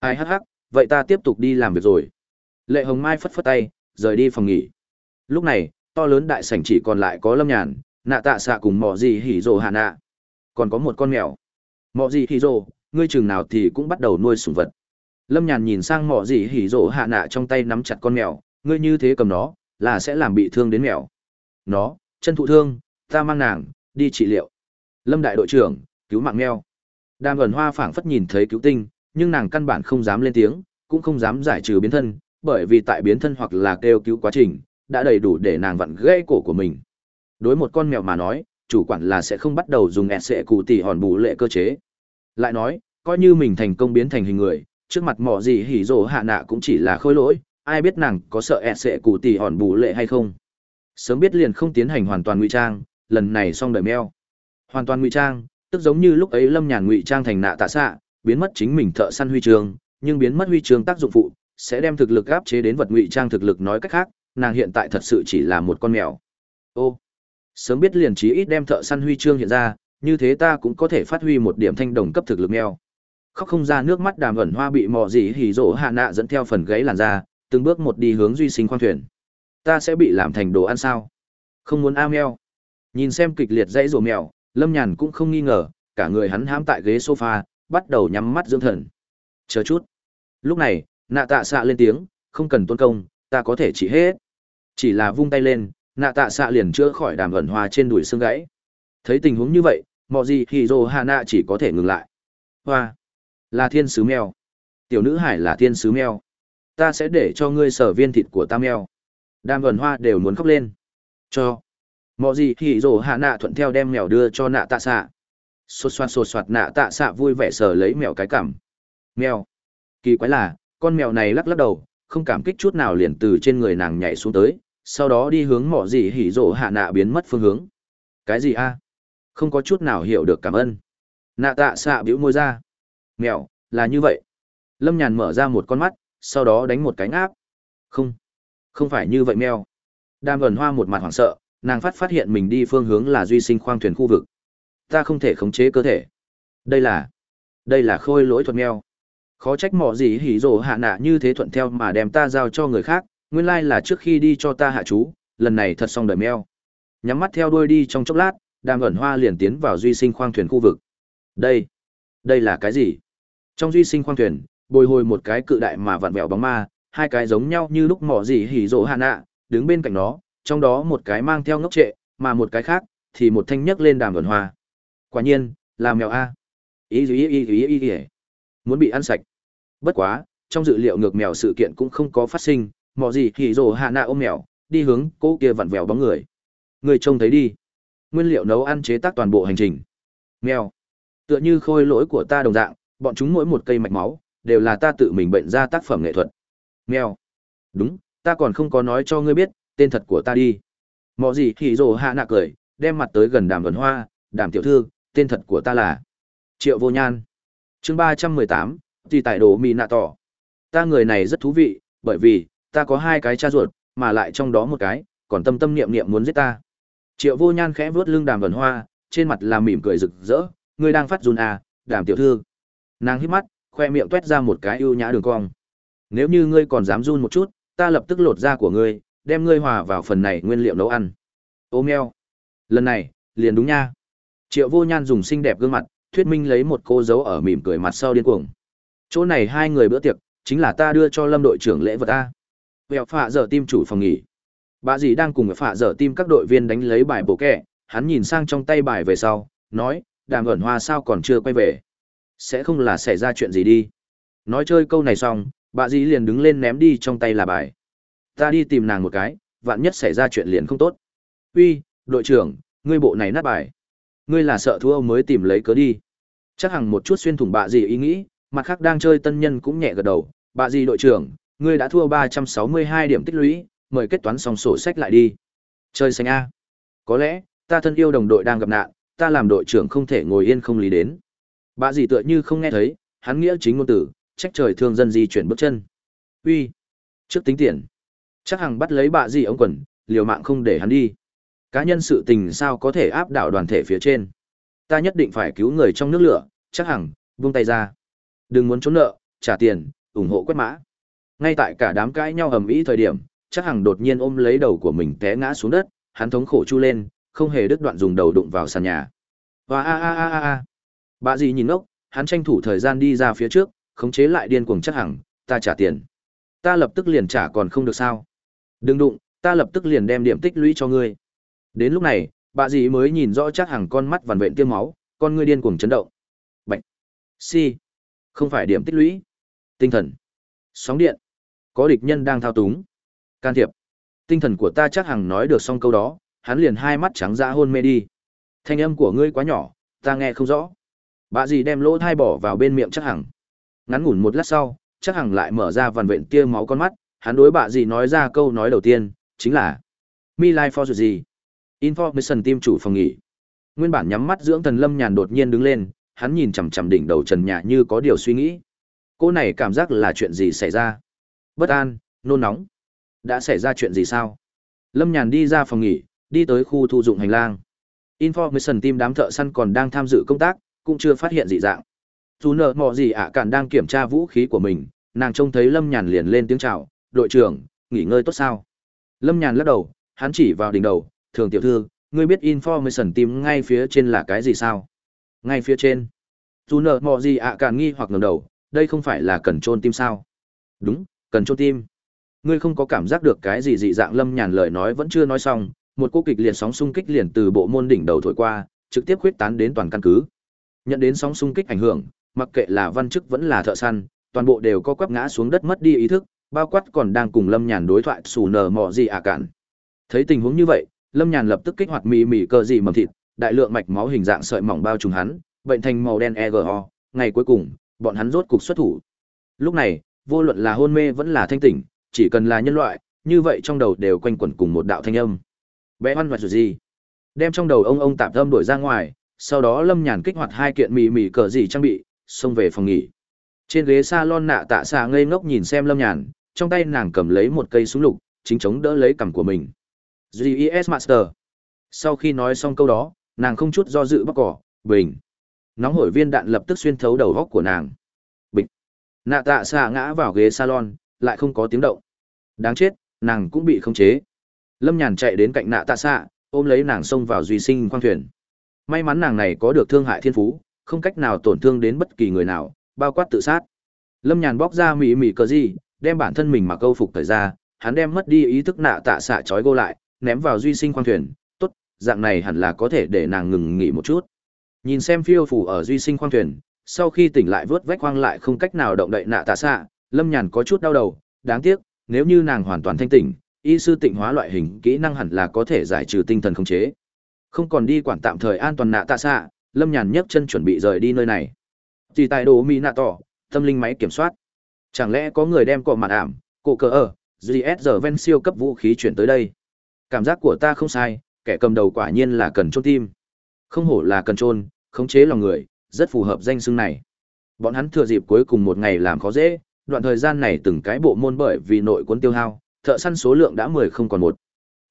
Ai hắc hắc, vậy ta tiếp tục đi làm việc rồi. Lệ Hồng Mai phất phất tay, rời đi phòng nghỉ. Lúc này, to lớn đại sảnh chỉ còn lại có Lâm Nhàn, nạ tạ xạ cùng mọ gì hỉ rồ hạ nạ. Còn có một con mèo. Mọ gì hỉ rồ, ngươi chừng nào thì cũng bắt đầu nuôi sủng vật. Lâm Nhàn nhìn sang mọ gì hỉ rồ hạ nạ trong tay nắm chặt con mèo, ngươi như thế cầm nó, là sẽ làm bị thương đến mèo. Nó, chân thụ thương, ta mang nàng, đi trị liệu. Lâm đại đội trưởng, cứu mạng mèo. Đàm ẩn hoa phảng phất nhìn thấy cứu tinh, nhưng nàng căn bản không dám lên tiếng, cũng không dám giải trừ biến thân, bởi vì tại biến thân hoặc là kêu cứu quá trình, đã đầy đủ để nàng vặn gãy cổ của mình. Đối một con mèo mà nói, chủ quản là sẽ không bắt đầu dùng sẽ cụ tỷ hòn bù lệ cơ chế. Lại nói, coi như mình thành công biến thành hình người, trước mặt mỏ gì hỉ rồ hạ nạ cũng chỉ là khôi lỗi, ai biết nàng có sợ sẽ cụ tỷ hòn bù lệ hay không. Sớm biết liền không tiến hành hoàn toàn ngụy trang, lần này xong đời mèo. Hoàn toàn ngụy trang, tức giống như lúc ấy Lâm Nhàn ngụy trang thành nạ tạ xạ, biến mất chính mình thợ săn huy chương, nhưng biến mất huy chương tác dụng phụ, sẽ đem thực lực áp chế đến vật ngụy trang thực lực nói cách khác, nàng hiện tại thật sự chỉ là một con mèo. Ô, sớm biết liền trí ít đem thợ săn huy chương hiện ra, như thế ta cũng có thể phát huy một điểm thanh đồng cấp thực lực mèo. Khóc không ra nước mắt đàm ẩn hoa bị mò gì hỉ rỗ hạ nạ dẫn theo phần gáy làn ra, từng bước một đi hướng duy sinh khoang thuyền. Ta sẽ bị làm thành đồ ăn sao? Không muốn a mèo. Nhìn xem kịch liệt dãy rồ mèo, Lâm Nhàn cũng không nghi ngờ, cả người hắn hãm tại ghế sofa, bắt đầu nhắm mắt dưỡng thần. Chờ chút. Lúc này, nạ tạ xạ lên tiếng, không cần tôn công, ta có thể chỉ hết. Chỉ là vung tay lên, nạ tạ xạ liền chữa khỏi đàm ẩn hoa trên đùi xương gãy. Thấy tình huống như vậy, mọi gì thì dồ hạ nạ chỉ có thể ngừng lại. Hoa. Là thiên sứ mèo. Tiểu nữ hải là thiên sứ mèo. Ta sẽ để cho ngươi sở viên thịt của ta mèo. Đàm ẩn hoa đều muốn khóc lên. Cho. Mọi gì thì dồ hạ nạ thuận theo đem mèo đưa cho nạ tạ xạ xô xoạt xô xoạt nạ tạ xạ vui vẻ sờ lấy mèo cái cảm. Mèo. Kỳ quái là, con mèo này lắc lắc đầu, không cảm kích chút nào liền từ trên người nàng nhảy xuống tới, sau đó đi hướng mỏ gì hỉ rộ hạ nạ biến mất phương hướng. Cái gì a? Không có chút nào hiểu được cảm ơn. Nạ tạ xạ bĩu môi ra. Mèo, là như vậy. Lâm nhàn mở ra một con mắt, sau đó đánh một cánh áp không không phải như vậy mèo. Đam ẩn hoa một mặt hoảng sợ, nàng phát phát hiện mình đi phương hướng là duy sinh khoang thuyền khu vực ta không thể khống chế cơ thể. Đây là đây là khôi lỗi thuật mèo. Khó trách mỏ gì hỉ rồ hạ nạ như thế thuận theo mà đem ta giao cho người khác, nguyên lai là trước khi đi cho ta hạ chú, lần này thật xong đời mèo. Nhắm mắt theo đuôi đi trong chốc lát, đàm ẩn hoa liền tiến vào duy sinh khoang thuyền khu vực. Đây đây là cái gì? Trong duy sinh khoang thuyền, bồi hồi một cái cự đại mà vặn vẹo bóng ma, hai cái giống nhau như lúc mỏ gì hỉ rồ hạ nạ, đứng bên cạnh nó, trong đó một cái mang theo ngốc trệ, mà một cái khác thì một thanh nhấc lên đàm ẩn hoa. Quả nhiên, là mèo a. Ý ý ý ý ý ý. Muốn bị ăn sạch. Bất quá, trong dự liệu ngược mèo sự kiện cũng không có phát sinh, mọ gì thì rồ hạ nạ ôm mèo, đi hướng cô kia vặn vẹo bóng người. Người trông thấy đi. Nguyên liệu nấu ăn chế tác toàn bộ hành trình. Mèo. Tựa như khôi lỗi của ta đồng dạng, bọn chúng mỗi một cây mạch máu, đều là ta tự mình bệnh ra tác phẩm nghệ thuật. Mèo. Đúng, ta còn không có nói cho ngươi biết, tên thật của ta đi. Mọ gì thì rồ hạ nạ cười, đem mặt tới gần đàm vườn hoa, đàm tiểu thư, tên thật của ta là Triệu Vô Nhan. Chương ba trăm mười tám thì tại đồ mì nạ tỏ. Ta người này rất thú vị, bởi vì ta có hai cái cha ruột, mà lại trong đó một cái còn tâm tâm niệm niệm muốn giết ta. Triệu Vô Nhan khẽ vuốt lưng Đàm Vân Hoa, trên mặt là mỉm cười rực rỡ, ngươi đang phát run à, Đàm tiểu thư. Nàng hít mắt, khoe miệng toét ra một cái ưu nhã đường cong. Nếu như ngươi còn dám run một chút, ta lập tức lột da của ngươi, đem ngươi hòa vào phần này nguyên liệu nấu ăn. Ô meo. Lần này, liền đúng nha. Triệu Vô Nhan dùng xinh đẹp gương mặt, thuyết minh lấy một cô dấu ở mỉm cười mặt sau điên cuồng. Chỗ này hai người bữa tiệc, chính là ta đưa cho Lâm đội trưởng lễ vật a. Vẹo phạ giờ tim chủ phòng nghỉ. Bà dì đang cùng phạ giờ tim các đội viên đánh lấy bài bổ kẹ, hắn nhìn sang trong tay bài về sau, nói, đàm ẩn hoa sao còn chưa quay về. Sẽ không là xảy ra chuyện gì đi. Nói chơi câu này xong, bà dì liền đứng lên ném đi trong tay là bài. Ta đi tìm nàng một cái, vạn nhất xảy ra chuyện liền không tốt. Uy, đội trưởng, ngươi bộ này nát bài ngươi là sợ thua mới tìm lấy cớ đi. Chắc hẳn một chút xuyên thủng bạ gì ý nghĩ, mặt khác đang chơi tân nhân cũng nhẹ gật đầu. Bạ gì đội trưởng, ngươi đã thua ba trăm sáu mươi hai điểm tích lũy, mời kết toán xong sổ sách lại đi. Chơi xanh a. Có lẽ, ta thân yêu đồng đội đang gặp nạn, ta làm đội trưởng không thể ngồi yên không lý đến. Bạ gì tựa như không nghe thấy, hắn nghĩa chính ngôn tử, trách trời thương dân di chuyển bước chân. Uy, trước tính tiền. Chắc hằng bắt lấy bạ gì ống quần, liều mạng không để hắn đi. Cá nhân sự tình sao có thể áp đảo đoàn thể phía trên. Ta nhất định phải cứu người trong nước lửa, chắc hẳn, buông tay ra. Đừng muốn trốn nợ, trả tiền, ủng hộ quét mã. Ngay tại cả đám cãi nhau ầm ĩ thời điểm, chắc hằng đột nhiên ôm lấy đầu của mình té ngã xuống đất, hắn thống khổ chu lên, không hề đứt đoạn dùng đầu đụng vào sàn nhà. Và a a a a a. Bà gì nhìn ngốc, hắn tranh thủ thời gian đi ra phía trước, khống chế lại điên cuồng chắc hằng, ta trả tiền. Ta lập tức liền trả còn không được sao? Đừng đụng, ta lập tức liền đem điểm tích lũy cho ngươi. Đến lúc này, bà dì mới nhìn rõ chắc hàng con mắt vằn vện tiêm máu, con ngươi điên cuồng chấn động. Bạch. Si. Không phải điểm tích lũy. Tinh thần. Sóng điện. Có địch nhân đang thao túng. Can thiệp. Tinh thần của ta chắc hàng nói được xong câu đó, hắn liền hai mắt trắng dã hôn mê đi. Thanh âm của ngươi quá nhỏ, ta nghe không rõ. Bà dì đem lỗ thai bỏ vào bên miệng chắc hằng. Ngắn ngủn một lát sau, chắc hằng lại mở ra vằn vện tia máu con mắt, hắn đối bà dì nói ra câu nói đầu tiên, chính là Mi Life for gì? Information team chủ phòng nghỉ. Nguyên bản nhắm mắt dưỡng thần Lâm Nhàn đột nhiên đứng lên, hắn nhìn chằm chằm đỉnh đầu trần nhà như có điều suy nghĩ. Cô này cảm giác là chuyện gì xảy ra? Bất an, nôn nóng. Đã xảy ra chuyện gì sao? Lâm Nhàn đi ra phòng nghỉ, đi tới khu thu dụng hành lang. Information team đám thợ săn còn đang tham dự công tác, cũng chưa phát hiện dị dạng. Dù nợ mò gì ạ cản đang kiểm tra vũ khí của mình, nàng trông thấy Lâm Nhàn liền lên tiếng chào, đội trưởng, nghỉ ngơi tốt sao? Lâm Nhàn lắc đầu, hắn chỉ vào đỉnh đầu, thường tiểu thư, ngươi biết information tìm ngay phía trên là cái gì sao? Ngay phía trên. Dù nợ mò gì ạ cản nghi hoặc ngầm đầu, đây không phải là cần trôn tim sao? Đúng, cần trôn tim. Ngươi không có cảm giác được cái gì dị dạng Lâm Nhàn lời nói vẫn chưa nói xong, một cô kịch liệt sóng xung kích liền từ bộ môn đỉnh đầu thổi qua, trực tiếp khuyết tán đến toàn căn cứ. Nhận đến sóng xung kích ảnh hưởng, mặc kệ là văn chức vẫn là thợ săn, toàn bộ đều có quắp ngã xuống đất mất đi ý thức, bao quát còn đang cùng Lâm Nhàn đối thoại xù nở mò gì à cản. Thấy tình huống như vậy, Lâm Nhàn lập tức kích hoạt mì mì cơ gì mầm thịt, đại lượng mạch máu hình dạng sợi mỏng bao trùm hắn, bệnh thành màu đen EGO, ngày cuối cùng, bọn hắn rốt cục xuất thủ. Lúc này, vô luận là hôn mê vẫn là thanh tỉnh, chỉ cần là nhân loại, như vậy trong đầu đều quanh quẩn cùng một đạo thanh âm. Bé hoan hoạch gì? Đem trong đầu ông ông tạm âm đuổi ra ngoài, sau đó Lâm Nhàn kích hoạt hai kiện mì mì cờ gì trang bị, xông về phòng nghỉ. Trên ghế salon nạ tạ xạ ngây ngốc nhìn xem Lâm Nhàn, trong tay nàng cầm lấy một cây súng lục, chính chống đỡ lấy cằm của mình. GES Master. Sau khi nói xong câu đó, nàng không chút do dự bóc cỏ, bình. Nóng hổi viên đạn lập tức xuyên thấu đầu góc của nàng. Bịch. Nạ tạ xạ ngã vào ghế salon, lại không có tiếng động. Đáng chết, nàng cũng bị khống chế. Lâm Nhàn chạy đến cạnh nạ tạ xạ, ôm lấy nàng xông vào duy sinh khoang thuyền. May mắn nàng này có được thương hại thiên phú, không cách nào tổn thương đến bất kỳ người nào, bao quát tự sát. Lâm Nhàn bóc ra mỉ mỉ cờ gì, đem bản thân mình mặc câu phục thời ra, hắn đem mất đi ý thức nạ tạ xạ trói gô lại, ném vào duy sinh khoang thuyền, tốt, dạng này hẳn là có thể để nàng ngừng nghỉ một chút. Nhìn xem phiêu phủ ở duy sinh khoang thuyền, sau khi tỉnh lại vớt vách khoang lại không cách nào động đậy nạ tạ xạ, Lâm Nhàn có chút đau đầu, đáng tiếc, nếu như nàng hoàn toàn thanh tỉnh, y sư tịnh hóa loại hình kỹ năng hẳn là có thể giải trừ tinh thần khống chế. Không còn đi quản tạm thời an toàn nạ tạ xạ, Lâm Nhàn nhấc chân chuẩn bị rời đi nơi này. Chỉ tại đồ mỹ nạ tỏ, tâm linh máy kiểm soát. Chẳng lẽ có người đem cọ mặt ảm, cổ cờ ở, GSR ven siêu cấp vũ khí chuyển tới đây. Cảm giác của ta không sai, kẻ cầm đầu quả nhiên là cần trôn tim. Không hổ là cần trôn, khống chế lòng người, rất phù hợp danh xưng này. Bọn hắn thừa dịp cuối cùng một ngày làm khó dễ, đoạn thời gian này từng cái bộ môn bởi vì nội cuốn tiêu hao, thợ săn số lượng đã mười không còn một.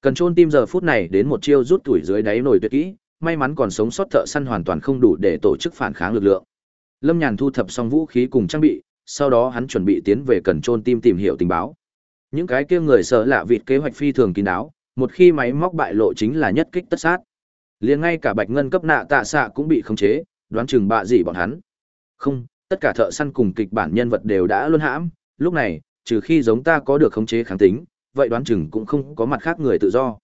Cần trôn tim giờ phút này đến một chiêu rút tuổi dưới đáy nổi tuyệt kỹ, may mắn còn sống sót thợ săn hoàn toàn không đủ để tổ chức phản kháng lực lượng. Lâm Nhàn thu thập xong vũ khí cùng trang bị, sau đó hắn chuẩn bị tiến về cần trôn tim tìm hiểu tình báo. Những cái kia người sợ lạ vịt kế hoạch phi thường kín đáo, một khi máy móc bại lộ chính là nhất kích tất sát. Liền ngay cả Bạch Ngân cấp nạ tạ xạ cũng bị khống chế, đoán chừng bạ gì bọn hắn. Không, tất cả thợ săn cùng kịch bản nhân vật đều đã luân hãm, lúc này, trừ khi giống ta có được khống chế kháng tính, vậy đoán chừng cũng không có mặt khác người tự do.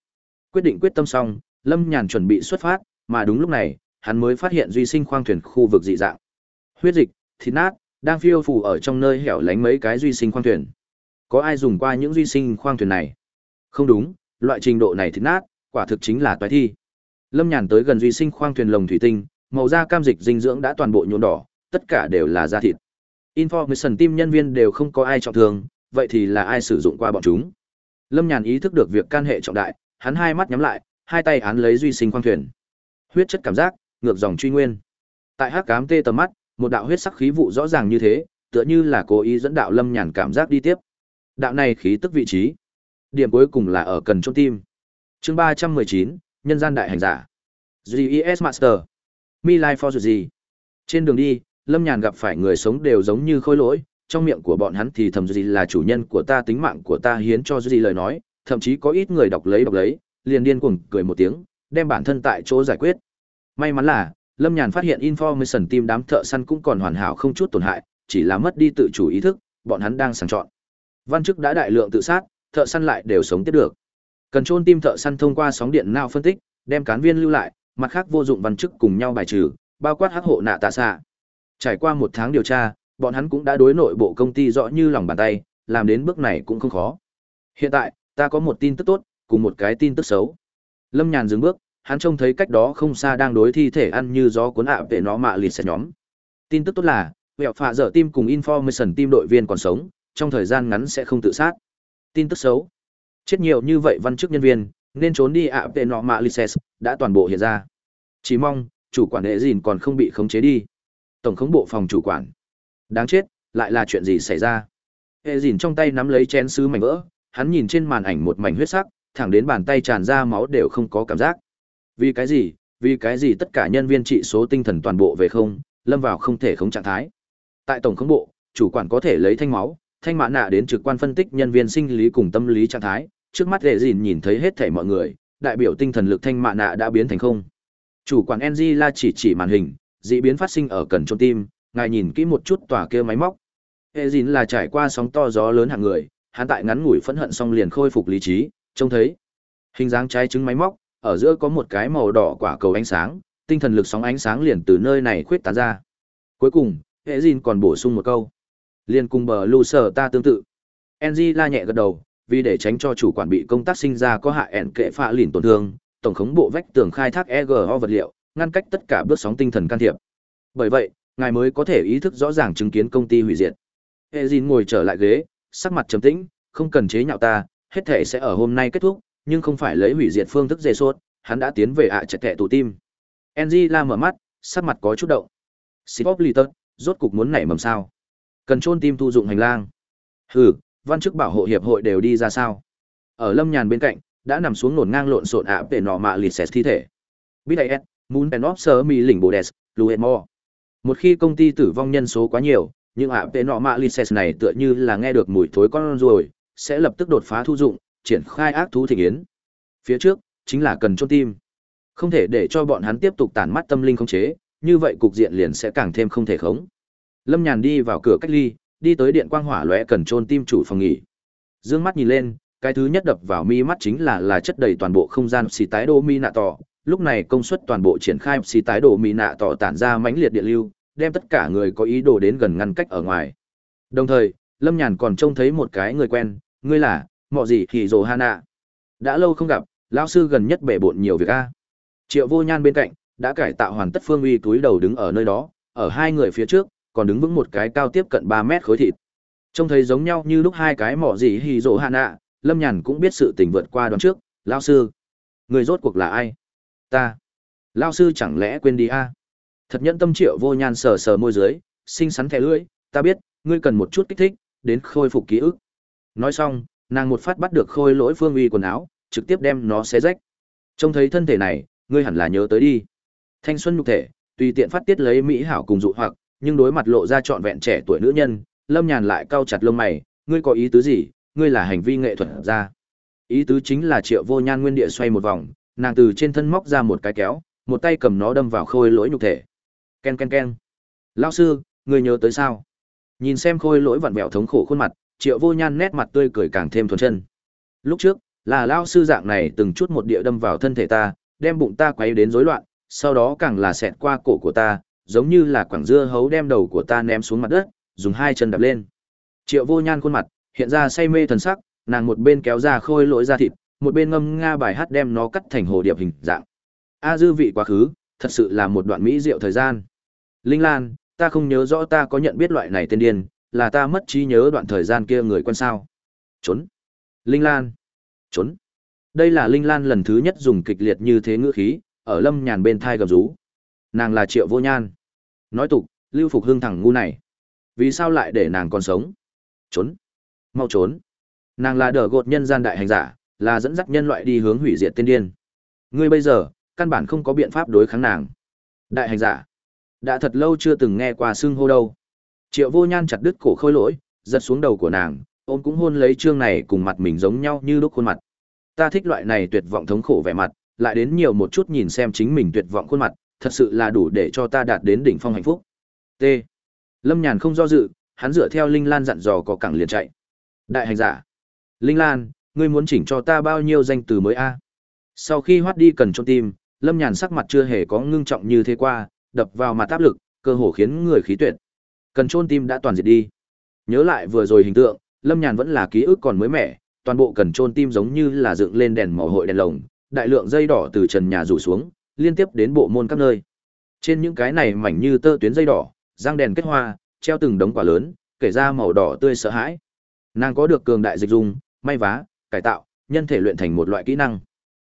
Quyết định quyết tâm xong, Lâm Nhàn chuẩn bị xuất phát, mà đúng lúc này, hắn mới phát hiện duy sinh khoang thuyền khu vực dị dạng. Huyết dịch, thịt nát, đang phiêu phù ở trong nơi hẻo lánh mấy cái duy sinh khoang thuyền. Có ai dùng qua những duy sinh khoang thuyền này? Không đúng, loại trình độ này thịt nát, quả thực chính là toái thi. Lâm Nhàn tới gần duy sinh khoang thuyền lồng thủy tinh, màu da cam dịch dinh dưỡng đã toàn bộ nhuộm đỏ, tất cả đều là da thịt. Information team nhân viên đều không có ai trọng thương, vậy thì là ai sử dụng qua bọn chúng? Lâm Nhàn ý thức được việc can hệ trọng đại, hắn hai mắt nhắm lại, hai tay án lấy duy sinh khoang thuyền. Huyết chất cảm giác, ngược dòng truy nguyên. Tại hắc cám tê tầm mắt, một đạo huyết sắc khí vụ rõ ràng như thế, tựa như là cố ý dẫn đạo Lâm Nhàn cảm giác đi tiếp. Đạo này khí tức vị trí. Điểm cuối cùng là ở cần chôn tim. Chương ba trăm mười chín nhân gian đại hành giả. GES Master. Mi Life for gì? Trên đường đi, Lâm Nhàn gặp phải người sống đều giống như khôi lỗi, trong miệng của bọn hắn thì thầm gì là chủ nhân của ta tính mạng của ta hiến cho gì lời nói, thậm chí có ít người đọc lấy đọc lấy, liền điên cuồng cười một tiếng, đem bản thân tại chỗ giải quyết. May mắn là, Lâm Nhàn phát hiện information team đám thợ săn cũng còn hoàn hảo không chút tổn hại, chỉ là mất đi tự chủ ý thức, bọn hắn đang sàng chọn. Văn chức đã đại lượng tự sát, thợ săn lại đều sống tiếp được. Cần trôn tim thợ săn thông qua sóng điện não phân tích, đem cán viên lưu lại, mặt khác vô dụng văn chức cùng nhau bài trừ, bao quát hắc hộ nạ tạ xạ. Trải qua một tháng điều tra, bọn hắn cũng đã đối nội bộ công ty rõ như lòng bàn tay, làm đến bước này cũng không khó. Hiện tại, ta có một tin tức tốt, cùng một cái tin tức xấu. Lâm Nhàn dừng bước, hắn trông thấy cách đó không xa đang đối thi thể ăn như gió cuốn ạ về nó mạ lịt xẹt nhóm. Tin tức tốt là, Vẹo phạ dở tim cùng Information tim đội viên còn sống, trong thời gian ngắn sẽ không tự sát. Tin tức xấu. Chết nhiều như vậy văn chức nhân viên, nên trốn đi ạ tệ nọ mạ lices đã toàn bộ hiện ra. Chỉ mong, chủ quản hệ dìn còn không bị khống chế đi. Tổng khống bộ phòng chủ quản. Đáng chết, lại là chuyện gì xảy ra? Hệ dìn trong tay nắm lấy chén sứ mảnh vỡ, hắn nhìn trên màn ảnh một mảnh huyết sắc, thẳng đến bàn tay tràn ra máu đều không có cảm giác. Vì cái gì? Vì cái gì tất cả nhân viên trị số tinh thần toàn bộ về không, lâm vào không thể khống trạng thái. Tại tổng khống bộ, chủ quản có thể lấy thanh máu, thanh mã nạ đến trực quan phân tích nhân viên sinh lý cùng tâm lý trạng thái, trước mắt Lệ Dìn nhìn thấy hết thảy mọi người, đại biểu tinh thần lực thanh mã nạ đã biến thành không. Chủ quản NG la chỉ chỉ màn hình, dị biến phát sinh ở cần trong tim, ngài nhìn kỹ một chút tòa kia máy móc. Lệ Dìn là trải qua sóng to gió lớn hàng người, hắn tại ngắn ngủi phẫn hận xong liền khôi phục lý trí, trông thấy hình dáng trái trứng máy móc, ở giữa có một cái màu đỏ quả cầu ánh sáng, tinh thần lực sóng ánh sáng liền từ nơi này khuyết tán ra. Cuối cùng, hệ dìn còn bổ sung một câu. Liên cùng bờ lù sở ta tương tự. Angela la nhẹ gật đầu, vì để tránh cho chủ quản bị công tác sinh ra có hại ẻn kệ phạ lìn tổn thương, tổng khống bộ vách tường khai thác EGO vật liệu, ngăn cách tất cả bước sóng tinh thần can thiệp. Bởi vậy, ngài mới có thể ý thức rõ ràng chứng kiến công ty hủy diệt. Ezin ngồi trở lại ghế, sắc mặt trầm tĩnh, không cần chế nhạo ta, hết thể sẽ ở hôm nay kết thúc, nhưng không phải lấy hủy diệt phương thức dề sốt, hắn đã tiến về ạ à chặt kẹ tủ tim. Angela la mở mắt, sắc mặt có chút động. Sipop Litter, rốt cục muốn nảy mầm sao? Cần chôn tim thu dụng hành lang. Hừ, văn chức bảo hộ hiệp hội đều đi ra sao? Ở Lâm Nhàn bên cạnh, đã nằm xuống nổn ngang lộn xộn ạ để nọ mạ lịt xẹt thi thể. BTS, Moon and Obser Mi lỉnh Bodes, Luetmore. Một khi công ty tử vong nhân số quá nhiều, những ạ để nọ mạ lịt xẹt này tựa như là nghe được mùi thối con rồi, sẽ lập tức đột phá thu dụng, triển khai ác thú thịnh yến. Phía trước, chính là cần chôn tim. Không thể để cho bọn hắn tiếp tục tàn mắt tâm linh không chế, như vậy cục diện liền sẽ càng thêm không thể khống. Lâm Nhàn đi vào cửa cách ly, đi tới điện quang hỏa lóe cần trôn tim chủ phòng nghỉ. Dương mắt nhìn lên, cái thứ nhất đập vào mi mắt chính là là chất đầy toàn bộ không gian xì tái đô mi nạ tỏ. Lúc này công suất toàn bộ triển khai xì tái đô mi nạ tỏ tản ra mãnh liệt điện lưu, đem tất cả người có ý đồ đến gần ngăn cách ở ngoài. Đồng thời, Lâm Nhàn còn trông thấy một cái người quen, ngươi là, mọ gì thì rồ Hana. Đã lâu không gặp, lão sư gần nhất bể bộn nhiều việc a. Triệu Vô Nhan bên cạnh, đã cải tạo hoàn tất phương uy túi đầu đứng ở nơi đó, ở hai người phía trước, còn đứng vững một cái cao tiếp cận 3 mét khối thịt. Trông thấy giống nhau như lúc hai cái mỏ gì hì rộ hạ nạ, Lâm Nhàn cũng biết sự tình vượt qua đoán trước, lão sư. Người rốt cuộc là ai? Ta. Lão sư chẳng lẽ quên đi a? Thật nhẫn tâm triệu vô nhan sờ sờ môi dưới, xinh xắn thẻ lưỡi, ta biết, ngươi cần một chút kích thích, đến khôi phục ký ức. Nói xong, nàng một phát bắt được khôi lỗi phương uy quần áo, trực tiếp đem nó xé rách. Trông thấy thân thể này, ngươi hẳn là nhớ tới đi. Thanh xuân nhục thể, tùy tiện phát tiết lấy mỹ hảo cùng dụ hoặc, nhưng đối mặt lộ ra trọn vẹn trẻ tuổi nữ nhân, Lâm Nhàn lại cau chặt lông mày, ngươi có ý tứ gì? Ngươi là hành vi nghệ thuật ra. Ý tứ chính là Triệu Vô Nhan nguyên địa xoay một vòng, nàng từ trên thân móc ra một cái kéo, một tay cầm nó đâm vào khôi lỗi nhục thể. Ken ken ken. Lão sư, ngươi nhớ tới sao? Nhìn xem khôi lỗi vặn vẹo thống khổ khuôn mặt, Triệu Vô Nhan nét mặt tươi cười càng thêm thuần chân. Lúc trước, là lão sư dạng này từng chút một địa đâm vào thân thể ta, đem bụng ta quấy đến rối loạn, sau đó càng là xẹt qua cổ của ta, giống như là quảng dưa hấu đem đầu của ta ném xuống mặt đất, dùng hai chân đạp lên. Triệu Vô Nhan khuôn mặt hiện ra say mê thần sắc, nàng một bên kéo ra khôi lỗi ra thịt, một bên ngâm nga bài hát đem nó cắt thành hồ điệp hình dạng. A dư vị quá khứ, thật sự là một đoạn mỹ diệu thời gian. Linh Lan, ta không nhớ rõ ta có nhận biết loại này tên điên, là ta mất trí nhớ đoạn thời gian kia người quân sao. Trốn. Linh Lan. Trốn. Đây là Linh Lan lần thứ nhất dùng kịch liệt như thế ngữ khí, ở lâm nhàn bên thai gầm rú. Nàng là triệu vô nhan. Nói tục, lưu phục hương thẳng ngu này. Vì sao lại để nàng còn sống? Trốn. Mau trốn. Nàng là đờ gột nhân gian đại hành giả, là dẫn dắt nhân loại đi hướng hủy diệt tiên điên. Ngươi bây giờ, căn bản không có biện pháp đối kháng nàng. Đại hành giả. Đã thật lâu chưa từng nghe qua xưng hô đâu. Triệu Vô Nhan chặt đứt cổ khôi lỗi, giật xuống đầu của nàng, ôm cũng hôn lấy trương này cùng mặt mình giống nhau như lúc khuôn mặt. Ta thích loại này tuyệt vọng thống khổ vẻ mặt, lại đến nhiều một chút nhìn xem chính mình tuyệt vọng khuôn mặt, thật sự là đủ để cho ta đạt đến đỉnh phong hạnh phúc. T. Lâm Nhàn không do dự, hắn dựa theo Linh Lan dặn dò có cẳng liền chạy. Đại hành giả. Linh Lan, ngươi muốn chỉnh cho ta bao nhiêu danh từ mới a? Sau khi hoát đi cần trong tim, Lâm Nhàn sắc mặt chưa hề có ngưng trọng như thế qua, đập vào mặt áp lực, cơ hồ khiến người khí tuyệt. Cần trôn tim đã toàn diệt đi. Nhớ lại vừa rồi hình tượng, Lâm Nhàn vẫn là ký ức còn mới mẻ, toàn bộ cần trôn tim giống như là dựng lên đèn màu hội đèn lồng, đại lượng dây đỏ từ trần nhà rủ xuống, liên tiếp đến bộ môn các nơi. Trên những cái này mảnh như tơ tuyến dây đỏ, răng đèn kết hoa, treo từng đống quả lớn, kể ra màu đỏ tươi sợ hãi. Nàng có được cường đại dịch dung, may vá, cải tạo, nhân thể luyện thành một loại kỹ năng.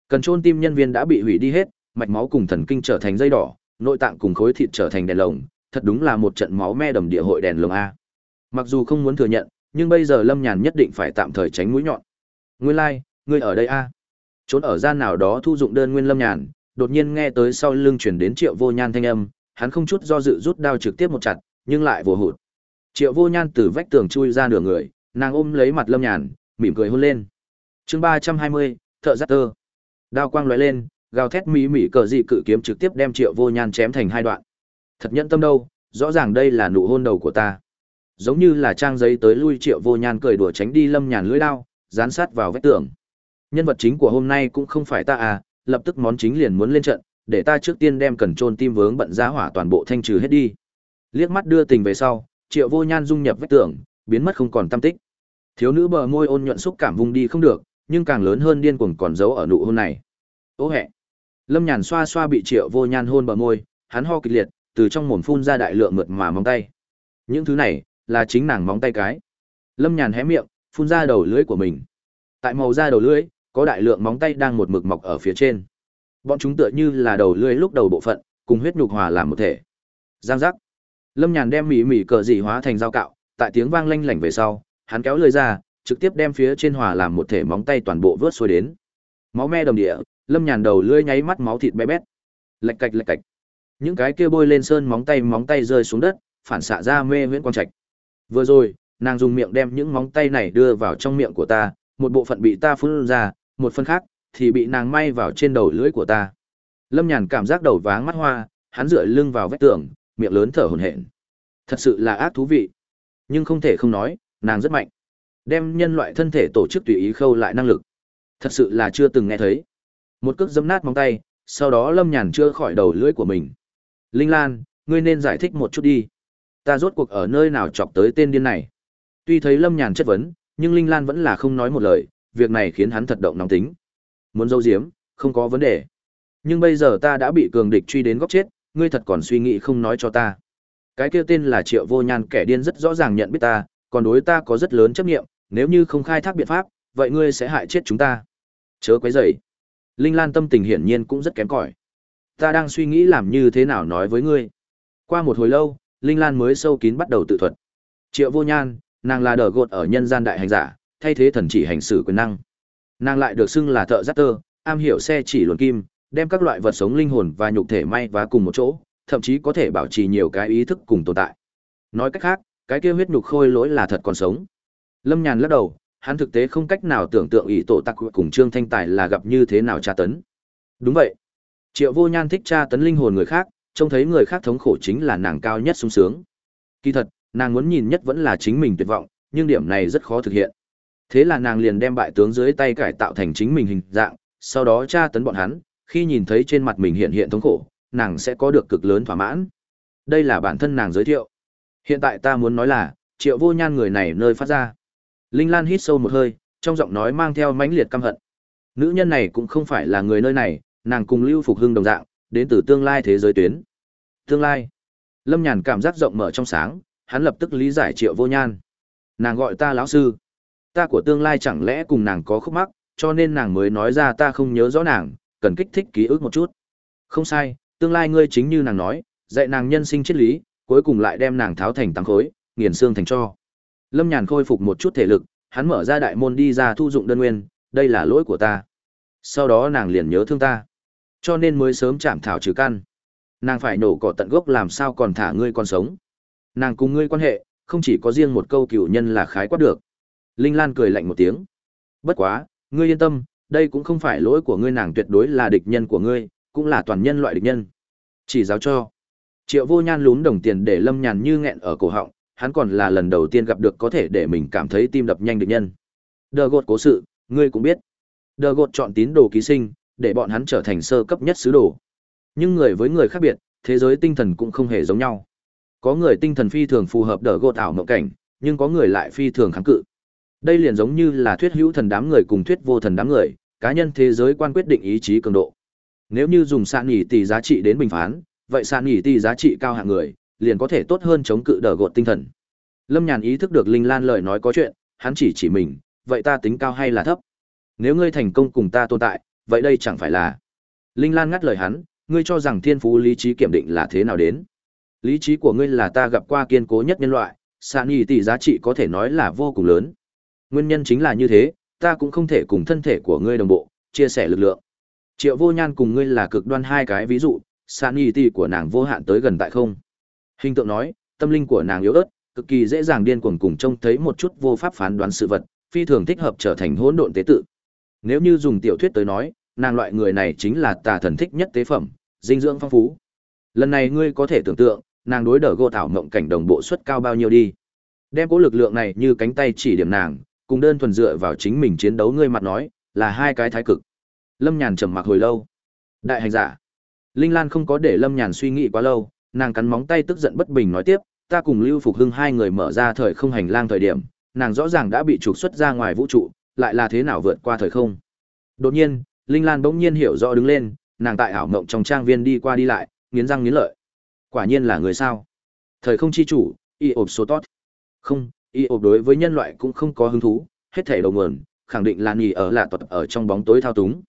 Cần trôn tim nhân viên đã bị hủy đi hết, mạch máu cùng thần kinh trở thành dây đỏ, nội tạng cùng khối thịt trở thành đèn lồng, thật đúng là một trận máu me đầm địa hội đèn lồng a. Mặc dù không muốn thừa nhận, nhưng bây giờ Lâm Nhàn nhất định phải tạm thời tránh mũi nhọn. Nguyên lai, like, ngươi ở đây a? Trốn ở gian nào đó thu dụng đơn nguyên Lâm Nhàn, đột nhiên nghe tới sau lưng chuyển đến Triệu Vô Nhan thanh âm, hắn không chút do dự rút đao trực tiếp một chặt, nhưng lại vô hụt. Triệu Vô Nhan từ vách tường chui ra nửa người, nàng ôm lấy mặt Lâm Nhàn, mỉm cười hôn lên. Chương ba trăm hai mươi, thợ giắt tơ. Đao quang lóe lên, gào thét mỹ mỹ cờ dị cự kiếm trực tiếp đem Triệu Vô Nhan chém thành hai đoạn. Thật nhẫn tâm đâu, rõ ràng đây là nụ hôn đầu của ta. Giống như là trang giấy tới lui Triệu Vô Nhan cười đùa tránh đi Lâm Nhàn lưỡi đao, dán sát vào vách tường. Nhân vật chính của hôm nay cũng không phải ta à, lập tức món chính liền muốn lên trận, để ta trước tiên đem cần trôn tim vướng bận giá hỏa toàn bộ thanh trừ hết đi. Liếc mắt đưa tình về sau, Triệu Vô Nhan dung nhập vết tưởng, biến mất không còn tâm tích. Thiếu nữ bờ môi ôn nhuận xúc cảm vung đi không được, nhưng càng lớn hơn điên cuồng còn giấu ở nụ hôn này. Ô hẹ. Lâm Nhàn xoa xoa bị Triệu Vô Nhan hôn bờ môi, hắn ho kịch liệt, từ trong mồm phun ra đại lượng mượt mà móng tay. Những thứ này là chính nàng móng tay cái. Lâm Nhàn hé miệng, phun ra đầu lưỡi của mình. Tại màu da đầu lưỡi, có đại lượng móng tay đang một mực mọc ở phía trên. Bọn chúng tựa như là đầu lưỡi lúc đầu bộ phận, cùng huyết nhục hòa làm một thể. Giang giác. Lâm Nhàn đem mỉ mỉ cờ dị hóa thành dao cạo, tại tiếng vang lanh lảnh về sau, hắn kéo lưỡi ra, trực tiếp đem phía trên hòa làm một thể móng tay toàn bộ vớt xuôi đến. Máu me đồng địa, Lâm Nhàn đầu lưỡi nháy mắt máu thịt bé bét. Lạch cạch lạch cạch. Những cái kia bôi lên sơn móng tay móng tay rơi xuống đất, phản xạ ra mê huyễn quang trạch. Vừa rồi, nàng dùng miệng đem những móng tay này đưa vào trong miệng của ta, một bộ phận bị ta phun ra, một phần khác thì bị nàng may vào trên đầu lưỡi của ta. Lâm Nhàn cảm giác đầu váng mắt hoa, hắn dựa lưng vào vách tường, miệng lớn thở hổn hển. Thật sự là ác thú vị. Nhưng không thể không nói, nàng rất mạnh. Đem nhân loại thân thể tổ chức tùy ý khâu lại năng lực. Thật sự là chưa từng nghe thấy. Một cước dấm nát móng tay, sau đó Lâm Nhàn chưa khỏi đầu lưỡi của mình. Linh Lan, ngươi nên giải thích một chút đi. Ta rốt cuộc ở nơi nào chọc tới tên điên này. Tuy thấy Lâm Nhàn chất vấn, nhưng Linh Lan vẫn là không nói một lời, việc này khiến hắn thật động nóng tính. Muốn dâu diếm, không có vấn đề. Nhưng bây giờ ta đã bị cường địch truy đến góc chết, ngươi thật còn suy nghĩ không nói cho ta. Cái kia tên là Triệu Vô Nhan kẻ điên rất rõ ràng nhận biết ta, còn đối ta có rất lớn chấp nghiệm, nếu như không khai thác biện pháp, vậy ngươi sẽ hại chết chúng ta. Chớ quấy rầy. Linh Lan tâm tình hiển nhiên cũng rất kém cỏi. Ta đang suy nghĩ làm như thế nào nói với ngươi. Qua một hồi lâu, Linh Lan mới sâu kín bắt đầu tự thuật. Triệu Vô Nhan, nàng là đờ gột ở nhân gian đại hành giả, thay thế thần chỉ hành xử quyền năng. Nàng lại được xưng là thợ giắt tơ, am hiểu xe chỉ luồn kim, đem các loại vật sống linh hồn và nhục thể may và cùng một chỗ, thậm chí có thể bảo trì nhiều cái ý thức cùng tồn tại. Nói cách khác, cái kia huyết nhục khôi lỗi là thật còn sống. Lâm Nhàn lắc đầu, hắn thực tế không cách nào tưởng tượng ý tổ tắc cùng Trương Thanh Tài là gặp như thế nào tra tấn. Đúng vậy. Triệu Vô Nhan thích tra tấn linh hồn người khác, trông thấy người khác thống khổ chính là nàng cao nhất sung sướng. Kỳ thật, nàng muốn nhìn nhất vẫn là chính mình tuyệt vọng, nhưng điểm này rất khó thực hiện. Thế là nàng liền đem bại tướng dưới tay cải tạo thành chính mình hình dạng, sau đó tra tấn bọn hắn, khi nhìn thấy trên mặt mình hiện hiện thống khổ, nàng sẽ có được cực lớn thỏa mãn. Đây là bản thân nàng giới thiệu. Hiện tại ta muốn nói là, triệu vô nhan người này nơi phát ra. Linh Lan hít sâu một hơi, trong giọng nói mang theo mãnh liệt căm hận. Nữ nhân này cũng không phải là người nơi này, nàng cùng Lưu Phục Hưng đồng dạng, đến từ tương lai thế giới tuyến. Tương lai. Lâm Nhàn cảm giác rộng mở trong sáng, hắn lập tức lý giải triệu vô nhan. Nàng gọi ta lão sư. Ta của tương lai chẳng lẽ cùng nàng có khúc mắc, cho nên nàng mới nói ra ta không nhớ rõ nàng, cần kích thích ký ức một chút. Không sai, tương lai ngươi chính như nàng nói, dạy nàng nhân sinh triết lý, cuối cùng lại đem nàng tháo thành tăng khối, nghiền xương thành cho. Lâm Nhàn khôi phục một chút thể lực, hắn mở ra đại môn đi ra thu dụng đơn nguyên, đây là lỗi của ta. Sau đó nàng liền nhớ thương ta, cho nên mới sớm chạm thảo trừ căn. Nàng phải nổ cỏ tận gốc làm sao còn thả ngươi còn sống. Nàng cùng ngươi quan hệ, không chỉ có riêng một câu cựu nhân là khái quát được. Linh Lan cười lạnh một tiếng. Bất quá, ngươi yên tâm, đây cũng không phải lỗi của ngươi nàng tuyệt đối là địch nhân của ngươi, cũng là toàn nhân loại địch nhân. Chỉ giáo cho. Triệu Vô Nhan lún đồng tiền để Lâm Nhàn như nghẹn ở cổ họng, hắn còn là lần đầu tiên gặp được có thể để mình cảm thấy tim đập nhanh địch nhân. Đờ gột cố sự, ngươi cũng biết. Đờ gột chọn tín đồ ký sinh, để bọn hắn trở thành sơ cấp nhất sứ đồ. Nhưng người với người khác biệt, thế giới tinh thần cũng không hề giống nhau. Có người tinh thần phi thường phù hợp đờ gột ảo mộng cảnh, nhưng có người lại phi thường kháng cự. Đây liền giống như là thuyết hữu thần đám người cùng thuyết vô thần đám người, cá nhân thế giới quan quyết định ý chí cường độ. Nếu như dùng sạn nhỉ tỷ giá trị đến bình phán, vậy sạn nhỉ tỷ giá trị cao hạng người, liền có thể tốt hơn chống cự đỡ gột tinh thần. Lâm Nhàn ý thức được Linh Lan lời nói có chuyện, hắn chỉ chỉ mình, vậy ta tính cao hay là thấp? Nếu ngươi thành công cùng ta tồn tại, vậy đây chẳng phải là Linh Lan ngắt lời hắn, ngươi cho rằng thiên phú lý trí kiểm định là thế nào đến? Lý trí của ngươi là ta gặp qua kiên cố nhất nhân loại, sạn nhỉ tỷ giá trị có thể nói là vô cùng lớn. Nguyên nhân chính là như thế, ta cũng không thể cùng thân thể của ngươi đồng bộ, chia sẻ lực lượng. Triệu Vô Nhan cùng ngươi là cực đoan hai cái ví dụ, sạn nhỉ ti của nàng vô hạn tới gần tại không. Hình tượng nói, tâm linh của nàng yếu ớt, cực kỳ dễ dàng điên cuồng cùng trông thấy một chút vô pháp phán đoán sự vật, phi thường thích hợp trở thành hỗn độn tế tự. Nếu như dùng tiểu thuyết tới nói, nàng loại người này chính là tà thần thích nhất tế phẩm, dinh dưỡng phong phú. Lần này ngươi có thể tưởng tượng, nàng đối đỡ gô thảo mộng cảnh đồng bộ suất cao bao nhiêu đi. Đem cố lực lượng này như cánh tay chỉ điểm nàng, cùng đơn thuần dựa vào chính mình chiến đấu ngươi mặt nói, là hai cái thái cực. Lâm Nhàn trầm mặc hồi lâu. Đại hành giả. Linh Lan không có để Lâm Nhàn suy nghĩ quá lâu, nàng cắn móng tay tức giận bất bình nói tiếp, ta cùng Lưu Phục Hưng hai người mở ra thời không hành lang thời điểm, nàng rõ ràng đã bị trục xuất ra ngoài vũ trụ, lại là thế nào vượt qua thời không. Đột nhiên, Linh Lan bỗng nhiên hiểu rõ đứng lên, nàng tại ảo mộng trong trang viên đi qua đi lại, nghiến răng nghiến lợi. Quả nhiên là người sao? Thời không chi chủ, y ộp số tốt. Không, y ộp đối với nhân loại cũng không có hứng thú, hết thể đầu nguồn, khẳng định là nghỉ ở là tuật ở trong bóng tối thao túng.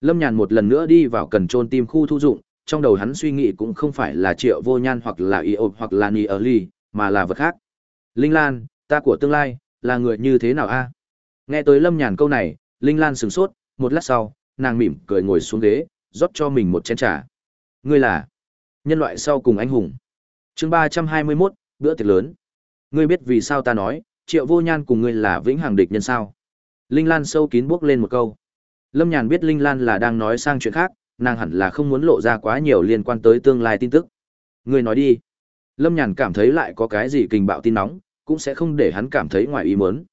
Lâm Nhàn một lần nữa đi vào cần trôn tim khu thu dụng, trong đầu hắn suy nghĩ cũng không phải là triệu vô nhan hoặc là y ộp hoặc là nghỉ ở ly, mà là vật khác. Linh Lan, ta của tương lai, là người như thế nào a? Nghe tới Lâm Nhàn câu này, Linh Lan sửng sốt, một lát sau, nàng mỉm cười ngồi xuống ghế, rót cho mình một chén trà. Ngươi là nhân loại sau cùng anh hùng. Chương ba trăm hai mươi mốt bữa tiệc lớn. Ngươi biết vì sao ta nói, Triệu Vô Nhan cùng ngươi là vĩnh hằng địch nhân sao? Linh Lan sâu kín bước lên một câu. Lâm Nhàn biết Linh Lan là đang nói sang chuyện khác, nàng hẳn là không muốn lộ ra quá nhiều liên quan tới tương lai tin tức. Ngươi nói đi. Lâm Nhàn cảm thấy lại có cái gì kinh bạo tin nóng, cũng sẽ không để hắn cảm thấy ngoài ý muốn.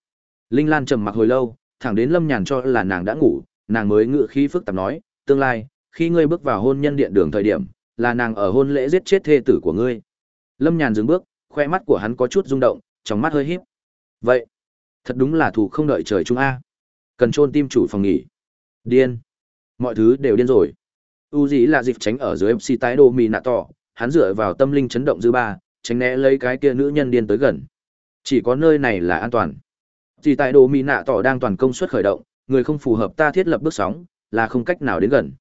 Linh Lan trầm mặc hồi lâu, thẳng đến Lâm Nhàn cho là nàng đã ngủ, nàng mới ngựa khí phức tạp nói, tương lai, khi ngươi bước vào hôn nhân điện đường thời điểm, là nàng ở hôn lễ giết chết thê tử của ngươi. Lâm Nhàn dừng bước, khoe mắt của hắn có chút rung động, trong mắt hơi híp. Vậy, thật đúng là thủ không đợi trời chúng a. Cần trôn tim chủ phòng nghỉ. Điên. Mọi thứ đều điên rồi. U dĩ là dịp tránh ở dưới MC tái đô mì nạ tỏ, hắn dựa vào tâm linh chấn động dư ba, tránh né lấy cái kia nữ nhân điên tới gần. Chỉ có nơi này là an toàn. Chỉ tại đồ mỹ nạ tỏ đang toàn công suất khởi động, người không phù hợp ta thiết lập bước sóng, là không cách nào đến gần.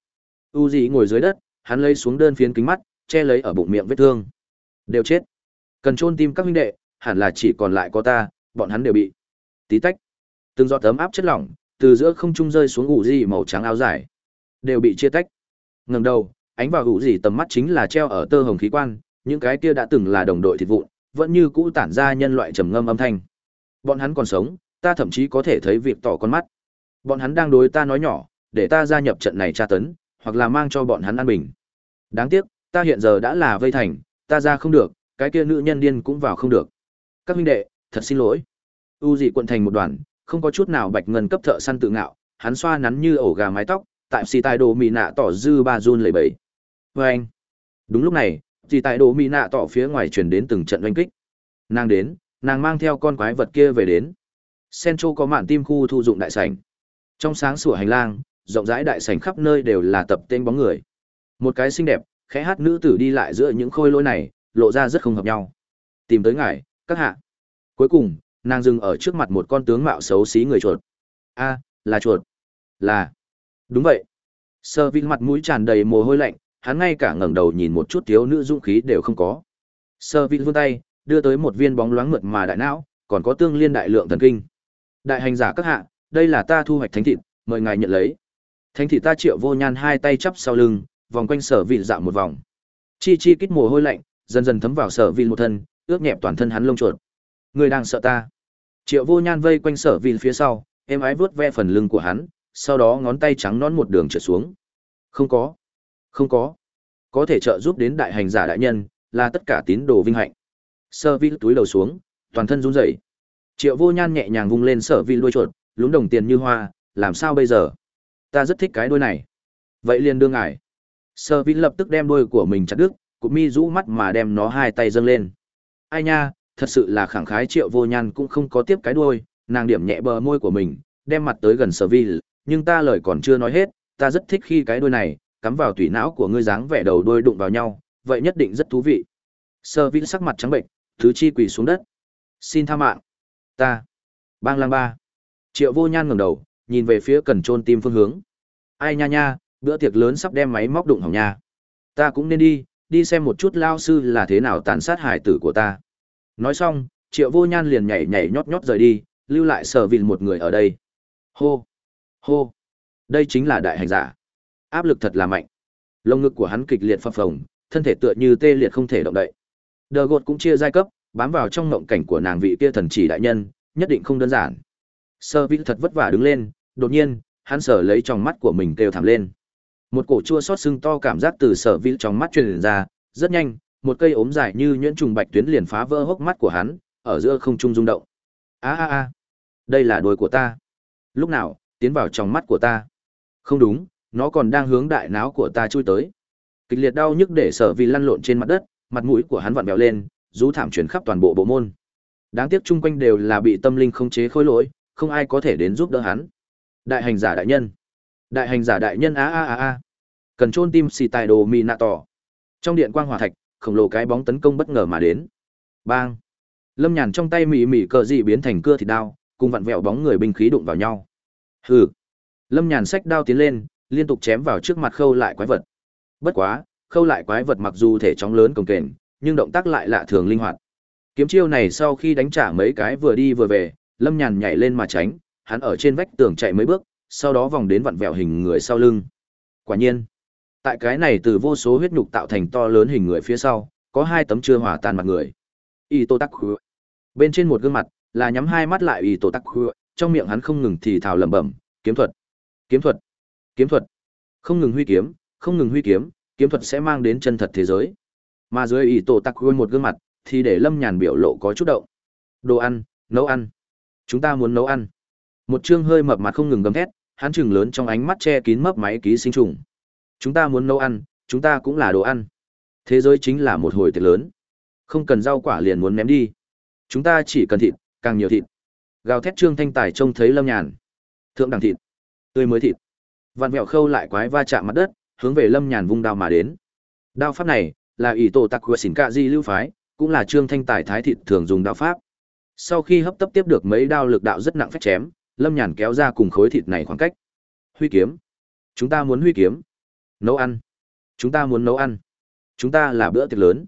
U Dị ngồi dưới đất, hắn lấy xuống đơn phiến kính mắt, che lấy ở bụng miệng vết thương. Đều chết. Cần chôn tim các huynh đệ, hẳn là chỉ còn lại có ta, bọn hắn đều bị. Tí tách. Từng giọt tấm áp chất lỏng từ giữa không trung rơi xuống ủ gì màu trắng áo dài, đều bị chia tách. Ngẩng đầu, ánh vào ủ gì tầm mắt chính là treo ở tơ hồng khí quan, những cái kia đã từng là đồng đội thịt vụn, vẫn như cũ tản ra nhân loại trầm ngâm âm thanh. Bọn hắn còn sống, ta thậm chí có thể thấy việc tỏ con mắt. Bọn hắn đang đối ta nói nhỏ, để ta gia nhập trận này tra tấn, hoặc là mang cho bọn hắn an bình. Đáng tiếc, ta hiện giờ đã là vây thành, ta ra không được, cái kia nữ nhân điên cũng vào không được. Các huynh đệ, thật xin lỗi. U dị quận thành một đoàn, không có chút nào bạch ngân cấp thợ săn tự ngạo, hắn xoa nắn như ổ gà mái tóc, tại xì tài đồ mì nạ tỏ dư ba run lẩy bẩy. Và anh. Đúng lúc này, xì tài đồ mì nạ tỏ phía ngoài truyền đến từng trận oanh kích. Nàng đến, nàng mang theo con quái vật kia về đến. sencho có mạn tim khu thu dụng đại sảnh. Trong sáng sủa hành lang, rộng rãi đại sảnh khắp nơi đều là tập tên bóng người. Một cái xinh đẹp, khẽ hát nữ tử đi lại giữa những khôi lỗi này, lộ ra rất không hợp nhau. Tìm tới ngài, các hạ. Cuối cùng, nàng dừng ở trước mặt một con tướng mạo xấu xí người chuột. A, là chuột. Là. Đúng vậy. Sơ Vin mặt mũi tràn đầy mồ hôi lạnh, hắn ngay cả ngẩng đầu nhìn một chút thiếu nữ dũng khí đều không có. Sơ Vin vươn tay, đưa tới một viên bóng loáng mượt mà đại não, còn có tương liên đại lượng thần kinh. Đại hành giả các hạ, đây là ta thu hoạch thánh thịt, mời ngài nhận lấy. Thánh thịt ta triệu vô nhan hai tay chắp sau lưng, vòng quanh sở vị dạo một vòng. Chi chi kích mồ hôi lạnh, dần dần thấm vào sở vi một thân, ướt nhẹp toàn thân hắn lông chuột. người đang sợ ta. Triệu vô nhan vây quanh sở vi phía sau, em ái vuốt ve phần lưng của hắn, sau đó ngón tay trắng nón một đường trượt xuống. Không có. Không có. Có thể trợ giúp đến đại hành giả đại nhân, là tất cả tín đồ vinh hạnh. Sở vi túi đầu xuống, toàn thân run rẩy. Triệu vô nhan nhẹ nhàng vung lên sở vi đuôi chuột, lúng đồng tiền như hoa, làm sao bây giờ? Ta rất thích cái đuôi này. Vậy liền đương ngài. Sở vi lập tức đem đuôi của mình chặt đứt, cụp mi rũ mắt mà đem nó hai tay dâng lên. Ai nha, thật sự là khẳng khái triệu vô nhan cũng không có tiếp cái đuôi, nàng điểm nhẹ bờ môi của mình, đem mặt tới gần sở vi, nhưng ta lời còn chưa nói hết, ta rất thích khi cái đuôi này, cắm vào tủy não của ngươi dáng vẻ đầu đuôi đụng vào nhau, vậy nhất định rất thú vị. Sở vi sắc mặt trắng bệnh, thứ chi quỳ xuống đất. Xin tha mạng. Ta. Bang lang ba. Triệu vô nhan ngẩng đầu, nhìn về phía cần trôn tim phương hướng. Ai nha nha, bữa tiệc lớn sắp đem máy móc đụng hỏng nha. Ta cũng nên đi, đi xem một chút lao sư là thế nào tàn sát hải tử của ta. Nói xong, triệu vô nhan liền nhảy nhảy nhót nhót rời đi, lưu lại sở vịn một người ở đây. Hô! Hô! Đây chính là đại hành giả. Áp lực thật là mạnh. Lông ngực của hắn kịch liệt phập phồng, thân thể tựa như tê liệt không thể động đậy. Đờ gột cũng chia giai cấp, bám vào trong ngộng cảnh của nàng vị kia thần chỉ đại nhân, nhất định không đơn giản. Sơ Vĩ thật vất vả đứng lên, đột nhiên, hắn sở lấy trong mắt của mình kêu thảm lên. Một cổ chua xót sưng to cảm giác từ Sở Vĩ trong mắt truyền ra, rất nhanh, một cây ốm dài như nhuyễn trùng bạch tuyến liền phá vỡ hốc mắt của hắn, ở giữa không trung rung động. A a a, đây là đôi của ta. Lúc nào, tiến vào trong mắt của ta. Không đúng, nó còn đang hướng đại não của ta chui tới. Kịch liệt đau nhức để Sở Vĩ lăn lộn trên mặt đất, mặt mũi của hắn vặn vẹo lên, rú thảm chuyển khắp toàn bộ bộ môn. Đáng tiếc chung quanh đều là bị tâm linh không chế khối lỗi, không ai có thể đến giúp đỡ hắn. Đại hành giả đại nhân. Đại hành giả đại nhân a a a a. Cần chôn tim xì tài đồ mì nạ tỏ. Trong điện quang hòa thạch, khổng lồ cái bóng tấn công bất ngờ mà đến. Bang. Lâm Nhàn trong tay mỉ mỉ cờ dị biến thành cưa thịt đao, cùng vặn vẹo bóng người binh khí đụng vào nhau. Hừ. Lâm Nhàn xách đao tiến lên, liên tục chém vào trước mặt khâu lại quái vật. Bất quá, khâu lại quái vật mặc dù thể chóng lớn cồng kềnh, nhưng động tác lại lạ thường linh hoạt. Kiếm chiêu này sau khi đánh trả mấy cái vừa đi vừa về, Lâm Nhàn nhảy lên mà tránh, hắn ở trên vách tường chạy mấy bước, sau đó vòng đến vặn vẹo hình người sau lưng. Quả nhiên, tại cái này từ vô số huyết nhục tạo thành to lớn hình người phía sau, có hai tấm chưa hòa tan mặt người. Y Tô Tắc Khứa. Bên trên một gương mặt là nhắm hai mắt lại Y Tô Tắc Khứa, trong miệng hắn không ngừng thì thào lẩm bẩm, kiếm thuật, kiếm thuật, kiếm thuật. Không ngừng huy kiếm, không ngừng huy kiếm, kiếm thuật sẽ mang đến chân thật thế giới. Mà dưới Y Tô tắc quên một gương mặt, thì để lâm nhàn biểu lộ có chút động. Đồ ăn, nấu ăn. Chúng ta muốn nấu ăn. Một chương hơi mập mặt không ngừng gầm thét, hắn chừng lớn trong ánh mắt che kín mấp máy ký sinh trùng. Chúng ta muốn nấu ăn, chúng ta cũng là đồ ăn. Thế giới chính là một hồi tiệc lớn. Không cần rau quả liền muốn ném đi. Chúng ta chỉ cần thịt, càng nhiều thịt. Gào thét trương thanh tài trông thấy lâm nhàn. Thượng đẳng thịt. Tươi mới thịt. Vạn Mẹo khâu lại quái va chạm mặt đất, hướng về lâm nhàn vung đao mà đến. Đao pháp này, là ỷ tổ tặc của xỉn cạ di lưu phái cũng là trương thanh tài thái thịt thường dùng đao pháp sau khi hấp tấp tiếp được mấy đao lực đạo rất nặng phép chém lâm nhàn kéo ra cùng khối thịt này khoảng cách. Huy kiếm. Chúng ta muốn huy kiếm. Nấu ăn. Chúng ta muốn nấu ăn. Chúng ta là bữa tiệc lớn.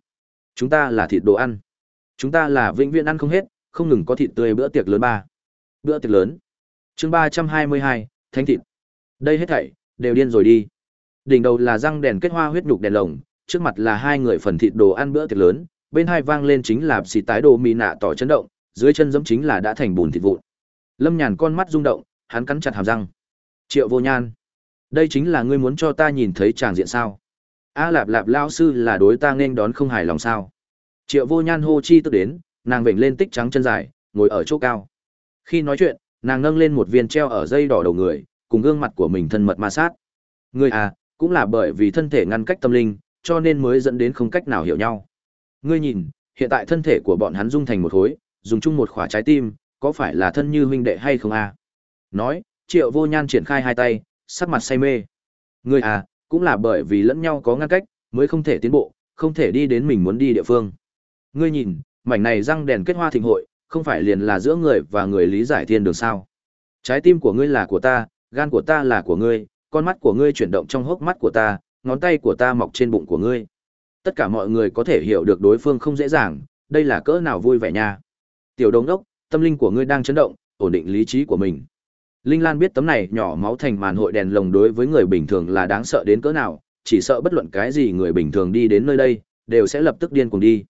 Chúng ta là thịt đồ ăn. Chúng ta là vĩnh viễn ăn không hết không ngừng có thịt tươi bữa tiệc lớn ba. Bữa tiệc lớn. Chương ba trăm hai mươi hai thanh thịt. Đây hết thảy đều điên rồi đi. Đỉnh đầu là răng đèn kết hoa huyết nhục đèn lồng trước mặt là hai người phần thịt đồ ăn bữa tiệc lớn, bên hai vang lên chính là xì tái đồ mì nạ tỏ chấn động, dưới chân giống chính là đã thành bùn thịt vụn. Lâm Nhàn con mắt rung động, hắn cắn chặt hàm răng. Triệu Vô Nhan, đây chính là ngươi muốn cho ta nhìn thấy chàng diện sao? A Lạp Lạp lão sư là đối ta nên đón không hài lòng sao? Triệu Vô Nhan hô chi tức đến, nàng vểnh lên tích trắng chân dài, ngồi ở chỗ cao. Khi nói chuyện, nàng nâng lên một viên treo ở dây đỏ đầu người, cùng gương mặt của mình thân mật ma sát. Ngươi à, cũng là bởi vì thân thể ngăn cách tâm linh, cho nên mới dẫn đến không cách nào hiểu nhau. Ngươi nhìn, hiện tại thân thể của bọn hắn dung thành một khối, dùng chung một khỏa trái tim, có phải là thân như huynh đệ hay không? À? Nói, Triệu Vô Nhan triển khai hai tay, sắc mặt say mê. Ngươi à, cũng là bởi vì lẫn nhau có ngăn cách, mới không thể tiến bộ, không thể đi đến mình muốn đi địa phương. Ngươi nhìn, mảnh này răng đèn kết hoa thịnh hội, không phải liền là giữa người và người lý giải thiên đường sao? Trái tim của ngươi là của ta, gan của ta là của ngươi, con mắt của ngươi chuyển động trong hốc mắt của ta, ngón tay của ta mọc trên bụng của ngươi. Tất cả mọi người có thể hiểu được đối phương không dễ dàng, đây là cỡ nào vui vẻ nha. Tiểu đồng đốc, tâm linh của ngươi đang chấn động, ổn định lý trí của mình. Linh Lan biết tấm này nhỏ máu thành màn hội đèn lồng đối với người bình thường là đáng sợ đến cỡ nào, chỉ sợ bất luận cái gì người bình thường đi đến nơi đây, đều sẽ lập tức điên cuồng đi.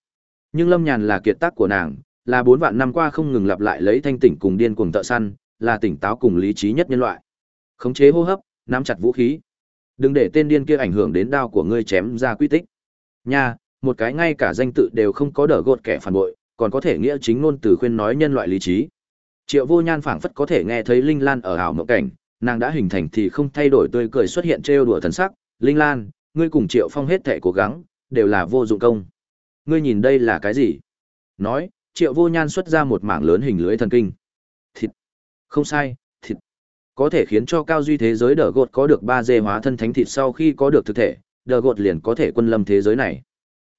Nhưng Lâm Nhàn là kiệt tác của nàng, Là bốn vạn năm qua không ngừng lặp lại lấy thanh tỉnh cùng điên cuồng tợ săn, là tỉnh táo cùng lý trí nhất nhân loại. Khống chế hô hấp, nắm chặt vũ khí. Đừng để tên điên kia ảnh hưởng đến đao của ngươi chém ra quy tích. Nha, một cái ngay cả danh tự đều không có đỡ gột kẻ phản bội, còn có thể nghĩa chính ngôn từ khuyên nói nhân loại lý trí. Triệu Vô Nhan phảng phất có thể nghe thấy Linh Lan ở ảo mộng cảnh, nàng đã hình thành thì không thay đổi tươi cười xuất hiện trêu đùa thần sắc, "Linh Lan, ngươi cùng Triệu Phong hết thể cố gắng, đều là vô dụng công. Ngươi nhìn đây là cái gì?" Nói, Triệu Vô Nhan xuất ra một mảng lớn hình lưới thần kinh. Thịt. Không sai, thịt. Có thể khiến cho cao duy thế giới đỡ gột có được ba dê hóa thân thánh thịt sau khi có được thực thể, đỡ gột liền có thể quân lâm thế giới này.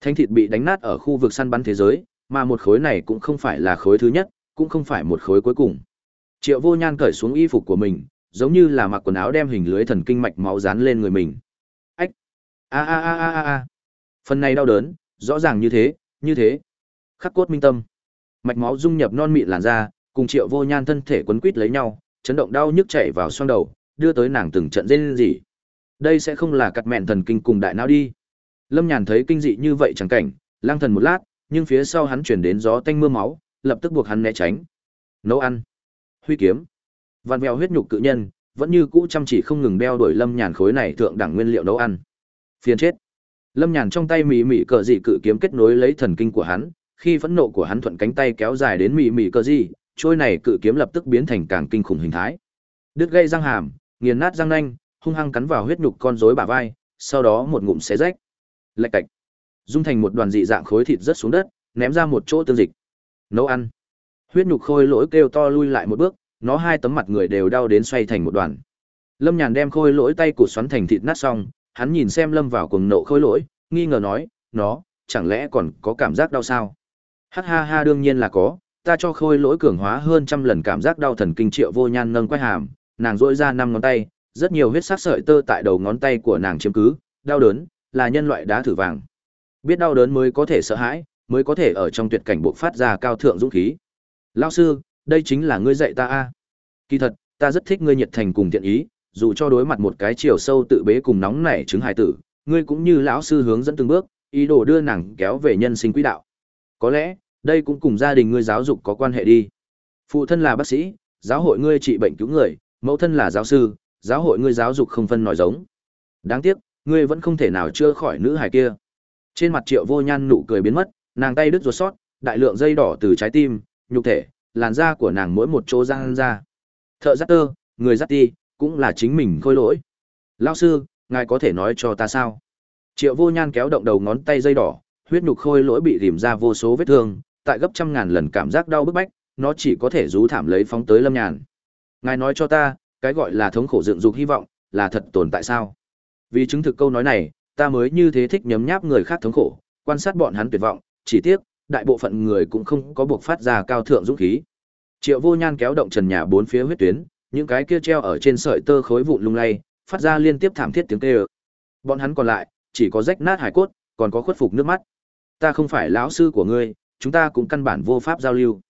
Thánh thịt bị đánh nát ở khu vực săn bắn thế giới, mà một khối này cũng không phải là khối thứ nhất, cũng không phải một khối cuối cùng. Triệu Vô Nhan cởi xuống y phục của mình, giống như là mặc quần áo đem hình lưới thần kinh mạch máu dán lên người mình. Ách. A a a a a. Phần này đau đớn, rõ ràng như thế, như thế. Khắc cốt minh tâm. Mạch máu dung nhập non mịn làn da, cùng Triệu Vô Nhan thân thể quấn quýt lấy nhau, chấn động đau nhức chảy vào xoang đầu, đưa tới nàng từng trận rên rỉ. Đây sẽ không là cắt mẹn thần kinh cùng đại não đi. Lâm Nhàn thấy kinh dị như vậy chẳng cảnh, lang thần một lát, nhưng phía sau hắn chuyển đến gió tanh mưa máu, lập tức buộc hắn né tránh. Nấu ăn, huy kiếm, vạn vẹo huyết nhục cự nhân, vẫn như cũ chăm chỉ không ngừng đeo đuổi Lâm Nhàn khối này thượng đẳng nguyên liệu nấu ăn. Phiền chết. Lâm Nhàn trong tay mỉ mỉ cờ dị cự kiếm kết nối lấy thần kinh của hắn, khi phẫn nộ của hắn thuận cánh tay kéo dài đến mỉ mỉ cờ dị, trôi này cự kiếm lập tức biến thành càng kinh khủng hình thái. Đứt gây răng hàm, nghiền nát răng nanh, hung hăng cắn vào huyết nhục con rối bả vai, sau đó một ngụm xé rách. Lạch cạch. Dung thành một đoàn dị dạng khối thịt rất xuống đất, ném ra một chỗ tương dịch. Nấu ăn. Huyết nhục khôi lỗi kêu to lui lại một bước, nó hai tấm mặt người đều đau đến xoay thành một đoàn. Lâm Nhàn đem khôi lỗi tay cụt xoắn thành thịt nát xong, hắn nhìn xem Lâm vào cuồng nộ khôi lỗi, nghi ngờ nói, nó, chẳng lẽ còn có cảm giác đau sao? Hắc ha ha đương nhiên là có, ta cho khôi lỗi cường hóa hơn trăm lần cảm giác đau thần kinh triệu vô nhan nâng quay hàm, nàng duỗi ra năm ngón tay, rất nhiều huyết sắc sợi tơ tại đầu ngón tay của nàng chiếm cứ, đau đớn, là nhân loại đá thử vàng. Biết đau đớn mới có thể sợ hãi, mới có thể ở trong tuyệt cảnh buộc phát ra cao thượng dũng khí. Lão sư, đây chính là ngươi dạy ta a. Kỳ thật, ta rất thích ngươi nhiệt thành cùng thiện ý, dù cho đối mặt một cái chiều sâu tự bế cùng nóng nảy chứng hài tử, ngươi cũng như lão sư hướng dẫn từng bước, ý đồ đưa nàng kéo về nhân sinh quỹ đạo. Có lẽ, đây cũng cùng gia đình ngươi giáo dục có quan hệ đi. Phụ thân là bác sĩ, giáo hội ngươi trị bệnh cứu người, mẫu thân là giáo sư, giáo hội ngươi giáo dục không phân nói giống. Đáng tiếc, ngươi vẫn không thể nào chữa khỏi nữ hài kia. Trên mặt Triệu Vô Nhan nụ cười biến mất, nàng tay đứt ruột sót, đại lượng dây đỏ từ trái tim, nhục thể, làn da của nàng mỗi một chỗ răng ra. Thợ giắt tơ, người giắt ti, cũng là chính mình khôi lỗi. Lão sư, ngài có thể nói cho ta sao? Triệu Vô Nhan kéo động đầu ngón tay dây đỏ, huyết nhục khôi lỗi bị rìm ra vô số vết thương, tại gấp trăm ngàn lần cảm giác đau bức bách, nó chỉ có thể rú thảm lấy phóng tới Lâm Nhàn. Ngài nói cho ta, cái gọi là thống khổ dựng dục hy vọng, là thật tồn tại sao? Vì chứng thực câu nói này, ta mới như thế thích nhấm nháp người khác thống khổ, quan sát bọn hắn tuyệt vọng, chỉ tiếc, đại bộ phận người cũng không có buộc phát ra cao thượng dũng khí. Triệu Vô Nhan kéo động trần nhà bốn phía huyết tuyến, những cái kia treo ở trên sợi tơ khối vụn lung lay, phát ra liên tiếp thảm thiết tiếng kêu. Bọn hắn còn lại, chỉ có rách nát hải cốt, còn có khuất phục nước mắt. Ta không phải lão sư của ngươi, chúng ta cũng căn bản vô pháp giao lưu.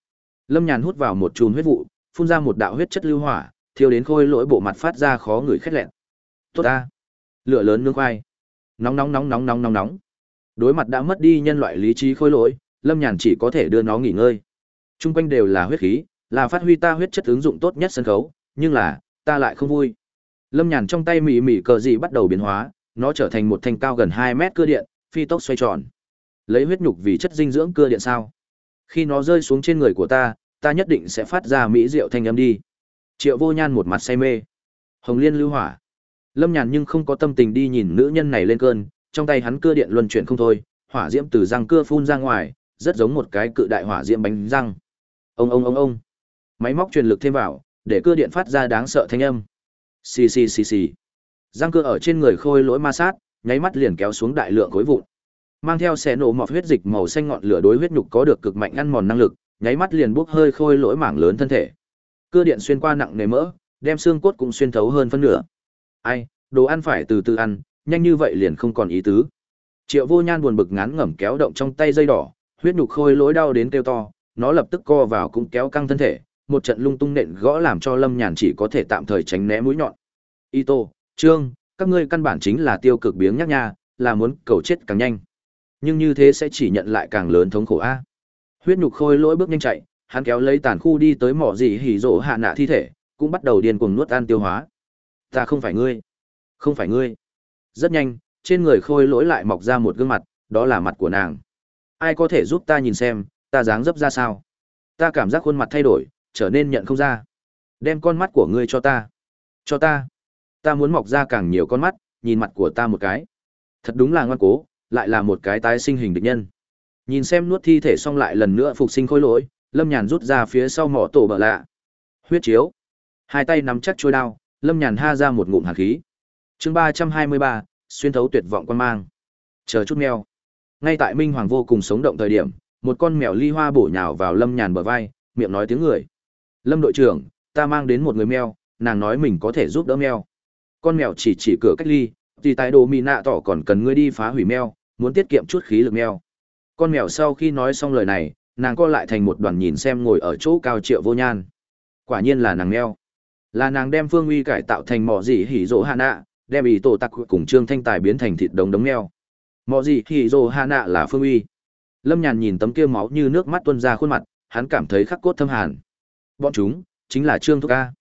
Lâm Nhàn hút vào một chùm huyết vụ, phun ra một đạo huyết chất lưu hỏa, thiêu đến khôi lỗi bộ mặt phát ra khó người khét lẹn. Tốt ta. Lửa lớn nướng khoai. Nóng nóng nóng nóng nóng nóng nóng. Đối mặt đã mất đi nhân loại lý trí khôi lỗi, Lâm Nhàn chỉ có thể đưa nó nghỉ ngơi. Trung quanh đều là huyết khí, là phát huy ta huyết chất ứng dụng tốt nhất sân khấu, nhưng là, ta lại không vui. Lâm Nhàn trong tay mỉ mỉ cờ gì bắt đầu biến hóa, nó trở thành một thanh cao gần hai mét cưa điện, phi tốc xoay tròn. Lấy huyết nhục vì chất dinh dưỡng cưa điện sao? Khi nó rơi xuống trên người của ta, ta nhất định sẽ phát ra mỹ diệu thanh âm đi. Triệu Vô Nhan một mặt say mê. Hồng Liên lưu hỏa. Lâm Nhàn nhưng không có tâm tình đi nhìn nữ nhân này lên cơn, trong tay hắn cưa điện luân chuyển không thôi, hỏa diễm từ răng cưa phun ra ngoài, rất giống một cái cự đại hỏa diễm bánh răng. Ông ông ông ông. Máy móc truyền lực thêm vào, để cưa điện phát ra đáng sợ thanh âm. Xì xì xì xì. Răng cưa ở trên người khôi lỗi ma sát, nháy mắt liền kéo xuống đại lượng khối vụn. Mang theo xé nổ mọt huyết dịch màu xanh ngọn lửa đối huyết nhục có được cực mạnh ăn mòn năng lực, nháy mắt liền bốc hơi khôi lỗi mảng lớn thân thể. Cưa điện xuyên qua nặng nề mỡ, đem xương cốt cũng xuyên thấu hơn phân nửa. Ai, đồ ăn phải từ từ ăn, nhanh như vậy liền không còn ý tứ. Triệu Vô Nhan buồn bực ngán ngẩm kéo động trong tay dây đỏ, huyết nhục khôi lỗi đau đến kêu to, nó lập tức co vào cũng kéo căng thân thể, một trận lung tung nện gõ làm cho Lâm Nhàn chỉ có thể tạm thời tránh né mũi nhọn. Ito, Trương, các ngươi căn bản chính là tiêu cực biếng nhắc nha, là muốn cầu chết càng nhanh. Nhưng như thế sẽ chỉ nhận lại càng lớn thống khổ a. huyết nhục khôi lỗi bước nhanh chạy hắn kéo lấy tàn khu đi tới mỏ dị hỉ rỗ hạ nạ thi thể cũng bắt đầu điên cuồng nuốt ăn tiêu hóa ta không phải ngươi. Không phải ngươi. Rất nhanh, trên người khôi lỗi lại mọc ra một gương mặt, đó là mặt của nàng. Ai có thể giúp ta nhìn xem, ta dáng dấp ra sao? Ta cảm giác khuôn mặt thay đổi, trở nên nhận không ra. Đem con mắt của ngươi cho ta. Cho ta. Ta muốn mọc ra càng nhiều con mắt, nhìn mặt của ta một cái. Thật đúng là ngoan cố, lại là một cái tái sinh hình địch nhân. Nhìn xem nuốt thi thể xong lại lần nữa phục sinh khôi lỗi, lâm nhàn rút ra phía sau mỏ tổ bờ lạ. Huyết chiếu. Hai tay nắm chắc trôi đao lâm nhàn ha ra một ngụm hạt khí. Chương ba trăm hai mươi ba, xuyên thấu tuyệt vọng quan mang. Chờ chút mèo. Ngay tại minh hoàng vô cùng sống động thời điểm, một con mèo ly hoa bổ nhào vào lâm nhàn bờ vai, miệng nói tiếng người. Lâm đội trưởng, ta mang đến một người mèo, nàng nói mình có thể giúp đỡ mèo. Con mèo chỉ chỉ cửa cách ly, thì tại đồ mỹ nạ tỏ còn cần ngươi đi phá hủy mèo, muốn tiết kiệm chút khí lực mèo. Con mèo sau khi nói xong lời này, nàng co lại thành một đoàn nhìn xem ngồi ở chỗ cao triệu vô nhan. Quả nhiên là nàng mèo là nàng đem phương uy cải tạo thành mỏ dị hỉ rỗ hạ nạ, đem ý tổ tặc cùng trương thanh tài biến thành thịt đống đống neo mỏ dị hỉ rỗ hạ nạ là phương uy. Lâm nhàn nhìn tấm kia máu như nước mắt tuân ra khuôn mặt, hắn cảm thấy khắc cốt thâm hàn. Bọn chúng chính là trương thúc ca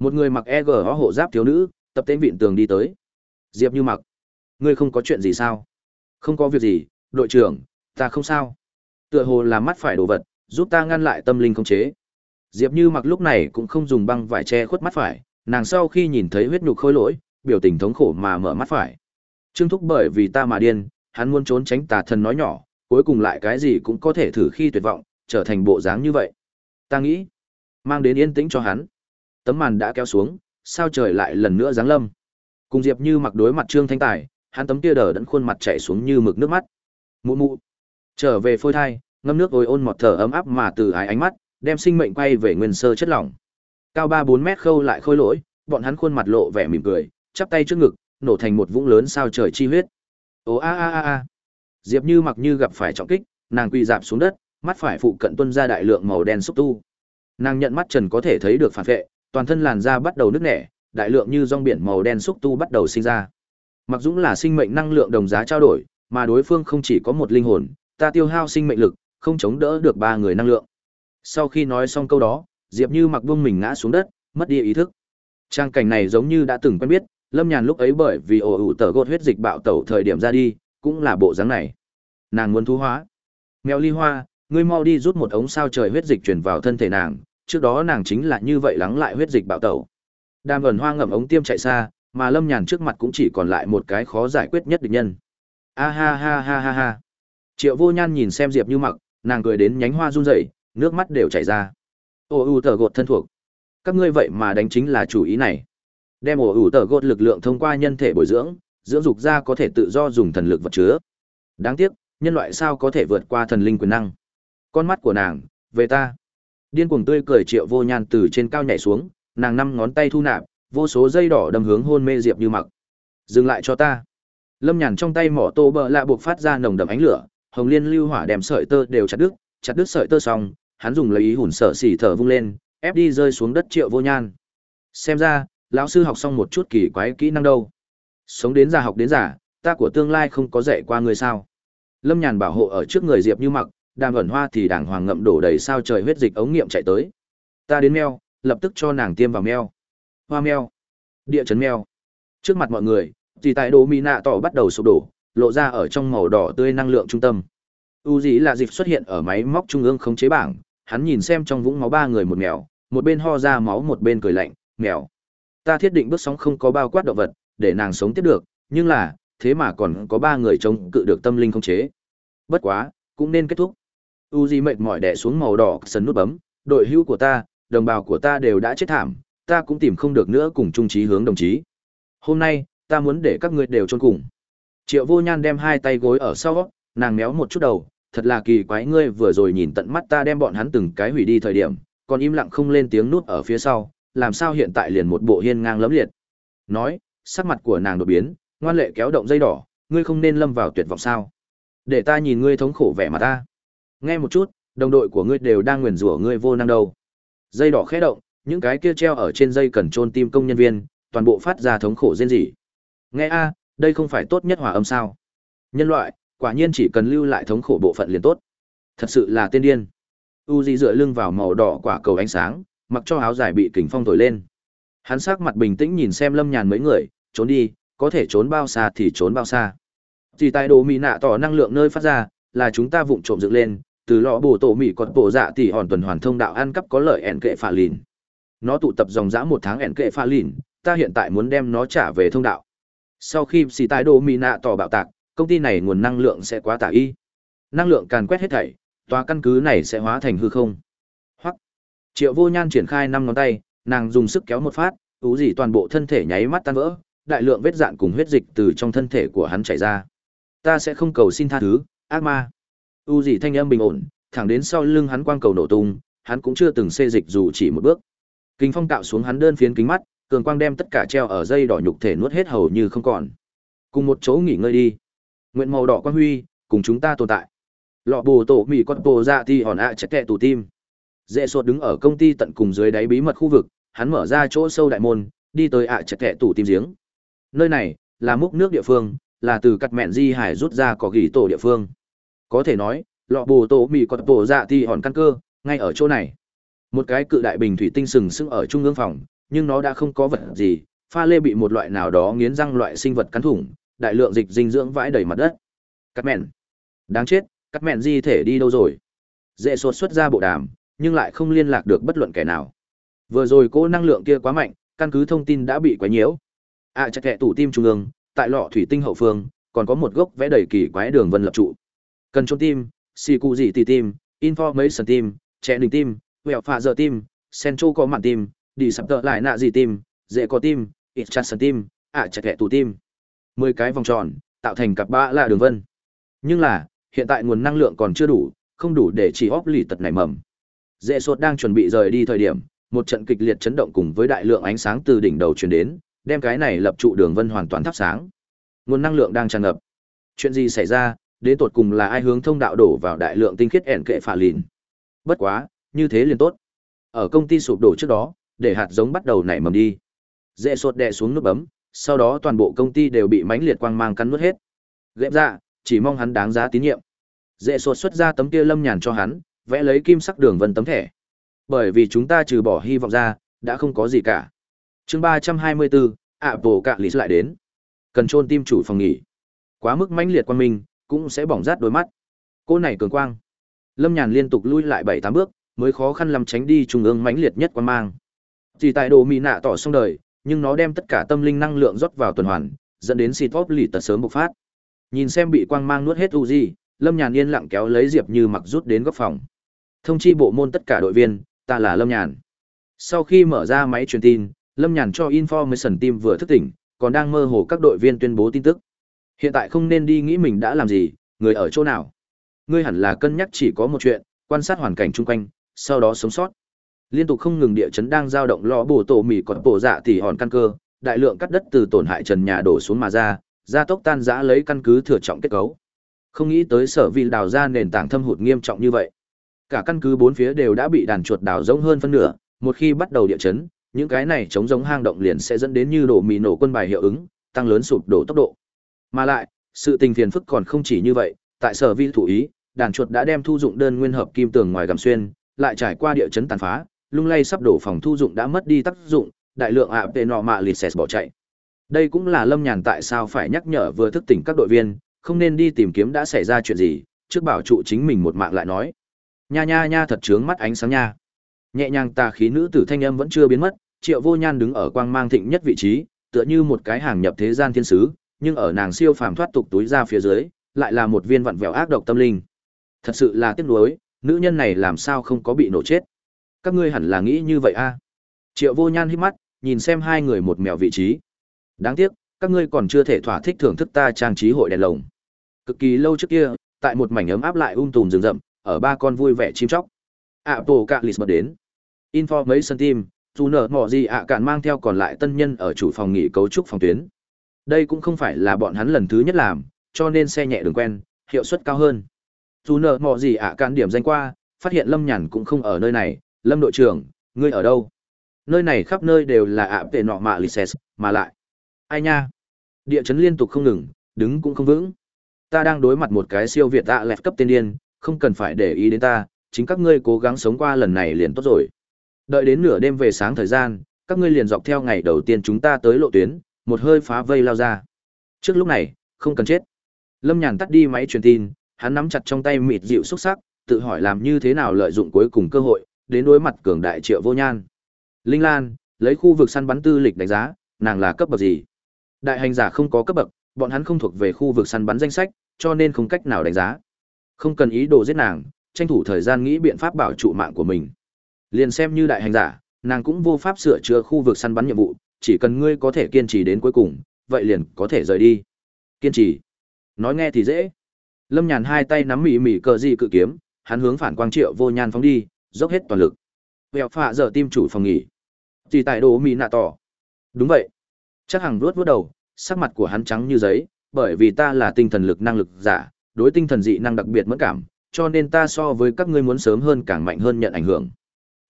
một người mặc e g hộ giáp thiếu nữ, tập tên vịn tường đi tới. Diệp như mặc, ngươi không có chuyện gì sao? Không có việc gì, đội trưởng, ta không sao. Tựa hồ là mắt phải đồ vật, giúp ta ngăn lại tâm linh không chế diệp như mặc lúc này cũng không dùng băng vải che khuất mắt phải, nàng sau khi nhìn thấy huyết nhục khôi lỗi, biểu tình thống khổ mà mở mắt phải. Trương thúc bởi vì ta mà điên, hắn muốn trốn tránh tà thần nói nhỏ, cuối cùng lại cái gì cũng có thể thử khi tuyệt vọng, trở thành bộ dáng như vậy. Ta nghĩ, mang đến yên tĩnh cho hắn. Tấm màn đã kéo xuống, sao trời lại lần nữa giáng lâm? Cùng diệp như mặc đối mặt trương thanh tài, hắn tấm kia đờ đẫn khuôn mặt chảy xuống như mực nước mắt. Mụ mụ, trở về phôi thai, ngâm nước ôi ôn một thở ấm áp mà từ ái ánh mắt đem sinh mệnh quay về nguyên sơ chất lỏng. Cao ba bốn mét khâu lại khôi lỗi, bọn hắn khuôn mặt lộ vẻ mỉm cười, chắp tay trước ngực, nổ thành một vũng lớn sao trời chi huyết. Ô a a a a. Diệp như mặc như gặp phải trọng kích, nàng quỳ dạp xuống đất, mắt phải phụ cận tuân ra đại lượng màu đen xúc tu. Nàng nhận mắt trần có thể thấy được phản vệ, toàn thân làn da bắt đầu nứt nẻ, đại lượng như rong biển màu đen xúc tu bắt đầu sinh ra. Mặc dũng là sinh mệnh năng lượng đồng giá trao đổi, mà đối phương không chỉ có một linh hồn, ta tiêu hao sinh mệnh lực, không chống đỡ được ba người năng lượng sau khi nói xong câu đó, diệp như mặc buông mình ngã xuống đất, mất đi ý thức. Trang cảnh này giống như đã từng quen biết, lâm nhàn lúc ấy bởi vì ổ ủ tờ gột huyết dịch bạo tẩu thời điểm ra đi, cũng là bộ dáng này. Nàng muốn thú hóa. Mèo ly hoa, ngươi mau đi rút một ống sao trời huyết dịch truyền vào thân thể nàng, trước đó nàng chính là như vậy lắng lại huyết dịch bạo tẩu. Đàm ẩn hoa ngậm ống tiêm chạy xa, mà lâm nhàn trước mặt cũng chỉ còn lại một cái khó giải quyết nhất địch nhân. A ha ha ha ha ha. Triệu vô nhan nhìn xem diệp như mặc, nàng cười đến nhánh hoa run rẩy nước mắt đều chảy ra. Ồ ủ tờ gột thân thuộc. Các ngươi vậy mà đánh chính là chủ ý này. Đem ổ ủ tờ gột lực lượng thông qua nhân thể bồi dưỡng dưỡng dục ra có thể tự do dùng thần lực vật chứa. Đáng tiếc, nhân loại sao có thể vượt qua thần linh quyền năng? Con mắt của nàng, về ta. Điên cuồng tươi cười triệu vô nhan từ trên cao nhảy xuống, nàng năm ngón tay thu nạp, vô số dây đỏ đâm hướng hôn mê diệp như mặc. Dừng lại cho ta. Lâm nhàn trong tay mỏ tô bợ lạ buộc phát ra nồng đậm ánh lửa, hồng liên lưu hỏa đem sợi tơ đều chặt đứt chặt đứt sợi tơ xong hắn dùng lấy ý hùn sợ xỉ thở vung lên, ép đi rơi xuống đất triệu vô nhan. Xem ra, lão sư học xong một chút kỳ quái kỹ năng đâu. Sống đến già học đến già, ta của tương lai không có dạy qua người sao? Lâm nhàn bảo hộ ở trước người diệp như mặc, đàm ẩn hoa thì đàng hoàng ngậm đổ đầy sao trời huyết dịch ống nghiệm chạy tới. Ta đến meo, lập tức cho nàng tiêm vào meo. Hoa meo. Địa chấn meo. Trước mặt mọi người, thì tại đồ mỹ nạ tỏ bắt đầu sụp đổ, lộ ra ở trong màu đỏ tươi năng lượng trung tâm. U dĩ là dịp xuất hiện ở máy móc trung ương khống chế bảng hắn nhìn xem trong vũng máu ba người một mèo, một bên ho ra máu một bên cười lạnh, mèo, ta thiết định bước sóng không có bao quát động vật, để nàng sống tiếp được, nhưng là, thế mà còn có ba người chống cự được tâm linh không chế. Bất quá, cũng nên kết thúc. Uzi mệt mỏi đè xuống màu đỏ sấn nút bấm, đội hữu của ta, đồng bào của ta đều đã chết thảm, ta cũng tìm không được nữa cùng trung trí hướng đồng chí. Hôm nay, ta muốn để các ngươi đều chôn cùng. Triệu vô nhan đem hai tay gối ở sau, nàng méo một chút đầu thật là kỳ quái ngươi vừa rồi nhìn tận mắt ta đem bọn hắn từng cái hủy đi thời điểm, còn im lặng không lên tiếng nút ở phía sau, làm sao hiện tại liền một bộ hiên ngang lấm liệt. Nói, sắc mặt của nàng đột biến, ngoan lệ kéo động dây đỏ, ngươi không nên lâm vào tuyệt vọng sao? Để ta nhìn ngươi thống khổ vẻ mặt ta. Nghe một chút, đồng đội của ngươi đều đang nguyền rủa ngươi vô năng đâu. Dây đỏ khẽ động, những cái kia treo ở trên dây cần trôn tim công nhân viên, toàn bộ phát ra thống khổ rên rỉ. Nghe a, đây không phải tốt nhất hòa âm sao? Nhân loại quả nhiên chỉ cần lưu lại thống khổ bộ phận liền tốt. Thật sự là tiên điên. U di dựa lưng vào màu đỏ quả cầu ánh sáng, mặc cho áo dài bị kình phong thổi lên. Hắn sắc mặt bình tĩnh nhìn xem lâm nhàn mấy người, trốn đi, có thể trốn bao xa thì trốn bao xa. Chỉ tại đồ mỹ nạ tỏ năng lượng nơi phát ra, là chúng ta vụng trộm dựng lên, từ lọ bổ tổ mỹ còn bổ dạ thì hòn tuần hoàn thông đạo ăn cắp có lợi ẻn kệ phà lìn. Nó tụ tập dòng dã một tháng ẻn kệ phà lìn, ta hiện tại muốn đem nó trả về thông đạo. Sau khi xì tài đồ mỹ nạ tỏ bạo tạc công ty này nguồn năng lượng sẽ quá tả y. Năng lượng càn quét hết thảy, tòa căn cứ này sẽ hóa thành hư không. Hoặc, triệu vô nhan triển khai năm ngón tay, nàng dùng sức kéo một phát, ú gì toàn bộ thân thể nháy mắt tan vỡ, đại lượng vết dạn cùng huyết dịch từ trong thân thể của hắn chảy ra. Ta sẽ không cầu xin tha thứ, ác ma. U gì thanh âm bình ổn, thẳng đến sau lưng hắn quang cầu nổ tung, hắn cũng chưa từng xê dịch dù chỉ một bước. Kinh phong tạo xuống hắn đơn phiến kính mắt, cường quang đem tất cả treo ở dây đỏ nhục thể nuốt hết hầu như không còn. Cùng một chỗ nghỉ ngơi đi nguyện màu đỏ quang huy, cùng chúng ta tồn tại. Lọ bồ tổ mỹ con bồ ra thì hòn ạ à chạy tệ tù tim. Dễ sột đứng ở công ty tận cùng dưới đáy bí mật khu vực, hắn mở ra chỗ sâu đại môn, đi tới ạ à chạy tệ tù tim giếng. Nơi này là múc nước địa phương, là từ cắt mẹn di hải rút ra có ghi tổ địa phương. Có thể nói, lọ bồ tổ mỹ con bồ dạ thì hòn căn cơ, ngay ở chỗ này. Một cái cự đại bình thủy tinh sừng sững ở trung ương phòng, nhưng nó đã không có vật gì, pha lê bị một loại nào đó nghiến răng loại sinh vật cắn thủng đại lượng dịch dinh dưỡng vãi đầy mặt đất. Cắt mẹn. Đáng chết cắt mẹn di thể đi đâu rồi? Dễ sột xuất ra bộ đàm nhưng lại không liên lạc được bất luận kẻ nào. Vừa rồi cỗ năng lượng kia quá mạnh căn cứ thông tin đã bị quấy nhiễu. Ạ à, chắc tủ tim trung ương tại lọ thủy tinh hậu phương còn có một gốc vẽ đầy kỳ quái đường vân lập trụ. Cần trốn tim xì cụ gì tì tim information tim trẻ đình tim vẹo phạ giờ tim centro có mạn tim đi sập tợ lại nạ gì tim dễ có tim ít chặt sân tim ạ à, chặt kệ tủ tim mười cái vòng tròn, tạo thành cặp ba là đường vân. Nhưng là, hiện tại nguồn năng lượng còn chưa đủ, không đủ để chỉ óp lì tật này mầm. Dễ sốt đang chuẩn bị rời đi thời điểm, một trận kịch liệt chấn động cùng với đại lượng ánh sáng từ đỉnh đầu truyền đến, đem cái này lập trụ đường vân hoàn toàn thắp sáng. Nguồn năng lượng đang tràn ngập. Chuyện gì xảy ra, đến tột cùng là ai hướng thông đạo đổ vào đại lượng tinh khiết ẻn kệ phả lìn? Bất quá, như thế liền tốt. Ở công ty sụp đổ trước đó, để hạt giống bắt đầu nảy mầm đi. Dễ sột đè xuống nút bấm sau đó toàn bộ công ty đều bị mãnh liệt quang mang cắn nuốt hết. Ghép ra, chỉ mong hắn đáng giá tín nhiệm. Dễ sột xuất ra tấm kia lâm nhàn cho hắn, vẽ lấy kim sắc đường vân tấm thẻ. Bởi vì chúng ta trừ bỏ hy vọng ra, đã không có gì cả. Chương ba trăm hai mươi bốn ạ bộ cạ lý lại đến. Cần trôn tim chủ phòng nghỉ. Quá mức mãnh liệt quan minh, cũng sẽ bỏng rát đôi mắt. Cô này cường quang. Lâm nhàn liên tục lui lại bảy tám bước, mới khó khăn làm tránh đi trung ương mãnh liệt nhất quang mang. Chỉ tại đồ mỹ nạ tỏ xong đời nhưng nó đem tất cả tâm linh năng lượng rót vào tuần hoàn, dẫn đến xịt vóp lì tật sớm bộc phát. Nhìn xem bị quang mang nuốt hết u di lâm nhàn yên lặng kéo lấy diệp như mặc rút đến góc phòng. Thông chi bộ môn tất cả đội viên, ta là lâm nhàn. Sau khi mở ra máy truyền tin, lâm nhàn cho information team vừa thức tỉnh, còn đang mơ hồ các đội viên tuyên bố tin tức. Hiện tại không nên đi nghĩ mình đã làm gì, người ở chỗ nào? Ngươi hẳn là cân nhắc chỉ có một chuyện, quan sát hoàn cảnh chung quanh, sau đó sống sót liên tục không ngừng địa chấn đang giao động lò bổ tổ mì còn bổ dạ tỉ hòn căn cơ, đại lượng cắt đất từ tổn hại trần nhà đổ xuống mà ra, gia tốc tan giã lấy căn cứ thừa trọng kết cấu. Không nghĩ tới sở vị đào ra nền tảng thâm hụt nghiêm trọng như vậy. Cả căn cứ bốn phía đều đã bị đàn chuột đào rỗng hơn phân nửa, một khi bắt đầu địa chấn, những cái này chống giống hang động liền sẽ dẫn đến như đổ mì nổ quân bài hiệu ứng, tăng lớn sụp đổ tốc độ. Mà lại, sự tình phiền phức còn không chỉ như vậy, tại sở vi thủ ý, đàn chuột đã đem thu dụng đơn nguyên hợp kim tường ngoài gầm xuyên, lại trải qua địa chấn tàn phá lung lay sắp đổ phòng thu dụng đã mất đi tác dụng, đại lượng ạ tệ nọ mạ lịt xẹt bỏ chạy. Đây cũng là lâm nhàn tại sao phải nhắc nhở vừa thức tỉnh các đội viên, không nên đi tìm kiếm đã xảy ra chuyện gì, trước bảo trụ chính mình một mạng lại nói. Nha nha nha thật trướng mắt ánh sáng nha. Nhẹ nhàng tà khí nữ tử thanh âm vẫn chưa biến mất, triệu vô nhan đứng ở quang mang thịnh nhất vị trí, tựa như một cái hàng nhập thế gian thiên sứ, nhưng ở nàng siêu phàm thoát tục túi ra phía dưới, lại là một viên vặn vẹo ác độc tâm linh. Thật sự là tiếc nuối, nữ nhân này làm sao không có bị nổ chết? Các ngươi hẳn là nghĩ như vậy a? Triệu vô nhan hít mắt, nhìn xem hai người một mèo vị trí. Đáng tiếc, các ngươi còn chưa thể thỏa thích thưởng thức ta trang trí hội đèn lồng. Cực kỳ lâu trước kia, tại một mảnh ấm áp lại um tùm rừng rậm, ở ba con vui vẻ chim chóc. Ạ tổ cạ lì bật đến. Info mấy sân tim dù nở mỏ gì ạ, cạn mang theo còn lại tân nhân ở chủ phòng nghỉ cấu trúc phòng tuyến. Đây cũng không phải là bọn hắn lần thứ nhất làm, cho nên xe nhẹ đường quen, hiệu suất cao hơn. Dù nợ mỏ gì ạ, cạn điểm danh qua, phát hiện lâm nhàn cũng không ở nơi này lâm đội trưởng ngươi ở đâu nơi này khắp nơi đều là ạ tệ nọ mạ lices mà lại ai nha địa chấn liên tục không ngừng đứng cũng không vững ta đang đối mặt một cái siêu việt ạ lẹt cấp tiên điên không cần phải để ý đến ta chính các ngươi cố gắng sống qua lần này liền tốt rồi. Đợi đến nửa đêm về sáng thời gian, các ngươi liền dọc theo ngày đầu tiên chúng ta tới lộ tuyến, một hơi phá vây lao ra. Trước lúc này, không cần chết. Lâm Nhàn tắt đi máy truyền tin, hắn nắm chặt trong tay mịt dịu xúc sắc, tự hỏi làm như thế nào lợi dụng cuối cùng cơ hội, đến đối mặt cường đại triệu vô nhan. Linh Lan, lấy khu vực săn bắn tư lịch đánh giá, nàng là cấp bậc gì? Đại hành giả không có cấp bậc, bọn hắn không thuộc về khu vực săn bắn danh sách, cho nên không cách nào đánh giá. Không cần ý đồ giết nàng, tranh thủ thời gian nghĩ biện pháp bảo trụ mạng của mình. Liền xem như đại hành giả, nàng cũng vô pháp sửa chữa khu vực săn bắn nhiệm vụ, chỉ cần ngươi có thể kiên trì đến cuối cùng, vậy liền có thể rời đi. Kiên trì. Nói nghe thì dễ. Lâm Nhàn hai tay nắm mỉ mỉ cờ gì cự kiếm, hắn hướng phản quang triệu vô nhan phóng đi, dốc hết toàn lực. Vẹo phạ giờ tim chủ phòng nghỉ. thì tại đồ mỹ nạ tỏ. Đúng vậy. Chắc hằng vuốt vuốt đầu, sắc mặt của hắn trắng như giấy, bởi vì ta là tinh thần lực năng lực giả, đối tinh thần dị năng đặc biệt mẫn cảm, cho nên ta so với các ngươi muốn sớm hơn càng mạnh hơn nhận ảnh hưởng.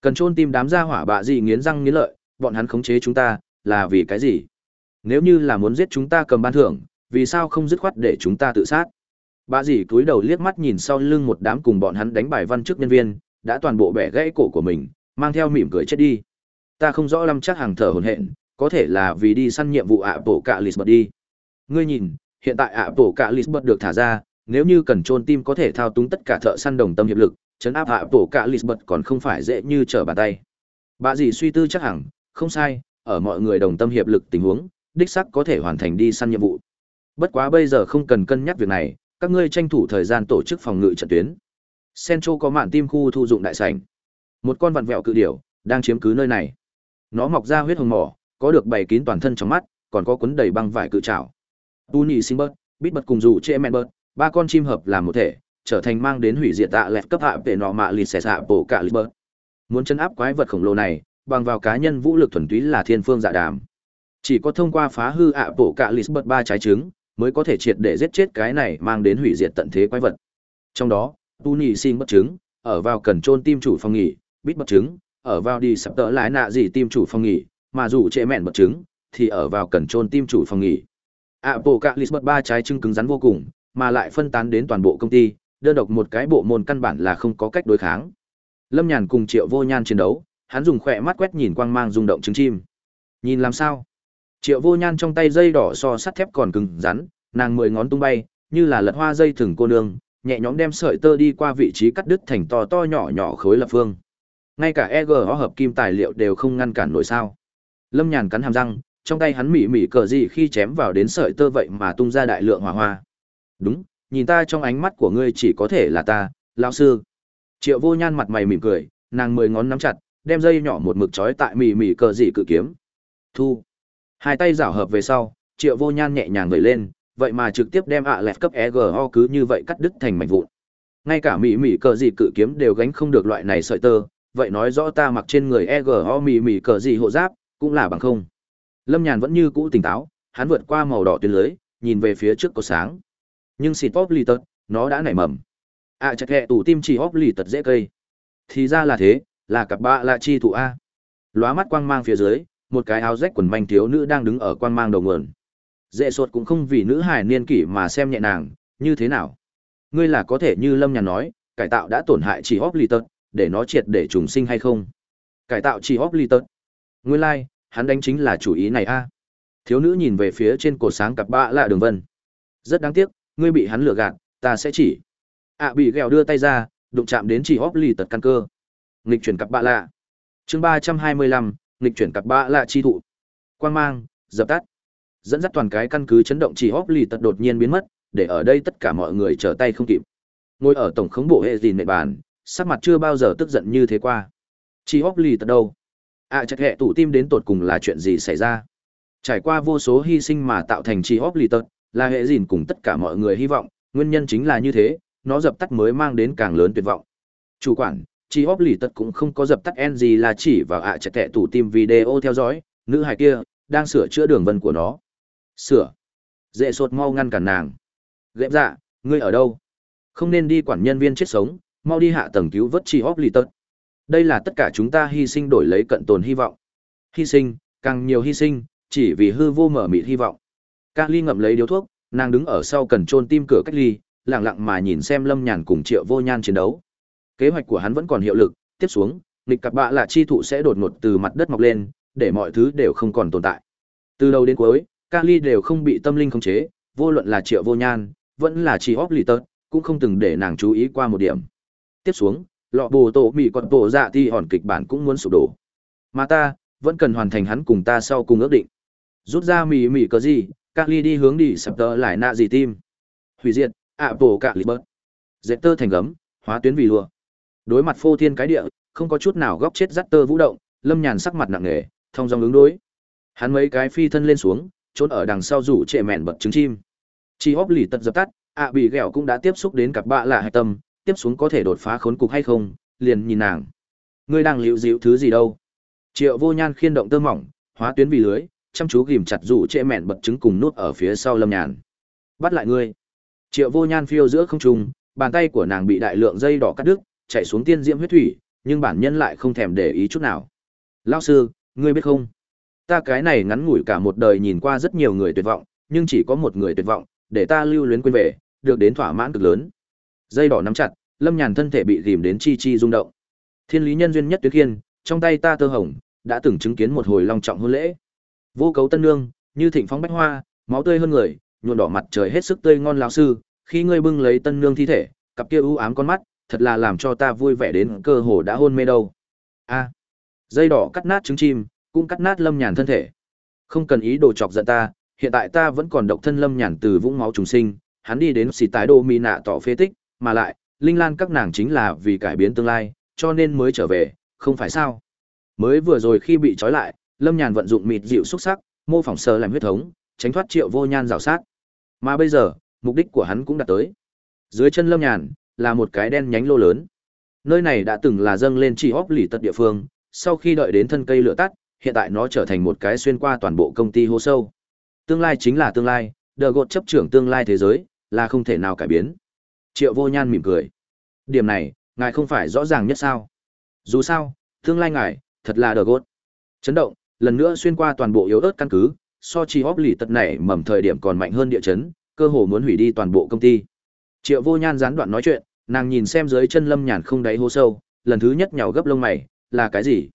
Cần chôn tim đám gia hỏa bạ gì nghiến răng nghiến lợi, bọn hắn khống chế chúng ta, là vì cái gì? Nếu như là muốn giết chúng ta cầm ban thưởng, vì sao không dứt khoát để chúng ta tự sát? Bạ gì cúi đầu liếc mắt nhìn sau lưng một đám cùng bọn hắn đánh bài văn chức nhân viên, đã toàn bộ bẻ gãy cổ của mình, mang theo mỉm cười chết đi. Ta không rõ lâm chắc hàng thở hổn hển, có thể là vì đi săn nhiệm vụ ạ bộ cạ Lisbeth đi. Ngươi nhìn, hiện tại ạ bộ cạ Lisbeth được thả ra, nếu như cần trôn tim có thể thao túng tất cả thợ săn đồng tâm hiệp lực, chấn áp hạ bộ cả bật còn không phải dễ như trở bàn tay. Bà gì suy tư chắc hẳn, không sai, ở mọi người đồng tâm hiệp lực tình huống, đích sắc có thể hoàn thành đi săn nhiệm vụ. Bất quá bây giờ không cần cân nhắc việc này, các ngươi tranh thủ thời gian tổ chức phòng ngự trận tuyến. Sencho có mạn tim khu thu dụng đại sảnh. Một con vặn vẹo cự điểu đang chiếm cứ nơi này. Nó mọc ra huyết hồng mỏ, có được bày kín toàn thân trong mắt, còn có cuốn đầy băng vải cự trảo. Tuni Sinbert, bít bật cùng dù Che Menbert, ba con chim hợp làm một thể, trở thành mang đến hủy diệt tạ lẹt cấp hạ về nọ mạ lịt xẻ xạ bổ cả Libert. Muốn chấn áp quái vật khổng lồ này, bằng vào cá nhân vũ lực thuần túy là thiên phương dạ đàm. Chỉ có thông qua phá hư ạ bổ cả lịt ba trái trứng, mới có thể triệt để giết chết cái này mang đến hủy diệt tận thế quái vật. Trong đó, tu nhị xin bất chứng ở vào cần trôn tim chủ phòng nghỉ, bít bất chứng ở vào đi sập tỡ lái nạ gì tim chủ phòng nghỉ, mà dù trệ mẹn bất chứng thì ở vào cần trôn tim chủ phòng nghỉ. apocalypse bổ ba trái trứng cứng rắn vô cùng, mà lại phân tán đến toàn bộ công ty, đơn độc một cái bộ môn căn bản là không có cách đối kháng. Lâm Nhàn cùng Triệu Vô Nhan chiến đấu, hắn dùng khỏe mắt quét nhìn quang mang rung động trứng chim. Nhìn làm sao? Triệu Vô Nhan trong tay dây đỏ so sắt thép còn cứng rắn, nàng mười ngón tung bay, như là lật hoa dây thừng cô nương, nhẹ nhõm đem sợi tơ đi qua vị trí cắt đứt thành to to nhỏ nhỏ khối lập phương. Ngay cả EGO hợp kim tài liệu đều không ngăn cản nổi sao? Lâm Nhàn cắn hàm răng, trong tay hắn mỉ mỉ cờ gì khi chém vào đến sợi tơ vậy mà tung ra đại lượng hỏa hoa. Đúng, nhìn ta trong ánh mắt của ngươi chỉ có thể là ta, lão sư. Triệu vô nhan mặt mày mỉm cười, nàng mười ngón nắm chặt, đem dây nhỏ một mực trói tại mỉ mỉ cờ gì cự kiếm. Thu. Hai tay rảo hợp về sau, triệu vô nhan nhẹ nhàng vẩy lên, vậy mà trực tiếp đem ạ à lẹt cấp EGO cứ như vậy cắt đứt thành mảnh vụn. Ngay cả mỉ mỉ cờ gì cự kiếm đều gánh không được loại này sợi tơ, vậy nói rõ ta mặc trên người EGO mỉ mỉ cờ gì hộ giáp, cũng là bằng không. Lâm Nhàn vẫn như cũ tỉnh táo, hắn vượt qua màu đỏ tuyến lưới, nhìn về phía trước có sáng. Nhưng xịt pop lì tật nó đã nảy mầm. Ạ à, chặt hẹ tủ tim chỉ hóp lì tật dễ cây. Thì ra là thế là cặp bạ là chi thụ a. Lóa mắt quang mang phía dưới một cái áo rách quần manh thiếu nữ đang đứng ở quang mang đầu nguồn dễ sột cũng không vì nữ hài niên kỷ mà xem nhẹ nàng như thế nào ngươi là có thể như lâm nhàn nói cải tạo đã tổn hại chỉ hóp lì tật để nó triệt để trùng sinh hay không cải tạo chỉ hóp lì tật nguyên lai、like, hắn đánh chính là chủ ý này a thiếu nữ nhìn về phía trên cổ sáng cặp bạ lạ đường vân rất đáng tiếc ngươi bị hắn lừa gạt, ta sẽ chỉ. ạ bị ghẹo đưa tay ra, đụng chạm đến chỉ hóp lì tật căn cơ. Nghịch chuyển cặp bạ lạ. chương ba trăm hai mươi lăm, nghịch chuyển cặp bạ lạ chi thụ. Quang mang, dập tắt. Dẫn dắt toàn cái căn cứ chấn động chỉ hóp lì tật đột nhiên biến mất, để ở đây tất cả mọi người trở tay không kịp. Ngồi ở tổng khống bộ hệ gì nệ bàn, sắc mặt chưa bao giờ tức giận như thế qua. Chỉ hóp lì tật đâu? ạ à, chặt hệ tủ tim đến tột cùng là chuyện gì xảy ra? Trải qua vô số hy sinh mà tạo thành chỉ hóp lì tật, là hệ dìn cùng tất cả mọi người hy vọng, nguyên nhân chính là như thế, nó dập tắt mới mang đến càng lớn tuyệt vọng. Chủ quản, chỉ hóp lì tật cũng không có dập tắt NG là chỉ vào ạ à chặt tệ tủ tim video theo dõi, nữ hài kia, đang sửa chữa đường vân của nó. Sửa. Dễ sột mau ngăn cản nàng. Ghẹp dạ, ngươi ở đâu? Không nên đi quản nhân viên chết sống, mau đi hạ tầng cứu vớt chỉ hóp lì tật. Đây là tất cả chúng ta hy sinh đổi lấy cận tồn hy vọng. Hy sinh, càng nhiều hy sinh, chỉ vì hư vô mở mịt hy vọng. Ca ly ngậm lấy điếu thuốc, nàng đứng ở sau cần trôn tim cửa cách ly, lặng lặng mà nhìn xem Lâm Nhàn cùng Triệu Vô Nhan chiến đấu. Kế hoạch của hắn vẫn còn hiệu lực, tiếp xuống, nghịch cặp bạ là chi thụ sẽ đột ngột từ mặt đất mọc lên, để mọi thứ đều không còn tồn tại. Từ đầu đến cuối, Kali đều không bị tâm linh khống chế, vô luận là Triệu Vô Nhan, vẫn là chỉ Hop Lì Tật, cũng không từng để nàng chú ý qua một điểm. Tiếp xuống, lọ bồ tổ mỹ còn tổ dạ thì hòn kịch bản cũng muốn sụp đổ. Mà ta, vẫn cần hoàn thành hắn cùng ta sau cùng ước định. Rút ra mỉ mỉ cờ gì, Kali đi hướng đi sập tơ lại nạ gì tim. Hủy diệt, ạ bồ cả lì bớt. Dệt tơ thành gấm, hóa tuyến vì lùa. Đối mặt phô thiên cái địa, không có chút nào góc chết dắt tơ vũ động, Lâm Nhàn sắc mặt nặng nề, thông dong ứng đối. Hắn mấy cái phi thân lên xuống, trốn ở đằng sau rủ trệ mèn bật trứng chim. Chi hóp lì tật dập tắt, ạ bị ghẹo cũng đã tiếp xúc đến cặp bạ lạ hạch tâm, tiếp xuống có thể đột phá khốn cục hay không, liền nhìn nàng. Ngươi đang liễu dịu thứ gì đâu? Triệu Vô Nhan khiên động tơ mỏng, hóa tuyến vì lưới, chăm chú ghìm chặt rủ trệ mèn bật trứng cùng nút ở phía sau Lâm Nhàn. Bắt lại ngươi. Triệu Vô Nhan phiêu giữa không trung, bàn tay của nàng bị đại lượng dây đỏ cắt đứt, chạy xuống tiên diễm huyết thủy, nhưng bản nhân lại không thèm để ý chút nào. Lão sư, ngươi biết không? Ta cái này ngắn ngủi cả một đời nhìn qua rất nhiều người tuyệt vọng, nhưng chỉ có một người tuyệt vọng, để ta lưu luyến quên về, được đến thỏa mãn cực lớn. Dây đỏ nắm chặt, Lâm Nhàn thân thể bị dìm đến chi chi rung động. Thiên lý nhân duyên nhất tuyết khiên, trong tay ta tơ hồng, đã từng chứng kiến một hồi long trọng hôn lễ. Vô cấu tân nương, như thịnh phóng bách hoa, máu tươi hơn người, nhuộm đỏ mặt trời hết sức tươi ngon lão sư, khi ngươi bưng lấy tân nương thi thể, cặp kia u ám con mắt, thật là làm cho ta vui vẻ đến cơ hồ đã hôn mê đâu. A. dây đỏ cắt nát trứng chim, cũng cắt nát Lâm Nhàn thân thể. Không cần ý đồ chọc giận ta, hiện tại ta vẫn còn độc thân Lâm Nhàn từ vũng máu trùng sinh, hắn đi đến xì tái đô mi nạ tỏ phế tích, mà lại, Linh Lan các nàng chính là vì cải biến tương lai, cho nên mới trở về, không phải sao? Mới vừa rồi khi bị trói lại, Lâm Nhàn vận dụng mịt dịu xúc sắc, mô phỏng sờ làm huyết thống, tránh thoát Triệu Vô Nhan rào sát. Mà bây giờ, mục đích của hắn cũng đạt tới. Dưới chân Lâm Nhàn là một cái đen nhánh lô lớn. Nơi này đã từng là dâng lên chỉ hóp lì tật địa phương, sau khi đợi đến thân cây lửa tắt, hiện tại nó trở thành một cái xuyên qua toàn bộ công ty hô sâu. Tương lai chính là tương lai, đờ gột chấp trưởng tương lai thế giới, là không thể nào cải biến. Triệu vô nhan mỉm cười. Điểm này, ngài không phải rõ ràng nhất sao. Dù sao, tương lai ngài, thật là đờ gột. Chấn động, lần nữa xuyên qua toàn bộ yếu ớt căn cứ, so chi hóp lì tật này mầm thời điểm còn mạnh hơn địa chấn, cơ hồ muốn hủy đi toàn bộ công ty. Triệu vô nhan gián đoạn nói chuyện, nàng nhìn xem dưới chân lâm nhàn không đáy hố sâu, lần thứ nhất nhào gấp lông mày, là cái gì?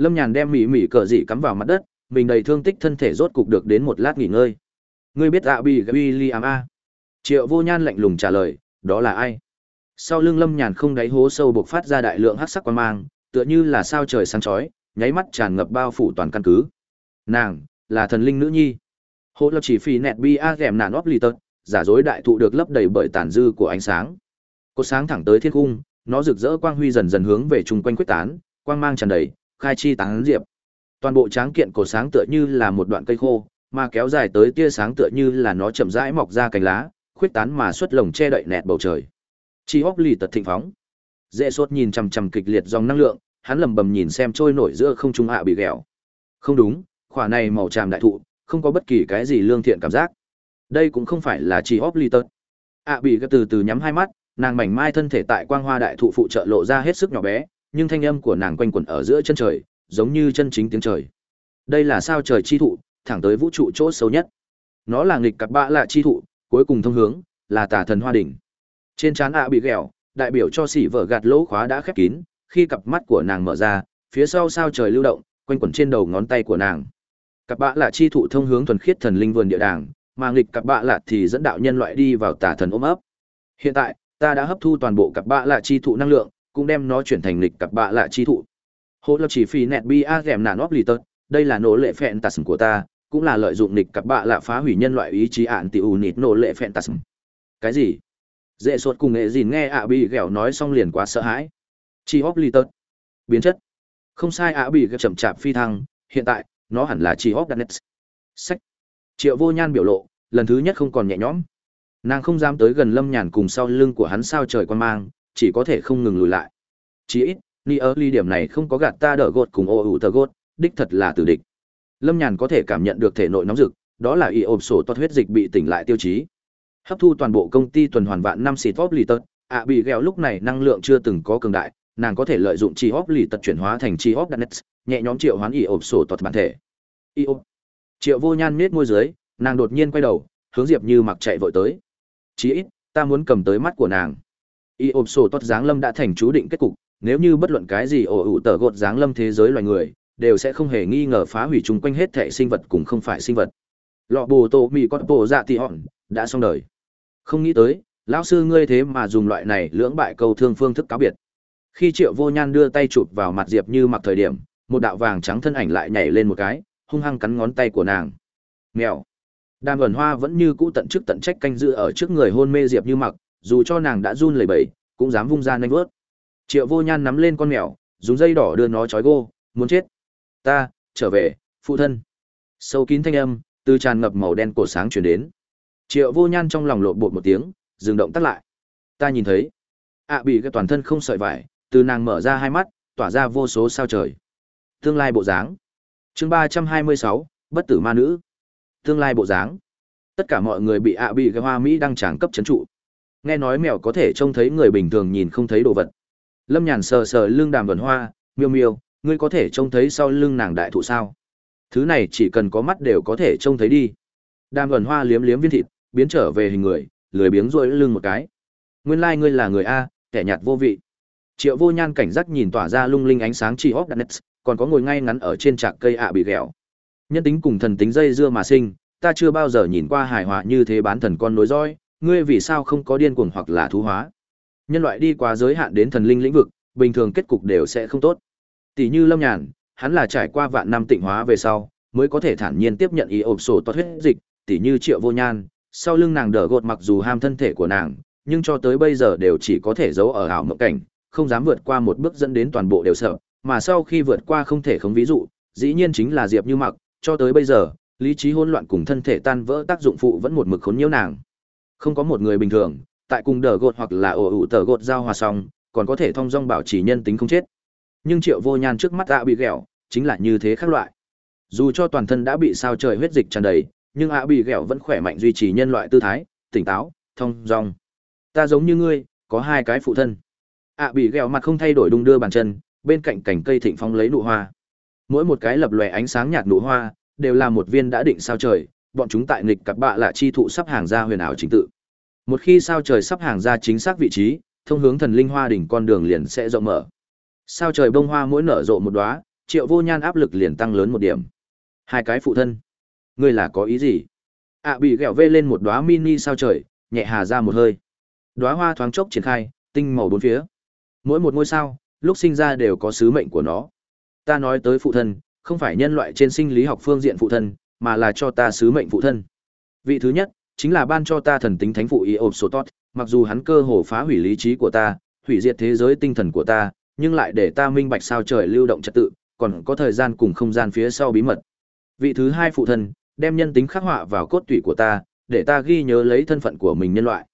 Lâm nhàn đem mỉ mỉ cờ dị cắm vào mặt đất, mình đầy thương tích thân thể rốt cục được đến một lát nghỉ ngơi. Ngươi biết ạ bị William a? Triệu Vô Nhan lạnh lùng trả lời, đó là ai? Sau lưng Lâm Nhàn không đáy hố sâu bộc phát ra đại lượng hắc sắc quang mang, tựa như là sao trời sáng chói, nháy mắt tràn ngập bao phủ toàn căn cứ. Nàng là thần linh nữ nhi. Hô lập chỉ phi nẹt bi a gèm nàn óp lì tật, giả dối đại thụ được lấp đầy bởi tàn dư của ánh sáng. Cột sáng thẳng tới thiên cung, nó rực rỡ quang huy dần dần hướng về chung quanh quyết tán, quang mang tràn đầy, khai chi tán diệp. Toàn bộ tráng kiện cổ sáng tựa như là một đoạn cây khô, mà kéo dài tới tia sáng tựa như là nó chậm rãi mọc ra cành lá, khuyết tán mà xuất lồng che đậy nẹt bầu trời. Chi hốc lì tật thịnh phóng. Dễ sốt nhìn chằm chằm kịch liệt dòng năng lượng, hắn lầm bầm nhìn xem trôi nổi giữa không trung hạ bị ghẹo. Không đúng, khỏa này màu tràm đại thụ, không có bất kỳ cái gì lương thiện cảm giác. Đây cũng không phải là chi hốc lì tật. ạ bị từ từ nhắm hai mắt, nàng mảnh mai thân thể tại quang hoa đại thụ phụ trợ lộ ra hết sức nhỏ bé, nhưng thanh âm của nàng quanh quẩn ở giữa chân trời, giống như chân chính tiếng trời. Đây là sao trời chi thụ, thẳng tới vũ trụ chỗ sâu nhất. Nó là nghịch cặp bạ lạ chi thụ, cuối cùng thông hướng là tà thần hoa đỉnh. Trên trán ạ bị ghẹo, đại biểu cho sỉ vợ gạt lỗ khóa đã khép kín, khi cặp mắt của nàng mở ra, phía sau sao trời lưu động, quanh quẩn trên đầu ngón tay của nàng. Cặp bạ lạ chi thụ thông hướng thuần khiết thần linh vườn địa đàng, mà nghịch cặp bạ lạ thì dẫn đạo nhân loại đi vào tà thần ôm ấp. Hiện tại, ta đã hấp thu toàn bộ cặp bạ lạ chi thụ năng lượng, cũng đem nó chuyển thành lịch cặp bạ lạ chi thụ. Hỗ lập chỉ phi nẹt bi a gèm nạn óp lì tật, đây là nỗ lệ phẹn tạt của ta, cũng là lợi dụng lịch cặp bạ lạ phá hủy nhân loại ý chí ản tỷ tiểu nịt nỗ lệ phẹn tạt. Cái gì? Dễ suốt cùng nghệ gìn nghe ạ bị gẹo nói xong liền quá sợ hãi. Chi óp lì tật. Biến chất. Không sai ạ bị ghẹo chậm chạp phi thăng, hiện tại, nó hẳn là chi óp đạn. Sách. Triệu vô nhan biểu lộ, lần thứ nhất không còn nhẹ nhõm. Nàng không dám tới gần lâm nhàn cùng sau lưng của hắn sao trời quan mang, chỉ có thể không ngừng lùi lại. Chỉ ít, ni ơ ly điểm này không có gạt ta đỡ gột cùng ô ủ tờ gột, đích thật là tử địch. Lâm Nhàn có thể cảm nhận được thể nội nóng rực, đó là y ộp sổ toát huyết dịch bị tỉnh lại tiêu chí. Hấp thu toàn bộ công ty tuần hoàn vạn năm xịt vóp lì tật, ạ bị ghẹo lúc này năng lượng chưa từng có cường đại, nàng có thể lợi dụng chi hop lì tật chuyển hóa thành chi hop net, nhẹ nhóm triệu hoán y ộp sổ toát bản thể. Y ộp. Triệu Vô Nhan nết môi dưới, nàng đột nhiên quay đầu, hướng Diệp Như mặc chạy vội tới. Chí ít, ta muốn cầm tới mắt của nàng y ôm sổ tốt giáng lâm đã thành chú định kết cục, nếu như bất luận cái gì ổ ủ tờ gột giáng lâm thế giới loài người, đều sẽ không hề nghi ngờ phá hủy chung quanh hết thể sinh vật cùng không phải sinh vật. Lọ bồ tô mì con bộ dạ tị hòn đã xong đời. Không nghĩ tới, lão sư ngươi thế mà dùng loại này lưỡng bại câu thương phương thức cáo biệt. Khi triệu vô nhan đưa tay chụp vào mặt diệp như mặc thời điểm, một đạo vàng trắng thân ảnh lại nhảy lên một cái, hung hăng cắn ngón tay của nàng. Mèo. Đàm ẩn hoa vẫn như cũ tận chức tận trách canh giữ ở trước người hôn mê diệp như mặc dù cho nàng đã run lẩy bẩy, cũng dám vung ra nhanh vớt. Triệu vô nhan nắm lên con mèo, dùng dây đỏ đưa nó trói gô, muốn chết. Ta, trở về, phụ thân. Sâu kín thanh âm, từ tràn ngập màu đen cổ sáng chuyển đến. Triệu vô nhan trong lòng lộ bột một tiếng, dừng động tắt lại. Ta nhìn thấy. Ạ bị cái toàn thân không sợi vải, từ nàng mở ra hai mắt, tỏa ra vô số sao trời. Tương lai bộ dáng. Chương ba trăm hai mươi sáu, bất tử ma nữ. Tương lai bộ dáng. Tất cả mọi người bị ạ bị cái hoa mỹ đang tràng cấp chấn trụ nghe nói mèo có thể trông thấy người bình thường nhìn không thấy đồ vật. Lâm nhàn sờ sờ lưng đàm vườn hoa, miêu miêu, ngươi có thể trông thấy sau lưng nàng đại thụ sao? Thứ này chỉ cần có mắt đều có thể trông thấy đi. Đàm vườn hoa liếm liếm viên thịt, biến trở về hình người, lười biếng rỗi lưng một cái. Nguyên lai、like、ngươi là người a, kẻ nhạt vô vị. Triệu vô nhan cảnh giác nhìn tỏa ra lung linh ánh sáng chi hóc đạn còn có ngồi ngay ngắn ở trên trạc cây ạ bị ghẹo. Nhân tính cùng thần tính dây dưa mà sinh, ta chưa bao giờ nhìn qua hài hòa như thế bán thần con nối dõi ngươi vì sao không có điên cuồng hoặc là thú hóa? Nhân loại đi qua giới hạn đến thần linh lĩnh vực, bình thường kết cục đều sẽ không tốt. Tỷ như lâm nhàn, hắn là trải qua vạn năm tịnh hóa về sau, mới có thể thản nhiên tiếp nhận ý ộp sổ toát huyết dịch, tỷ như triệu vô nhan, sau lưng nàng đỡ gột mặc dù ham thân thể của nàng, nhưng cho tới bây giờ đều chỉ có thể giấu ở ảo mộng cảnh, không dám vượt qua một bước dẫn đến toàn bộ đều sợ, mà sau khi vượt qua không thể không ví dụ, dĩ nhiên chính là diệp như mặc, cho tới bây giờ, lý trí hỗn loạn cùng thân thể tan vỡ tác dụng phụ vẫn một mực khốn nhiễu nàng không có một người bình thường, tại cùng đờ gột hoặc là ổ ủ tờ gột giao hòa xong, còn có thể thong dong bảo trì nhân tính không chết. Nhưng triệu vô nhan trước mắt ạ bị ghẹo chính là như thế khác loại. Dù cho toàn thân đã bị sao trời huyết dịch tràn đầy, nhưng ạ bị ghẹo vẫn khỏe mạnh duy trì nhân loại tư thái, tỉnh táo thong dong. Ta giống như ngươi, có hai cái phụ thân. Ạ bị ghẹo mặt không thay đổi đung đưa bàn chân, bên cạnh cành cây thịnh phong lấy nụ hoa. Mỗi một cái lập lòe ánh sáng nhạt nụ hoa, đều là một viên đã định sao trời bọn chúng tại nghịch cặp bạ là chi thụ sắp hàng ra huyền ảo chính tự. Một khi sao trời sắp hàng ra chính xác vị trí, thông hướng thần linh hoa đỉnh con đường liền sẽ rộng mở. Sao trời bông hoa mỗi nở rộ một đóa, triệu vô nhan áp lực liền tăng lớn một điểm. Hai cái phụ thân, ngươi là có ý gì? Ạ bị gẹo vê lên một đóa mini sao trời, nhẹ hà ra một hơi. Đóa hoa thoáng chốc triển khai, tinh màu bốn phía. Mỗi một ngôi sao, lúc sinh ra đều có sứ mệnh của nó. Ta nói tới phụ thân, không phải nhân loại trên sinh lý học phương diện phụ thân mà là cho ta sứ mệnh phụ thân. Vị thứ nhất, chính là ban cho ta thần tính thánh phụ ý ộp sổ tốt mặc dù hắn cơ hồ phá hủy lý trí của ta, hủy diệt thế giới tinh thần của ta, nhưng lại để ta minh bạch sao trời lưu động trật tự, còn có thời gian cùng không gian phía sau bí mật. Vị thứ hai phụ thân, đem nhân tính khắc họa vào cốt tủy của ta, để ta ghi nhớ lấy thân phận của mình nhân loại.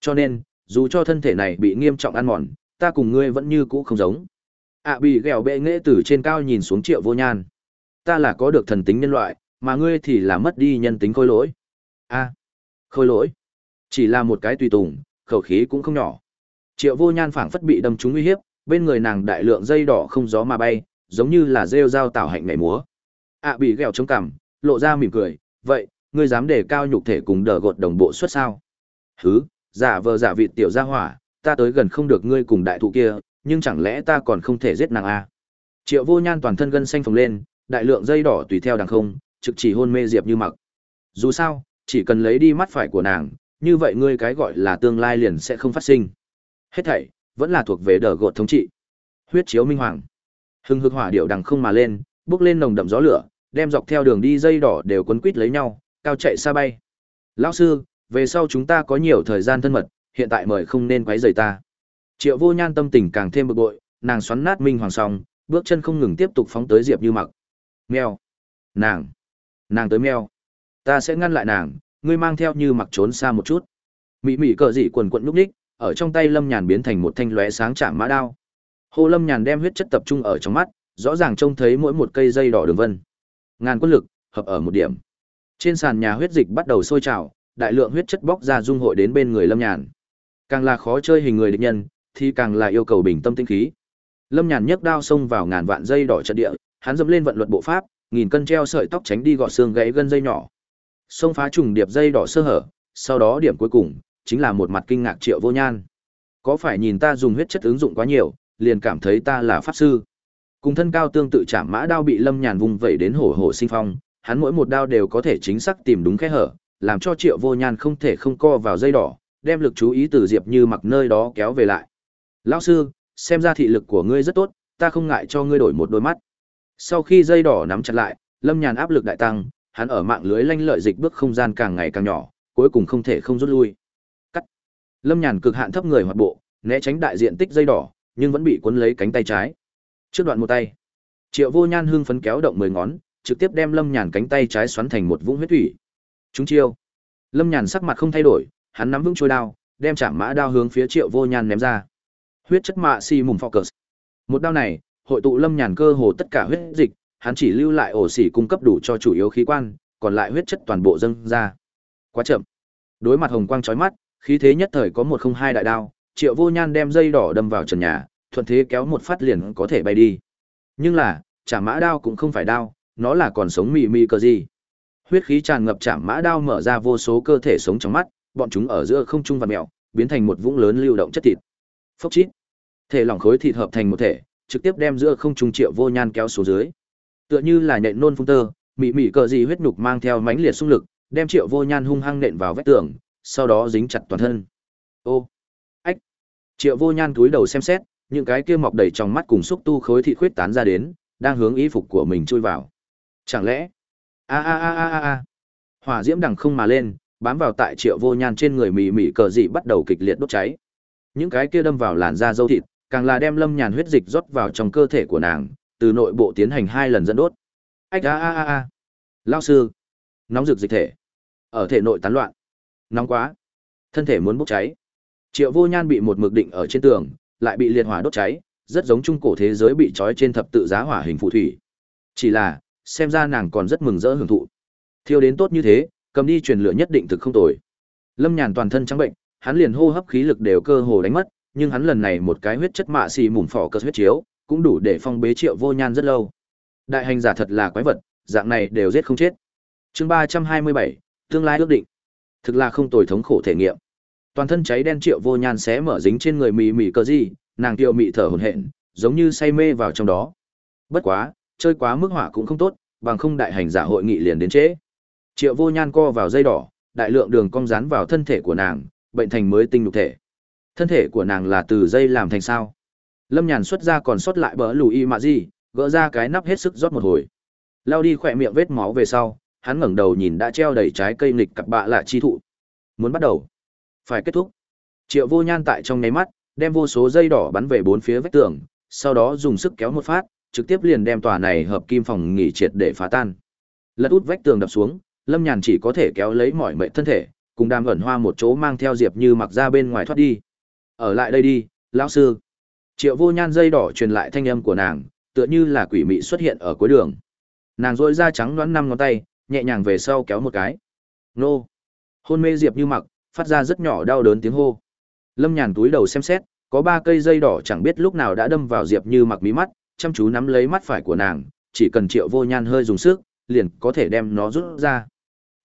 Cho nên, dù cho thân thể này bị nghiêm trọng ăn mòn, ta cùng ngươi vẫn như cũ không giống. Ạ bị ghẹo bệ nghệ từ trên cao nhìn xuống triệu vô nhan. Ta là có được thần tính nhân loại mà ngươi thì là mất đi nhân tính khôi lỗi. A, khôi lỗi? Chỉ là một cái tùy tùng, khẩu khí cũng không nhỏ. Triệu vô nhan phảng phất bị đâm trúng uy hiếp, bên người nàng đại lượng dây đỏ không gió mà bay, giống như là rêu dao tảo hạnh nhảy múa. Ạ bị ghẹo chống cằm, lộ ra mỉm cười, vậy, ngươi dám để cao nhục thể cùng đờ gột đồng bộ xuất sao? Hứ, giả vờ giả vịt tiểu gia hỏa, ta tới gần không được ngươi cùng đại thụ kia, nhưng chẳng lẽ ta còn không thể giết nàng a à? triệu vô nhan toàn thân gân xanh phồng lên, đại lượng dây đỏ tùy theo đằng không trực chỉ hôn mê diệp như mặc. Dù sao, chỉ cần lấy đi mắt phải của nàng, như vậy ngươi cái gọi là tương lai liền sẽ không phát sinh. Hết thảy vẫn là thuộc về đờ gột thống trị. Huyết chiếu minh hoàng. Hưng hực hỏa điệu đằng không mà lên, bước lên nồng đậm gió lửa, đem dọc theo đường đi dây đỏ đều quấn quít lấy nhau, cao chạy xa bay. Lão sư, về sau chúng ta có nhiều thời gian thân mật, hiện tại mời không nên quấy rầy ta. Triệu vô nhan tâm tình càng thêm bực bội, nàng xoắn nát minh hoàng song, bước chân không ngừng tiếp tục phóng tới diệp như mặc. Mèo. Nàng nàng tới meo ta sẽ ngăn lại nàng, ngươi mang theo như mặc trốn xa một chút. Mị mị cờ dị quần quận núp ních ở trong tay lâm nhàn biến thành một thanh lóe sáng chạm mã đao. Hồ lâm nhàn đem huyết chất tập trung ở trong mắt, rõ ràng trông thấy mỗi một cây dây đỏ đường vân. Ngàn quân lực, hợp ở một điểm. Trên sàn nhà huyết dịch bắt đầu sôi trào, đại lượng huyết chất bóc ra dung hội đến bên người lâm nhàn. Càng là khó chơi hình người địch nhân, thì càng là yêu cầu bình tâm tinh khí. Lâm nhàn nhấc đao xông vào ngàn vạn dây đỏ trận địa, hắn dẫm lên vận luật bộ pháp nghìn cân treo sợi tóc tránh đi gọt xương gãy gân dây nhỏ xông phá trùng điệp dây đỏ sơ hở sau đó điểm cuối cùng chính là một mặt kinh ngạc triệu vô nhan Có phải nhìn ta dùng huyết chất ứng dụng quá nhiều, liền cảm thấy ta là pháp sư. Cùng thân cao tương tự chạm mã đao bị Lâm Nhàn vung vẩy đến hổ hổ sinh phong, hắn mỗi một đao đều có thể chính xác tìm đúng kẽ hở, làm cho Triệu Vô Nhan không thể không co vào dây đỏ, đem lực chú ý từ Diệp Như mặc nơi đó kéo về lại. "Lão sư, xem ra thị lực của ngươi rất tốt, ta không ngại cho ngươi đổi một đôi mắt." Sau khi dây đỏ nắm chặt lại, Lâm Nhàn áp lực đại tăng, hắn ở mạng lưới lanh lợi dịch bước không gian càng ngày càng nhỏ, cuối cùng không thể không rút lui. Cắt. Lâm Nhàn cực hạn thấp người hoạt bộ, né tránh đại diện tích dây đỏ, nhưng vẫn bị cuốn lấy cánh tay trái. Trước đoạn một tay, Triệu Vô Nhan hưng phấn kéo động mười ngón, trực tiếp đem Lâm Nhàn cánh tay trái xoắn thành một vũng huyết thủy. Chúng chiêu. Lâm Nhàn sắc mặt không thay đổi, hắn nắm vững chuôi đao, đem chạm mã đao hướng phía Triệu Vô Nhan ném ra. Huyết chất mạ si mùng focus. Một đao này, hội tụ Lâm Nhàn cơ hồ tất cả huyết dịch, hắn chỉ lưu lại ổ xỉ cung cấp đủ cho chủ yếu khí quan, còn lại huyết chất toàn bộ dâng ra. Quá chậm. Đối mặt hồng quang chói mắt, khí thế nhất thời có một không hai đại đao, Triệu Vô Nhan đem dây đỏ đâm vào trần nhà, thuận thế kéo một phát liền có thể bay đi. Nhưng là, chả mã đao cũng không phải đao, nó là còn sống mì mì cơ gì. Huyết khí tràn ngập chạm mã đao mở ra vô số cơ thể sống trong mắt, bọn chúng ở giữa không trung và mèo, biến thành một vũng lớn lưu động chất thịt. Phốc chít. Thể lỏng khối thịt hợp thành một thể, trực tiếp đem giữa không trung triệu vô nhan kéo xuống dưới. Tựa như là nhện nôn phung tơ, mị mị cờ gì huyết nhục mang theo mãnh liệt xung lực, đem triệu vô nhan hung hăng nện vào vách tường, sau đó dính chặt toàn thân. Ô, ách. Triệu vô nhan túi đầu xem xét, những cái kia mọc đầy trong mắt cùng xúc tu khối thị khuyết tán ra đến, đang hướng y phục của mình chui vào. Chẳng lẽ? A a a a a a. Hỏa diễm đằng không mà lên, bám vào tại Triệu Vô Nhan trên người mì mì cờ dị bắt đầu kịch liệt đốt cháy. Những cái kia đâm vào làn da dâu thịt, càng là đem Lâm Nhàn huyết dịch rót vào trong cơ thể của nàng, từ nội bộ tiến hành hai lần dẫn đốt. Ách a a a a. Lão sư, nóng rực dịch thể ở thể nội tán loạn. Nóng quá, thân thể muốn bốc cháy. Triệu Vô Nhan bị một mực định ở trên tường, lại bị liệt hỏa đốt cháy, rất giống trung cổ thế giới bị trói trên thập tự giá hỏa hình phù thủy. Chỉ là, xem ra nàng còn rất mừng rỡ hưởng thụ. Thiêu đến tốt như thế, cầm đi truyền lửa nhất định thực không tồi. Lâm Nhàn toàn thân trắng bệnh, hắn liền hô hấp khí lực đều cơ hồ đánh mất, nhưng hắn lần này một cái huyết chất mạ xì mùn phỏ cơ huyết chiếu, cũng đủ để phong bế Triệu Vô Nhan rất lâu. Đại hành giả thật là quái vật, dạng này đều giết không chết. Chương ba trăm hai mươi bảy tương lai ước định. Thực là không tồi thống khổ thể nghiệm. Toàn thân cháy đen Triệu Vô Nhan xé mở dính trên người mì mì cơ gì, nàng tiêu mị thở hổn hển, giống như say mê vào trong đó. Bất quá, chơi quá mức hỏa cũng không tốt, bằng không đại hành giả hội nghị liền đến trễ. Triệu Vô Nhan co vào dây đỏ, đại lượng đường cong dán vào thân thể của nàng, bệnh thành mới tinh nhục thể. Thân thể của nàng là từ dây làm thành sao? Lâm Nhàn xuất ra còn sót lại bỡ lùi y mạ gì, gỡ ra cái nắp hết sức rót một hồi. Lao đi khỏe miệng vết máu về sau, hắn ngẩng đầu nhìn đã treo đầy trái cây nghịch cặp bạ lạ chi thụ. Muốn bắt đầu, phải kết thúc. Triệu Vô Nhan tại trong nháy mắt, đem vô số dây đỏ bắn về bốn phía vách tường, sau đó dùng sức kéo một phát, trực tiếp liền đem tòa này hợp kim phòng nghỉ triệt để phá tan. Lật út vách tường đập xuống, Lâm Nhàn chỉ có thể kéo lấy mọi mệnh thân thể, cùng đàm ẩn hoa một chỗ mang theo Diệp Như mặc ra bên ngoài thoát đi. Ở lại đây đi, lão sư. Triệu Vô Nhan dây đỏ truyền lại thanh âm của nàng, tựa như là quỷ mị xuất hiện ở cuối đường. Nàng rỗi ra trắng đoán năm ngón tay, nhẹ nhàng về sau kéo một cái. Nô. Hôn mê Diệp Như mặc, phát ra rất nhỏ đau đớn tiếng hô. Lâm Nhàn túi đầu xem xét, có ba cây dây đỏ chẳng biết lúc nào đã đâm vào Diệp Như mặc mí mắt, chăm chú nắm lấy mắt phải của nàng, chỉ cần Triệu Vô Nhan hơi dùng sức, liền có thể đem nó rút ra.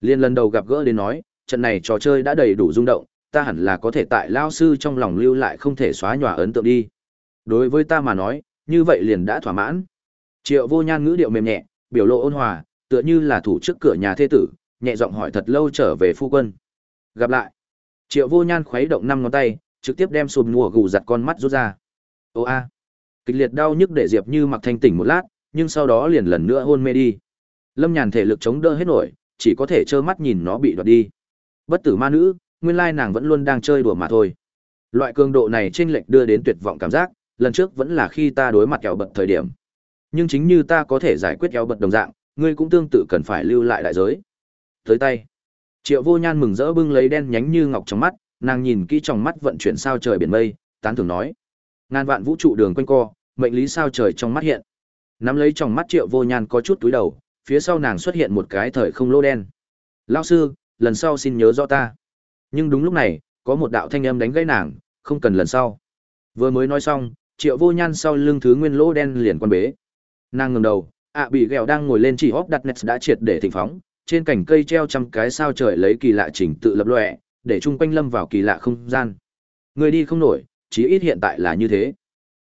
Liên lần đầu gặp gỡ đến nói, trận này trò chơi đã đầy đủ rung động, ta hẳn là có thể tại lao sư trong lòng lưu lại không thể xóa nhòa ấn tượng đi. Đối với ta mà nói, như vậy liền đã thỏa mãn. Triệu Vô Nhan ngữ điệu mềm nhẹ, biểu lộ ôn hòa, tựa như là thủ trước cửa nhà thê tử, nhẹ giọng hỏi thật lâu trở về phu quân. Gặp lại. Triệu Vô Nhan khuấy động năm ngón tay, trực tiếp đem sùm mùa gù giặt con mắt rút ra. Ô a. Kịch liệt đau nhức để Diệp Như mặc thanh tỉnh một lát, nhưng sau đó liền lần nữa hôn mê đi. Lâm Nhàn thể lực chống đỡ hết nổi, chỉ có thể trơ mắt nhìn nó bị đoạt đi. Bất tử ma nữ, nguyên lai nàng vẫn luôn đang chơi đùa mà thôi. Loại cường độ này trên lệch đưa đến tuyệt vọng cảm giác, lần trước vẫn là khi ta đối mặt kẹo bật thời điểm. Nhưng chính như ta có thể giải quyết kẹo bật đồng dạng, ngươi cũng tương tự cần phải lưu lại đại giới. Tới tay. Triệu Vô Nhan mừng rỡ bưng lấy đen nhánh như ngọc trong mắt, nàng nhìn kỹ trong mắt vận chuyển sao trời biển mây, tán thưởng nói: Ngàn vạn vũ trụ đường quanh co, mệnh lý sao trời trong mắt hiện. Nắm lấy trong mắt Triệu Vô Nhan có chút túi đầu, phía sau nàng xuất hiện một cái thời không lô đen. "Lão sư, lần sau xin nhớ rõ ta." Nhưng đúng lúc này, có một đạo thanh âm đánh gãy nàng, "Không cần lần sau." Vừa mới nói xong, Triệu Vô Nhan sau lưng thứ nguyên lỗ đen liền quan bế. Nàng ngẩng đầu, ạ bị ghẹo đang ngồi lên chỉ hốc đặt nets đã triệt để thịnh phóng, trên cành cây treo trăm cái sao trời lấy kỳ lạ chỉnh tự lập lòe, để chung quanh lâm vào kỳ lạ không gian. Người đi không nổi, chí ít hiện tại là như thế.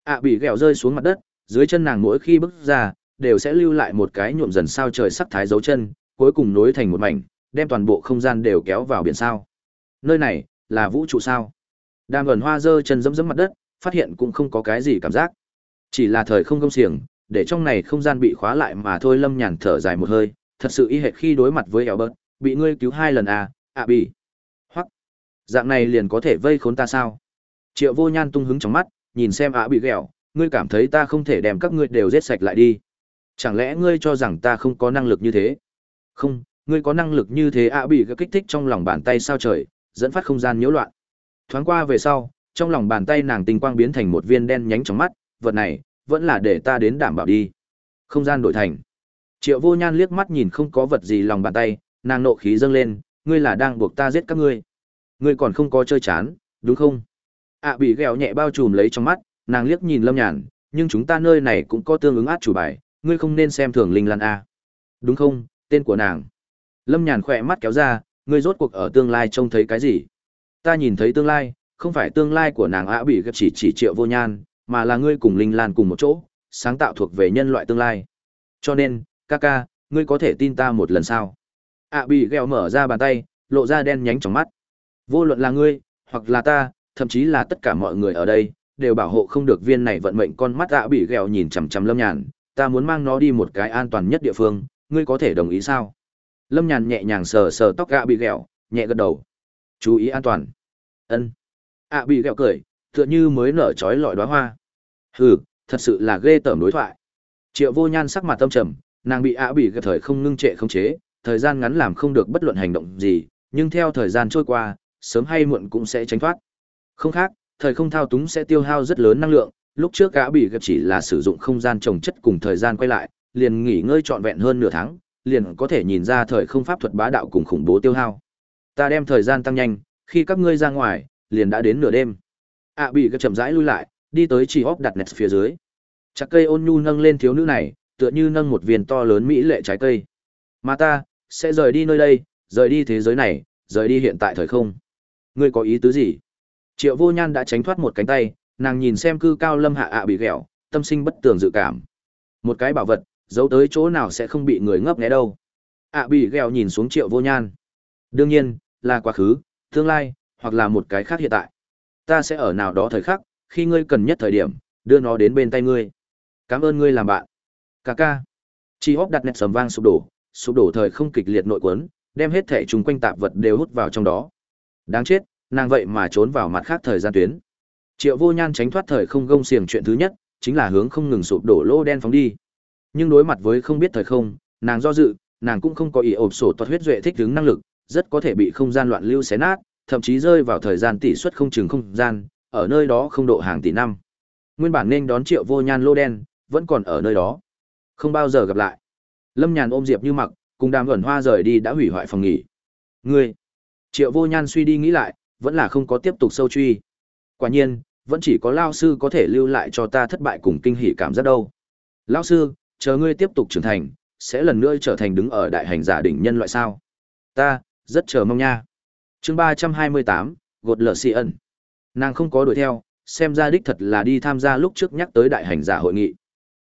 ạ bị ghẹo rơi xuống mặt đất, dưới chân nàng mỗi khi bước ra, đều sẽ lưu lại một cái nhuộm dần sao trời sắc thái dấu chân, cuối cùng nối thành một mảnh, đem toàn bộ không gian đều kéo vào biển sao. Nơi này là vũ trụ sao? Đàm ẩn hoa dơ chân dẫm dẫm mặt đất, phát hiện cũng không có cái gì cảm giác. Chỉ là thời không công xiềng, để trong này không gian bị khóa lại mà thôi lâm nhàn thở dài một hơi, thật sự y hệt khi đối mặt với Albert, bị ngươi cứu hai lần à, à ạ bị. Hoặc, dạng này liền có thể vây khốn ta sao? Triệu vô nhan tung hứng trong mắt, nhìn xem à ạ bị ghẹo, ngươi cảm thấy ta không thể đem các ngươi đều giết sạch lại đi. Chẳng lẽ ngươi cho rằng ta không có năng lực như thế? Không, ngươi có năng lực như thế à ạ bị kích thích trong lòng bàn tay sao trời, dẫn phát không gian nhiễu loạn. Thoáng qua về sau, trong lòng bàn tay nàng tinh quang biến thành một viên đen nhánh trong mắt, vật này, vẫn là để ta đến đảm bảo đi. Không gian đổi thành. Triệu vô nhan liếc mắt nhìn không có vật gì lòng bàn tay, nàng nộ khí dâng lên, ngươi là đang buộc ta giết các ngươi. Ngươi còn không có chơi chán, đúng không? ạ bị ghẹo nhẹ bao trùm lấy trong mắt, nàng liếc nhìn lâm nhàn, nhưng chúng ta nơi này cũng có tương ứng át chủ bài, ngươi không nên xem thường linh lan A. Đúng không, tên của nàng. Lâm nhàn khỏe mắt kéo ra, ngươi rốt cuộc ở tương lai trông thấy cái gì? Ta nhìn thấy tương lai, không phải tương lai của nàng ạ bị gặp chỉ chỉ triệu vô nhan, mà là ngươi cùng linh lan cùng một chỗ, sáng tạo thuộc về nhân loại tương lai. Cho nên, ca ca, ngươi có thể tin ta một lần sao? ạ bị gheo mở ra bàn tay, lộ ra đen nhánh trong mắt. Vô luận là ngươi, hoặc là ta, thậm chí là tất cả mọi người ở đây, đều bảo hộ không được viên này vận mệnh con mắt ạ bị gheo nhìn chằm chằm lâm nhàn, ta muốn mang nó đi một cái an toàn nhất địa phương, ngươi có thể đồng ý sao? Lâm nhàn nhẹ nhàng sờ sờ tóc ạ bị ghẹo nhẹ gật đầu. Chú ý an toàn. Ân. ạ bị ghẹo cười, tựa như mới nở trói lọi đóa hoa. Hừ, thật sự là ghê tởm đối thoại. Triệu Vô Nhan sắc mặt tâm trầm, nàng bị ạ bị ghẹo thời không ngưng trệ không chế, thời gian ngắn làm không được bất luận hành động gì, nhưng theo thời gian trôi qua, sớm hay muộn cũng sẽ tránh thoát. Không khác, thời không thao túng sẽ tiêu hao rất lớn năng lượng, lúc trước gã bị gặp chỉ là sử dụng không gian trồng chất cùng thời gian quay lại, liền nghỉ ngơi trọn vẹn hơn nửa tháng, liền có thể nhìn ra thời không pháp thuật bá đạo cùng khủng bố tiêu hao. Ta đem thời gian tăng nhanh, khi các ngươi ra ngoài, liền đã đến nửa đêm. ạ bị các chậm rãi lui lại, đi tới chỉ óc đặt nẹt phía dưới. Chặt cây ôn nhu nâng lên thiếu nữ này, tựa như nâng một viên to lớn mỹ lệ trái cây. Mà ta, sẽ rời đi nơi đây, rời đi thế giới này, rời đi hiện tại thời không. Ngươi có ý tứ gì? Triệu vô nhan đã tránh thoát một cánh tay, nàng nhìn xem cư cao lâm hạ ạ bị ghẹo, tâm sinh bất tường dự cảm. Một cái bảo vật, giấu tới chỗ nào sẽ không bị người ngấp nghé đâu. ạ bị gheo nhìn xuống triệu vô nhan. Đương nhiên, là quá khứ, tương lai, hoặc là một cái khác hiện tại. Ta sẽ ở nào đó thời khắc, khi ngươi cần nhất thời điểm, đưa nó đến bên tay ngươi. Cảm ơn ngươi làm bạn. Cà ca. Chi hốc đặt nẹt sầm vang sụp đổ, sụp đổ thời không kịch liệt nội quấn, đem hết thể chúng quanh tạp vật đều hút vào trong đó. Đáng chết, nàng vậy mà trốn vào mặt khác thời gian tuyến. Triệu Vô Nhan tránh thoát thời không gông xiềng chuyện thứ nhất, chính là hướng không ngừng sụp đổ lô đen phóng đi. Nhưng đối mặt với không biết thời không, nàng do dự, nàng cũng không có ý ộp sổ toát huyết duệ thích ứng năng lực, rất có thể bị không gian loạn lưu xé nát, thậm chí rơi vào thời gian tỷ suất không chừng không gian, ở nơi đó không độ hàng tỷ năm. Nguyên bản nên đón Triệu Vô Nhan lô đen, vẫn còn ở nơi đó. Không bao giờ gặp lại. Lâm Nhàn ôm Diệp Như Mặc, cùng Đàm Vẩn Hoa rời đi đã hủy hoại phòng nghỉ. Ngươi, Triệu Vô Nhan suy đi nghĩ lại, vẫn là không có tiếp tục sâu truy. Quả nhiên, vẫn chỉ có lao sư có thể lưu lại cho ta thất bại cùng kinh hỉ cảm giác đâu. Lão sư, chờ ngươi tiếp tục trưởng thành, sẽ lần nữa trở thành đứng ở đại hành giả đỉnh nhân loại sao? Ta, rất chờ mong nha. Chương ba trăm hai mươi tám, gột lở xì ẩn. Nàng không có đuổi theo, xem ra đích thật là đi tham gia lúc trước nhắc tới đại hành giả hội nghị.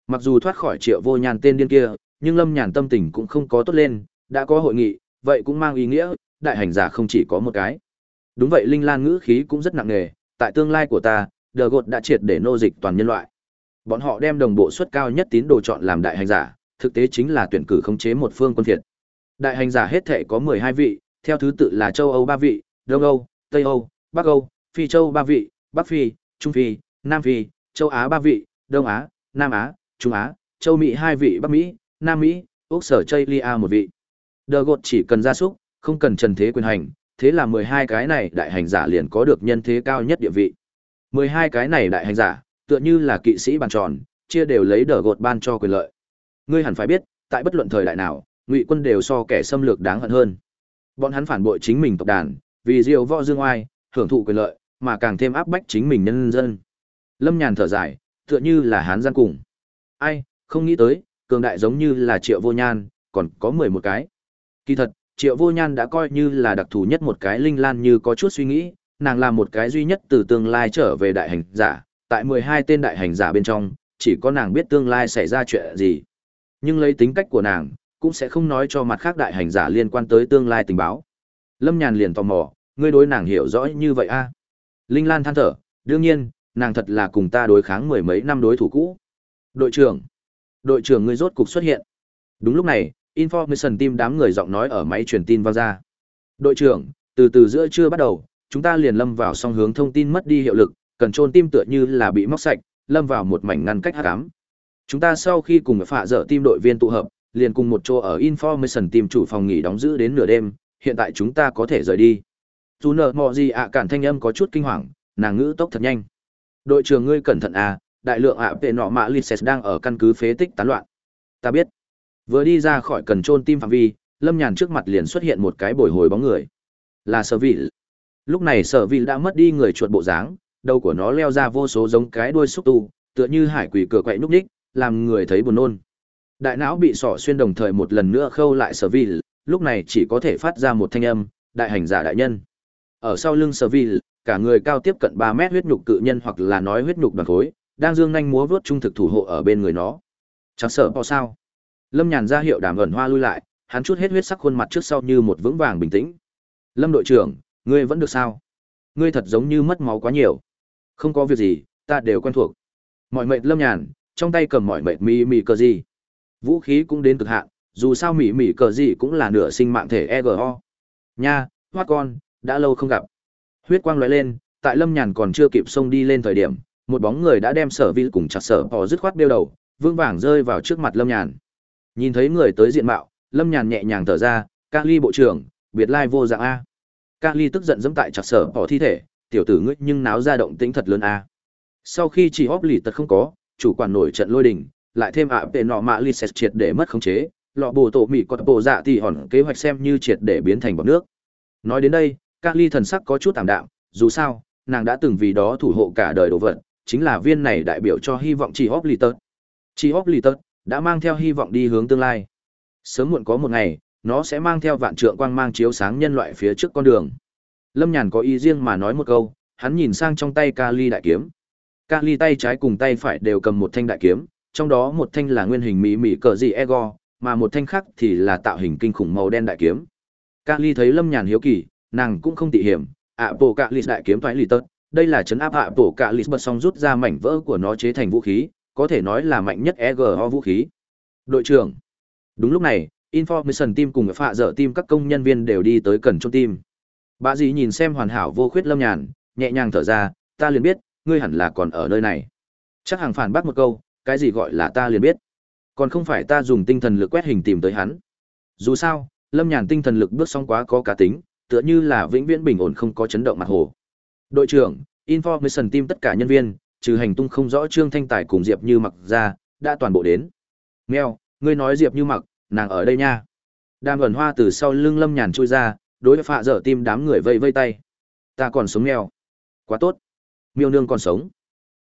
Mặc dù thoát khỏi triệu vô nhàn tên điên kia, nhưng lâm nhàn tâm tình cũng không có tốt lên, đã có hội nghị, vậy cũng mang ý nghĩa, đại hành giả không chỉ có một cái. Đúng vậy Linh Lan ngữ khí cũng rất nặng nề, tại tương lai của ta, Đờ Gột đã triệt để nô dịch toàn nhân loại. Bọn họ đem đồng bộ suất cao nhất tín đồ chọn làm đại hành giả, thực tế chính là tuyển cử khống chế một phương quân phiệt. Đại hành giả hết thể có 12 vị, theo thứ tự là châu Âu 3 vị, Đông Âu, Tây Âu, Bắc Âu, Phi Châu 3 vị, Bắc Phi, Trung Phi, Nam Phi, Châu Á 3 vị, Đông Á, Nam Á, Trung Á, Châu Mỹ 2 vị Bắc Mỹ, Nam Mỹ, Úc Sở Chây Lia một vị. Đờ gột chỉ cần ra súc, không cần trần thế quyền hành, thế là 12 cái này đại hành giả liền có được nhân thế cao nhất địa vị. 12 cái này đại hành giả, tựa như là kỵ sĩ bàn tròn, chia đều lấy đờ gột ban cho quyền lợi. Ngươi hẳn phải biết, tại bất luận thời đại nào, ngụy quân đều so kẻ xâm lược đáng hận hơn. Bọn hắn phản bội chính mình tộc đàn, vì diều võ dương oai, hưởng thụ quyền lợi, mà càng thêm áp bách chính mình nhân dân. Lâm Nhàn thở dài, tựa như là hán gian cùng. Ai, không nghĩ tới, cường đại giống như là Triệu Vô Nhan, còn có 11 cái. Kỳ thật, Triệu Vô Nhan đã coi như là đặc thù nhất một cái linh lan như có chút suy nghĩ, nàng là một cái duy nhất từ tương lai trở về đại hành giả, tại 12 tên đại hành giả bên trong, chỉ có nàng biết tương lai xảy ra chuyện gì. Nhưng lấy tính cách của nàng, cũng sẽ không nói cho mặt khác đại hành giả liên quan tới tương lai tình báo. Lâm Nhàn liền tò mò, ngươi đối nàng hiểu rõ như vậy a? Linh Lan than thở, đương nhiên, nàng thật là cùng ta đối kháng mười mấy năm đối thủ cũ. Đội trưởng, đội trưởng ngươi rốt cục xuất hiện. Đúng lúc này, information team đám người giọng nói ở máy truyền tin vang ra. Đội trưởng, từ từ giữa trưa bắt đầu, chúng ta liền lâm vào song hướng thông tin mất đi hiệu lực, cần trôn tim tựa như là bị móc sạch, lâm vào một mảnh ngăn cách hắc ám. Chúng ta sau khi cùng phạ dở tim đội viên tụ hợp, liền cùng một chỗ ở information tìm chủ phòng nghỉ đóng giữ đến nửa đêm, hiện tại chúng ta có thể rời đi. Dù nợ mò gì ạ cản thanh âm có chút kinh hoàng, nàng ngữ tốc thật nhanh. Đội trưởng ngươi cẩn thận à, đại lượng ạ vệ nọ mạ Lises đang ở căn cứ phế tích tán loạn. Ta biết. Vừa đi ra khỏi cần trôn tim phạm vi, Lâm Nhàn trước mặt liền xuất hiện một cái bồi hồi bóng người. Là Sở Vị. Lúc này Sở Vị đã mất đi người chuột bộ dáng, đầu của nó leo ra vô số giống cái đuôi xúc tu, tựa như hải quỷ cửa quậy núc ních, làm người thấy buồn nôn. Đại não bị sọ xuyên đồng thời một lần nữa khâu lại Sở lúc này chỉ có thể phát ra một thanh âm, đại hành giả đại nhân. Ở sau lưng Sở cả người cao tiếp cận 3 mét huyết nhục cự nhân hoặc là nói huyết nhục đoàn khối, đang dương nhanh múa vớt trung thực thủ hộ ở bên người nó. Chẳng sợ bao sao? Lâm Nhàn ra hiệu đàm ẩn hoa lui lại, hắn chút hết huyết sắc khuôn mặt trước sau như một vững vàng bình tĩnh. Lâm đội trưởng, ngươi vẫn được sao? Ngươi thật giống như mất máu quá nhiều. Không có việc gì, ta đều quen thuộc. Mọi mệnh Lâm Nhàn, trong tay cầm mọi mệnh mì mì cờ gì. Vũ khí cũng đến cực hạn, dù sao mỉ mỉ cờ gì cũng là nửa sinh mạng thể EGO. Nha, hoát con, đã lâu không gặp. Huyết quang lóe lên, tại Lâm Nhàn còn chưa kịp xông đi lên thời điểm, một bóng người đã đem Sở Vi cùng chặt Sở họ dứt khoát đeo đầu, vương vàng rơi vào trước mặt Lâm Nhàn. Nhìn thấy người tới diện mạo, Lâm Nhàn nhẹ nhàng thở ra, "Kali bộ trưởng, biệt lai vô dạng a." Kali tức giận dẫm tại chặt Sở họ thi thể, "Tiểu tử ngươi nhưng náo ra động tĩnh thật lớn a." Sau khi chỉ hóp lì tật không có, chủ quản nổi trận lôi đình, lại thêm ạ về nọ mạ Liset triệt để mất khống chế, lọ bồ tổ mị có bộ dạ thì hòn kế hoạch xem như triệt để biến thành bọt nước. Nói đến đây, Kali thần sắc có chút tạm đạm, dù sao, nàng đã từng vì đó thủ hộ cả đời đồ vật, chính là viên này đại biểu cho hy vọng chỉ hóp lì tật. Chỉ hóp lì tật đã mang theo hy vọng đi hướng tương lai. Sớm muộn có một ngày, nó sẽ mang theo vạn trượng quang mang chiếu sáng nhân loại phía trước con đường. Lâm Nhàn có ý riêng mà nói một câu, hắn nhìn sang trong tay Kali đại kiếm. Kali tay trái cùng tay phải đều cầm một thanh đại kiếm, trong đó một thanh là nguyên hình mỹ mỹ cờ gì ego, mà một thanh khác thì là tạo hình kinh khủng màu đen đại kiếm. Kali thấy Lâm Nhàn hiếu kỳ, nàng cũng không tị hiểm, ạ bộ cạ đại kiếm thoái lì tớt đây là chấn áp ạ bộ cạ lịt bật xong rút ra mảnh vỡ của nó chế thành vũ khí có thể nói là mạnh nhất ego vũ khí đội trưởng đúng lúc này information team cùng phạ dở team các công nhân viên đều đi tới cần trong team bà dì nhìn xem hoàn hảo vô khuyết lâm nhàn nhẹ nhàng thở ra ta liền biết ngươi hẳn là còn ở nơi này chắc hàng phản bác một câu cái gì gọi là ta liền biết còn không phải ta dùng tinh thần lực quét hình tìm tới hắn dù sao lâm nhàn tinh thần lực bước xong quá có cá tính tựa như là vĩnh viễn bình ổn không có chấn động mặt hồ. Đội trưởng, Information Team tất cả nhân viên, trừ hành tung không rõ Trương Thanh Tài cùng Diệp Như Mặc ra, đã toàn bộ đến. Mèo, ngươi nói Diệp Như Mặc, nàng ở đây nha. Đàm ẩn hoa từ sau lưng Lâm Nhàn chui ra, đối với phạ dở tim đám người vây vây tay. Ta còn sống mèo. Quá tốt. Miêu nương còn sống.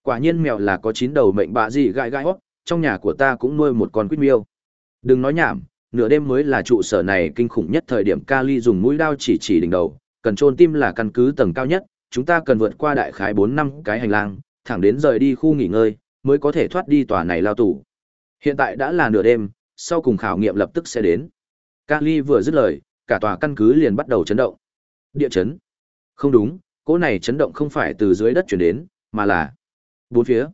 Quả nhiên mèo là có chín đầu mệnh bạ gì gãi gãi hót, trong nhà của ta cũng nuôi một con quýt miêu. Đừng nói nhảm, nửa đêm mới là trụ sở này kinh khủng nhất thời điểm Kali dùng mũi đao chỉ chỉ đỉnh đầu, cần trôn tim là căn cứ tầng cao nhất, chúng ta cần vượt qua đại khái bốn năm cái hành lang, thẳng đến rời đi khu nghỉ ngơi, mới có thể thoát đi tòa này lao tù. Hiện tại đã là nửa đêm, sau cùng khảo nghiệm lập tức sẽ đến. Kali vừa dứt lời, cả tòa căn cứ liền bắt đầu chấn động. Địa chấn? Không đúng, cỗ này chấn động không phải từ dưới đất chuyển đến, mà là bốn phía.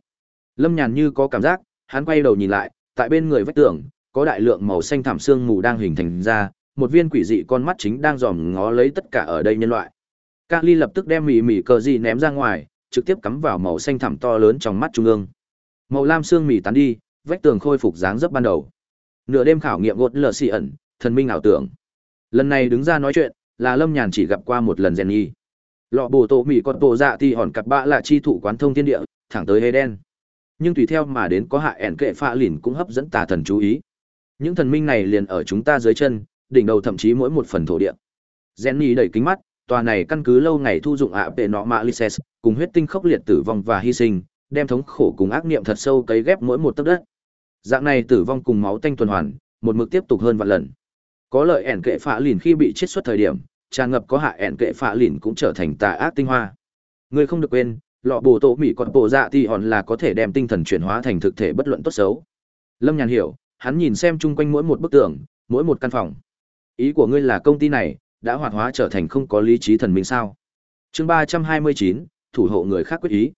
Lâm Nhàn như có cảm giác, hắn quay đầu nhìn lại, tại bên người vách tường, có đại lượng màu xanh thảm xương mù đang hình thành ra, một viên quỷ dị con mắt chính đang dòm ngó lấy tất cả ở đây nhân loại. Kali lập tức đem mỉ mỉ cờ gì ném ra ngoài, trực tiếp cắm vào màu xanh thẳm to lớn trong mắt trung ương. Màu lam xương mỉ tán đi, vách tường khôi phục dáng dấp ban đầu. Nửa đêm khảo nghiệm gột lở xì ẩn, thần minh ảo tưởng. Lần này đứng ra nói chuyện, là Lâm Nhàn chỉ gặp qua một lần Jenny. Lọ bồ tổ mỉ con bộ dạ thì hòn cặp bạ là chi thụ quán thông thiên địa, thẳng tới Eden. Nhưng tùy theo mà đến có hạ ẻn kệ pha lìn cũng hấp dẫn tà thần chú ý. Những thần minh này liền ở chúng ta dưới chân, đỉnh đầu thậm chí mỗi một phần thổ địa. Jenny đẩy kính mắt, tòa này căn cứ lâu ngày thu dụng ạ vệ nọ mạ Lyses, cùng huyết tinh khốc liệt tử vong và hy sinh, đem thống khổ cùng ác niệm thật sâu cấy ghép mỗi một tấc đất. Dạng này tử vong cùng máu tanh tuần hoàn, một mực tiếp tục hơn vạn lần. Có lợi ẻn kệ phạ lìn khi bị chết xuất thời điểm, tràn ngập có hạ ẻn kệ phạ lìn cũng trở thành tà ác tinh hoa. người không được quên, lọ bồ tổ mỹ còn bộ dạ thì hòn là có thể đem tinh thần chuyển hóa thành thực thể bất luận tốt xấu. Lâm Nhàn hiểu, hắn nhìn xem chung quanh mỗi một bức tường, mỗi một căn phòng. Ý của ngươi là công ty này đã hoạt hóa trở thành không có lý trí thần minh sao? Chương ba trăm hai mươi chín thủ hộ người khác quyết ý.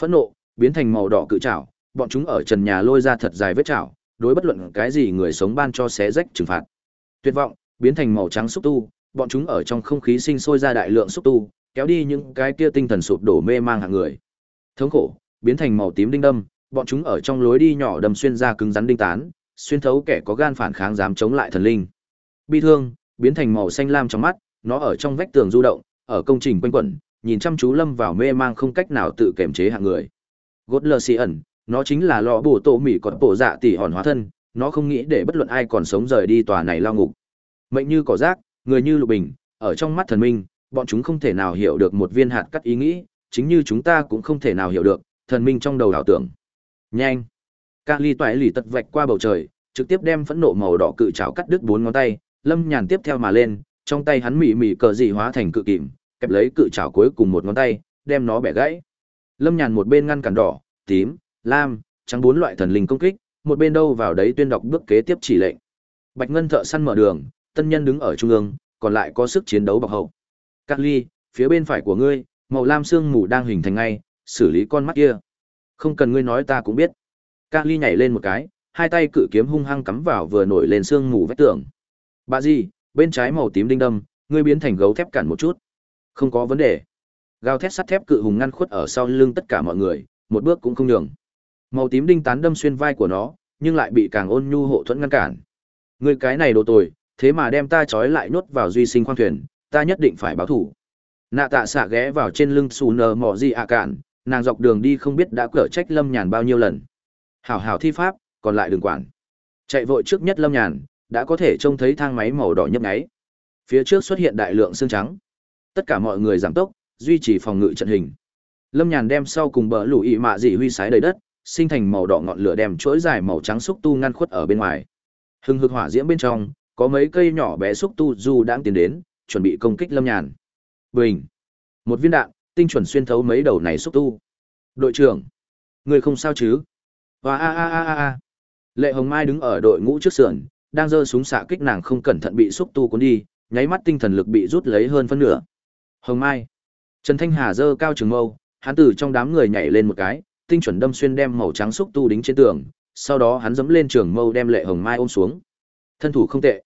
Phẫn nộ, biến thành màu đỏ cự trảo, bọn chúng ở trần nhà lôi ra thật dài vết trảo, đối bất luận cái gì người sống ban cho xé rách trừng phạt. Tuyệt vọng, biến thành màu trắng xúc tu, bọn chúng ở trong không khí sinh sôi ra đại lượng xúc tu, kéo đi những cái kia tinh thần sụp đổ mê mang hạng người. Thống khổ, biến thành màu tím đinh đâm, bọn chúng ở trong lối đi nhỏ đâm xuyên ra cứng rắn đinh tán, xuyên thấu kẻ có gan phản kháng dám chống lại thần linh. Bi thương, biến thành màu xanh lam trong mắt, nó ở trong vách tường du động, ở công trình quanh quẩn, nhìn chăm chú lâm vào mê mang không cách nào tự kiểm chế hạng người. Gốt lơ xì ẩn, nó chính là lọ bổ tổ mỉ còn bổ dạ tỷ hòn hóa thân, nó không nghĩ để bất luận ai còn sống rời đi tòa này lao ngục. Mệnh như cỏ rác, người như lục bình, ở trong mắt thần minh, bọn chúng không thể nào hiểu được một viên hạt cắt ý nghĩ, chính như chúng ta cũng không thể nào hiểu được, thần minh trong đầu đảo tưởng. Nhanh! Ca ly toại lì tật vạch qua bầu trời, trực tiếp đem phẫn nộ màu đỏ cự chảo cắt đứt bốn ngón tay, lâm nhàn tiếp theo mà lên, trong tay hắn mỉ mỉ cờ dị hóa thành cự kìm, kẹp lấy cự chảo cuối cùng một ngón tay, đem nó bẻ gãy. Lâm nhàn một bên ngăn cản đỏ, tím, lam, trắng bốn loại thần linh công kích, một bên đâu vào đấy tuyên đọc bước kế tiếp chỉ lệnh. Bạch Ngân thợ săn mở đường, tân nhân đứng ở trung ương, còn lại có sức chiến đấu bọc hậu. Cát Ly, phía bên phải của ngươi, màu lam xương mù đang hình thành ngay, xử lý con mắt kia. Không cần ngươi nói ta cũng biết. Cát Ly nhảy lên một cái, hai tay cự kiếm hung hăng cắm vào vừa nổi lên xương mù vách tường. Bà gì, bên trái màu tím đinh đâm, ngươi biến thành gấu thép cản một chút. Không có vấn đề. Gao thép sắt thép cự hùng ngăn khuất ở sau lưng tất cả mọi người, một bước cũng không nhường. Màu tím đinh tán đâm xuyên vai của nó, nhưng lại bị càng ôn nhu hộ thuẫn ngăn cản. Ngươi cái này đồ tồi, thế mà đem ta trói lại nhốt vào duy sinh khoang thuyền, ta nhất định phải báo thủ. Nạ tạ xạ ghé vào trên lưng xù nờ mỏ gì ạ cạn, nàng dọc đường đi không biết đã cở trách lâm nhàn bao nhiêu lần. Hảo hảo thi pháp, còn lại đừng quản. Chạy vội trước nhất lâm nhàn, đã có thể trông thấy thang máy màu đỏ nhấp nháy. Phía trước xuất hiện đại lượng xương trắng. Tất cả mọi người giảm tốc, duy trì phòng ngự trận hình. Lâm Nhàn đem sau cùng bờ lũ ị mạ dị huy sái đầy đất, sinh thành màu đỏ ngọn lửa đem chuỗi dài màu trắng xúc tu ngăn khuất ở bên ngoài. Hưng hực hỏa diễm bên trong, có mấy cây nhỏ bé xúc tu du đang tiến đến, chuẩn bị công kích Lâm Nhàn. Bình. Một viên đạn, tinh chuẩn xuyên thấu mấy đầu này xúc tu. Đội trưởng, người không sao chứ? Và a a a a a. Lệ Hồng Mai đứng ở đội ngũ trước sườn, đang giơ súng xạ kích nàng không cẩn thận bị xúc tu cuốn đi, nháy mắt tinh thần lực bị rút lấy hơn phân nửa. Hồng Mai. Trần Thanh Hà giơ cao trường mâu, hắn từ trong đám người nhảy lên một cái, tinh chuẩn đâm xuyên đem màu trắng xúc tu đính trên tường, sau đó hắn giẫm lên trường mâu đem Lệ Hồng Mai ôm xuống. Thân thủ không tệ.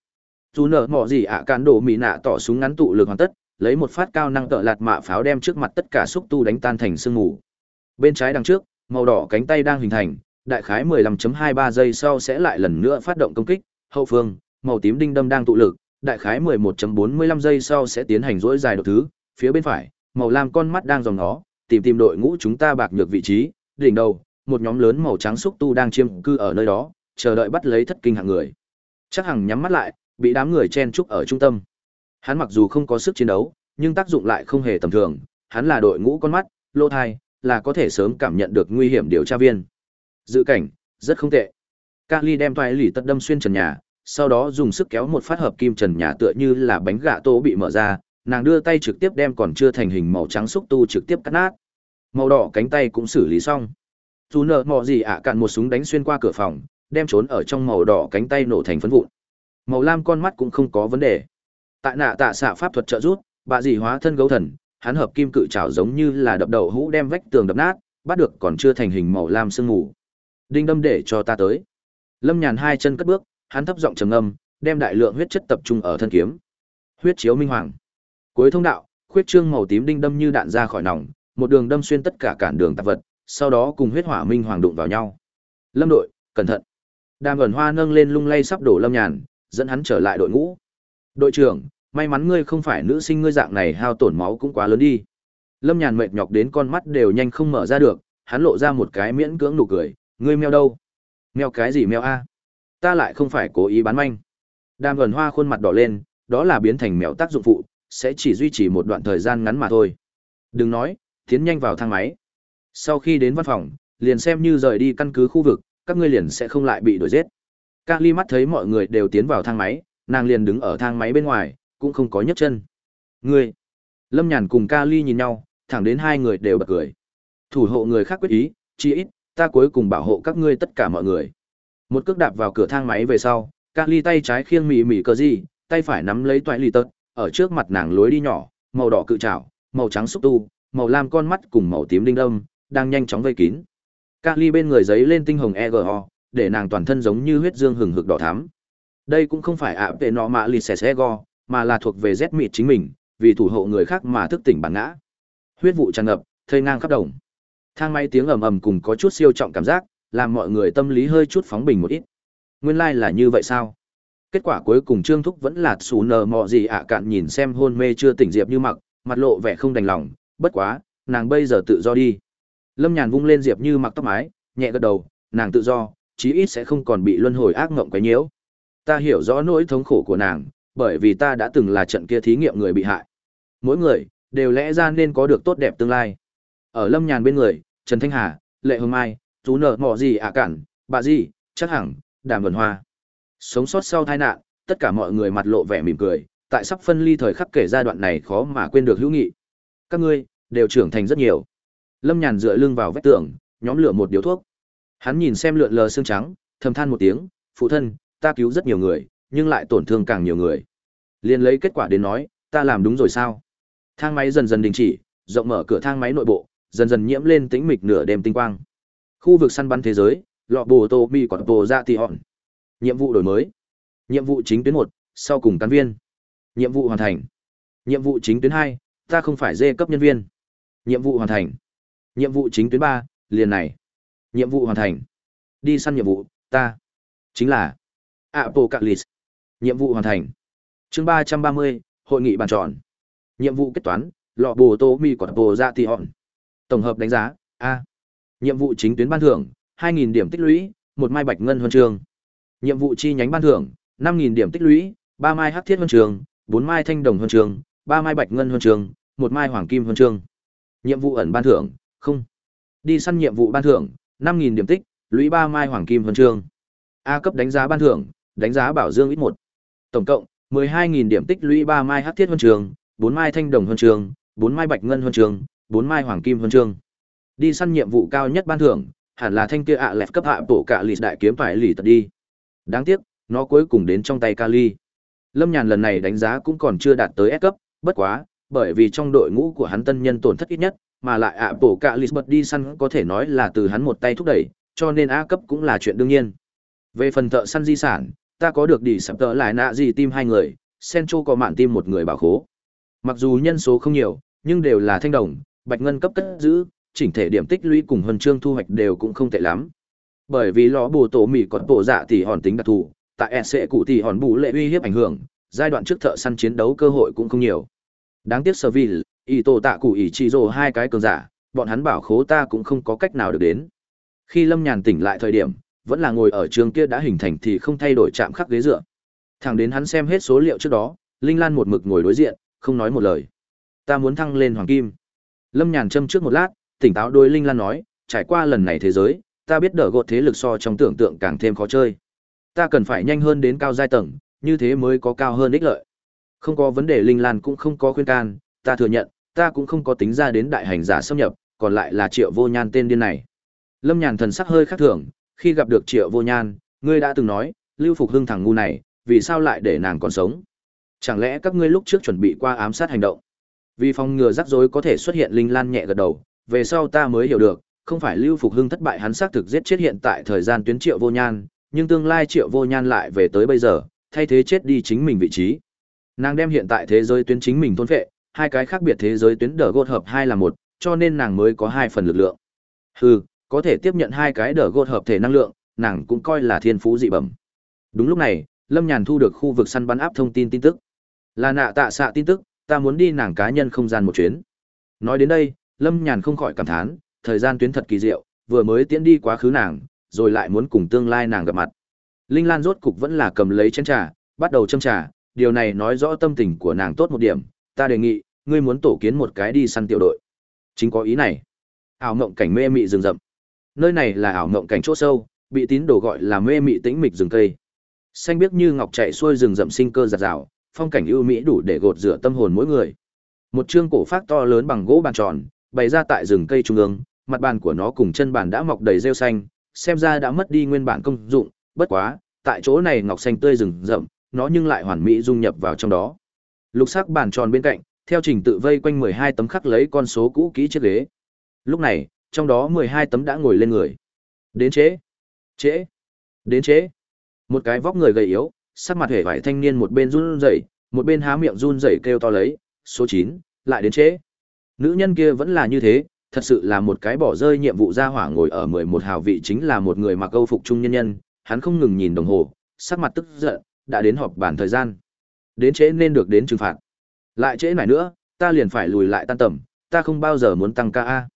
Dù nở mỏ gì ạ cán đổ mì nạ tỏ súng ngắn tụ lực hoàn tất, lấy một phát cao năng tợ lạt mạ pháo đem trước mặt tất cả xúc tu đánh tan thành sương mù. Bên trái đằng trước, màu đỏ cánh tay đang hình thành, đại khái 15.23 giây sau sẽ lại lần nữa phát động công kích, hậu phương, màu tím đinh đâm đang tụ lực, đại khái 11.45 giây sau sẽ tiến hành rỗi dài độ thứ, phía bên phải, màu lam con mắt đang dòng nó, tìm tìm đội ngũ chúng ta bạc nhược vị trí, đỉnh đầu, một nhóm lớn màu trắng xúc tu đang chiêm cư ở nơi đó, chờ đợi bắt lấy thất kinh hạng người. Chắc hằng nhắm mắt lại, bị đám người chen trúc ở trung tâm. Hắn mặc dù không có sức chiến đấu, nhưng tác dụng lại không hề tầm thường, hắn là đội ngũ con mắt, lô thai, là có thể sớm cảm nhận được nguy hiểm điều tra viên. Dự cảnh, rất không tệ. Kali đem toái lì tất đâm xuyên trần nhà, sau đó dùng sức kéo một phát hợp kim trần nhà tựa như là bánh gạ tô bị mở ra, nàng đưa tay trực tiếp đem còn chưa thành hình màu trắng xúc tu trực tiếp cắt nát. Màu đỏ cánh tay cũng xử lý xong. Dù nợ mọ gì ạ cạn một súng đánh xuyên qua cửa phòng, đem trốn ở trong màu đỏ cánh tay nổ thành phấn vụn. Màu lam con mắt cũng không có vấn đề. Tại nạ tạ xạ pháp thuật trợ rút, bà dì hóa thân gấu thần, hắn hợp kim cự trảo giống như là đập đầu hũ đem vách tường đập nát, bắt được còn chưa thành hình màu lam sương mù. Đinh đâm để cho ta tới. Lâm Nhàn hai chân cất bước, hắn thấp giọng trầm âm, đem đại lượng huyết chất tập trung ở thân kiếm. Huyết chiếu minh hoàng. Cuối thông đạo, khuyết trương màu tím đinh đâm như đạn ra khỏi nòng, một đường đâm xuyên tất cả cản đường tạp vật, sau đó cùng huyết hỏa minh hoàng đụng vào nhau. Lâm đội, cẩn thận. Đàm ẩn hoa nâng lên lung lay sắp đổ Lâm Nhàn, dẫn hắn trở lại đội ngũ. Đội trưởng, may mắn ngươi không phải nữ sinh ngươi dạng này hao tổn máu cũng quá lớn đi. Lâm Nhàn mệt nhọc đến con mắt đều nhanh không mở ra được, hắn lộ ra một cái miễn cưỡng nụ cười, ngươi meo đâu? Meo cái gì meo a? Ta lại không phải cố ý bán manh. Đàm ẩn hoa khuôn mặt đỏ lên, đó là biến thành mèo tác dụng phụ, sẽ chỉ duy trì một đoạn thời gian ngắn mà thôi. Đừng nói, tiến nhanh vào thang máy. Sau khi đến văn phòng, liền xem như rời đi căn cứ khu vực, các ngươi liền sẽ không lại bị đuổi giết. Kali mắt thấy mọi người đều tiến vào thang máy, nàng liền đứng ở thang máy bên ngoài, cũng không có nhấc chân. Ngươi. Lâm Nhàn cùng Kali nhìn nhau, thẳng đến hai người đều bật cười. Thủ hộ người khác quyết ý, chỉ ít, ta cuối cùng bảo hộ các ngươi tất cả mọi người. Một cước đạp vào cửa thang máy về sau, Kali tay trái khiêng mỉ mỉ cờ gì, tay phải nắm lấy toại lì tật, ở trước mặt nàng lối đi nhỏ, màu đỏ cự trảo, màu trắng xúc tu, màu lam con mắt cùng màu tím đinh đông, đang nhanh chóng vây kín. Ca Ly bên người giấy lên tinh hồng EGO, để nàng toàn thân giống như huyết dương hừng hực đỏ thắm. Đây cũng không phải ạ về nọ mạ lì xẻ ego, mà là thuộc về Z mịt chính mình, vì thủ hộ người khác mà thức tỉnh bản ngã. Huyết vụ tràn ngập, thây ngang khắp đồng. Thang máy tiếng ầm ầm cùng có chút siêu trọng cảm giác, làm mọi người tâm lý hơi chút phóng bình một ít. Nguyên lai like là như vậy sao? Kết quả cuối cùng Trương Thúc vẫn là xù nờ mọ gì ạ cạn nhìn xem hôn mê chưa tỉnh Diệp Như Mặc, mặt lộ vẻ không đành lòng, bất quá, nàng bây giờ tự do đi. Lâm Nhàn vung lên Diệp Như Mặc tóc mái, nhẹ gật đầu, nàng tự do, chí ít sẽ không còn bị luân hồi ác ngộng quấy nhiễu. Ta hiểu rõ nỗi thống khổ của nàng, bởi vì ta đã từng là trận kia thí nghiệm người bị hại. Mỗi người đều lẽ ra nên có được tốt đẹp tương lai. Ở Lâm Nhàn bên người, Trần Thanh Hà, Lệ Hồng Mai, chú nợ mọ gì ạ cản, bà gì, chắc hẳn, Đàm Vân Hoa. Sống sót sau tai nạn, tất cả mọi người mặt lộ vẻ mỉm cười, tại sắp phân ly thời khắc kể giai đoạn này khó mà quên được hữu nghị. Các ngươi đều trưởng thành rất nhiều. Lâm Nhàn dựa lưng vào vách tường, nhóm lửa một điếu thuốc. Hắn nhìn xem lượn lờ xương trắng, thầm than một tiếng, phụ thân, ta cứu rất nhiều người, nhưng lại tổn thương càng nhiều người. Liên lấy kết quả đến nói, ta làm đúng rồi sao? Thang máy dần dần đình chỉ, rộng mở cửa thang máy nội bộ, dần dần nhiễm lên tĩnh mịch nửa đêm tinh quang. Khu vực săn bắn thế giới, lọ bồ tô mi còn bồ dạ ra thì hòn. Nhiệm vụ đổi mới. Nhiệm vụ chính tuyến một, sau cùng cán viên. Nhiệm vụ hoàn thành. Nhiệm vụ chính tuyến hai, ta không phải dê cấp nhân viên. Nhiệm vụ hoàn thành. Nhiệm vụ chính tuyến ba, liền này. Nhiệm vụ hoàn thành. Đi săn nhiệm vụ, ta. Chính là Apocalypse. Nhiệm vụ hoàn thành. Chương ba trăm ba mươi, hội nghị bàn tròn. Nhiệm vụ kết toán, lọ bồ tô mi quả bồ ra tì hòn. Tổng hợp đánh giá, A. Nhiệm vụ chính tuyến ban thưởng, hai nghìn điểm tích lũy, một mai bạch ngân huân trường, Nhiệm vụ chi nhánh ban thưởng, năm nghìn điểm tích lũy, ba mai hắc thiết huân trường, bốn mai thanh đồng huân trường ba mai bạch ngân huân trường, một mai hoàng kim huân chương. Nhiệm vụ ẩn ban thưởng, không. Đi săn nhiệm vụ ban thưởng, năm nghìn điểm tích, lũy ba mai hoàng kim huân chương. A cấp đánh giá ban thưởng, đánh giá bảo dương ít một. Tổng cộng, mười hai nghìn điểm tích lũy ba mai hắc thiết huân trường, bốn mai thanh đồng huân trường, bốn mai bạch ngân huân trường, bốn mai hoàng kim huân chương. Đi săn nhiệm vụ cao nhất ban thưởng, hẳn là thanh kia ạ lẹt cấp hạ bộ cạ lì đại kiếm phải lì tật đi. Đáng tiếc, nó cuối cùng đến trong tay Kali. Lâm Nhàn lần này đánh giá cũng còn chưa đạt tới S cấp, bất quá, bởi vì trong đội ngũ của hắn tân nhân tổn thất ít nhất, mà lại ạ bộ cả lì bật đi săn có thể nói là từ hắn một tay thúc đẩy, cho nên A cấp cũng là chuyện đương nhiên. Về phần thợ săn di sản, ta có được đi sập tợ lại nạ gì tim hai người, Sencho có mạn tim một người bảo khố. Mặc dù nhân số không nhiều, nhưng đều là thanh đồng, bạch ngân cấp cất giữ, chỉnh thể điểm tích lũy cùng huân chương thu hoạch đều cũng không tệ lắm. Bởi vì lò bù tổ mỉ còn bộ dạ thì hòn tính đặc thù, tại SC cụ thì hòn bù lệ uy hiếp ảnh hưởng, giai đoạn trước thợ săn chiến đấu cơ hội cũng không nhiều. Đáng tiếc Seville, ý tổ tạ cụ ý chi rồ hai cái cường giả, bọn hắn bảo khố ta cũng không có cách nào được đến. Khi Lâm Nhàn tỉnh lại thời điểm, vẫn là ngồi ở trường kia đã hình thành thì không thay đổi chạm khắc ghế dựa. Thẳng đến hắn xem hết số liệu trước đó, Linh Lan một mực ngồi đối diện, không nói một lời. Ta muốn thăng lên hoàng kim. Lâm Nhàn châm trước một lát, tỉnh táo đôi Linh Lan nói, trải qua lần này thế giới, ta biết đỡ gột thế lực so trong tưởng tượng càng thêm khó chơi. Ta cần phải nhanh hơn đến cao giai tầng, như thế mới có cao hơn ích lợi. Không có vấn đề Linh Lan cũng không có khuyên can, ta thừa nhận, ta cũng không có tính ra đến đại hành giả xâm nhập, còn lại là Triệu Vô Nhan tên điên này. Lâm Nhàn thần sắc hơi khác thường, khi gặp được Triệu Vô Nhan, ngươi đã từng nói, Lưu Phục Hưng thằng ngu này, vì sao lại để nàng còn sống? Chẳng lẽ các ngươi lúc trước chuẩn bị qua ám sát hành động? Vì phòng ngừa rắc rối có thể xuất hiện Linh Lan nhẹ gật đầu, về sau ta mới hiểu được, không phải Lưu Phục Hưng thất bại hắn xác thực giết chết hiện tại thời gian tuyến Triệu Vô Nhan, nhưng tương lai Triệu Vô Nhan lại về tới bây giờ, thay thế chết đi chính mình vị trí. Nàng đem hiện tại thế giới tuyến chính mình thôn phệ, hai cái khác biệt thế giới tuyến đỡ gột hợp hai là một, cho nên nàng mới có hai phần lực lượng. Hừ, có thể tiếp nhận hai cái đỡ gột hợp thể năng lượng, nàng cũng coi là thiên phú dị bẩm. Đúng lúc này, Lâm Nhàn thu được khu vực săn bắn áp thông tin tin tức. Là nạ tạ xạ tin tức, ta muốn đi nàng cá nhân không gian một chuyến. Nói đến đây, Lâm Nhàn không khỏi cảm thán, thời gian tuyến thật kỳ diệu, vừa mới tiễn đi quá khứ nàng, rồi lại muốn cùng tương lai nàng gặp mặt. Linh Lan rốt cục vẫn là cầm lấy chén trà, bắt đầu châm trà, điều này nói rõ tâm tình của nàng tốt một điểm, ta đề nghị, ngươi muốn tổ kiến một cái đi săn tiểu đội. Chính có ý này. Ảo mộng cảnh mê mị rừng rậm. Nơi này là ảo mộng cảnh chỗ sâu, bị tín đồ gọi là mê mị tĩnh mịch rừng cây. Xanh biếc như ngọc chạy xuôi rừng rậm sinh cơ giạt rào, phong cảnh ưu mỹ đủ để gột rửa tâm hồn mỗi người. Một chương cổ phát to lớn bằng gỗ bàn tròn, bày ra tại rừng cây trung ương, mặt bàn của nó cùng chân bàn đã mọc đầy rêu xanh, xem ra đã mất đi nguyên bản công dụng, bất quá, tại chỗ này ngọc xanh tươi rừng rậm, nó nhưng lại hoàn mỹ dung nhập vào trong đó. Lục sắc bàn tròn bên cạnh, theo trình tự vây quanh 12 tấm khắc lấy con số cũ kỹ chiếc ghế. Lúc này, trong đó 12 tấm đã ngồi lên người. Đến chế, chế, đến chế. Một cái vóc người gầy yếu, sắc mặt hề vải thanh niên một bên run rẩy, một bên há miệng run rẩy kêu to lấy, số 9, lại đến chế. Nữ nhân kia vẫn là như thế, thật sự là một cái bỏ rơi nhiệm vụ ra hỏa ngồi ở 11 hào vị chính là một người mặc câu phục trung nhân nhân, hắn không ngừng nhìn đồng hồ, sắc mặt tức giận, đã đến họp bản thời gian. Đến trễ nên được đến trừng phạt. Lại trễ này nữa, ta liền phải lùi lại tan tầm, ta không bao giờ muốn tăng ca a.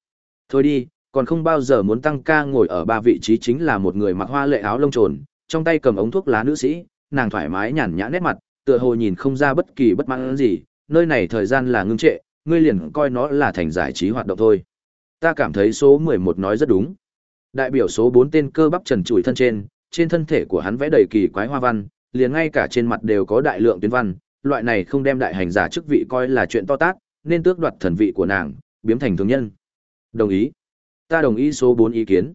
Thôi đi, còn không bao giờ muốn tăng ca ngồi ở ba vị trí chính là một người mặc hoa lệ áo lông trồn, trong tay cầm ống thuốc lá nữ sĩ, nàng thoải mái nhàn nhã nét mặt, tựa hồ nhìn không ra bất kỳ bất mãn gì, nơi này thời gian là ngưng trệ, ngươi liền coi nó là thành giải trí hoạt động thôi. Ta cảm thấy số 11 nói rất đúng. Đại biểu số 4 tên cơ bắp trần trụi thân trên, trên thân thể của hắn vẽ đầy kỳ quái hoa văn, liền ngay cả trên mặt đều có đại lượng tuyến văn, loại này không đem đại hành giả chức vị coi là chuyện to tát, nên tước đoạt thần vị của nàng, biến thành thường nhân. Đồng ý. Ta đồng ý số 4 ý kiến.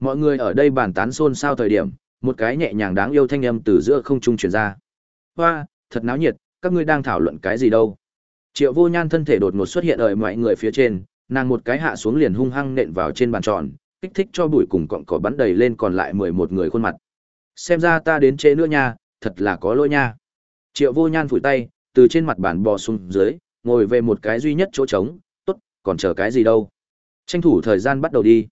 Mọi người ở đây bàn tán xôn xao thời điểm, một cái nhẹ nhàng đáng yêu thanh âm từ giữa không trung truyền ra. Hoa, thật náo nhiệt, các ngươi đang thảo luận cái gì đâu? Triệu Vô Nhan thân thể đột ngột xuất hiện ở mọi người phía trên, nàng một cái hạ xuống liền hung hăng nện vào trên bàn tròn, kích thích cho bụi cùng cọng cỏ bắn đầy lên còn lại 11 người khuôn mặt. Xem ra ta đến trễ nữa nha, thật là có lỗi nha. Triệu Vô Nhan phủi tay, từ trên mặt bàn bò xuống dưới, ngồi về một cái duy nhất chỗ trống, tốt, còn chờ cái gì đâu. Tranh thủ thời gian bắt đầu đi.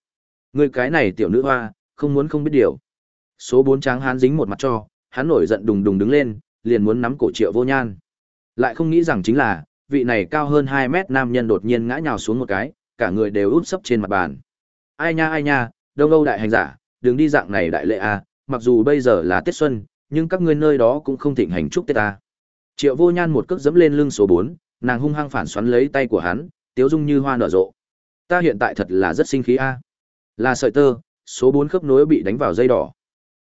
Người cái này tiểu nữ hoa, không muốn không biết điều. Số bốn tráng hán dính một mặt cho, hắn nổi giận đùng đùng đứng lên, liền muốn nắm cổ Triệu Vô Nhan. Lại không nghĩ rằng chính là, vị này cao hơn 2 mét nam nhân đột nhiên ngã nhào xuống một cái, cả người đều úp sấp trên mặt bàn. Ai nha ai nha, Đông Âu đại hành giả, đừng đi dạng này đại lệ à mặc dù bây giờ là Tết xuân, nhưng các ngươi nơi đó cũng không thịnh hành chúc Tết ta. Triệu Vô Nhan một cước dẫm lên lưng số 4, nàng hung hăng phản xoắn lấy tay của hắn, tiếu dung như hoa nở rộ. Ta hiện tại thật là rất sinh khí a. Là sợi tơ, số 4 khớp nối bị đánh vào dây đỏ.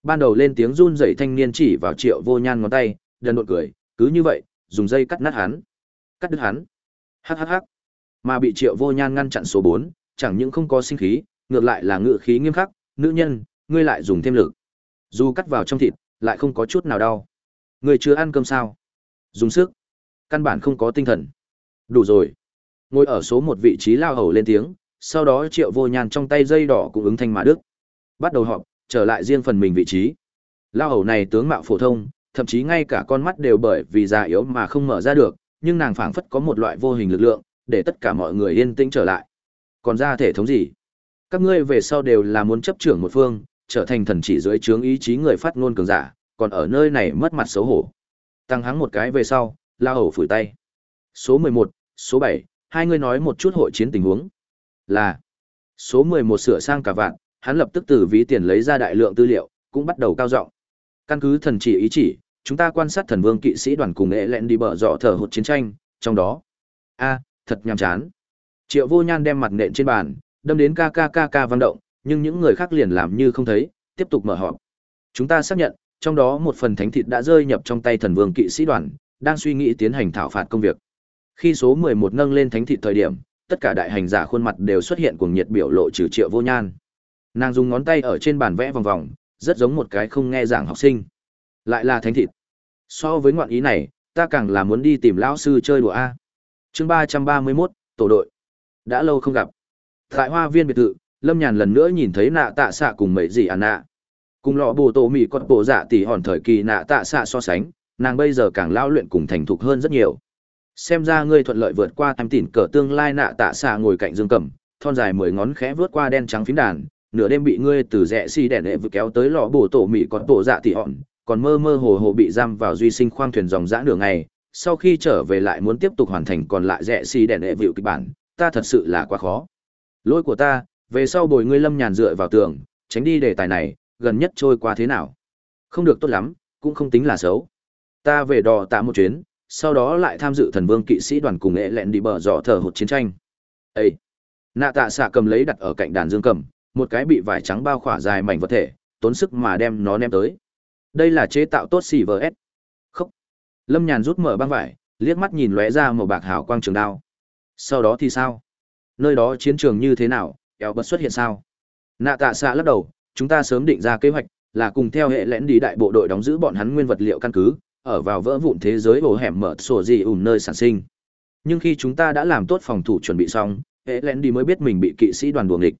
Ban đầu lên tiếng run rẩy thanh niên chỉ vào Triệu Vô Nhan ngón tay, đần độn cười, cứ như vậy, dùng dây cắt nát hắn. Cắt đứt hắn. Hắc hắc hắc. Mà bị Triệu Vô Nhan ngăn chặn số 4, chẳng những không có sinh khí, ngược lại là ngự khí nghiêm khắc, nữ nhân, ngươi lại dùng thêm lực. Dù cắt vào trong thịt, lại không có chút nào đau. người chưa ăn cơm sao? Dùng sức. Căn bản không có tinh thần. Đủ rồi. Ngồi ở số một vị trí lao hầu lên tiếng, sau đó Triệu Vô nhàn trong tay dây đỏ cũng ứng thanh mà đức. Bắt đầu họp, trở lại riêng phần mình vị trí. Lao hầu này tướng mạo phổ thông, thậm chí ngay cả con mắt đều bởi vì già yếu mà không mở ra được, nhưng nàng phảng phất có một loại vô hình lực lượng, để tất cả mọi người yên tĩnh trở lại. Còn ra thể thống gì? Các ngươi về sau đều là muốn chấp trưởng một phương, trở thành thần chỉ dưới trướng ý chí người phát ngôn cường giả, còn ở nơi này mất mặt xấu hổ. Tăng hắng một cái về sau, La Hầu phủi tay. Số 11, số 7, hai người nói một chút hội chiến tình huống. Là số 11 sửa sang cả vạn, hắn lập tức từ ví tiền lấy ra đại lượng tư liệu, cũng bắt đầu cao giọng. Căn cứ thần chỉ ý chỉ, chúng ta quan sát thần vương kỵ sĩ đoàn cùng nghệ lẹn đi bờ dọ thở hụt chiến tranh, trong đó. A, thật nhàm chán. Triệu Vô Nhan đem mặt nện trên bàn, đâm đến ca ca ca ca vang động, nhưng những người khác liền làm như không thấy, tiếp tục mở họp. Chúng ta xác nhận, trong đó một phần thánh thịt đã rơi nhập trong tay thần vương kỵ sĩ đoàn, đang suy nghĩ tiến hành thảo phạt công việc. Khi số 11 nâng lên thánh thịt thời điểm, tất cả đại hành giả khuôn mặt đều xuất hiện cuồng nhiệt biểu lộ trừ Triệu Vô Nhan. Nàng dùng ngón tay ở trên bàn vẽ vòng vòng, rất giống một cái không nghe giảng học sinh. Lại là thánh thịt. So với ngoạn ý này, ta càng là muốn đi tìm lão sư chơi đùa a. Chương 331, tổ đội. Đã lâu không gặp. Tại Hoa Viên biệt thự, Lâm Nhàn lần nữa nhìn thấy nạ tạ xạ cùng mấy gì à nạ. Cùng lọ bồ tổ mỹ con bộ dạ tỉ hòn thời kỳ nạ tạ xạ so sánh, nàng bây giờ càng lao luyện cùng thành thục hơn rất nhiều. Xem ra ngươi thuận lợi vượt qua tham tỉn cờ tương lai nạ tạ xạ ngồi cạnh dương cầm, thon dài mười ngón khẽ vớt qua đen trắng phím đàn, nửa đêm bị ngươi từ rẽ xi si đèn đệ vừa kéo tới lọ bồ tổ mỹ con bộ dạ tỉ hòn, còn mơ mơ hồ hồ bị giam vào duy sinh khoang thuyền dòng dã nửa ngày, sau khi trở về lại muốn tiếp tục hoàn thành còn lại rẽ xi si đèn đệ vịu kịch bản, ta thật sự là quá khó. Lỗi của ta, về sau bồi ngươi lâm nhàn dựa vào tường, tránh đi đề tài này, gần nhất trôi qua thế nào. Không được tốt lắm, cũng không tính là xấu. Ta về đò tạ một chuyến, sau đó lại tham dự thần vương kỵ sĩ đoàn cùng nghệ lẹn đi bờ dò thờ hụt chiến tranh. Ê! Nạ tạ xạ cầm lấy đặt ở cạnh đàn dương cầm, một cái bị vải trắng bao khỏa dài mảnh vật thể, tốn sức mà đem nó ném tới. Đây là chế tạo tốt CVS. Khốc. Lâm Nhàn rút mở băng vải, liếc mắt nhìn lóe ra màu bạc hào quang trường đao. Sau đó thì sao? Nơi đó chiến trường như thế nào, eo bật xuất hiện sao? Nạ tạ xạ lắc đầu, chúng ta sớm định ra kế hoạch, là cùng theo hệ lẽn đi đại bộ đội đóng giữ bọn hắn nguyên vật liệu căn cứ, ở vào vỡ vụn thế giới ổ hẻm mở sổ gì ủn nơi sản sinh. Nhưng khi chúng ta đã làm tốt phòng thủ chuẩn bị xong, hệ lẽn đi mới biết mình bị kỵ sĩ đoàn buồng địch.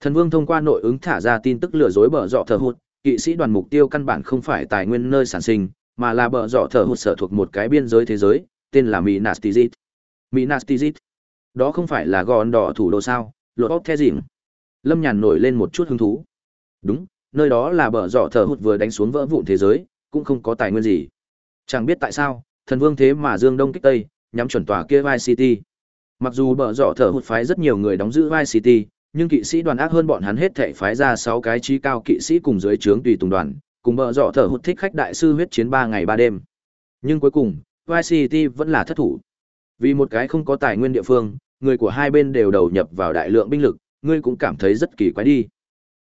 Thần Vương thông qua nội ứng thả ra tin tức lừa dối bở dọ thờ hụt, kỵ sĩ đoàn mục tiêu căn bản không phải tài nguyên nơi sản sinh, mà là bờ dọ thờ hụt sở thuộc một cái biên giới thế giới, tên là minastizit minastizit Đó không phải là gòn đỏ thủ đô sao? Lột óc the dịnh. Lâm Nhàn nổi lên một chút hứng thú. Đúng, nơi đó là bờ giỏ thờ hụt vừa đánh xuống vỡ vụn thế giới, cũng không có tài nguyên gì. Chẳng biết tại sao, thần vương thế mà dương đông kích tây, nhắm chuẩn tòa kia Vai City. Mặc dù bờ giỏ thờ hụt phái rất nhiều người đóng giữ Vai City, nhưng kỵ sĩ đoàn ác hơn bọn hắn hết thảy phái ra sáu cái trí cao kỵ sĩ cùng dưới trướng tùy tùng đoàn, cùng bờ giỏ thờ hụt thích khách đại sư huyết chiến ba ngày ba đêm. Nhưng cuối cùng, Vai City vẫn là thất thủ. Vì một cái không có tài nguyên địa phương, người của hai bên đều đầu nhập vào đại lượng binh lực, ngươi cũng cảm thấy rất kỳ quái đi.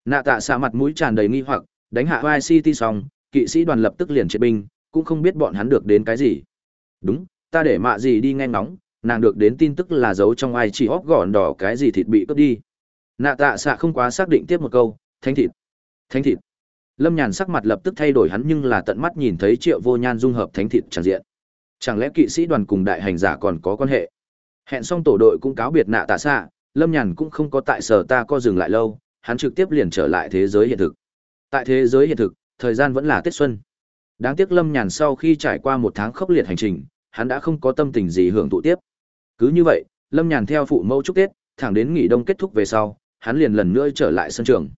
Nạ tạ xạ mặt mũi tràn đầy nghi hoặc, đánh hạ YCT City xong, kỵ sĩ đoàn lập tức liền triệt binh, cũng không biết bọn hắn được đến cái gì. Đúng, ta để mạ gì đi nghe ngóng, nàng được đến tin tức là giấu trong ai chỉ óc gọn đỏ cái gì thịt bị cướp đi. Nạ tạ xạ không quá xác định tiếp một câu, thánh thịt. Thánh thịt. Lâm Nhàn sắc mặt lập tức thay đổi hắn nhưng là tận mắt nhìn thấy Triệu Vô Nhan dung hợp thánh thịt tràn diện. Chẳng lẽ kỵ sĩ đoàn cùng đại hành giả còn có quan hệ? Hẹn xong tổ đội cũng cáo biệt nạ tạ xạ, Lâm Nhàn cũng không có tại sở ta co dừng lại lâu, hắn trực tiếp liền trở lại thế giới hiện thực. Tại thế giới hiện thực, thời gian vẫn là Tết Xuân. Đáng tiếc Lâm Nhàn sau khi trải qua một tháng khốc liệt hành trình, hắn đã không có tâm tình gì hưởng thụ tiếp. Cứ như vậy, Lâm Nhàn theo phụ mẫu chúc Tết, thẳng đến nghỉ đông kết thúc về sau, hắn liền lần nữa trở lại sân trường.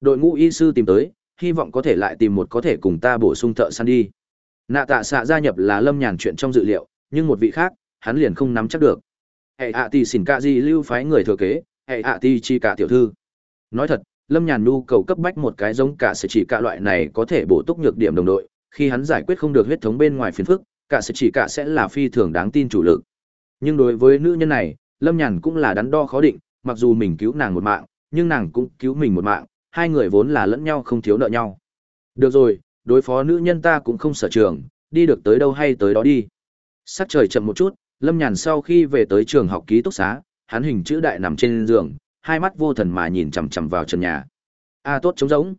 Đội ngũ y sư tìm tới, hy vọng có thể lại tìm một có thể cùng ta bổ sung thợ săn đi. Nạ tạ xạ gia nhập là Lâm Nhàn chuyện trong dự liệu, nhưng một vị khác, hắn liền không nắm chắc được. Hệ ạ tỷ xỉn cạ gì lưu phái người thừa kế, hệ ạ tỷ chi cả tiểu thư. Nói thật, Lâm Nhàn nhu cầu cấp bách một cái giống cả sẽ chỉ cả loại này có thể bổ túc nhược điểm đồng đội, khi hắn giải quyết không được huyết thống bên ngoài phiền phức, cả sẽ chỉ cả sẽ là phi thường đáng tin chủ lực. Nhưng đối với nữ nhân này, Lâm Nhàn cũng là đắn đo khó định, mặc dù mình cứu nàng một mạng, nhưng nàng cũng cứu mình một mạng, hai người vốn là lẫn nhau không thiếu nợ nhau. Được rồi, đối phó nữ nhân ta cũng không sở trường, đi được tới đâu hay tới đó đi. Sắc trời chậm một chút, Lâm Nhàn sau khi về tới trường học ký túc xá, hắn hình chữ đại nằm trên giường, hai mắt vô thần mà nhìn chằm chằm vào trần nhà. A tốt trống rỗng.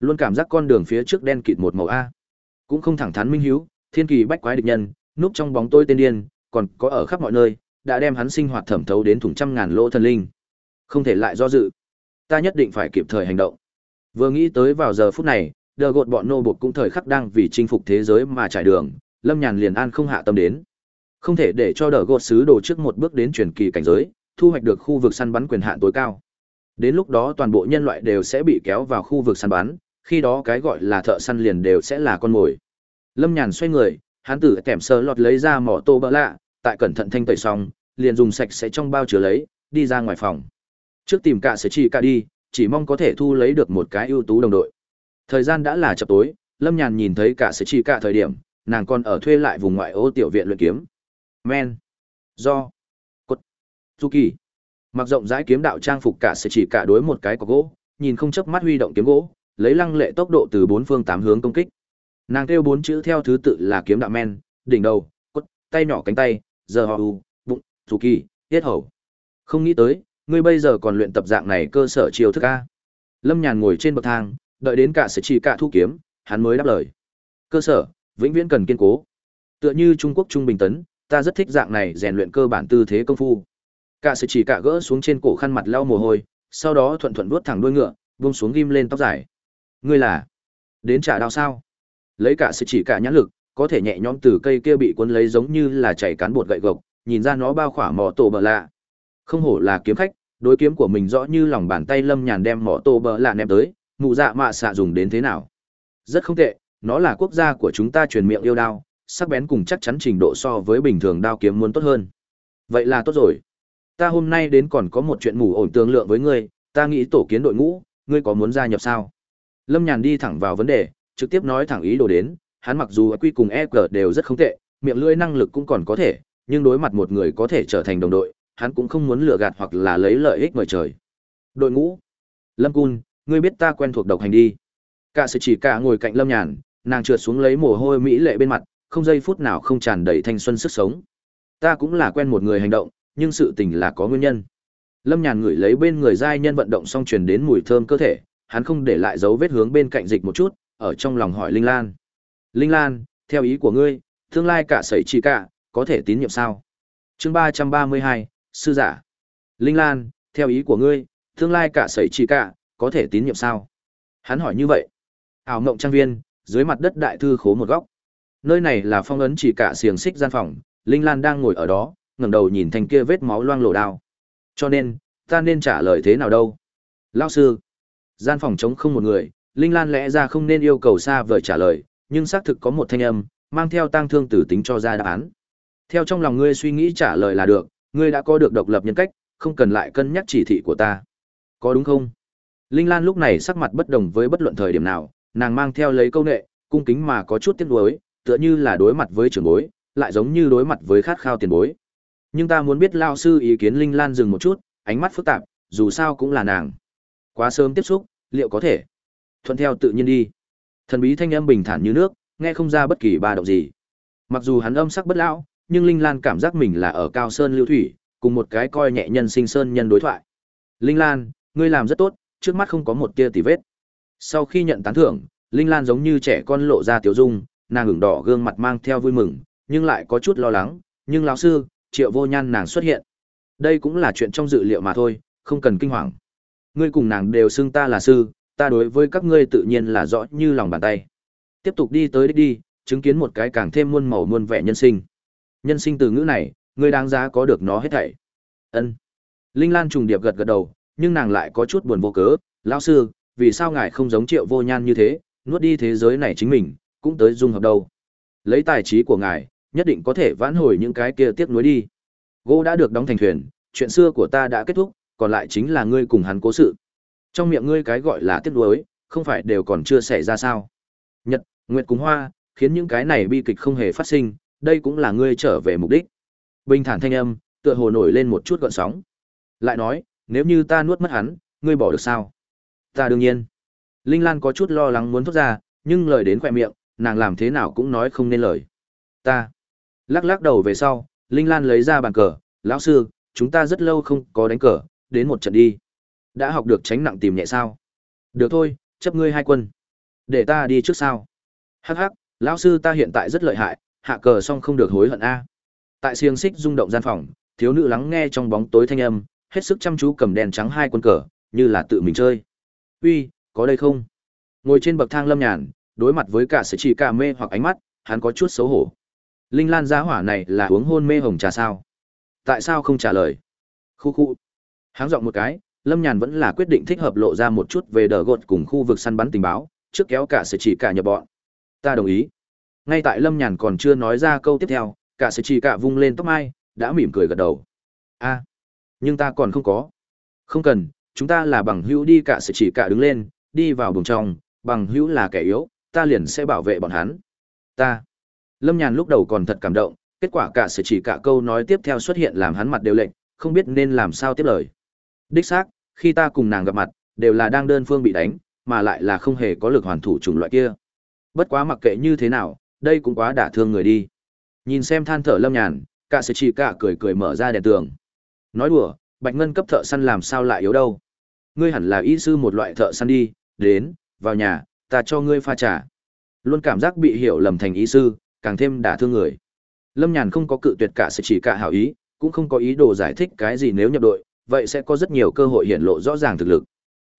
Luôn cảm giác con đường phía trước đen kịt một màu a. Cũng không thẳng thắn minh hiếu, thiên kỳ bách quái địch nhân, núp trong bóng tối tên điên, còn có ở khắp mọi nơi, đã đem hắn sinh hoạt thẩm thấu đến thủng trăm ngàn lỗ thần linh. Không thể lại do dự. Ta nhất định phải kịp thời hành động. Vừa nghĩ tới vào giờ phút này, đờ gột bọn nô bột cũng thời khắc đang vì chinh phục thế giới mà trải đường, Lâm Nhàn liền an không hạ tâm đến. Không thể để cho đờ gột sứ đồ trước một bước đến truyền kỳ cảnh giới, thu hoạch được khu vực săn bắn quyền hạn tối cao. Đến lúc đó toàn bộ nhân loại đều sẽ bị kéo vào khu vực săn bắn, khi đó cái gọi là thợ săn liền đều sẽ là con mồi. Lâm Nhàn xoay người, hắn tử kèm sơ lọt lấy ra mỏ tô bỡ lạ, tại cẩn thận thanh tẩy xong, liền dùng sạch sẽ trong bao chứa lấy, đi ra ngoài phòng. Trước tìm cả sẽ chỉ cả đi, chỉ mong có thể thu lấy được một cái ưu tú đồng đội. Thời gian đã là chập tối, Lâm Nhàn nhìn thấy cả sẽ chỉ cả thời điểm, nàng còn ở thuê lại vùng ngoại ô tiểu viện luyện kiếm. Men. Do. Cốt. Du kỳ. Mặc rộng rãi kiếm đạo trang phục cả sẽ chỉ cả đối một cái có gỗ, nhìn không chớp mắt huy động kiếm gỗ, lấy lăng lệ tốc độ từ bốn phương tám hướng công kích. Nàng kêu bốn chữ theo thứ tự là kiếm đạo men, đỉnh đầu, cốt, tay nhỏ cánh tay, giờ họ u, bụng, dù kỳ, tiết hầu. Không nghĩ tới, ngươi bây giờ còn luyện tập dạng này cơ sở chiêu thức a. Lâm Nhàn ngồi trên bậc thang, đợi đến cả sẽ chỉ cả thu kiếm, hắn mới đáp lời. Cơ sở, vĩnh viễn cần kiên cố. Tựa như Trung Quốc trung bình tấn, ta rất thích dạng này rèn luyện cơ bản tư thế công phu. Cả sự chỉ cả gỡ xuống trên cổ khăn mặt lau mồ hôi, sau đó thuận thuận vuốt thẳng đuôi ngựa, buông xuống ghim lên tóc dài. Ngươi là đến trả đao sao? Lấy cả sự chỉ cả nhãn lực, có thể nhẹ nhõm từ cây kia bị cuốn lấy giống như là chảy cán bột gậy gộc, nhìn ra nó bao khỏa mỏ tổ bờ lạ. Không hổ là kiếm khách, đối kiếm của mình rõ như lòng bàn tay Lâm Nhàn đem mỏ tổ bờ lạ ném tới, mụ dạ mạ xạ dùng đến thế nào? Rất không tệ, nó là quốc gia của chúng ta truyền miệng yêu đao, sắc bén cùng chắc chắn trình độ so với bình thường đao kiếm muốn tốt hơn. Vậy là tốt rồi. Ta hôm nay đến còn có một chuyện mù ổn tương lượng với ngươi, ta nghĩ tổ kiến đội ngũ, ngươi có muốn gia nhập sao? Lâm Nhàn đi thẳng vào vấn đề, trực tiếp nói thẳng ý đồ đến, hắn mặc dù quy cùng EQ đều rất không tệ, miệng lưỡi năng lực cũng còn có thể, nhưng đối mặt một người có thể trở thành đồng đội, hắn cũng không muốn lừa gạt hoặc là lấy lợi ích mời trời. Đội ngũ. Lâm Cun, ngươi biết ta quen thuộc độc hành đi. Cả sự chỉ cả ngồi cạnh Lâm Nhàn, nàng trượt xuống lấy mồ hôi mỹ lệ bên mặt, không giây phút nào không tràn đầy thanh xuân sức sống. Ta cũng là quen một người hành động, nhưng sự tình là có nguyên nhân. Lâm Nhàn ngửi lấy bên người giai nhân vận động xong truyền đến mùi thơm cơ thể, hắn không để lại dấu vết hướng bên cạnh dịch một chút, ở trong lòng hỏi Linh Lan. Linh Lan, theo ý của ngươi, tương lai cả sẩy chỉ cả, có thể tín nhiệm sao? chương ba trăm ba mươi hai sư giả. Linh Lan, theo ý của ngươi, tương lai cả sẩy chỉ cả, có thể tín nhiệm sao? Hắn hỏi như vậy. Ảo mộng trang viên, dưới mặt đất đại thư khố một góc. Nơi này là phong ấn chỉ cả xiềng xích gian phòng, Linh Lan đang ngồi ở đó, ngẩng đầu nhìn thành kia vết máu loang lổ đao. Cho nên, ta nên trả lời thế nào đâu? Lão sư, gian phòng chống không một người, Linh Lan lẽ ra không nên yêu cầu xa vời trả lời, nhưng xác thực có một thanh âm, mang theo tang thương tử tính cho ra đáp án. Theo trong lòng ngươi suy nghĩ trả lời là được, ngươi đã có được độc lập nhân cách, không cần lại cân nhắc chỉ thị của ta. Có đúng không? Linh Lan lúc này sắc mặt bất đồng với bất luận thời điểm nào, nàng mang theo lấy câu nệ, cung kính mà có chút tiếc nuối, tựa như là đối mặt với trưởng bối, lại giống như đối mặt với khát khao tiền bối. Nhưng ta muốn biết lao sư ý kiến Linh Lan dừng một chút, ánh mắt phức tạp, dù sao cũng là nàng. Quá sớm tiếp xúc, liệu có thể? Thuận theo tự nhiên đi. Thần bí thanh âm bình thản như nước, nghe không ra bất kỳ ba động gì. Mặc dù hắn âm sắc bất lão, nhưng Linh Lan cảm giác mình là ở cao sơn lưu thủy, cùng một cái coi nhẹ nhân sinh sơn nhân đối thoại. Linh Lan, ngươi làm rất tốt, trước mắt không có một tia tì vết. Sau khi nhận tán thưởng, Linh Lan giống như trẻ con lộ ra tiểu dung, nàng ửng đỏ gương mặt mang theo vui mừng, nhưng lại có chút lo lắng, nhưng lão sư, Triệu Vô Nhan nàng xuất hiện. Đây cũng là chuyện trong dự liệu mà thôi, không cần kinh hoàng. Ngươi cùng nàng đều xưng ta là sư, ta đối với các ngươi tự nhiên là rõ như lòng bàn tay. Tiếp tục đi tới đích đi, chứng kiến một cái càng thêm muôn màu muôn vẻ nhân sinh. Nhân sinh từ ngữ này, ngươi đáng giá có được nó hết thảy. Ân. Linh Lan trùng điệp gật gật đầu, nhưng nàng lại có chút buồn vô cớ, lão sư, vì sao ngài không giống Triệu Vô Nhan như thế, nuốt đi thế giới này chính mình, cũng tới dung hợp đâu. Lấy tài trí của ngài, nhất định có thể vãn hồi những cái kia tiếc nuối đi. Gỗ đã được đóng thành thuyền, chuyện xưa của ta đã kết thúc, còn lại chính là ngươi cùng hắn cố sự. Trong miệng ngươi cái gọi là tiếc nuối, không phải đều còn chưa xảy ra sao? Nhật, Nguyệt cùng Hoa, khiến những cái này bi kịch không hề phát sinh, đây cũng là ngươi trở về mục đích. Bình thản thanh âm, tựa hồ nổi lên một chút gợn sóng. Lại nói, nếu như ta nuốt mất hắn, ngươi bỏ được sao? Ta đương nhiên. Linh Lan có chút lo lắng muốn thoát ra, nhưng lời đến khỏe miệng, nàng làm thế nào cũng nói không nên lời. Ta. Lắc lắc đầu về sau, Linh Lan lấy ra bàn cờ, lão sư, chúng ta rất lâu không có đánh cờ, đến một trận đi. Đã học được tránh nặng tìm nhẹ sao? Được thôi, chấp ngươi hai quân. Để ta đi trước sao? Hắc hắc, lão sư ta hiện tại rất lợi hại, hạ cờ xong không được hối hận a. Tại xiềng xích rung động gian phòng, thiếu nữ lắng nghe trong bóng tối thanh âm, hết sức chăm chú cầm đèn trắng hai quân cờ, như là tự mình chơi. Uy, có đây không? Ngồi trên bậc thang lâm nhàn, đối mặt với cả sự chỉ cả mê hoặc ánh mắt, hắn có chút xấu hổ. Linh Lan giá hỏa này là uống hôn mê hồng trà sao? Tại sao không trả lời? Khu khu. Háng giọng một cái, Lâm Nhàn vẫn là quyết định thích hợp lộ ra một chút về đờ gột cùng khu vực săn bắn tình báo, trước kéo cả sự chỉ cả nhập bọn. Ta đồng ý. Ngay tại Lâm Nhàn còn chưa nói ra câu tiếp theo, cả sự chỉ cả vung lên tóc mai, đã mỉm cười gật đầu. A, nhưng ta còn không có. Không cần, chúng ta là bằng hữu đi cả sự chỉ cả đứng lên, đi vào buồng trong, bằng hữu là kẻ yếu, ta liền sẽ bảo vệ bọn hắn. Ta. Lâm Nhàn lúc đầu còn thật cảm động, kết quả cả sự chỉ cả câu nói tiếp theo xuất hiện làm hắn mặt đều lệnh, không biết nên làm sao tiếp lời. Đích xác, khi ta cùng nàng gặp mặt, đều là đang đơn phương bị đánh, mà lại là không hề có lực hoàn thủ chủng loại kia. Bất quá mặc kệ như thế nào, đây cũng quá đả thương người đi. Nhìn xem than thở Lâm Nhàn, cả sự chỉ cả cười cười mở ra đèn tường. Nói đùa, Bạch Ngân cấp thợ săn làm sao lại yếu đâu? Ngươi hẳn là y sư một loại thợ săn đi, đến, vào nhà, ta cho ngươi pha trà. Luôn cảm giác bị hiểu lầm thành ý sư, càng thêm đả thương người. Lâm Nhàn không có cự tuyệt cả sự chỉ cả hảo ý, cũng không có ý đồ giải thích cái gì nếu nhập đội, vậy sẽ có rất nhiều cơ hội hiện lộ rõ ràng thực lực.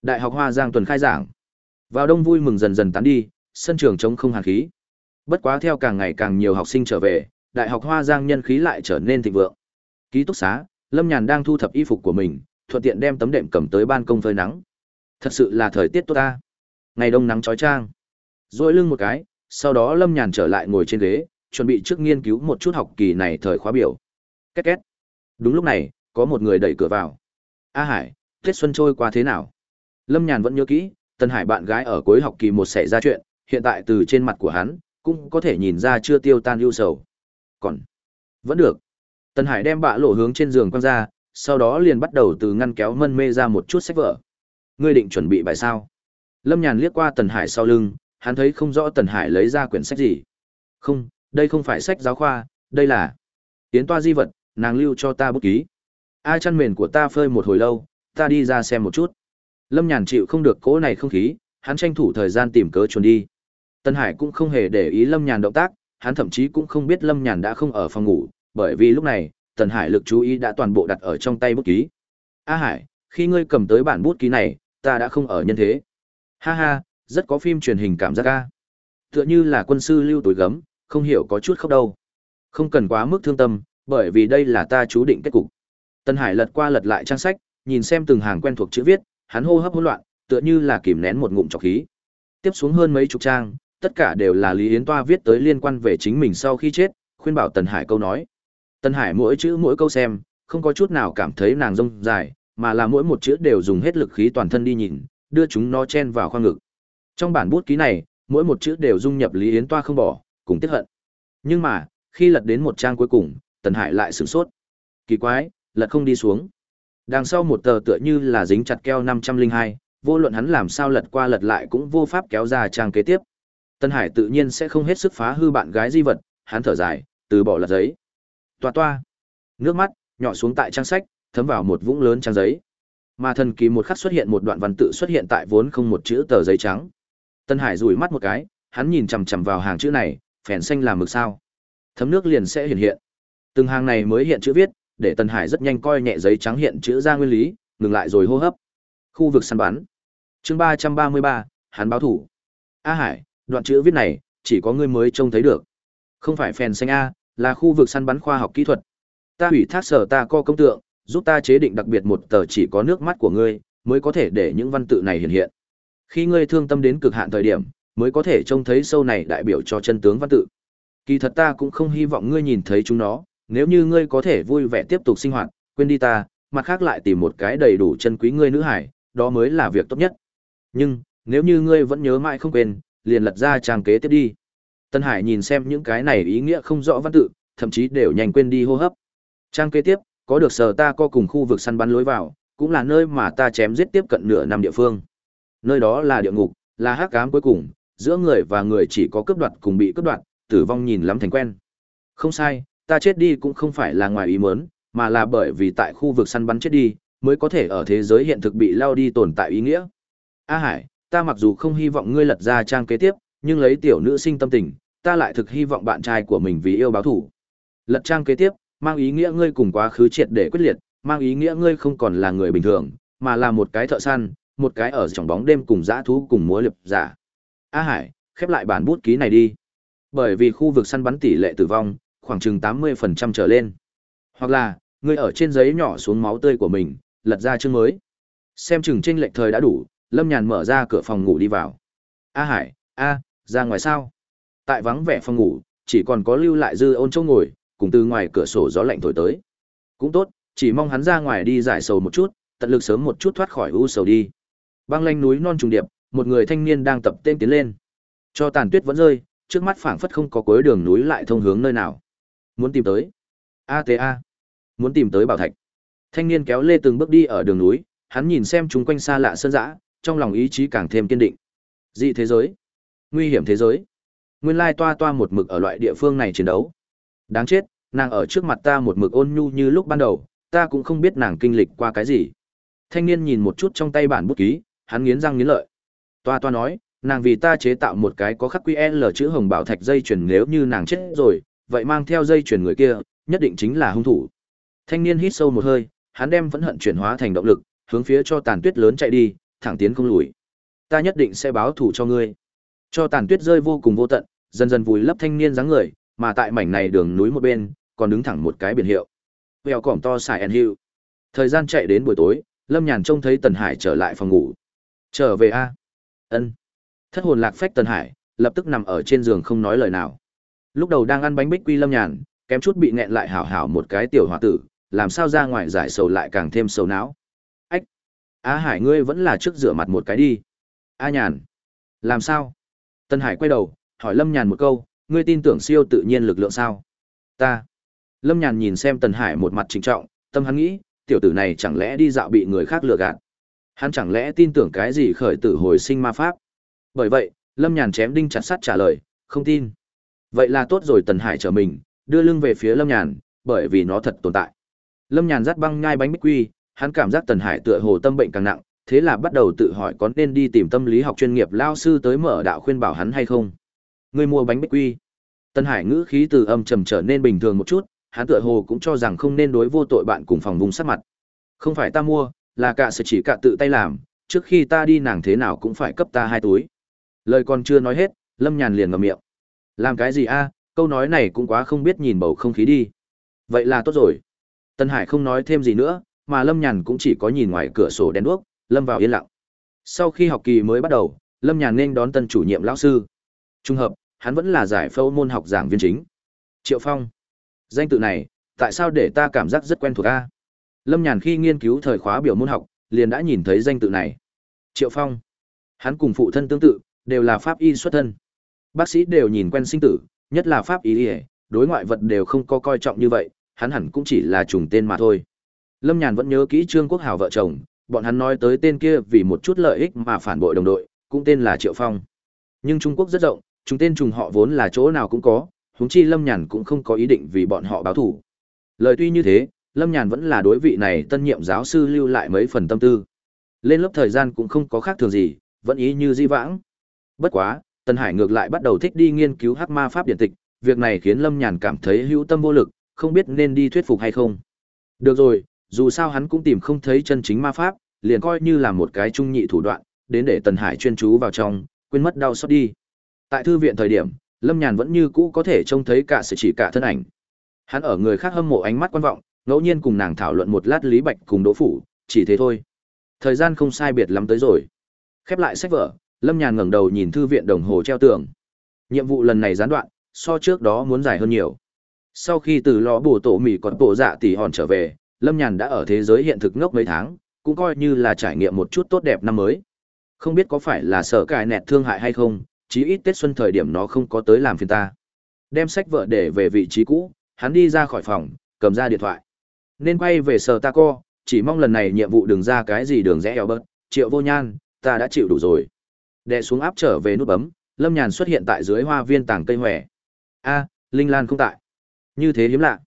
Đại học Hoa Giang tuần khai giảng. Vào đông vui mừng dần dần tán đi, sân trường trống không hàn khí. Bất quá theo càng ngày càng nhiều học sinh trở về, Đại học Hoa Giang nhân khí lại trở nên thịnh vượng. Ký túc xá, Lâm Nhàn đang thu thập y phục của mình, thuận tiện đem tấm đệm cầm tới ban công phơi nắng. Thật sự là thời tiết tốt ta. Ngày đông nắng chói chang. Rồi lưng một cái, sau đó Lâm Nhàn trở lại ngồi trên ghế, chuẩn bị trước nghiên cứu một chút học kỳ này thời khóa biểu. Két két. Đúng lúc này, có một người đẩy cửa vào. A Hải, Tết Xuân trôi qua thế nào? Lâm Nhàn vẫn nhớ kỹ, Tân Hải bạn gái ở cuối học kỳ một xảy ra chuyện, hiện tại từ trên mặt của hắn, cũng có thể nhìn ra chưa tiêu tan ưu sầu. Còn, vẫn được. Tân Hải đem bạ lộ hướng trên giường quăng ra, sau đó liền bắt đầu từ ngăn kéo mân mê ra một chút sách vở. Ngươi định chuẩn bị bài sao? Lâm Nhàn liếc qua Tần Hải sau lưng, hắn thấy không rõ Tần Hải lấy ra quyển sách gì. Không, đây không phải sách giáo khoa, đây là Tiến toa di vật, nàng lưu cho ta bút ký. A chăn mền của ta phơi một hồi lâu, ta đi ra xem một chút. Lâm Nhàn chịu không được cỗ này không khí, hắn tranh thủ thời gian tìm cớ trốn đi. Tân Hải cũng không hề để ý Lâm Nhàn động tác, hắn thậm chí cũng không biết Lâm Nhàn đã không ở phòng ngủ, bởi vì lúc này, Tần Hải lực chú ý đã toàn bộ đặt ở trong tay bút ký. A Hải, khi ngươi cầm tới bản bút ký này, ta đã không ở nhân thế. Ha ha, rất có phim truyền hình cảm giác ca. Tựa như là quân sư lưu tuổi gấm, không hiểu có chút khóc đâu. Không cần quá mức thương tâm, bởi vì đây là ta chú định kết cục. Tân Hải lật qua lật lại trang sách, nhìn xem từng hàng quen thuộc chữ viết, hắn hô hấp hỗn loạn, tựa như là kìm nén một ngụm trọc khí. Tiếp xuống hơn mấy chục trang, tất cả đều là Lý Yến Toa viết tới liên quan về chính mình sau khi chết, khuyên bảo Tần Hải câu nói. Tần Hải mỗi chữ mỗi câu xem, không có chút nào cảm thấy nàng rông dài, mà là mỗi một chữ đều dùng hết lực khí toàn thân đi nhìn, đưa chúng nó chen vào khoang ngực. Trong bản bút ký này, mỗi một chữ đều dung nhập Lý Yến Toa không bỏ, cùng tiếc hận. Nhưng mà, khi lật đến một trang cuối cùng, Tần Hải lại sửng sốt. Kỳ quái, lật không đi xuống. Đằng sau một tờ tựa như là dính chặt keo 502, vô luận hắn làm sao lật qua lật lại cũng vô pháp kéo ra trang kế tiếp. Tân Hải tự nhiên sẽ không hết sức phá hư bạn gái di vật, hắn thở dài, từ bỏ lật giấy. Toa toa. Nước mắt nhỏ xuống tại trang sách, thấm vào một vũng lớn trang giấy. Mà thần kỳ một khắc xuất hiện một đoạn văn tự xuất hiện tại vốn không một chữ tờ giấy trắng. Tân Hải rủi mắt một cái, hắn nhìn chằm chằm vào hàng chữ này, phèn xanh làm mực sao? Thấm nước liền sẽ hiện hiện. Từng hàng này mới hiện chữ viết, để Tân Hải rất nhanh coi nhẹ giấy trắng hiện chữ ra nguyên lý, ngừng lại rồi hô hấp. Khu vực săn bắn. Chương ba ba mươi ba, hắn báo thủ. A Hải, đoạn chữ viết này, chỉ có ngươi mới trông thấy được. Không phải phèn xanh A, là khu vực săn bắn khoa học kỹ thuật. Ta hủy thác sở ta co công tượng, giúp ta chế định đặc biệt một tờ chỉ có nước mắt của ngươi, mới có thể để những văn tự này hiện hiện. Khi ngươi thương tâm đến cực hạn thời điểm, mới có thể trông thấy sâu này đại biểu cho chân tướng văn tự. Kỳ thật ta cũng không hy vọng ngươi nhìn thấy chúng nó, nếu như ngươi có thể vui vẻ tiếp tục sinh hoạt, quên đi ta, mặt khác lại tìm một cái đầy đủ chân quý ngươi nữ hải, đó mới là việc tốt nhất. Nhưng, nếu như ngươi vẫn nhớ mãi không quên, liền lật ra trang kế tiếp đi. Tân Hải nhìn xem những cái này ý nghĩa không rõ văn tự, thậm chí đều nhanh quên đi hô hấp. Trang kế tiếp, có được sở ta co cùng khu vực săn bắn lối vào, cũng là nơi mà ta chém giết tiếp cận nửa năm địa phương. Nơi đó là địa ngục, là hắc ám cuối cùng, giữa người và người chỉ có cướp đoạt cùng bị cướp đoạt, tử vong nhìn lắm thành quen. Không sai, ta chết đi cũng không phải là ngoài ý muốn, mà là bởi vì tại khu vực săn bắn chết đi, mới có thể ở thế giới hiện thực bị lao đi tồn tại ý nghĩa. A Hải, ta mặc dù không hy vọng ngươi lật ra trang kế tiếp, nhưng lấy tiểu nữ sinh tâm tình, ta lại thực hy vọng bạn trai của mình vì yêu báo thủ. Lật trang kế tiếp, mang ý nghĩa ngươi cùng quá khứ triệt để quyết liệt, mang ý nghĩa ngươi không còn là người bình thường, mà là một cái thợ săn, một cái ở trong bóng đêm cùng dã thú cùng múa liệp giả. A Hải, khép lại bản bút ký này đi. Bởi vì khu vực săn bắn tỷ lệ tử vong, khoảng chừng 80% trở lên. Hoặc là, ngươi ở trên giấy nhỏ xuống máu tươi của mình, lật ra chương mới. Xem chừng trên lệch thời đã đủ, Lâm Nhàn mở ra cửa phòng ngủ đi vào. A Hải, a, ra ngoài sao? Tại vắng vẻ phòng ngủ, chỉ còn có lưu lại dư ôn châu ngồi, cùng từ ngoài cửa sổ gió lạnh thổi tới. Cũng tốt, chỉ mong hắn ra ngoài đi giải sầu một chút, tận lực sớm một chút thoát khỏi u sầu đi. Băng lanh núi non trùng điệp, một người thanh niên đang tập tên tiến lên. Cho tàn tuyết vẫn rơi, trước mắt phảng phất không có cuối đường núi lại thông hướng nơi nào. Muốn tìm tới. ATA. Muốn tìm tới bảo thạch. Thanh niên kéo lê từng bước đi ở đường núi, hắn nhìn xem chúng quanh xa lạ sơn dã, trong lòng ý chí càng thêm kiên định. Dị thế giới, nguy hiểm thế giới. Nguyên lai toa toa một mực ở loại địa phương này chiến đấu. Đáng chết, nàng ở trước mặt ta một mực ôn nhu như lúc ban đầu, ta cũng không biết nàng kinh lịch qua cái gì. Thanh niên nhìn một chút trong tay bản bút ký, hắn nghiến răng nghiến lợi. Toa toa nói, nàng vì ta chế tạo một cái có khắc quy L chữ hồng bảo thạch dây chuyền nếu như nàng chết rồi, vậy mang theo dây chuyền người kia, nhất định chính là hung thủ. Thanh niên hít sâu một hơi, hắn đem phẫn hận chuyển hóa thành động lực, hướng phía cho tàn tuyết lớn chạy đi, thẳng tiến không lùi. Ta nhất định sẽ báo thù cho ngươi. Cho tàn tuyết rơi vô cùng vô tận, dần dần vùi lấp thanh niên dáng người, mà tại mảnh này đường núi một bên, còn đứng thẳng một cái biển hiệu. Vèo cỏm to xài and hiệu. Thời gian chạy đến buổi tối, Lâm Nhàn trông thấy Tần Hải trở lại phòng ngủ. Trở về a? Ân. Thất hồn lạc phách Tần Hải, lập tức nằm ở trên giường không nói lời nào. Lúc đầu đang ăn bánh bích quy Lâm Nhàn, kém chút bị nghẹn lại hảo hảo một cái tiểu hòa tử, làm sao ra ngoài giải sầu lại càng thêm sầu não. Ách! Á Hải ngươi vẫn là trước rửa mặt một cái đi. A nhàn! Làm sao? Tân Hải quay đầu, hỏi Lâm Nhàn một câu, ngươi tin tưởng siêu tự nhiên lực lượng sao? Ta! Lâm Nhàn nhìn xem Tần Hải một mặt trịnh trọng, tâm hắn nghĩ, tiểu tử này chẳng lẽ đi dạo bị người khác lừa gạt. Hắn chẳng lẽ tin tưởng cái gì khởi tử hồi sinh ma pháp? Bởi vậy, Lâm Nhàn chém đinh chặt sắt trả lời, không tin. Vậy là tốt rồi Tần Hải trở mình, đưa lưng về phía Lâm Nhàn, bởi vì nó thật tồn tại. Lâm Nhàn dắt băng nhai bánh bích quy, hắn cảm giác Tần Hải tựa hồ tâm bệnh càng nặng, thế là bắt đầu tự hỏi có nên đi tìm tâm lý học chuyên nghiệp lao sư tới mở đạo khuyên bảo hắn hay không. Ngươi mua bánh bích quy. tân Hải ngữ khí từ âm trầm trở nên bình thường một chút, hắn tựa hồ cũng cho rằng không nên đối vô tội bạn cùng phòng vùng sát mặt. Không phải ta mua, là cả sự chỉ cả tự tay làm, trước khi ta đi nàng thế nào cũng phải cấp ta hai túi. Lời còn chưa nói hết, Lâm Nhàn liền ngậm miệng. Làm cái gì a? câu nói này cũng quá không biết nhìn bầu không khí đi. Vậy là tốt rồi. Tân Hải không nói thêm gì nữa, mà Lâm Nhàn cũng chỉ có nhìn ngoài cửa sổ đèn đuốc, Lâm vào yên lặng. Sau khi học kỳ mới bắt đầu, Lâm Nhàn nên đón tân chủ nhiệm lão sư. Trung hợp, hắn vẫn là giải phẫu môn học giảng viên chính. Triệu Phong. Danh tự này, tại sao để ta cảm giác rất quen thuộc a? Lâm Nhàn khi nghiên cứu thời khóa biểu môn học, liền đã nhìn thấy danh tự này. Triệu Phong. Hắn cùng phụ thân tương tự, đều là pháp y xuất thân. Bác sĩ đều nhìn quen sinh tử, nhất là pháp y, đối ngoại vật đều không có coi trọng như vậy, hắn hẳn cũng chỉ là trùng tên mà thôi. Lâm Nhàn vẫn nhớ kỹ Trương Quốc Hào vợ chồng, bọn hắn nói tới tên kia vì một chút lợi ích mà phản bội đồng đội, cũng tên là Triệu Phong. Nhưng Trung Quốc rất rộng, chúng tên trùng họ vốn là chỗ nào cũng có, huống chi Lâm Nhàn cũng không có ý định vì bọn họ báo thủ. Lời tuy như thế, Lâm Nhàn vẫn là đối vị này tân nhiệm giáo sư lưu lại mấy phần tâm tư. Lên lớp thời gian cũng không có khác thường gì, vẫn ý như di vãng. Bất quá, Tân Hải ngược lại bắt đầu thích đi nghiên cứu hắc ma pháp điện tịch, việc này khiến Lâm Nhàn cảm thấy hữu tâm vô lực, không biết nên đi thuyết phục hay không. Được rồi, dù sao hắn cũng tìm không thấy chân chính ma pháp, liền coi như là một cái trung nhị thủ đoạn, đến để Tần Hải chuyên chú vào trong, quên mất đau xót đi. Tại thư viện thời điểm, Lâm Nhàn vẫn như cũ có thể trông thấy cả sự chỉ cả thân ảnh. Hắn ở người khác hâm mộ ánh mắt quan vọng, ngẫu nhiên cùng nàng thảo luận một lát Lý Bạch cùng Đỗ Phủ, chỉ thế thôi. Thời gian không sai biệt lắm tới rồi. Khép lại sách vở, Lâm Nhàn ngẩng đầu nhìn thư viện đồng hồ treo tường. Nhiệm vụ lần này gián đoạn, so trước đó muốn dài hơn nhiều. Sau khi từ lò bổ tổ mỉ còn tổ dạ tỉ hòn trở về, Lâm Nhàn đã ở thế giới hiện thực ngốc mấy tháng, cũng coi như là trải nghiệm một chút tốt đẹp năm mới. Không biết có phải là sợ cài nẹt thương hại hay không, chí ít Tết xuân thời điểm nó không có tới làm phiền ta. Đem sách vợ để về vị trí cũ, hắn đi ra khỏi phòng, cầm ra điện thoại. Nên quay về sở ta co, chỉ mong lần này nhiệm vụ đừng ra cái gì đường rẽ eo bớt, triệu vô nhan, ta đã chịu đủ rồi. Đệ xuống áp trở về nút bấm, Lâm Nhàn xuất hiện tại dưới hoa viên tàng cây hòe. A, Linh Lan không tại. Như thế hiếm lạ.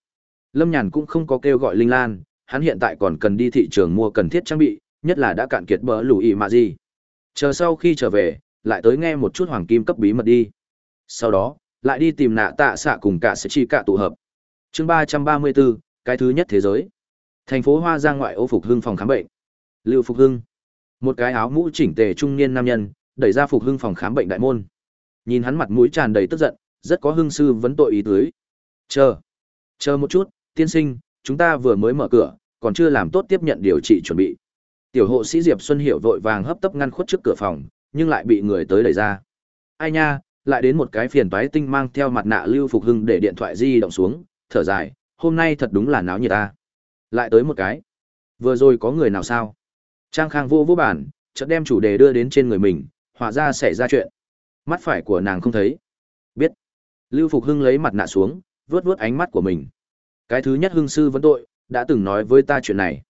Lâm Nhàn cũng không có kêu gọi Linh Lan, hắn hiện tại còn cần đi thị trường mua cần thiết trang bị, nhất là đã cạn kiệt bỡ lù ý mà gì. Chờ sau khi trở về, lại tới nghe một chút hoàng kim cấp bí mật đi. Sau đó, lại đi tìm nạ tạ xạ cùng cả sẽ chi cả tụ hợp. chương ba trăm ba mươi bốn cái thứ nhất thế giới. Thành phố Hoa Giang ngoại ô Phục Hưng phòng khám bệnh. Lưu Phục Hưng. Một cái áo mũ chỉnh tề trung niên nam nhân, đẩy ra Phục Hưng phòng khám bệnh đại môn. Nhìn hắn mặt mũi tràn đầy tức giận, rất có hưng sư vấn tội ý tứ. Chờ. Chờ một chút, tiên sinh, chúng ta vừa mới mở cửa, còn chưa làm tốt tiếp nhận điều trị chuẩn bị. Tiểu hộ sĩ Diệp Xuân Hiểu vội vàng hấp tấp ngăn khuất trước cửa phòng, nhưng lại bị người tới đẩy ra. Ai nha, lại đến một cái phiền toái tinh mang theo mặt nạ Lưu Phục Hưng để điện thoại di động xuống, thở dài, hôm nay thật đúng là náo nhiệt ta. Lại tới một cái. Vừa rồi có người nào sao? Trang Khang vô vô bản, chợt đem chủ đề đưa đến trên người mình, hóa ra xảy ra chuyện. Mắt phải của nàng không thấy. Biết. Lưu Phục Hưng lấy mặt nạ xuống, vướt vướt ánh mắt của mình. Cái thứ nhất Hưng sư vấn tội, đã từng nói với ta chuyện này.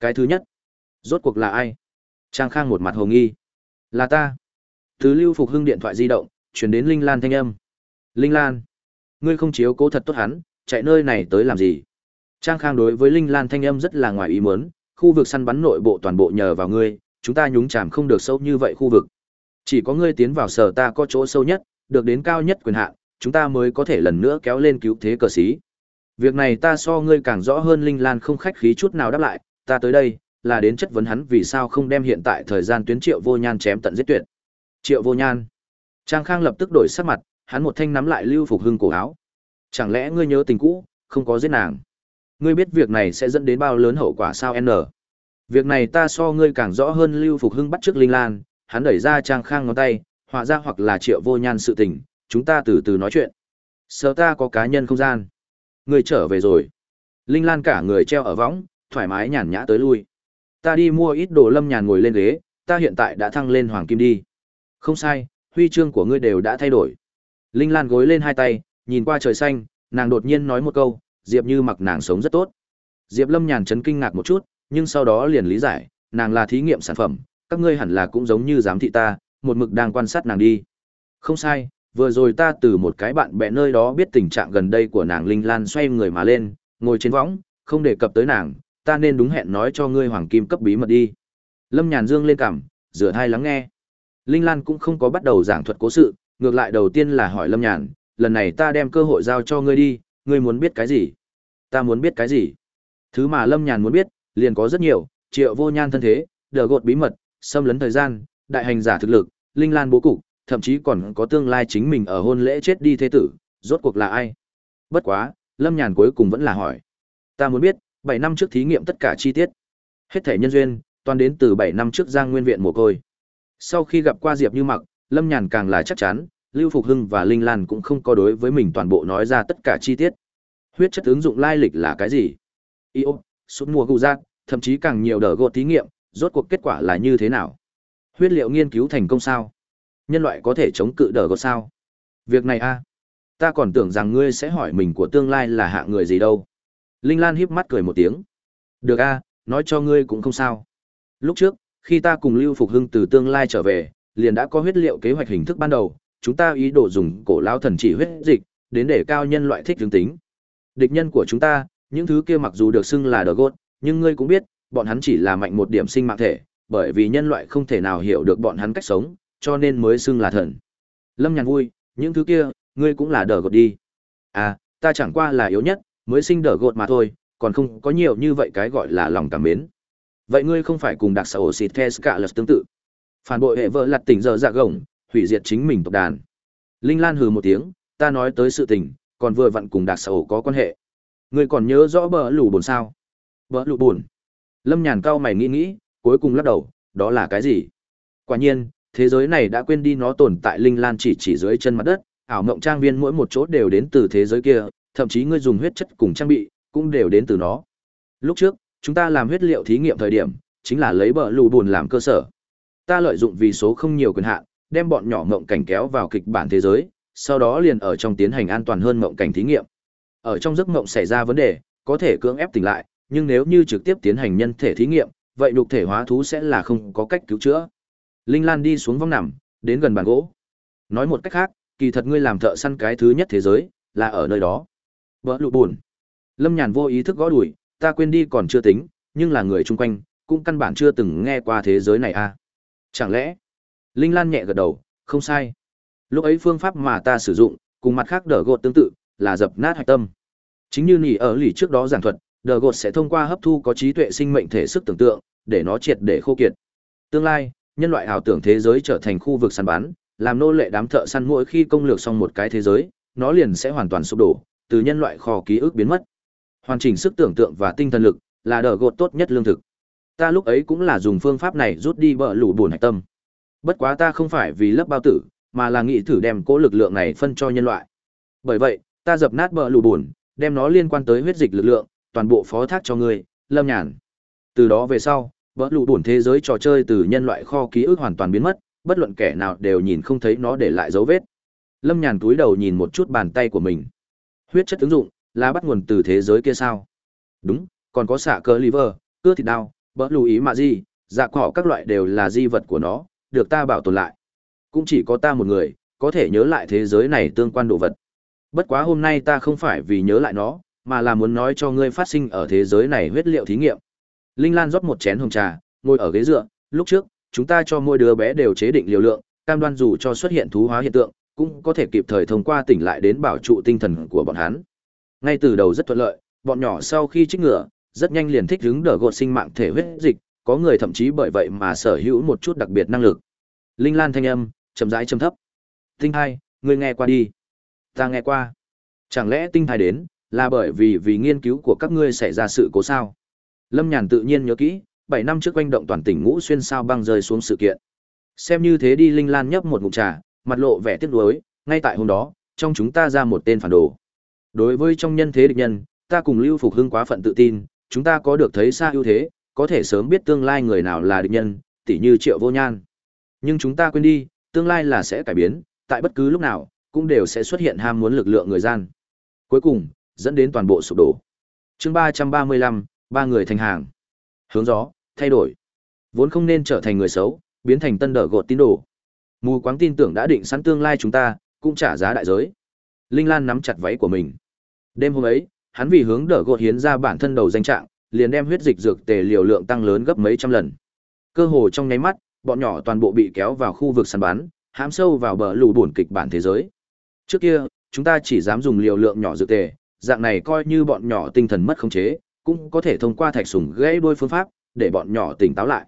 Cái thứ nhất. Rốt cuộc là ai? Trang Khang một mặt hồ nghi. Là ta. Từ Lưu Phục Hưng điện thoại di động, chuyển đến Linh Lan thanh âm. Linh Lan. Ngươi không chiếu cố thật tốt hắn, chạy nơi này tới làm gì? Trang Khang đối với Linh Lan thanh âm rất là ngoài ý muốn, khu vực săn bắn nội bộ toàn bộ nhờ vào ngươi, chúng ta nhúng chàm không được sâu như vậy khu vực. Chỉ có ngươi tiến vào sở ta có chỗ sâu nhất, được đến cao nhất quyền hạn, chúng ta mới có thể lần nữa kéo lên cứu thế cờ sĩ. Việc này ta so ngươi càng rõ hơn Linh Lan không khách khí chút nào đáp lại, ta tới đây, là đến chất vấn hắn vì sao không đem hiện tại thời gian tuyến triệu vô nhan chém tận giết tuyệt. Triệu vô nhan. Trang Khang lập tức đổi sắc mặt, hắn một thanh nắm lại Lưu Phục Hưng cổ áo. Chẳng lẽ ngươi nhớ tình cũ, không có giết nàng? Ngươi biết việc này sẽ dẫn đến bao lớn hậu quả sao N? Việc này ta so ngươi càng rõ hơn Lưu Phục Hưng bắt trước Linh Lan, hắn đẩy ra Trang Khang ngón tay, họa ra hoặc là triệu vô nhan sự tình, chúng ta từ từ nói chuyện. Sợ ta có cá nhân không gian. Ngươi trở về rồi. Linh Lan cả người treo ở võng, thoải mái nhàn nhã tới lui. Ta đi mua ít đồ lâm nhàn ngồi lên ghế, ta hiện tại đã thăng lên hoàng kim đi. Không sai, huy chương của ngươi đều đã thay đổi. Linh Lan gối lên hai tay, nhìn qua trời xanh, nàng đột nhiên nói một câu, Diệp Như mặc nàng sống rất tốt. Diệp Lâm nhàn chấn kinh ngạc một chút, nhưng sau đó liền lý giải, nàng là thí nghiệm sản phẩm, các ngươi hẳn là cũng giống như giám thị ta, một mực đang quan sát nàng đi. Không sai, vừa rồi ta từ một cái bạn bè nơi đó biết tình trạng gần đây của nàng Linh Lan xoay người mà lên, ngồi trên võng, Không đề cập tới nàng, ta nên đúng hẹn nói cho ngươi hoàng kim cấp bí mật đi. Lâm Nhàn Dương lên cằm, rửa thai lắng nghe. Linh Lan cũng không có bắt đầu giảng thuật cố sự, ngược lại đầu tiên là hỏi Lâm Nhàn, lần này ta đem cơ hội giao cho ngươi đi, ngươi muốn biết cái gì? Ta muốn biết cái gì? Thứ mà Lâm Nhàn muốn biết, liền có rất nhiều, triệu vô nhan thân thế, đờ gột bí mật, xâm lấn thời gian, đại hành giả thực lực, Linh Lan bố cục, thậm chí còn có tương lai chính mình ở hôn lễ chết đi thế tử, rốt cuộc là ai? Bất quá, Lâm Nhàn cuối cùng vẫn là hỏi. Ta muốn biết, 7 năm trước thí nghiệm tất cả chi tiết. Hết thể nhân duyên, toàn đến từ 7 năm trước Giang Nguyên viện mồ côi. Sau khi gặp qua Diệp Như Mặc, Lâm Nhàn càng là chắc chắn, Lưu Phục Hưng và Linh Lan cũng không có đối với mình toàn bộ nói ra tất cả chi tiết. Huyết chất ứng dụng lai lịch là cái gì? Yêu, sút mùa gù giác, thậm chí càng nhiều đỡ gột thí nghiệm, rốt cuộc kết quả là như thế nào? Huyết liệu nghiên cứu thành công sao? Nhân loại có thể chống cự đỡ gột sao? Việc này a, ta còn tưởng rằng ngươi sẽ hỏi mình của tương lai là hạ người gì đâu. Linh Lan híp mắt cười một tiếng. Được a, nói cho ngươi cũng không sao. Lúc trước, khi ta cùng Lưu Phục Hưng từ tương lai trở về, liền đã có huyết liệu kế hoạch hình thức ban đầu, chúng ta ý đồ dùng cổ lão thần chỉ huyết dịch, đến để cao nhân loại thích hướng tính. Địch nhân của chúng ta, những thứ kia mặc dù được xưng là đờ gốt, nhưng ngươi cũng biết, bọn hắn chỉ là mạnh một điểm sinh mạng thể, bởi vì nhân loại không thể nào hiểu được bọn hắn cách sống, cho nên mới xưng là thần. Lâm Nhàn vui, những thứ kia, ngươi cũng là đờ gột đi. À, ta chẳng qua là yếu nhất, mới sinh đỡ gột mà thôi, còn không có nhiều như vậy cái gọi là lòng cảm mến. Vậy ngươi không phải cùng đặc xã ổ xịt cả lật tương tự. Phản bội hệ vợ lặt tỉnh giờ dạ gồng, hủy diệt chính mình tộc đàn. Linh Lan hừ một tiếng, ta nói tới sự tình, còn vừa vặn cùng đặc xã ổ có quan hệ. Ngươi còn nhớ rõ bờ lù buồn sao? Bờ lù buồn. Lâm Nhàn cao mày nghĩ nghĩ, cuối cùng lắc đầu, đó là cái gì? Quả nhiên, thế giới này đã quên đi nó tồn tại linh lan chỉ chỉ dưới chân mặt đất, ảo mộng trang viên mỗi một chỗ đều đến từ thế giới kia, thậm chí ngươi dùng huyết chất cùng trang bị, cũng đều đến từ nó. Lúc trước, chúng ta làm huyết liệu thí nghiệm thời điểm, chính là lấy bờ lù buồn làm cơ sở. Ta lợi dụng vì số không nhiều quyền hạn, đem bọn nhỏ ngậm cảnh kéo vào kịch bản thế giới, sau đó liền ở trong tiến hành an toàn hơn ngậm cảnh thí nghiệm. Ở trong giấc ngậm xảy ra vấn đề, có thể cưỡng ép tỉnh lại, nhưng nếu như trực tiếp tiến hành nhân thể thí nghiệm, vậy lục thể hóa thú sẽ là không có cách cứu chữa. Linh Lan đi xuống vong nằm, đến gần bàn gỗ. Nói một cách khác, kỳ thật ngươi làm thợ săn cái thứ nhất thế giới, là ở nơi đó. Vỡ lụ buồn. Lâm Nhàn vô ý thức gõ đùi, ta quên đi còn chưa tính, nhưng là người chung quanh, cũng căn bản chưa từng nghe qua thế giới này à. Chẳng lẽ? Linh Lan nhẹ gật đầu, không sai. Lúc ấy phương pháp mà ta sử dụng, cùng mặt khác đỡ gột tương tự, là dập nát hạch tâm. Chính như nỉ ở lì trước đó giảng thuật, đờ gột sẽ thông qua hấp thu có trí tuệ sinh mệnh thể sức tưởng tượng, để nó triệt để khô kiệt. Tương lai, nhân loại ảo tưởng thế giới trở thành khu vực săn bắn, làm nô lệ đám thợ săn mỗi khi công lược xong một cái thế giới, nó liền sẽ hoàn toàn sụp đổ, từ nhân loại kho ký ức biến mất. Hoàn chỉnh sức tưởng tượng và tinh thần lực là đờ gột tốt nhất lương thực. Ta lúc ấy cũng là dùng phương pháp này rút đi bờ lũ buồn hạch tâm. Bất quá ta không phải vì lớp bao tử, mà là nghĩ thử đem cố lực lượng này phân cho nhân loại. Bởi vậy, ta dập nát bờ lũ buồn, đem nó liên quan tới huyết dịch lực lượng, toàn bộ phó thác cho ngươi, Lâm Nhàn. Từ đó về sau, vỡ lụ buồn thế giới trò chơi từ nhân loại kho ký ức hoàn toàn biến mất, bất luận kẻ nào đều nhìn không thấy nó để lại dấu vết. Lâm Nhàn túi đầu nhìn một chút bàn tay của mình. Huyết chất ứng dụng là bắt nguồn từ thế giới kia sao? Đúng, còn có xạ cơ liver, cưa thịt đao, bỡ lù ý mà gì, dạ cỏ các loại đều là di vật của nó, được ta bảo tồn lại. Cũng chỉ có ta một người, có thể nhớ lại thế giới này tương quan đồ vật. Bất quá hôm nay ta không phải vì nhớ lại nó, mà là muốn nói cho ngươi phát sinh ở thế giới này huyết liệu thí nghiệm. Linh Lan rót một chén hồng trà, ngồi ở ghế dựa, lúc trước, chúng ta cho mỗi đứa bé đều chế định liều lượng, cam đoan dù cho xuất hiện thú hóa hiện tượng, cũng có thể kịp thời thông qua tỉnh lại đến bảo trụ tinh thần của bọn hắn. Ngay từ đầu rất thuận lợi, bọn nhỏ sau khi trích ngựa, rất nhanh liền thích hứng đỡ gột sinh mạng thể huyết dịch, có người thậm chí bởi vậy mà sở hữu một chút đặc biệt năng lực. Linh Lan thanh âm, chậm rãi trầm thấp. Tinh hai, ngươi nghe qua đi. Ta nghe qua. Chẳng lẽ tinh Hai đến, là bởi vì vì nghiên cứu của các ngươi xảy ra sự cố sao. Lâm Nhàn tự nhiên nhớ kỹ, bảy năm trước quanh động toàn tỉnh ngũ xuyên sao băng rơi xuống sự kiện. Xem như thế đi Linh Lan nhấp một ngụm trà, mặt lộ vẻ tiếc nuối, ngay tại hôm đó, trong chúng ta ra một tên phản đồ. Đối với trong nhân thế địch nhân, ta cùng Lưu Phục Hưng quá phận tự tin, chúng ta có được thấy xa ưu thế, có thể sớm biết tương lai người nào là địch nhân, tỉ như Triệu Vô Nhan. Nhưng chúng ta quên đi, tương lai là sẽ cải biến, tại bất cứ lúc nào, cũng đều sẽ xuất hiện ham muốn lực lượng người gian. Cuối cùng, dẫn đến toàn bộ sụp đổ. Chương ba trăm ba mươi lăm, ba người thành hàng. Hướng gió, thay đổi. Vốn không nên trở thành người xấu, biến thành tân đỡ gột tín đồ. Mù quáng tin tưởng đã định sẵn tương lai chúng ta, cũng trả giá đại giới. Linh Lan nắm chặt váy của mình. Đêm hôm ấy, hắn vì hướng đỡ gột hiến ra bản thân đầu danh trạng, liền đem huyết dịch dược tề liều lượng tăng lớn gấp mấy trăm lần. Cơ hồ trong nháy mắt, bọn nhỏ toàn bộ bị kéo vào khu vực săn bắn, hãm sâu vào bờ lù buồn kịch bản thế giới. Trước kia, chúng ta chỉ dám dùng liều lượng nhỏ dược tề, dạng này coi như bọn nhỏ tinh thần mất khống chế, cũng có thể thông qua thạch sùng gãy đôi phương pháp, để bọn nhỏ tỉnh táo lại.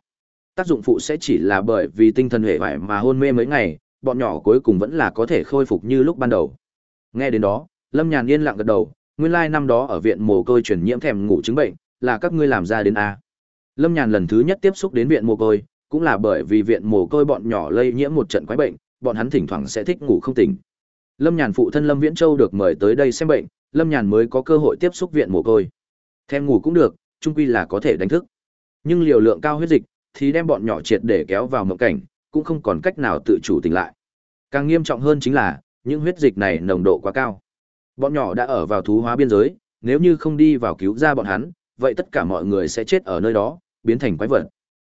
Tác dụng phụ sẽ chỉ là bởi vì tinh thần hệ vải mà hôn mê mấy ngày, bọn nhỏ cuối cùng vẫn là có thể khôi phục như lúc ban đầu. Nghe đến đó, Lâm Nhàn yên lặng gật đầu, nguyên lai năm đó ở viện mồ côi truyền nhiễm thèm ngủ chứng bệnh, là các ngươi làm ra đến a. Lâm Nhàn lần thứ nhất tiếp xúc đến viện mồ côi, cũng là bởi vì viện mồ côi bọn nhỏ lây nhiễm một trận quái bệnh, bọn hắn thỉnh thoảng sẽ thích ngủ không tỉnh. Lâm Nhàn phụ thân Lâm Viễn Châu được mời tới đây xem bệnh, Lâm Nhàn mới có cơ hội tiếp xúc viện mồ côi. Thèm ngủ cũng được, trung quy là có thể đánh thức. Nhưng liều lượng cao huyết dịch thì đem bọn nhỏ triệt để kéo vào mộng cảnh, cũng không còn cách nào tự chủ tỉnh lại. Càng nghiêm trọng hơn chính là, những huyết dịch này nồng độ quá cao. Bọn nhỏ đã ở vào thú hóa biên giới, nếu như không đi vào cứu ra bọn hắn, vậy tất cả mọi người sẽ chết ở nơi đó, biến thành quái vật.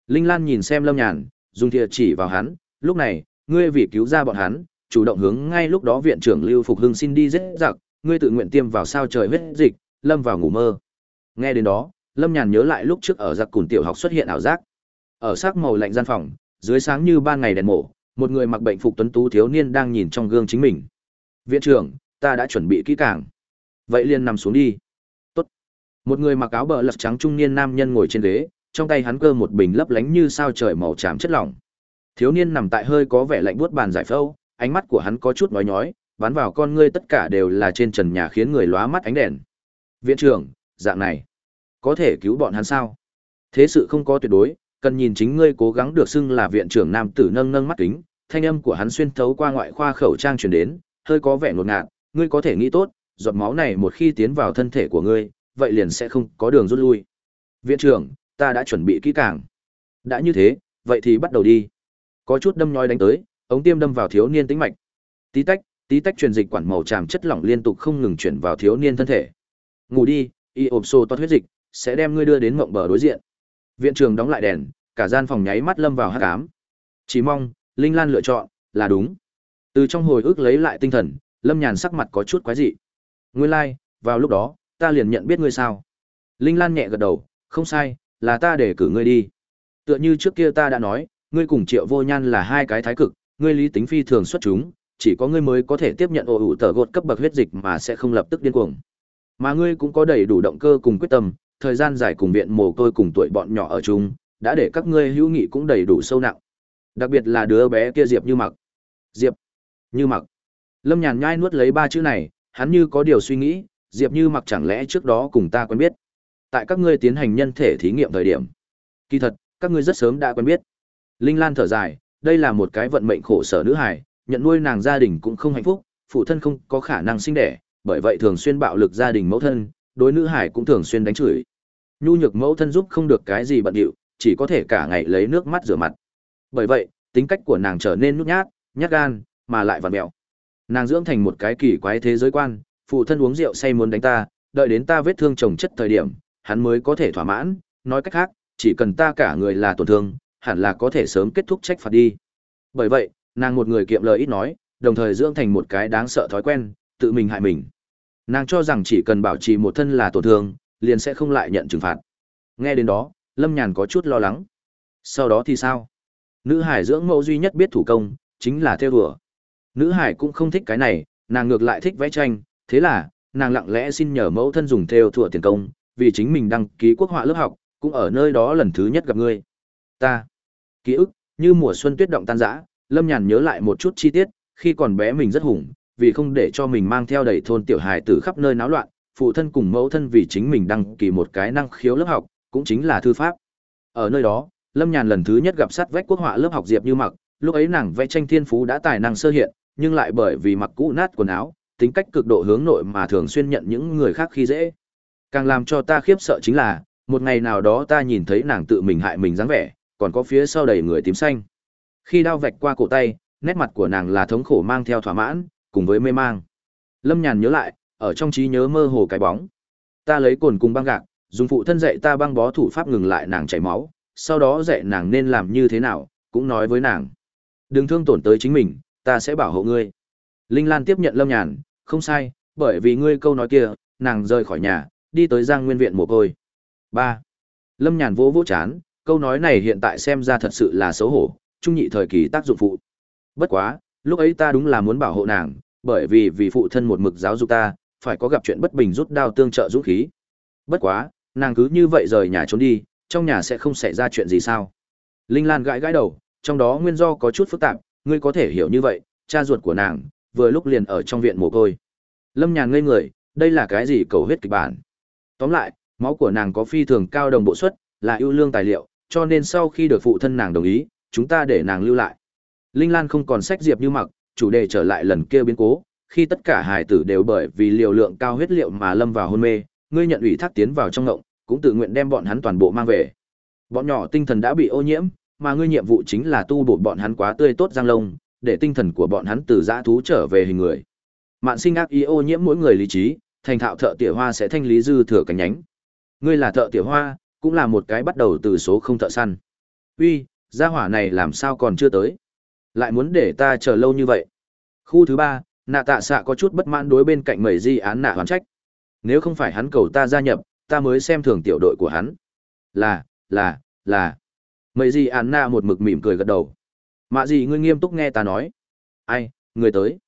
Linh Lan nhìn xem Lâm Nhàn, dùng thìa chỉ vào hắn, lúc này, ngươi vì cứu ra bọn hắn, chủ động hướng ngay lúc đó viện trưởng Lưu Phục Hưng xin đi giết giặc, ngươi tự nguyện tiêm vào sao trời huyết dịch, lâm vào ngủ mơ. Nghe đến đó, Lâm Nhàn nhớ lại lúc trước ở giặc cùn tiểu học xuất hiện ảo giác. Ở sắc màu lạnh gian phòng, dưới sáng như ban ngày đèn mổ, một người mặc bệnh phục tuấn tú thiếu niên đang nhìn trong gương chính mình. Viện trưởng, ta đã chuẩn bị kỹ càng. Vậy liền nằm xuống đi. Tốt. Một người mặc áo bờ lật trắng trung niên nam nhân ngồi trên ghế, trong tay hắn cơ một bình lấp lánh như sao trời màu tràm chất lỏng. Thiếu niên nằm tại hơi có vẻ lạnh buốt bàn giải phẫu, ánh mắt của hắn có chút nói nhói, bắn vào con ngươi tất cả đều là trên trần nhà khiến người lóa mắt ánh đèn. Viện trưởng, dạng này, có thể cứu bọn hắn sao? Thế sự không có tuyệt đối, cần nhìn chính ngươi cố gắng được xưng là viện trưởng nam tử nâng nâng mắt kính, thanh âm của hắn xuyên thấu qua ngoại khoa khẩu trang truyền đến, hơi có vẻ ngột ngạt, ngươi có thể nghĩ tốt, giọt máu này một khi tiến vào thân thể của ngươi, vậy liền sẽ không có đường rút lui. Viện trưởng, ta đã chuẩn bị kỹ càng. Đã như thế, vậy thì bắt đầu đi. Có chút đâm nhói đánh tới, ống tiêm đâm vào thiếu niên tĩnh mạch. Tí tách, tí tách truyền dịch quản màu tràm chất lỏng liên tục không ngừng chuyển vào thiếu niên thân thể. Ngủ đi, y ộp xô toát huyết dịch, sẽ đem ngươi đưa đến mộng bờ đối diện. Viện trưởng đóng lại đèn, cả gian phòng nháy mắt lâm vào hắc ám. Chỉ mong, Linh Lan lựa chọn là đúng. Từ trong hồi ức lấy lại tinh thần, Lâm Nhàn sắc mặt có chút quái dị. Nguyên lai, like, vào lúc đó, ta liền nhận biết ngươi sao? Linh Lan nhẹ gật đầu, không sai, là ta để cử ngươi đi. Tựa như trước kia ta đã nói, ngươi cùng Triệu Vô Nhan là hai cái thái cực, ngươi lý tính phi thường xuất chúng, chỉ có ngươi mới có thể tiếp nhận ổ ủ tờ gột cấp bậc huyết dịch mà sẽ không lập tức điên cuồng. Mà ngươi cũng có đầy đủ động cơ cùng quyết tâm, thời gian dài cùng viện mồ côi cùng tuổi bọn nhỏ ở chung, đã để các ngươi hữu nghị cũng đầy đủ sâu nặng. Đặc biệt là đứa bé kia Diệp Như Mặc. Diệp Như Mặc. Lâm Nhàn nhai nuốt lấy ba chữ này, hắn như có điều suy nghĩ, Diệp Như Mặc chẳng lẽ trước đó cùng ta quen biết. Tại các ngươi tiến hành nhân thể thí nghiệm thời điểm. Kỳ thật, các ngươi rất sớm đã quen biết. Linh Lan thở dài, đây là một cái vận mệnh khổ sở nữ hài, nhận nuôi nàng gia đình cũng không hạnh phúc, phụ thân không có khả năng sinh đẻ, bởi vậy thường xuyên bạo lực gia đình mẫu thân, đối nữ hải cũng thường xuyên đánh chửi. Nhu nhược mẫu thân giúp không được cái gì bận điệu, chỉ có thể cả ngày lấy nước mắt rửa mặt. Bởi vậy, tính cách của nàng trở nên nhút nhát, nhát gan, mà lại vặn mẹo. Nàng dưỡng thành một cái kỳ quái thế giới quan, phụ thân uống rượu say muốn đánh ta, đợi đến ta vết thương chồng chất thời điểm, hắn mới có thể thỏa mãn, nói cách khác, chỉ cần ta cả người là tổn thương, hẳn là có thể sớm kết thúc trách phạt đi. Bởi vậy, nàng một người kiệm lời ít nói, đồng thời dưỡng thành một cái đáng sợ thói quen, tự mình hại mình. Nàng cho rằng chỉ cần bảo trì một thân là tổn thương, liền sẽ không lại nhận trừng phạt. Nghe đến đó, Lâm Nhàn có chút lo lắng. Sau đó thì sao? Nữ hải dưỡng mẫu duy nhất biết thủ công, chính là theo đùa. Nữ hải cũng không thích cái này, nàng ngược lại thích vẽ tranh, thế là, nàng lặng lẽ xin nhờ mẫu thân dùng theo thủa tiền công, vì chính mình đăng ký quốc họa lớp học, cũng ở nơi đó lần thứ nhất gặp ngươi. Ta. Ký ức, như mùa xuân tuyết động tan rã, Lâm Nhàn nhớ lại một chút chi tiết, khi còn bé mình rất hùng, vì không để cho mình mang theo đầy thôn tiểu hài tử khắp nơi náo loạn, phụ thân cùng mẫu thân vì chính mình đăng kỳ một cái năng khiếu lớp học, cũng chính là thư pháp. Ở nơi đó, Lâm Nhàn lần thứ nhất gặp sát vách quốc họa lớp học Diệp Như Mặc, lúc ấy nàng vẽ tranh thiên phú đã tài năng sơ hiện, nhưng lại bởi vì mặc cũ nát quần áo, tính cách cực độ hướng nội mà thường xuyên nhận những người khác khi dễ. Càng làm cho ta khiếp sợ chính là, một ngày nào đó ta nhìn thấy nàng tự mình hại mình dáng vẻ, còn có phía sau đầy người tím xanh. Khi đao vạch qua cổ tay, nét mặt của nàng là thống khổ mang theo thỏa mãn, cùng với mê mang. Lâm Nhàn nhớ lại, ở trong trí nhớ mơ hồ cái bóng. Ta lấy cồn cùng băng gạc, dùng phụ thân dạy ta băng bó thủ pháp ngừng lại nàng chảy máu, sau đó dạy nàng nên làm như thế nào, cũng nói với nàng. Đừng thương tổn tới chính mình, ta sẽ bảo hộ ngươi. Linh Lan tiếp nhận Lâm Nhàn, không sai, bởi vì ngươi câu nói kia, nàng rời khỏi nhà, đi tới Giang Nguyên viện mồ côi. ba Lâm Nhàn vỗ vỗ chán, câu nói này hiện tại xem ra thật sự là xấu hổ, trung nhị thời kỳ tác dụng phụ. Bất quá, lúc ấy ta đúng là muốn bảo hộ nàng, bởi vì vì phụ thân một mực giáo dục ta, phải có gặp chuyện bất bình rút đao tương trợ dũng khí. Bất quá, nàng cứ như vậy rời nhà trốn đi, trong nhà sẽ không xảy ra chuyện gì sao? Linh Lan gãi gãi đầu, trong đó nguyên do có chút phức tạp, ngươi có thể hiểu như vậy, cha ruột của nàng, vừa lúc liền ở trong viện mồ côi. Lâm Nhàn ngây người, đây là cái gì cầu huyết kịch bản? Tóm lại, máu của nàng có phi thường cao đồng bộ suất, là ưu lương tài liệu, cho nên sau khi được phụ thân nàng đồng ý, chúng ta để nàng lưu lại. Linh Lan không còn sách diệp như mặc, chủ đề trở lại lần kia biến cố, khi tất cả hải tử đều bởi vì liều lượng cao huyết liệu mà lâm vào hôn mê, ngươi nhận ủy thác tiến vào trong ngộng, cũng tự nguyện đem bọn hắn toàn bộ mang về. Bọn nhỏ tinh thần đã bị ô nhiễm, mà ngươi nhiệm vụ chính là tu bổ bọn hắn quá tươi tốt giang lông, để tinh thần của bọn hắn từ dã thú trở về hình người. Mạn sinh ác ý ô nhiễm mỗi người lý trí, thành thạo thợ tỉa hoa sẽ thanh lý dư thừa cánh nhánh. Ngươi là thợ tỉa hoa, cũng là một cái bắt đầu từ số không thợ săn. Uy, gia hỏa này làm sao còn chưa tới? Lại muốn để ta chờ lâu như vậy? Khu thứ ba, nạ tạ xạ có chút bất mãn đối bên cạnh mẩy di án nạ hoán trách. Nếu không phải hắn cầu ta gia nhập, ta mới xem thường tiểu đội của hắn. Là, là, là. Mẩy di án nạ một mực mỉm cười gật đầu. Mạ gì ngươi nghiêm túc nghe ta nói. Ai, người tới.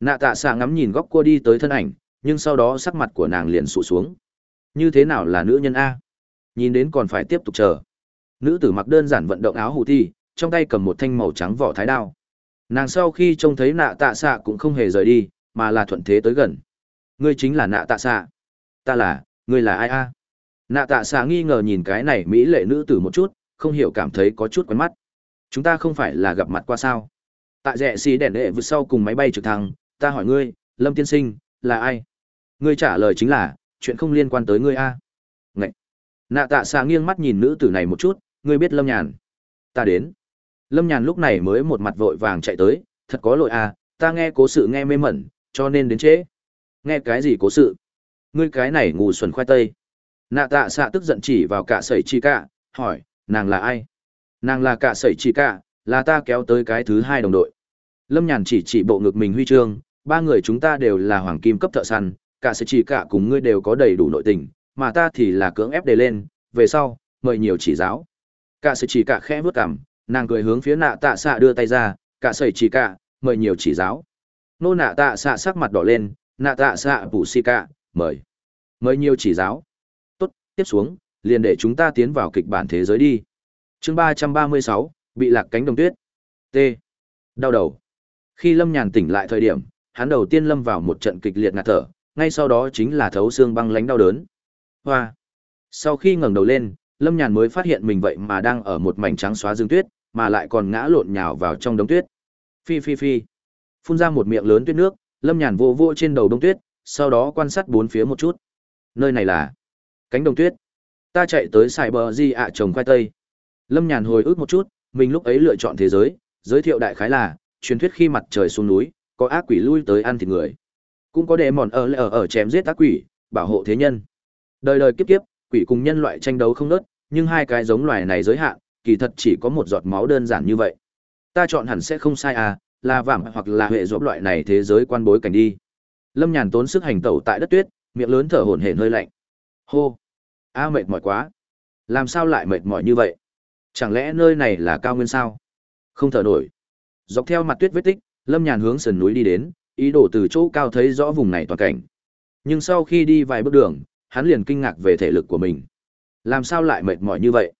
Nạ tạ xạ ngắm nhìn góc cua đi tới thân ảnh, nhưng sau đó sắc mặt của nàng liền sụt xuống. Như thế nào là nữ nhân A? Nhìn đến còn phải tiếp tục chờ. Nữ tử mặc đơn giản vận động áo hủ thi, trong tay cầm một thanh màu trắng vỏ thái đao. Nàng sau khi trông thấy nạ tạ xạ cũng không hề rời đi, mà là thuận thế tới gần. Ngươi chính là nạ tạ xạ. Ta là, ngươi là ai a? Nạ tạ xạ nghi ngờ nhìn cái này mỹ lệ nữ tử một chút, không hiểu cảm thấy có chút quen mắt. Chúng ta không phải là gặp mặt qua sao? Tại rẽ xì đèn đệ vượt sau cùng máy bay trực thăng, ta hỏi ngươi, Lâm Tiên Sinh, là ai? Ngươi trả lời chính là, chuyện không liên quan tới ngươi a. Ngậy. Nạ tạ xạ nghiêng mắt nhìn nữ tử này một chút, ngươi biết Lâm Nhàn. Ta đến. Lâm Nhàn lúc này mới một mặt vội vàng chạy tới, thật có lỗi à, ta nghe cố sự nghe mê mẩn, cho nên đến trễ. Nghe cái gì cố sự? Ngươi cái này ngu xuẩn khoai tây. Nạ tạ xạ tức giận chỉ vào cả sẩy chi cả, hỏi, nàng là ai? Nàng là cả sẩy chi cả, là ta kéo tới cái thứ hai đồng đội. Lâm Nhàn chỉ chỉ bộ ngực mình huy chương, ba người chúng ta đều là hoàng kim cấp thợ săn, cả sẩy chi cả cùng ngươi đều có đầy đủ nội tình, mà ta thì là cưỡng ép đề lên, về sau, mời nhiều chỉ giáo. Cả sẩy chi cả khẽ bước cằm, nàng cười hướng phía nạ tạ xạ đưa tay ra, cả sẩy chỉ cả, mời nhiều chỉ giáo. Nô nạ tạ xạ sắc mặt đỏ lên, nạ tạ xạ bù xì cả, mời. Mời nhiều chỉ giáo. Tốt, tiếp xuống, liền để chúng ta tiến vào kịch bản thế giới đi. Chương ba trăm ba mươi sáu, bị lạc cánh đồng tuyết. T. Đau đầu. Khi lâm nhàn tỉnh lại thời điểm, hắn đầu tiên lâm vào một trận kịch liệt ngạt thở, ngay sau đó chính là thấu xương băng lánh đau đớn. Hoa. Sau khi ngẩng đầu lên, lâm nhàn mới phát hiện mình vậy mà đang ở một mảnh trắng xóa dương tuyết mà lại còn ngã lộn nhào vào trong đống tuyết. Phi phi phi. Phun ra một miệng lớn tuyết nước, Lâm Nhàn vô vô trên đầu đống tuyết, sau đó quan sát bốn phía một chút. Nơi này là cánh đồng tuyết. Ta chạy tới xài bờ di ạ trồng khoai tây. Lâm Nhàn hồi ức một chút, mình lúc ấy lựa chọn thế giới, giới thiệu đại khái là, truyền thuyết khi mặt trời xuống núi, có ác quỷ lui tới ăn thịt người. Cũng có đệ mòn ở ở ở chém giết ác quỷ, bảo hộ thế nhân. Đời đời kiếp kiếp, quỷ cùng nhân loại tranh đấu không ngớt, nhưng hai cái giống loài này giới hạn, kỳ thật chỉ có một giọt máu đơn giản như vậy. Ta chọn hẳn sẽ không sai à, là vảm hoặc là hệ dỗ loại này thế giới quan bối cảnh đi. Lâm Nhàn tốn sức hành tẩu tại đất tuyết, miệng lớn thở hổn hển hơi lạnh. Hô, a mệt mỏi quá. Làm sao lại mệt mỏi như vậy? Chẳng lẽ nơi này là cao nguyên sao? Không thở nổi. Dọc theo mặt tuyết vết tích, Lâm Nhàn hướng sườn núi đi đến, ý đồ từ chỗ cao thấy rõ vùng này toàn cảnh. Nhưng sau khi đi vài bước đường, hắn liền kinh ngạc về thể lực của mình. Làm sao lại mệt mỏi như vậy?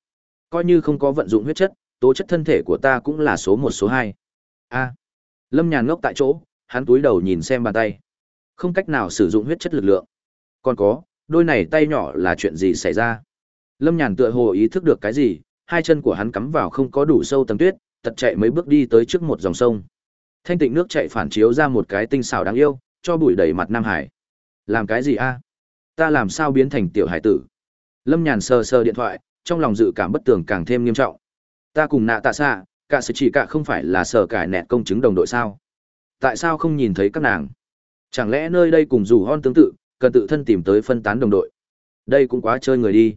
Coi như không có vận dụng huyết chất, tố chất thân thể của ta cũng là số một số hai. A. Lâm Nhàn ngốc tại chỗ, hắn túi đầu nhìn xem bàn tay. Không cách nào sử dụng huyết chất lực lượng. Còn có, đôi này tay nhỏ là chuyện gì xảy ra? Lâm Nhàn tựa hồ ý thức được cái gì, hai chân của hắn cắm vào không có đủ sâu tầng tuyết, tật chạy mấy bước đi tới trước một dòng sông. Thanh tịnh nước chạy phản chiếu ra một cái tinh xảo đáng yêu, cho bụi đầy mặt Nam Hải. Làm cái gì a? Ta làm sao biến thành tiểu hải tử? Lâm Nhàn sờ sờ điện thoại, trong lòng dự cảm bất tường càng thêm nghiêm trọng. Ta cùng nạ tạ xạ cả sự chỉ cả không phải là sở cải nẹt công chứng đồng đội sao? Tại sao không nhìn thấy các nàng? Chẳng lẽ nơi đây cùng dù hon tương tự cần tự thân tìm tới phân tán đồng đội? Đây cũng quá chơi người đi.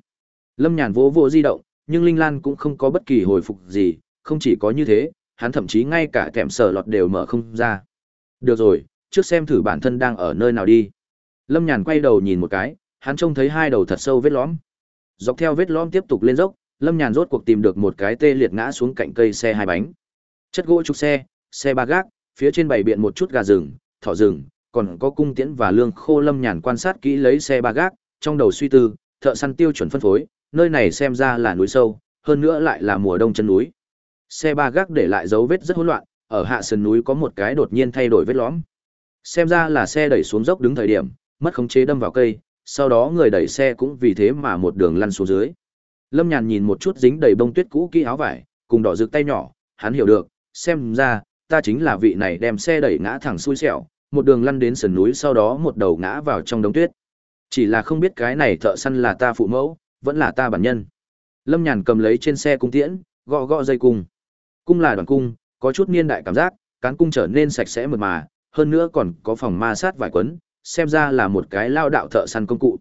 Lâm nhàn vỗ vỗ di động nhưng linh lan cũng không có bất kỳ hồi phục gì không chỉ có như thế hắn thậm chí ngay cả kẻm sở lọt đều mở không ra. Được rồi trước xem thử bản thân đang ở nơi nào đi. Lâm Nhàn quay đầu nhìn một cái, hắn trông thấy hai đầu thật sâu vết lõm. Dọc theo vết lõm tiếp tục lên dốc, Lâm Nhàn rốt cuộc tìm được một cái tê liệt ngã xuống cạnh cây xe hai bánh. Chất gỗ trục xe, xe ba gác, phía trên bày biện một chút gà rừng, thỏ rừng, còn có cung tiễn và lương khô Lâm Nhàn quan sát kỹ lấy xe ba gác, trong đầu suy tư, thợ săn tiêu chuẩn phân phối, nơi này xem ra là núi sâu, hơn nữa lại là mùa đông chân núi. Xe ba gác để lại dấu vết rất hỗn loạn, ở hạ sườn núi có một cái đột nhiên thay đổi vết lõm. Xem ra là xe đẩy xuống dốc đứng thời điểm, mất khống chế đâm vào cây, sau đó người đẩy xe cũng vì thế mà một đường lăn xuống dưới. Lâm Nhàn nhìn một chút dính đầy bông tuyết cũ kỹ áo vải, cùng đỏ rực tay nhỏ, hắn hiểu được, xem ra, ta chính là vị này đem xe đẩy ngã thẳng xui xẻo, một đường lăn đến sườn núi sau đó một đầu ngã vào trong đống tuyết. Chỉ là không biết cái này thợ săn là ta phụ mẫu, vẫn là ta bản nhân. Lâm Nhàn cầm lấy trên xe cung tiễn, gõ gõ dây cung. Cung là đoàn cung, có chút niên đại cảm giác, cán cung trở nên sạch sẽ mượt mà, hơn nữa còn có phòng ma sát vải quấn, xem ra là một cái lao đạo thợ săn công cụ.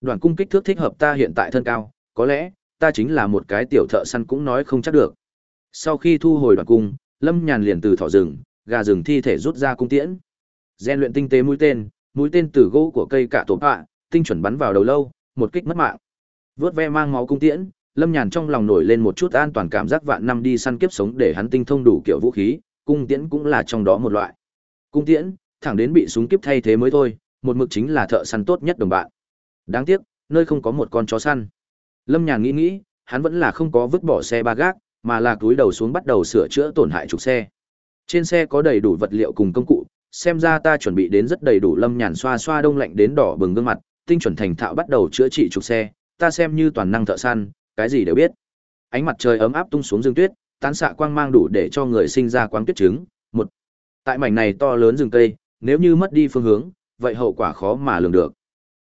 Đoàn cung kích thước thích hợp ta hiện tại thân cao, có lẽ ta chính là một cái tiểu thợ săn cũng nói không chắc được. Sau khi thu hồi đoàn cung, Lâm Nhàn liền từ thỏ rừng, gà rừng thi thể rút ra cung tiễn. Gen luyện tinh tế mũi tên, mũi tên từ gỗ của cây cả tổ bạ, tinh chuẩn bắn vào đầu lâu, một kích mất mạng. Vớt ve mang máu cung tiễn, Lâm Nhàn trong lòng nổi lên một chút an toàn cảm giác vạn năm đi săn kiếp sống để hắn tinh thông đủ kiểu vũ khí, cung tiễn cũng là trong đó một loại. Cung tiễn, thẳng đến bị súng kiếp thay thế mới thôi, một mực chính là thợ săn tốt nhất đồng bạn. Đáng tiếc, nơi không có một con chó săn. Lâm Nhàn nghĩ nghĩ, hắn vẫn là không có vứt bỏ xe ba gác, mà là túi đầu xuống bắt đầu sửa chữa tổn hại trục xe. Trên xe có đầy đủ vật liệu cùng công cụ, xem ra ta chuẩn bị đến rất đầy đủ Lâm Nhàn xoa xoa đông lạnh đến đỏ bừng gương mặt, tinh chuẩn thành thạo bắt đầu chữa trị trục xe, ta xem như toàn năng thợ săn, cái gì đều biết. Ánh mặt trời ấm áp tung xuống rừng tuyết, tán xạ quang mang đủ để cho người sinh ra quang tuyết trứng. Một, tại mảnh này to lớn rừng cây, nếu như mất đi phương hướng, vậy hậu quả khó mà lường được.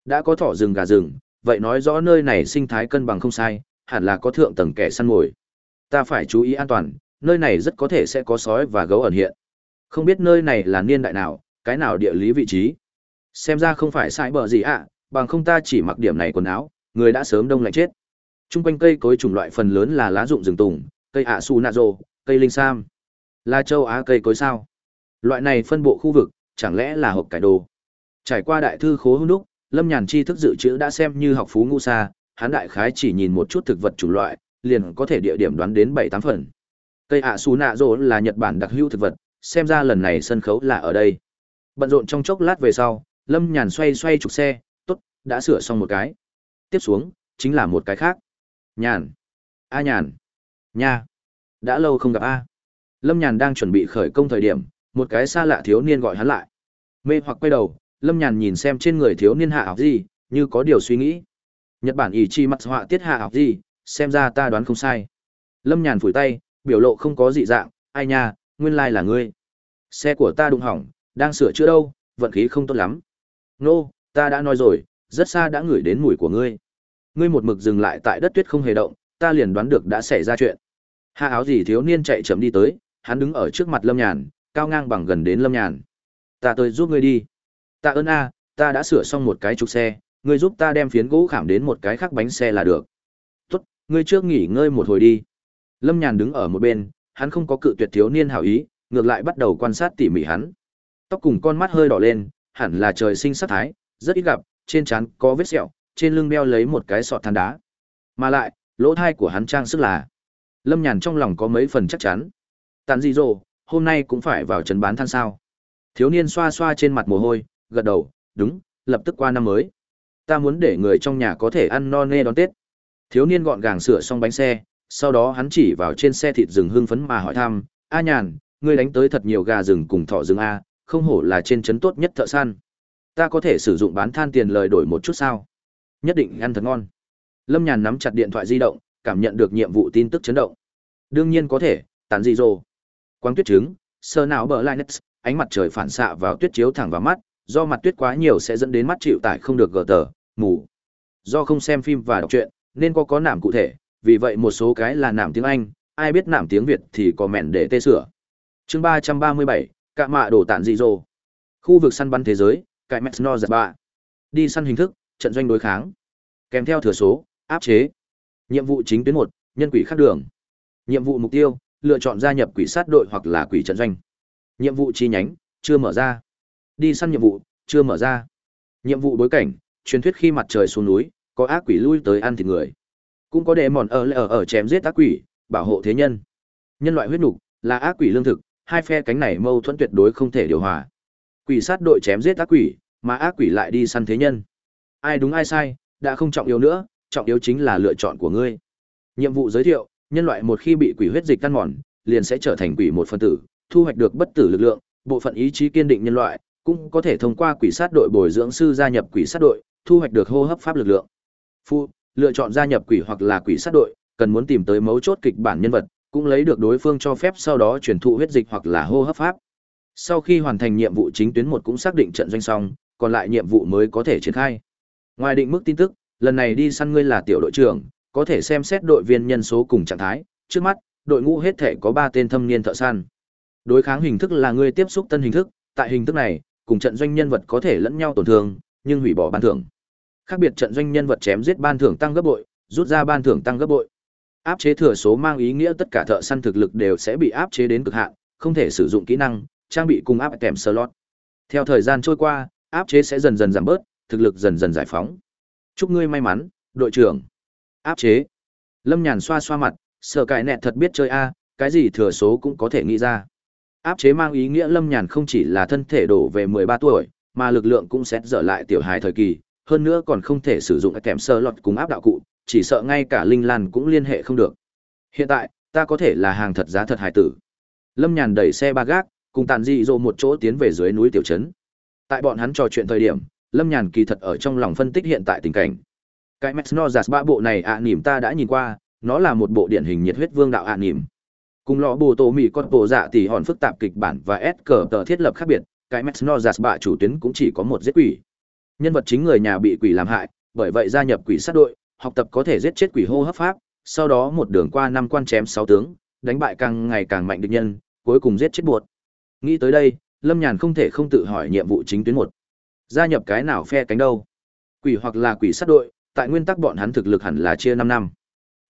Đã có thỏ rừng gà rừng, vậy nói rõ nơi này sinh thái cân bằng không sai, hẳn là có thượng tầng kẻ săn mồi. Ta phải chú ý an toàn, nơi này rất có thể sẽ có sói và gấu ẩn hiện. Không biết nơi này là niên đại nào, cái nào địa lý vị trí. Xem ra không phải sai bờ gì ạ, bằng không ta chỉ mặc điểm này quần áo, người đã sớm đông lạnh chết. Trung quanh cây cối chủng loại phần lớn là lá rụng rừng tùng, cây ạ su nạ rồ, cây linh sam. Là châu Á cây cối sao? Loại này phân bộ khu vực, chẳng lẽ là hộp cải đồ? Trải qua đại thư khố hung đúc, Lâm Nhàn tri thức dự trữ đã xem như học phú ngu xa, hắn đại khái chỉ nhìn một chút thực vật chủng loại, liền có thể địa điểm đoán đến bảy tám phần. Cây ạ su nạ rỗ là Nhật Bản đặc hữu thực vật, xem ra lần này sân khấu là ở đây. Bận rộn trong chốc lát về sau, Lâm Nhàn xoay xoay trục xe, tốt, đã sửa xong một cái. Tiếp xuống, chính là một cái khác. Nhàn. A nhàn. Nha. Đã lâu không gặp A. Lâm Nhàn đang chuẩn bị khởi công thời điểm, một cái xa lạ thiếu niên gọi hắn lại. Mê hoặc quay đầu, Lâm Nhàn nhìn xem trên người thiếu niên hạ học gì, như có điều suy nghĩ. Nhật Bản ý chi mặt họa tiết hạ học gì, xem ra ta đoán không sai. Lâm Nhàn phủi tay, biểu lộ không có dị dạng, ai nha, nguyên lai là ngươi. Xe của ta đụng hỏng, đang sửa chữa đâu, vận khí không tốt lắm. Nô, no, ta đã nói rồi, rất xa đã ngửi đến mùi của ngươi. Ngươi một mực dừng lại tại đất tuyết không hề động, ta liền đoán được đã xảy ra chuyện. Hạ áo gì thiếu niên chạy chậm đi tới, hắn đứng ở trước mặt Lâm Nhàn, cao ngang bằng gần đến Lâm Nhàn. Ta tới giúp ngươi đi. Ta ơn a, ta đã sửa xong một cái trục xe, ngươi giúp ta đem phiến gỗ khảm đến một cái khác bánh xe là được. Tốt, ngươi trước nghỉ ngơi một hồi đi. Lâm Nhàn đứng ở một bên, hắn không có cự tuyệt thiếu niên hảo ý, ngược lại bắt đầu quan sát tỉ mỉ hắn. Tóc cùng con mắt hơi đỏ lên, hẳn là trời sinh sắc thái, rất ít gặp, trên trán có vết sẹo, trên lưng đeo lấy một cái sọt than đá. Mà lại, lỗ thai của hắn trang sức là. Lâm Nhàn trong lòng có mấy phần chắc chắn. Tàn dị rồ, hôm nay cũng phải vào trấn bán than sao. Thiếu niên xoa xoa trên mặt mồ hôi, gật đầu, đúng, lập tức qua năm mới. Ta muốn để người trong nhà có thể ăn no nê đón Tết. Thiếu niên gọn gàng sửa xong bánh xe, sau đó hắn chỉ vào trên xe thịt rừng hưng phấn mà hỏi thăm, A nhàn, ngươi đánh tới thật nhiều gà rừng cùng thọ rừng A, không hổ là trên trấn tốt nhất thợ săn. Ta có thể sử dụng bán than tiền lời đổi một chút sao? Nhất định ăn thật ngon. Lâm Nhàn nắm chặt điện thoại di động, cảm nhận được nhiệm vụ tin tức chấn động. Đương nhiên có thể, tán gì rồ. Quang tuyết trứng, sơ não bờ lại nets, ánh mặt trời phản xạ vào tuyết chiếu thẳng vào mắt, do mặt tuyết quá nhiều sẽ dẫn đến mắt chịu tải không được gờ tờ, ngủ. Do không xem phim và đọc truyện, nên có có nảm cụ thể, vì vậy một số cái là nảm tiếng Anh, ai biết nảm tiếng Việt thì có mẹn để tê sửa. Chương ba trăm ba mươi bảy, cạ mạ đổ tản dị dô. Khu vực săn bắn thế giới, cải mẹt No ba. Đi săn hình thức, trận doanh đối kháng. Kèm theo thừa số, áp chế. Nhiệm vụ chính tuyến một, nhân quỷ khác đường. Nhiệm vụ mục tiêu, lựa chọn gia nhập quỷ sát đội hoặc là quỷ trận doanh. Nhiệm vụ chi nhánh, chưa mở ra. Đi săn nhiệm vụ, chưa mở ra. Nhiệm vụ bối cảnh, truyền thuyết khi mặt trời xuống núi, có ác quỷ lui tới ăn thịt người. Cũng có đệ mòn ở lỡ ở chém giết ác quỷ, bảo hộ thế nhân. Nhân loại huyết nục là ác quỷ lương thực, hai phe cánh này mâu thuẫn tuyệt đối không thể điều hòa. Quỷ sát đội chém giết ác quỷ, mà ác quỷ lại đi săn thế nhân. Ai đúng ai sai, đã không trọng yếu nữa, trọng yếu chính là lựa chọn của ngươi. Nhiệm vụ giới thiệu, nhân loại một khi bị quỷ huyết dịch căn mòn, liền sẽ trở thành quỷ một phân tử, thu hoạch được bất tử lực lượng, bộ phận ý chí kiên định nhân loại, cũng có thể thông qua quỷ sát đội bồi dưỡng sư gia nhập quỷ sát đội, thu hoạch được hô hấp pháp lực lượng. Phu, lựa chọn gia nhập quỷ hoặc là quỷ sát đội, cần muốn tìm tới mấu chốt kịch bản nhân vật, cũng lấy được đối phương cho phép sau đó truyền thụ huyết dịch hoặc là hô hấp pháp. Sau khi hoàn thành nhiệm vụ chính tuyến một cũng xác định trận doanh xong, còn lại nhiệm vụ mới có thể triển khai. Ngoài định mức tin tức, lần này đi săn ngươi là tiểu đội trưởng, có thể xem xét đội viên nhân số cùng trạng thái, trước mắt, đội ngũ hết thể có 3 tên thâm niên thợ săn. Đối kháng hình thức là ngươi tiếp xúc tân hình thức, tại hình thức này, cùng trận doanh nhân vật có thể lẫn nhau tổn thương, nhưng hủy bỏ ban thưởng. Khác biệt trận doanh nhân vật chém giết ban thưởng tăng gấp bội, rút ra ban thưởng tăng gấp bội. Áp chế thừa số mang ý nghĩa tất cả thợ săn thực lực đều sẽ bị áp chế đến cực hạn, không thể sử dụng kỹ năng, trang bị cùng áp kèm slot. Theo thời gian trôi qua, áp chế sẽ dần dần giảm bớt, thực lực dần dần giải phóng. Chúc ngươi may mắn, đội trưởng. Áp chế. Lâm Nhàn xoa xoa mặt, sợ cải nẹt thật biết chơi a, cái gì thừa số cũng có thể nghĩ ra. Áp chế mang ý nghĩa Lâm Nhàn không chỉ là thân thể đổ về 13 tuổi, mà lực lượng cũng sẽ dở lại tiểu hài thời kỳ, hơn nữa còn không thể sử dụng kèm sơ lọt cùng áp đạo cụ, chỉ sợ ngay cả Linh Lan cũng liên hệ không được. Hiện tại, ta có thể là hàng thật giá thật hài tử. Lâm Nhàn đẩy xe ba gác, cùng tàn dị dỗ một chỗ tiến về dưới núi tiểu trấn. Tại bọn hắn trò chuyện thời điểm, Lâm Nhàn kỳ thật ở trong lòng phân tích hiện tại tình cảnh. Cái Mesnozas ba bộ này ạ à nỉm ta đã nhìn qua, nó là một bộ điển hình nhiệt huyết vương đạo ạ à nỉm. Cùng lọ bồ tổ mì con bộ dạ tỷ hòn phức tạp kịch bản và S cờ tờ thiết lập khác biệt, cái Mesnozas bạ chủ tuyến cũng chỉ có một giết quỷ. Nhân vật chính người nhà bị quỷ làm hại, bởi vậy gia nhập quỷ sát đội, học tập có thể giết chết quỷ hô hấp pháp, sau đó một đường qua năm quan chém sáu tướng, đánh bại càng ngày càng mạnh địch nhân, cuối cùng giết chết buột. Nghĩ tới đây, Lâm Nhàn không thể không tự hỏi nhiệm vụ chính tuyến một. Gia nhập cái nào phe cánh đâu? Quỷ hoặc là quỷ sát đội, tại nguyên tắc bọn hắn thực lực hẳn là chia năm năm.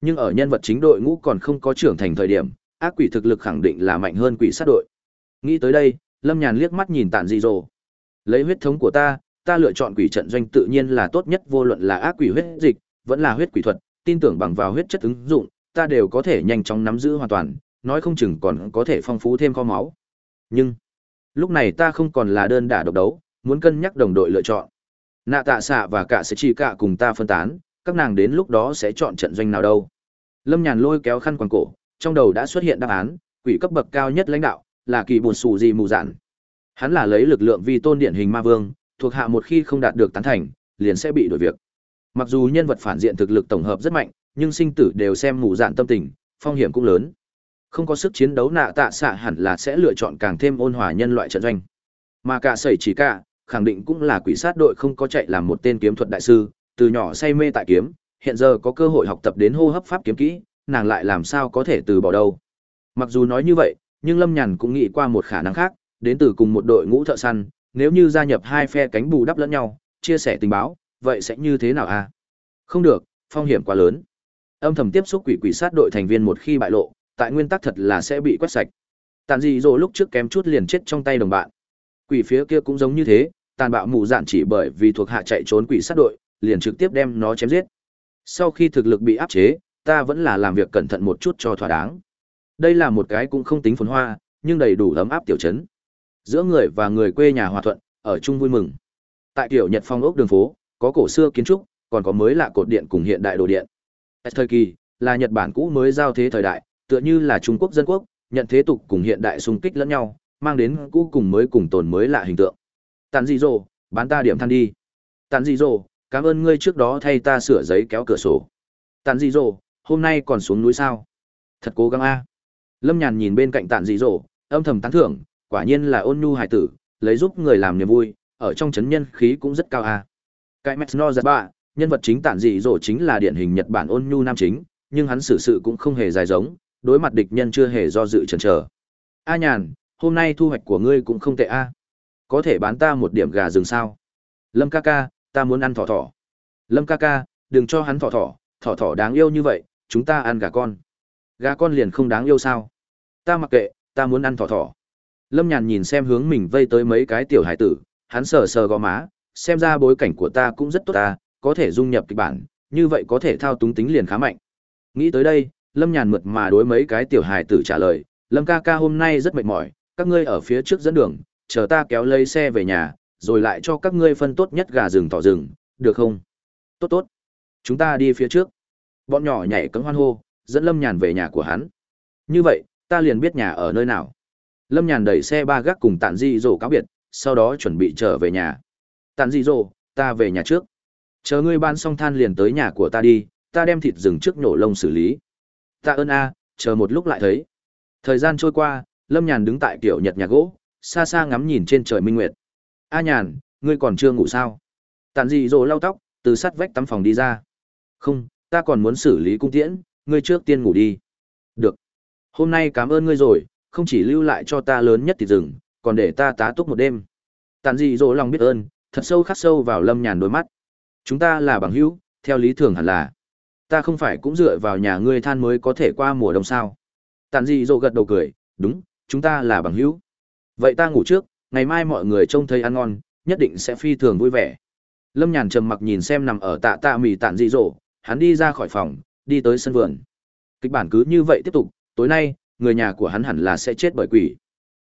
Nhưng ở nhân vật chính đội ngũ còn không có trưởng thành thời điểm, ác quỷ thực lực khẳng định là mạnh hơn quỷ sát đội. Nghĩ tới đây, Lâm Nhàn liếc mắt nhìn Tản Dị Dồ. Lấy huyết thống của ta, ta lựa chọn quỷ trận doanh tự nhiên là tốt nhất vô luận là ác quỷ huyết dịch, vẫn là huyết quỷ thuật, tin tưởng bằng vào huyết chất ứng dụng, ta đều có thể nhanh chóng nắm giữ hoàn toàn, nói không chừng còn có thể phong phú thêm kho máu. Nhưng, lúc này ta không còn là đơn đả độc đấu, muốn cân nhắc đồng đội lựa chọn. Nạ tạ xạ và cả sẽ chỉ cả cùng ta phân tán, các nàng đến lúc đó sẽ chọn trận doanh nào đâu. Lâm Nhàn lôi kéo khăn quàng cổ, trong đầu đã xuất hiện đáp án, quỷ cấp bậc cao nhất lãnh đạo, là kỳ bùn sủ gì mù dạn. Hắn là lấy lực lượng vi tôn điển hình ma vương, thuộc hạ một khi không đạt được tán thành, liền sẽ bị đổi việc. Mặc dù nhân vật phản diện thực lực tổng hợp rất mạnh, nhưng sinh tử đều xem mù dạn tâm tình, phong hiểm cũng lớn. Không có sức chiến đấu nạ tạ xạ hẳn là sẽ lựa chọn càng thêm ôn hòa nhân loại trận doanh. Mà cả sẩy chỉ cả, khẳng định cũng là quỷ sát đội không có chạy làm một tên kiếm thuật đại sư, từ nhỏ say mê tại kiếm, hiện giờ có cơ hội học tập đến hô hấp pháp kiếm kỹ, nàng lại làm sao có thể từ bỏ đâu. Mặc dù nói như vậy, nhưng Lâm Nhàn cũng nghĩ qua một khả năng khác, đến từ cùng một đội ngũ thợ săn, nếu như gia nhập hai phe cánh bù đắp lẫn nhau, chia sẻ tình báo, vậy sẽ như thế nào a? À? Không được, phong hiểm quá lớn. Âm thầm tiếp xúc quỷ quỷ sát đội thành viên một khi bại lộ, tại nguyên tắc thật là sẽ bị quét sạch. Tàn dị rồi lúc trước kém chút liền chết trong tay đồng bạn. Quỷ phía kia cũng giống như thế, tàn bạo mù dạn chỉ bởi vì thuộc hạ chạy trốn quỷ sát đội, liền trực tiếp đem nó chém giết. Sau khi thực lực bị áp chế, ta vẫn là làm việc cẩn thận một chút cho thỏa đáng. Đây là một cái cũng không tính phồn hoa, nhưng đầy đủ ấm áp tiểu trấn. Giữa người và người quê nhà hòa thuận, ở chung vui mừng. Tại tiểu Nhật phong ốc đường phố, có cổ xưa kiến trúc, còn có mới lạ cột điện cùng hiện đại đồ điện. Thời kỳ là Nhật Bản cũ mới giao thế thời đại, tựa như là Trung Quốc dân quốc, nhận thế tục cùng hiện đại xung kích lẫn nhau, mang đến cũ cùng mới cùng tồn mới lạ hình tượng. Tàn dị dồ, bán ta điểm than đi. Tàn dị dồ, cảm ơn ngươi trước đó thay ta sửa giấy kéo cửa sổ. Tàn dị dồ, hôm nay còn xuống núi sao? Thật cố gắng a. Lâm Nhàn nhìn bên cạnh tàn dị Dỗ, âm thầm tán thưởng, quả nhiên là ôn nhu hải tử, lấy giúp người làm niềm vui, ở trong chấn nhân khí cũng rất cao a. Cái Mesno giật bạ, nhân vật chính tản dị dỗ chính là điển hình Nhật Bản ôn nhu nam chính, nhưng hắn xử sự cũng không hề dài giống, đối mặt địch nhân chưa hề do dự chần chờ. A nhàn, hôm nay thu hoạch của ngươi cũng không tệ a. Có thể bán ta một điểm gà rừng sao? Lâm ca ca, ta muốn ăn thỏ thỏ. Lâm ca ca, đừng cho hắn thỏ thỏ, thỏ thỏ đáng yêu như vậy, chúng ta ăn gà con. Gà con liền không đáng yêu sao? Ta mặc kệ, ta muốn ăn thỏ thỏ. Lâm nhàn nhìn xem hướng mình vây tới mấy cái tiểu hải tử, hắn sờ sờ gò má, xem ra bối cảnh của ta cũng rất tốt ta, có thể dung nhập kịch bản, như vậy có thể thao túng tính liền khá mạnh. Nghĩ tới đây, Lâm Nhàn mượt mà đối mấy cái tiểu hài tử trả lời, Lâm ca ca hôm nay rất mệt mỏi, các ngươi ở phía trước dẫn đường, chờ ta kéo lấy xe về nhà, rồi lại cho các ngươi phân tốt nhất gà rừng tỏ rừng, được không? Tốt tốt. Chúng ta đi phía trước. Bọn nhỏ nhảy cẫng hoan hô, dẫn Lâm Nhàn về nhà của hắn. Như vậy, ta liền biết nhà ở nơi nào. Lâm Nhàn đẩy xe ba gác cùng Tản Di rổ cáo biệt, sau đó chuẩn bị trở về nhà. Tản Di rổ ta về nhà trước. Chờ ngươi ban xong than liền tới nhà của ta đi, ta đem thịt rừng trước nhổ lông xử lý. Ta ơn a, chờ một lúc lại thấy. Thời gian trôi qua, Lâm Nhàn đứng tại kiểu nhật nhà gỗ, xa xa ngắm nhìn trên trời minh nguyệt. A Nhàn, ngươi còn chưa ngủ sao? Tản Di Dỗ lau tóc, từ sát vách tắm phòng đi ra. Không, ta còn muốn xử lý cung tiễn, ngươi trước tiên ngủ đi. Được. Hôm nay cảm ơn ngươi rồi, không chỉ lưu lại cho ta lớn nhất thì rừng, còn để ta tá túc một đêm. Tàn dị dỗ lòng biết ơn, thật sâu khắc sâu vào lâm nhàn đôi mắt. Chúng ta là bằng hữu, theo lý thường hẳn là. Ta không phải cũng dựa vào nhà ngươi than mới có thể qua mùa đông sao. Tàn dị dỗ gật đầu cười, đúng, chúng ta là bằng hữu. Vậy ta ngủ trước, ngày mai mọi người trông thấy ăn ngon, nhất định sẽ phi thường vui vẻ. Lâm nhàn trầm mặc nhìn xem nằm ở tạ tạ mì tàn dị dỗ, hắn đi ra khỏi phòng, đi tới sân vườn. Kịch bản cứ như vậy tiếp tục, tối nay, người nhà của hắn hẳn là sẽ chết bởi quỷ.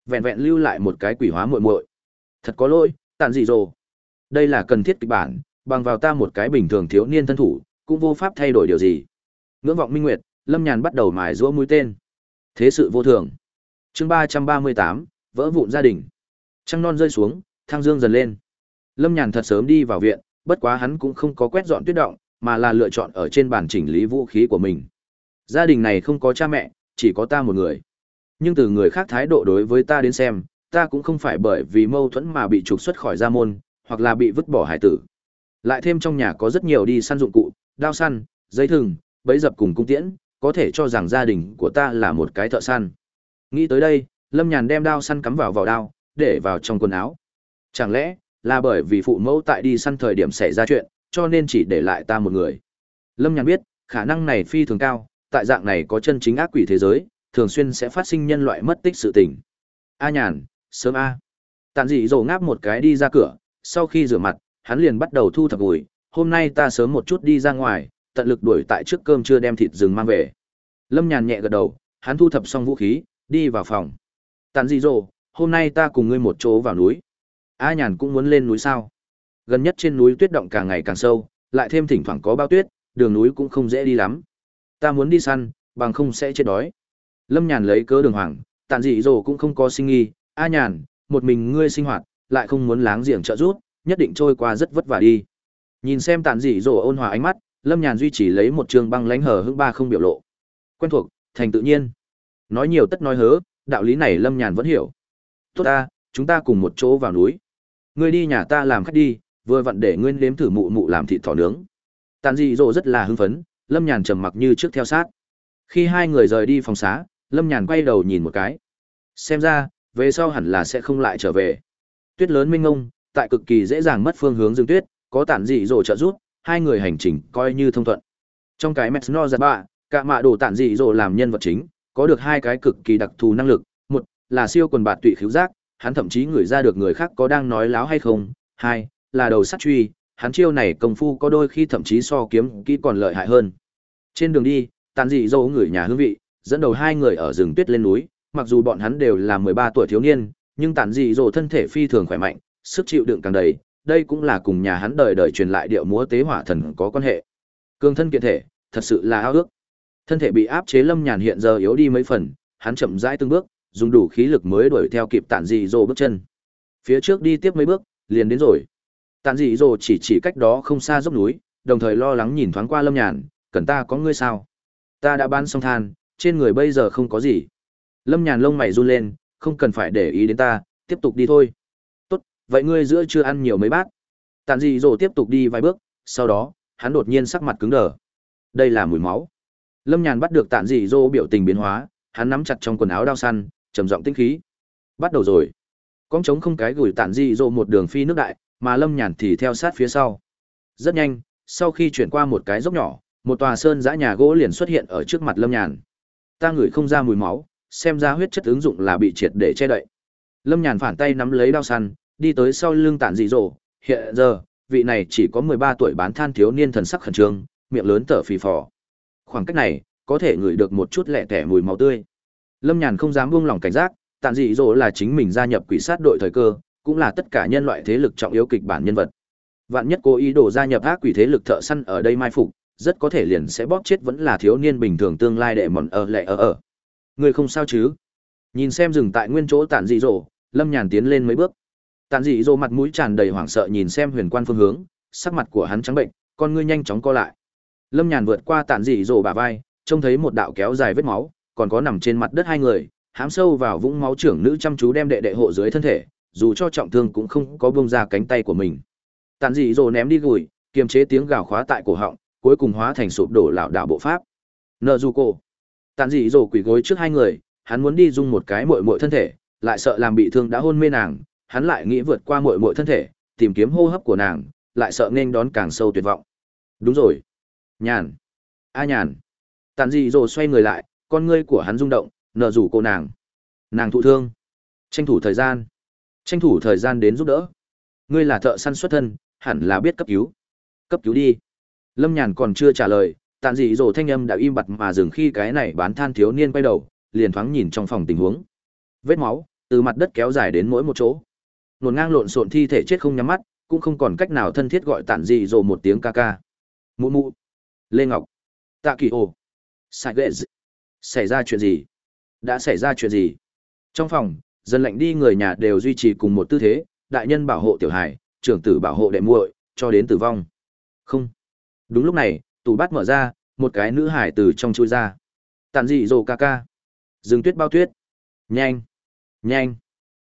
Vẹn vẹn lưu lại một cái quỷ hóa muội muội. Thật có lỗi, tàn gì rồi. Đây là cần thiết kịch bản, bằng vào ta một cái bình thường thiếu niên thân thủ, cũng vô pháp thay đổi điều gì. Ngưỡng vọng minh nguyệt, Lâm Nhàn bắt đầu mài giũa mũi tên. Thế sự vô thường. Chương ba ba mươi tám vỡ vụn gia đình. Trăng non rơi xuống, thang dương dần lên. Lâm Nhàn thật sớm đi vào viện, bất quá hắn cũng không có quét dọn tuyết động, mà là lựa chọn ở trên bàn chỉnh lý vũ khí của mình. Gia đình này không có cha mẹ, chỉ có ta một người. Nhưng từ người khác thái độ đối với ta đến xem, ta cũng không phải bởi vì mâu thuẫn mà bị trục xuất khỏi gia môn, hoặc là bị vứt bỏ hải tử. Lại thêm trong nhà có rất nhiều đi săn dụng cụ, đao săn, dây thừng, bẫy dập cùng cung tiễn, có thể cho rằng gia đình của ta là một cái thợ săn. Nghĩ tới đây, Lâm Nhàn đem đao săn cắm vào vào đao, để vào trong quần áo. Chẳng lẽ là bởi vì phụ mẫu tại đi săn thời điểm xảy ra chuyện, cho nên chỉ để lại ta một người. Lâm Nhàn biết, khả năng này phi thường cao, tại dạng này có chân chính ác quỷ thế giới, thường xuyên sẽ phát sinh nhân loại mất tích sự tình. A nhàn, sớm A. Tàn dị rồ ngáp một cái đi ra cửa, sau khi rửa mặt, hắn liền bắt đầu thu thập gùi, hôm nay ta sớm một chút đi ra ngoài, tận lực đuổi tại trước cơm trưa đem thịt rừng mang về. Lâm nhàn nhẹ gật đầu, hắn thu thập xong vũ khí, đi vào phòng. Tàn dị rồ, hôm nay ta cùng ngươi một chỗ vào núi. A nhàn cũng muốn lên núi sao? Gần nhất trên núi tuyết động càng ngày càng sâu, lại thêm thỉnh thoảng có bao tuyết, đường núi cũng không dễ đi lắm. Ta muốn đi săn bằng không sẽ chết đói. Lâm nhàn lấy cớ đường hoàng tàn dị rồ cũng không có sinh nghi a nhàn một mình ngươi sinh hoạt lại không muốn láng giềng trợ rút nhất định trôi qua rất vất vả đi. Nhìn xem tàn dị rồ ôn hòa ánh mắt lâm nhàn duy trì lấy một trường băng lánh hờ hững ba không biểu lộ. Quen thuộc thành tự nhiên. Nói nhiều tất nói hớ đạo lý này lâm nhàn vẫn hiểu. Tốt ta chúng ta cùng một chỗ vào núi. Ngươi đi nhà ta làm khách đi vừa vặn để nguyên nếm thử mụ mụ làm thịt thỏ nướng. Tàn dị dỗ rất là hưng phấn, lâm nhàn trầm mặc như trước theo sát. Khi hai người rời đi phòng xá, lâm nhàn quay đầu nhìn một cái. Xem ra, về sau hẳn là sẽ không lại trở về. Tuyết lớn minh ngông, tại cực kỳ dễ dàng mất phương hướng dương tuyết, có tản dị dỗ trợ giúp, hai người hành trình coi như thông thuận. Trong cái mesno giặt bạ, cả mạ đồ tản dị dỗ làm nhân vật chính, có được hai cái cực kỳ đặc thù năng lực. Một là siêu quần bạt tụy khiếu giác, hắn thậm chí người ra được người khác có đang nói láo hay không. Hai là đầu sắt truy hắn chiêu này công phu có đôi khi thậm chí so kiếm kỹ còn lợi hại hơn trên đường đi, tàn dị dâu người nhà hương vị, dẫn đầu hai người ở rừng tuyết lên núi, mặc dù bọn hắn đều là 13 tuổi thiếu niên, nhưng tàn dị dâu thân thể phi thường khỏe mạnh, sức chịu đựng càng đầy, đây cũng là cùng nhà hắn đời đời truyền lại điệu múa tế hỏa thần có quan hệ. Cương thân kiện thể, thật sự là ao ước. Thân thể bị áp chế Lâm Nhàn hiện giờ yếu đi mấy phần, hắn chậm rãi từng bước, dùng đủ khí lực mới đuổi theo kịp tản dị dỗ bước chân. Phía trước đi tiếp mấy bước, liền đến rồi. Tàn dị dỗ chỉ chỉ cách đó không xa dốc núi, đồng thời lo lắng nhìn thoáng qua Lâm Nhàn, cần ta có ngươi sao? Ta đã bán xong than, trên người bây giờ không có gì. Lâm nhàn lông mày run lên, không cần phải để ý đến ta, tiếp tục đi thôi. Tốt, vậy ngươi giữa chưa ăn nhiều mấy bát. Tàn dị dỗ tiếp tục đi vài bước, sau đó, hắn đột nhiên sắc mặt cứng đờ. Đây là mùi máu. Lâm nhàn bắt được tàn dị dỗ biểu tình biến hóa, hắn nắm chặt trong quần áo đao săn, trầm giọng tinh khí. Bắt đầu rồi. Con trống không cái gửi tàn dị dỗ một đường phi nước đại, mà lâm nhàn thì theo sát phía sau. Rất nhanh, sau khi chuyển qua một cái dốc nhỏ, một tòa sơn giã nhà gỗ liền xuất hiện ở trước mặt lâm nhàn ta ngửi không ra mùi máu xem ra huyết chất ứng dụng là bị triệt để che đậy lâm nhàn phản tay nắm lấy đao săn đi tới sau lưng tản dị dỗ hiện giờ, vị này chỉ có 13 tuổi bán than thiếu niên thần sắc khẩn trương, miệng lớn thở phì phò. Khoảng cách này, có thể ngửi được một chút lẹ tẻ mùi máu tươi. Lâm Nhàn không dám buông lỏng cảnh giác, tản dị dỗ là chính mình gia nhập quỷ sát đội thời cơ, cũng là tất cả nhân loại thế lực trọng yếu kịch bản nhân vật. Vạn nhất cố ý đồ gia nhập ác quỷ thế lực thợ săn ở đây mai phục, rất có thể liền sẽ bóp chết vẫn là thiếu niên bình thường tương lai đệ mòn ở lệ ở ở. Người không sao chứ? Nhìn xem dừng tại nguyên chỗ tản dị rồ, Lâm Nhàn tiến lên mấy bước. Tản dị rồ mặt mũi tràn đầy hoảng sợ nhìn xem huyền quan phương hướng, sắc mặt của hắn trắng bệnh, con ngươi nhanh chóng co lại. Lâm Nhàn vượt qua tản dị rồ bả vai, trông thấy một đạo kéo dài vết máu, còn có nằm trên mặt đất hai người, hám sâu vào vũng máu trưởng nữ chăm chú đem đệ đệ hộ dưới thân thể, dù cho trọng thương cũng không có buông ra cánh tay của mình. Tàn dị dỗ ném đi gùi, kiềm chế tiếng gào khóa tại cổ họng, cuối cùng hóa thành sụp đổ lảo đảo bộ pháp. Nợ du cổ. Tàn dị dỗ quỳ gối trước hai người, hắn muốn đi dung một cái muội muội thân thể, lại sợ làm bị thương đã hôn mê nàng, hắn lại nghĩ vượt qua muội muội thân thể, tìm kiếm hô hấp của nàng, lại sợ nên đón càng sâu tuyệt vọng. Đúng rồi. Nhàn. A nhàn. Tàn dị dỗ xoay người lại, con ngươi của hắn rung động, nợ rủ cô nàng. Nàng thụ thương. Tranh thủ thời gian. Tranh thủ thời gian đến giúp đỡ. Ngươi là thợ săn xuất thân, hẳn là biết cấp cứu. Cấp cứu đi. Lâm Nhàn còn chưa trả lời, tàn dị dỗ thanh âm đã im bặt mà dừng khi cái này bán than thiếu niên quay đầu, liền thoáng nhìn trong phòng tình huống. Vết máu, từ mặt đất kéo dài đến mỗi một chỗ. Nổn ngang lộn xộn thi thể chết không nhắm mắt, cũng không còn cách nào thân thiết gọi tản dị dỗ một tiếng ca ca. Mụ mụ. Lê Ngọc. Tạ Kỳ ô Sai ghê Xảy ra chuyện gì? Đã xảy ra chuyện gì? Trong phòng, dần lạnh đi người nhà đều duy trì cùng một tư thế, đại nhân bảo hộ tiểu hải, trưởng tử bảo hộ đệ muội, cho đến tử vong. Không. Đúng lúc này, tủ bát mở ra, một cái nữ hải từ trong chui ra. Tản dị rồ ca ca. Dừng tuyết bao tuyết. Nhanh. Nhanh.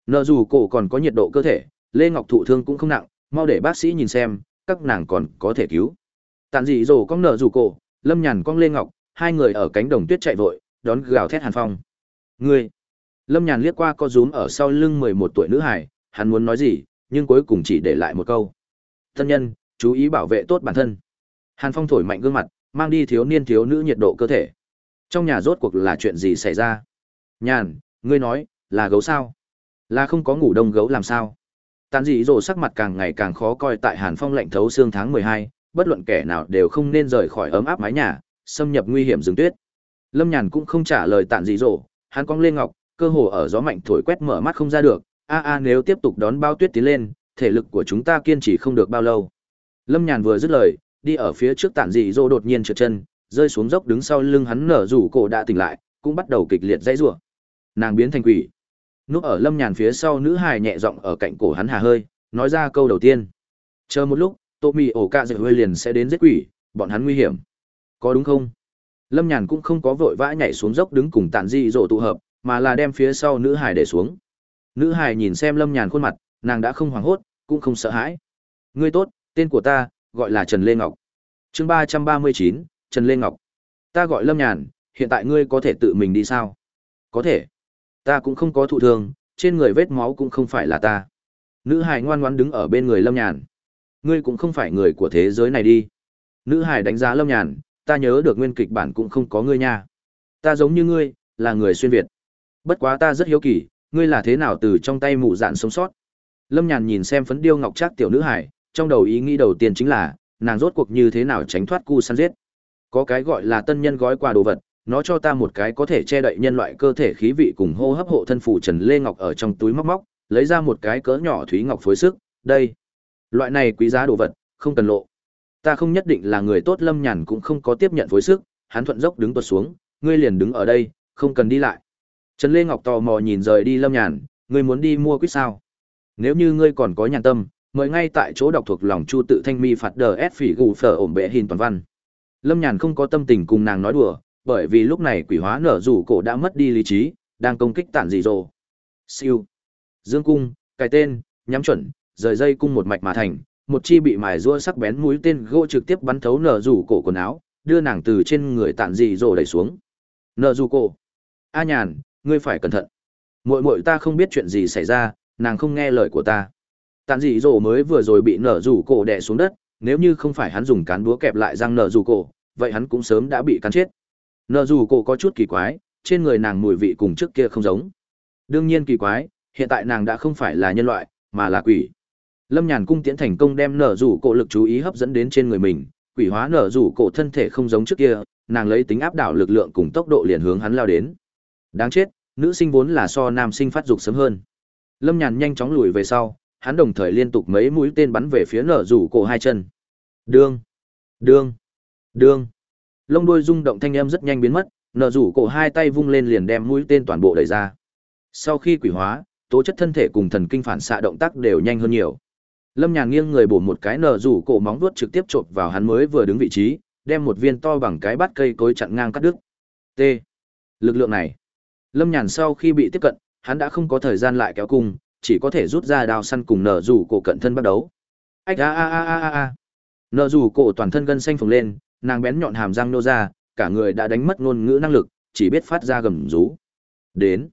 Nợ dù cổ còn có nhiệt độ cơ thể, Lê Ngọc thụ thương cũng không nặng, mau để bác sĩ nhìn xem, các nàng còn có thể cứu. Tản dị rồ con nợ dù cổ, Lâm Nhàn con Lê Ngọc, hai người ở cánh đồng tuyết chạy vội, đón gào thét Hàn Phong. Ngươi! Lâm Nhàn liếc qua co rúm ở sau lưng mười một tuổi nữ hải, hắn muốn nói gì, nhưng cuối cùng chỉ để lại một câu. Thân nhân, chú ý bảo vệ tốt bản thân. Hàn Phong thổi mạnh gương mặt, mang đi thiếu niên thiếu nữ nhiệt độ cơ thể. Trong nhà rốt cuộc là chuyện gì xảy ra? Nhàn, ngươi nói, là gấu sao? Là không có ngủ đông gấu làm sao? Tàn dị rồ sắc mặt càng ngày càng khó coi tại Hàn Phong lạnh thấu xương tháng mười hai, bất luận kẻ nào đều không nên rời khỏi ấm áp mái nhà, xâm nhập nguy hiểm rừng tuyết. Lâm Nhàn cũng không trả lời tàn dị rồ, hắn cong lên ngọc, cơ hồ ở gió mạnh thổi quét mở mắt không ra được, a a nếu tiếp tục đón bao tuyết tiến lên, thể lực của chúng ta kiên trì không được bao lâu. Lâm Nhàn vừa dứt lời, đi ở phía trước tản dị dô đột nhiên trượt chân rơi xuống dốc đứng sau lưng hắn nở rủ cổ đã tỉnh lại cũng bắt đầu kịch liệt dãy rủa. Nàng biến thành quỷ. Núp ở lâm nhàn phía sau nữ hài nhẹ giọng ở cạnh cổ hắn hà hơi nói ra câu đầu tiên. Chờ một lúc tô Mị ổ cạ dậy hơi liền sẽ đến giết quỷ bọn hắn nguy hiểm. Có đúng không? Lâm nhàn cũng không có vội vã nhảy xuống dốc đứng cùng tản dị dỗ tụ hợp mà là đem phía sau nữ hải để xuống nữ hải nhìn xem lâm nhàn khuôn mặt nàng đã không hoảng hốt cũng không sợ hãi ngươi tốt tên của ta gọi là Trần Lê Ngọc. chương ba trăm ba mươi chín Trần Lê Ngọc. Ta gọi Lâm Nhàn, hiện tại ngươi có thể tự mình đi sao? Có thể. Ta cũng không có thụ thương, trên người vết máu cũng không phải là ta. Nữ hải ngoan ngoãn đứng ở bên người Lâm Nhàn. Ngươi cũng không phải người của thế giới này đi. Nữ hải đánh giá Lâm Nhàn, ta nhớ được nguyên kịch bản cũng không có ngươi nha. Ta giống như ngươi, là người xuyên Việt. Bất quá ta rất hiếu kỳ, ngươi là thế nào từ trong tay mụ dạn sống sót. Lâm Nhàn nhìn xem phấn điêu ngọc trác tiểu nữ hải, trong đầu ý nghĩ đầu tiên chính là, nàng rốt cuộc như thế nào tránh thoát cu săn giết. Có cái gọi là tân nhân gói quà đồ vật, nó cho ta một cái có thể che đậy nhân loại cơ thể khí vị cùng hô hấp hộ thân phủ Trần Lê Ngọc ở trong túi móc móc, lấy ra một cái cỡ nhỏ thúy ngọc phối sức, đây. Loại này quý giá đồ vật, không cần lộ. Ta không nhất định là người tốt lâm nhàn cũng không có tiếp nhận phối sức, hắn thuận dốc đứng tuột xuống, ngươi liền đứng ở đây, không cần đi lại. Trần Lê Ngọc tò mò nhìn rời đi lâm nhàn, ngươi muốn đi mua quýt sao? Nếu như ngươi còn có nhàn tâm, mời ngay tại chỗ đọc thuộc lòng chu tự thanh mi phạt đờ ép phỉ gù phở ổn bệ hình toàn văn. Lâm nhàn không có tâm tình cùng nàng nói đùa bởi vì lúc này quỷ hóa nở rủ cổ đã mất đi lý trí đang công kích tản dị rồ. Siêu. Dương cung cài tên nhắm chuẩn rời dây cung một mạch mà thành một chi bị mài rua sắc bén mũi tên gỗ trực tiếp bắn thấu nở rủ cổ quần áo đưa nàng từ trên người tản dị rồ đẩy xuống. Nở rủ cổ. A nhàn ngươi phải cẩn thận muội muội ta không biết chuyện gì xảy ra nàng không nghe lời của ta Tàn dị dỗ mới vừa rồi bị nở rủ cổ đè xuống đất, nếu như không phải hắn dùng cán búa kẹp lại răng nở rủ cổ, vậy hắn cũng sớm đã bị cắn chết. Nở rủ cổ có chút kỳ quái, trên người nàng mùi vị cùng trước kia không giống. Đương nhiên kỳ quái, hiện tại nàng đã không phải là nhân loại, mà là quỷ. lâm nhàn cung tiễn thành công đem nở rủ cổ lực chú ý hấp dẫn đến trên người mình quỷ hóa nở rủ cổ thân thể không giống trước kia nàng lấy tính áp đảo lực lượng cùng tốc độ liền hướng hắn lao đến đáng chết, nữ sinh vốn là so nam sinh phát dục sớm hơn. Lâm nhàn nhanh chóng lùi về sau, hắn đồng thời liên tục mấy mũi tên bắn về phía nở rủ cổ hai chân. Đương đương đương. Lông đuôi rung động thanh âm rất nhanh biến mất, nở rủ cổ hai tay vung lên liền đem mũi tên toàn bộ đẩy ra. Sau khi quỷ hóa, tố chất thân thể cùng thần kinh phản xạ động tác đều nhanh hơn nhiều. Lâm nhàn nghiêng người bổ một cái nở rủ cổ móng vuốt trực tiếp chộp vào hắn mới vừa đứng vị trí, đem một viên to bằng cái bát cây cối chặn ngang cắt đứt. T. Lực lượng này lâm nhàn sau khi bị tiếp cận, hắn đã không có thời gian lại kéo cung, chỉ có thể rút ra đao săn cùng nở rủ cổ cận thân bắt đấu ách a a a a a. Nở rủ cổ toàn thân gân xanh phồng lên, nàng bén nhọn hàm răng nô ra, cả người đã đánh mất ngôn ngữ năng lực, chỉ biết phát ra gầm rú. Đến,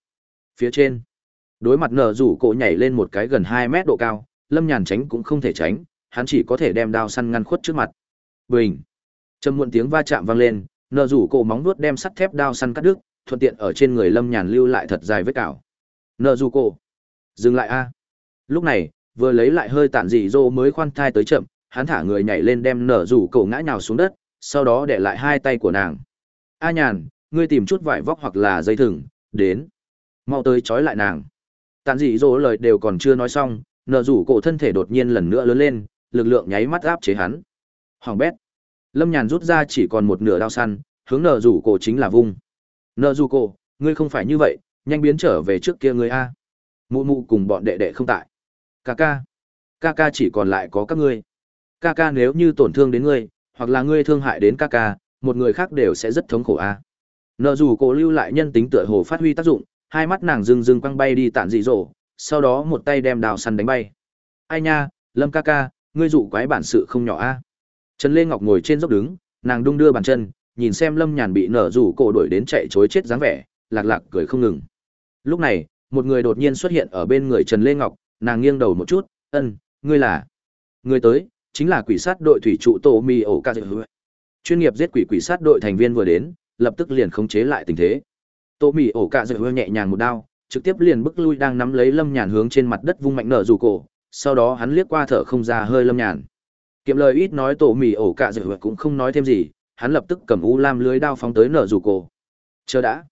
phía trên. Đối mặt nở rủ cổ nhảy lên một cái gần hai mét độ cao, lâm nhàn tránh cũng không thể tránh, hắn chỉ có thể đem đao săn ngăn khuất trước mặt. Bình. Trầm muộn tiếng va chạm vang lên, nở rủ cổ móng vuốt đem sắt thép đao săn cắt đứt thuận tiện ở trên người lâm nhàn lưu lại thật dài vết cào. Nở rủ cổ. Dừng lại a. Lúc này, vừa lấy lại hơi tản dị dô mới khoan thai tới chậm, hắn thả người nhảy lên đem nở rủ cổ ngã nhào xuống đất, sau đó để lại hai tay của nàng. A nhàn, ngươi tìm chút vải vóc hoặc là dây thừng, đến. Mau tới trói lại nàng. Tản dị dô lời đều còn chưa nói xong nở rủ cổ thân thể đột nhiên lần nữa lớn lên, lực lượng nháy mắt áp chế hắn. Hoàng bét. Lâm nhàn rút ra chỉ còn một nửa đao săn, hướng nở rủ cổ chính là vung nợ du cô ngươi không phải như vậy, nhanh biến trở về trước kia ngươi a. Mụ mụ cùng bọn đệ đệ không tại. Ca ca ca ca chỉ còn lại có các ngươi. Ca ca nếu như tổn thương đến ngươi, hoặc là ngươi thương hại đến ca ca một người khác đều sẽ rất thống khổ a. Nợ dù cổ lưu lại nhân tính tựa hồ phát huy tác dụng, hai mắt nàng rưng rưng quăng bay đi tản dị dỗ sau đó một tay đem đào săn đánh bay. Ai nha, lâm ca ca ngươi dụ quái bản sự không nhỏ a. Trần lê ngọc ngồi trên dốc đứng, nàng đung đưa bàn chân nhìn xem lâm nhàn bị nở rủ cổ đuổi đến chạy chối chết dáng vẻ, lạc lạc cười không ngừng. Lúc này, một người đột nhiên xuất hiện ở bên người trần lê ngọc, nàng nghiêng đầu một chút, ân, ngươi là? Người tới, chính là quỷ sát đội thủy trụ tổ mi ổ ca chuyên nghiệp giết quỷ quỷ sát đội thành viên vừa đến, lập tức liền khống chế lại tình thế. Tô mi ổ ca dậy hơi nhẹ nhàng một đao, trực tiếp liền bức lui đang nắm lấy lâm nhàn hướng trên mặt đất vung mạnh nở rủ cổ, sau đó hắn liếc qua thở không ra hơi lâm nhàn. Kiệm lời ít nói tổ mì ổ cạ dự cũng không nói thêm gì hắn lập tức cầm u lam lưới đao phóng tới nở rủ cổ chờ đã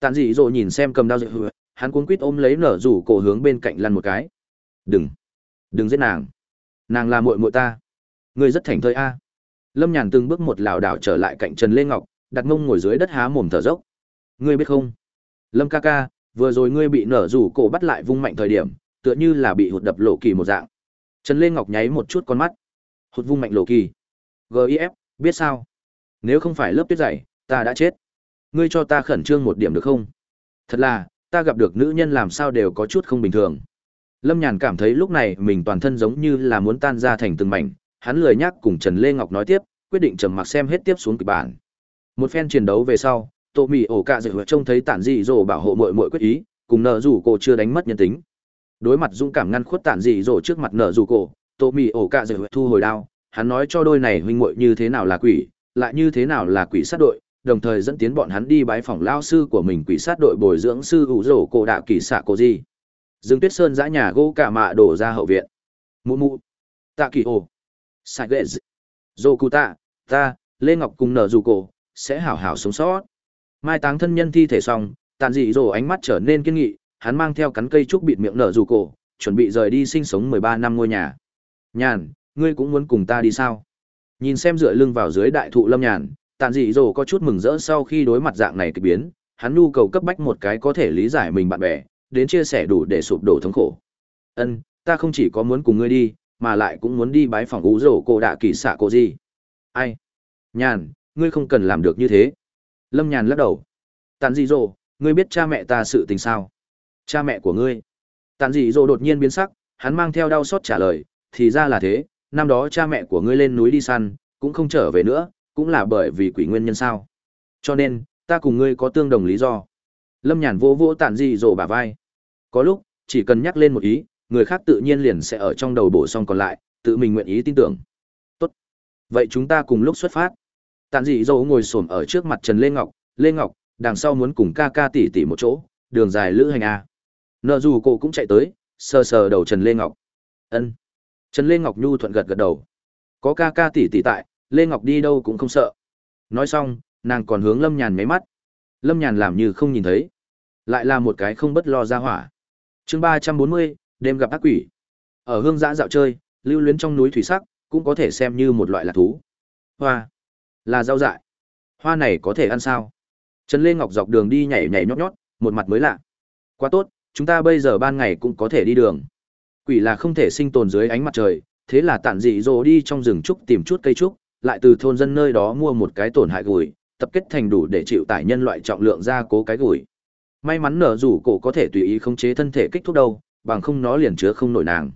tàn dị dỗ nhìn xem cầm đao dậy hắn cuốn quít ôm lấy nở rủ cổ hướng bên cạnh lăn một cái đừng đừng giết nàng nàng là muội muội ta ngươi rất thành thơi a lâm nhàn từng bước một lảo đảo trở lại cạnh trần lê ngọc đặt mông ngồi dưới đất há mồm thở dốc Ngươi biết không? Lâm ca ca, vừa rồi ngươi bị nở rủ cổ bắt lại vung mạnh thời điểm, tựa như là bị hụt đập lộ kỳ một dạng. Trần Lê Ngọc nháy một chút con mắt. Hụt vung mạnh lộ kỳ. GIF, biết sao? Nếu không phải lớp tuyết dày, ta đã chết. Ngươi cho ta khẩn trương một điểm được không? Thật là, ta gặp được nữ nhân làm sao đều có chút không bình thường. Lâm Nhàn cảm thấy lúc này mình toàn thân giống như là muốn tan ra thành từng mảnh, hắn lười nhắc cùng Trần Lê Ngọc nói tiếp, quyết định trầm mặc xem hết tiếp xuống kịch bản. Một phen chiến đấu về sau, tô mì ổ cạ dậy trông thấy tản dị dỗ bảo hộ mội mội quyết ý cùng nợ rủ cổ chưa đánh mất nhân tính đối mặt dũng cảm ngăn khuất tản dị dỗ trước mặt nợ rủ cổ tô mì ổ cạ dậy thu hồi đao hắn nói cho đôi này huynh muội như thế nào là quỷ lại như thế nào là quỷ sát đội, đồng thời dẫn tiến bọn hắn đi bái phòng lao sư của mình quỷ sát đội bồi dưỡng sư ủ rổ cổ đạo kỳ xạ cổ gì. Dương tuyết sơn giã nhà gỗ cả mạ đổ ra hậu viện. Mụ mụ. Tạ kỳ ồ. sai ghệ dô cụ tạ, ta, lê ngọc cùng nở dù cổ, sẽ hảo hảo sống sót. Mai táng thân nhân thi thể xong, tàn dị rổ ánh mắt trở nên kiên nghị, hắn mang theo cắn cây trúc bịt miệng nở dù cổ, chuẩn bị rời đi sinh sống mười ba năm ngôi nhà. Nhàn, ngươi cũng muốn cùng ta đi sao? Nhìn xem dựa lưng vào dưới đại thụ lâm nhàn tàn dị dỗ có chút mừng rỡ sau khi đối mặt dạng này kỳ biến, hắn nhu cầu cấp bách một cái có thể lý giải mình bạn bè, đến chia sẻ đủ để sụp đổ thống khổ. Ân, ta không chỉ có muốn cùng ngươi đi, mà lại cũng muốn đi bái phòng ú rổ cổ đạ kỳ xạ cổ gì ai? Nhàn, ngươi không cần làm được như thế. Lâm nhàn lắc đầu. Tàn dị dỗ, ngươi biết cha mẹ ta sự tình sao? Cha mẹ của ngươi. Tàn dị dỗ đột nhiên biến sắc, hắn mang theo đau xót trả lời, thì ra là thế năm đó cha mẹ của ngươi lên núi đi săn cũng không trở về nữa cũng là bởi vì quỷ nguyên nhân sao cho nên ta cùng ngươi có tương đồng lý do lâm nhàn vỗ vỗ tản dị dỗ bả vai có lúc chỉ cần nhắc lên một ý người khác tự nhiên liền sẽ ở trong đầu bổ xong còn lại tự mình nguyện ý tin tưởng tốt vậy chúng ta cùng lúc xuất phát tản dị rồ ngồi xổm ở trước mặt Trần Lê Ngọc, Lê Ngọc, đằng sau muốn cùng ca ca tỷ tỷ một chỗ, đường dài lữ hành a. Nợ dù cô cũng chạy tới, sờ sờ đầu Trần Lê Ngọc. Ân. Trần Lê Ngọc Nhu thuận gật gật đầu. Có ca ca tỷ tỷ tại, Lê Ngọc đi đâu cũng không sợ. Nói xong, nàng còn hướng Lâm Nhàn mấy mắt. Lâm Nhàn làm như không nhìn thấy. Lại là một cái không bất lo ra hỏa. chương ba trăm bốn mươi đêm gặp ác quỷ. Ở hương giã dạo chơi, lưu luyến trong núi thủy sắc, cũng có thể xem như một loại lạc thú. Hoa. Là rau dại. Hoa này có thể ăn sao? Trần Lê Ngọc dọc đường đi nhảy nhảy nhót nhót, một mặt mới lạ. Quá tốt, chúng ta bây giờ ban ngày cũng có thể đi đường. Quỷ là không thể sinh tồn dưới ánh mặt trời, thế là tản dị dỗ đi trong rừng trúc tìm chút cây trúc, lại từ thôn dân nơi đó mua một cái tổn hại gùi, tập kết thành đủ để chịu tải nhân loại trọng lượng ra cố cái gùi. May mắn nở rủ cổ có thể tùy ý khống chế thân thể kích thúc đâu, bằng không nó liền chứa không nổi nàng.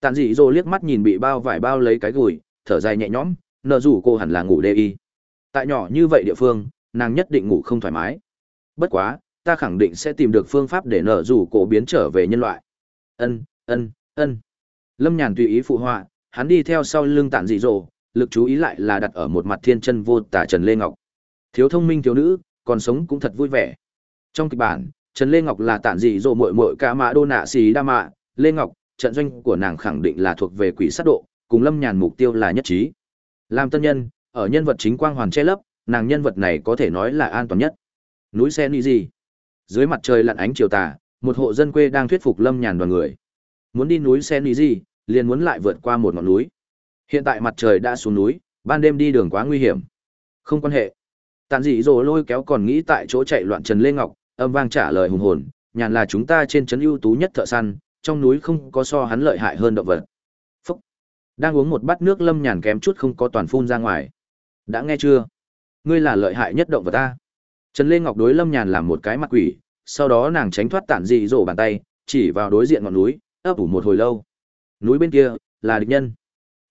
Tản dị dỗ liếc mắt nhìn bị bao vải bao lấy cái gùi, thở dài nhẹ nhõm, nở rủ cổ hẳn là ngủ đê y. Tại nhỏ như vậy địa phương, nàng nhất định ngủ không thoải mái. Bất quá, ta khẳng định sẽ tìm được phương pháp để nở rủ cổ biến trở về nhân loại. Ân, ân, ân. Lâm Nhàn tùy ý phụ họa, hắn đi theo sau lưng tản dị dỗ, lực chú ý lại là đặt ở một mặt thiên chân vô tả Trần Lê Ngọc. Thiếu thông minh thiếu nữ, còn sống cũng thật vui vẻ. Trong kịch bản, Trần Lê Ngọc là tản dị dỗ muội muội ca mã đô nạ xì đa mạ, Lê Ngọc, trận doanh của nàng khẳng định là thuộc về quỷ sát độ, cùng Lâm Nhàn mục tiêu là nhất trí. Làm tân nhân, ở nhân vật chính quang hoàn che lấp, nàng nhân vật này có thể nói là an toàn nhất. Núi xe ni gì? Dưới mặt trời lặn ánh chiều tà, một hộ dân quê đang thuyết phục Lâm Nhàn đoàn người. Muốn đi núi Sen ý gì, liền muốn lại vượt qua một ngọn núi. Hiện tại mặt trời đã xuống núi, ban đêm đi đường quá nguy hiểm. Không quan hệ. Tàn dị rồi lôi kéo còn nghĩ tại chỗ chạy loạn Trần Lê Ngọc, âm vang trả lời hùng hồn, nhàn là chúng ta trên trấn ưu tú nhất thợ săn, trong núi không có so hắn lợi hại hơn động vật. Phúc. Đang uống một bát nước Lâm Nhàn kém chút không có toàn phun ra ngoài. Đã nghe chưa? Ngươi là lợi hại nhất động vật ta. Trần Lê Ngọc đối Lâm Nhàn làm một cái mặt quỷ, sau đó nàng tránh thoát tản dị dỗ bàn tay, chỉ vào đối diện ngọn núi, ấp ủ một hồi lâu. Núi bên kia là địch nhân.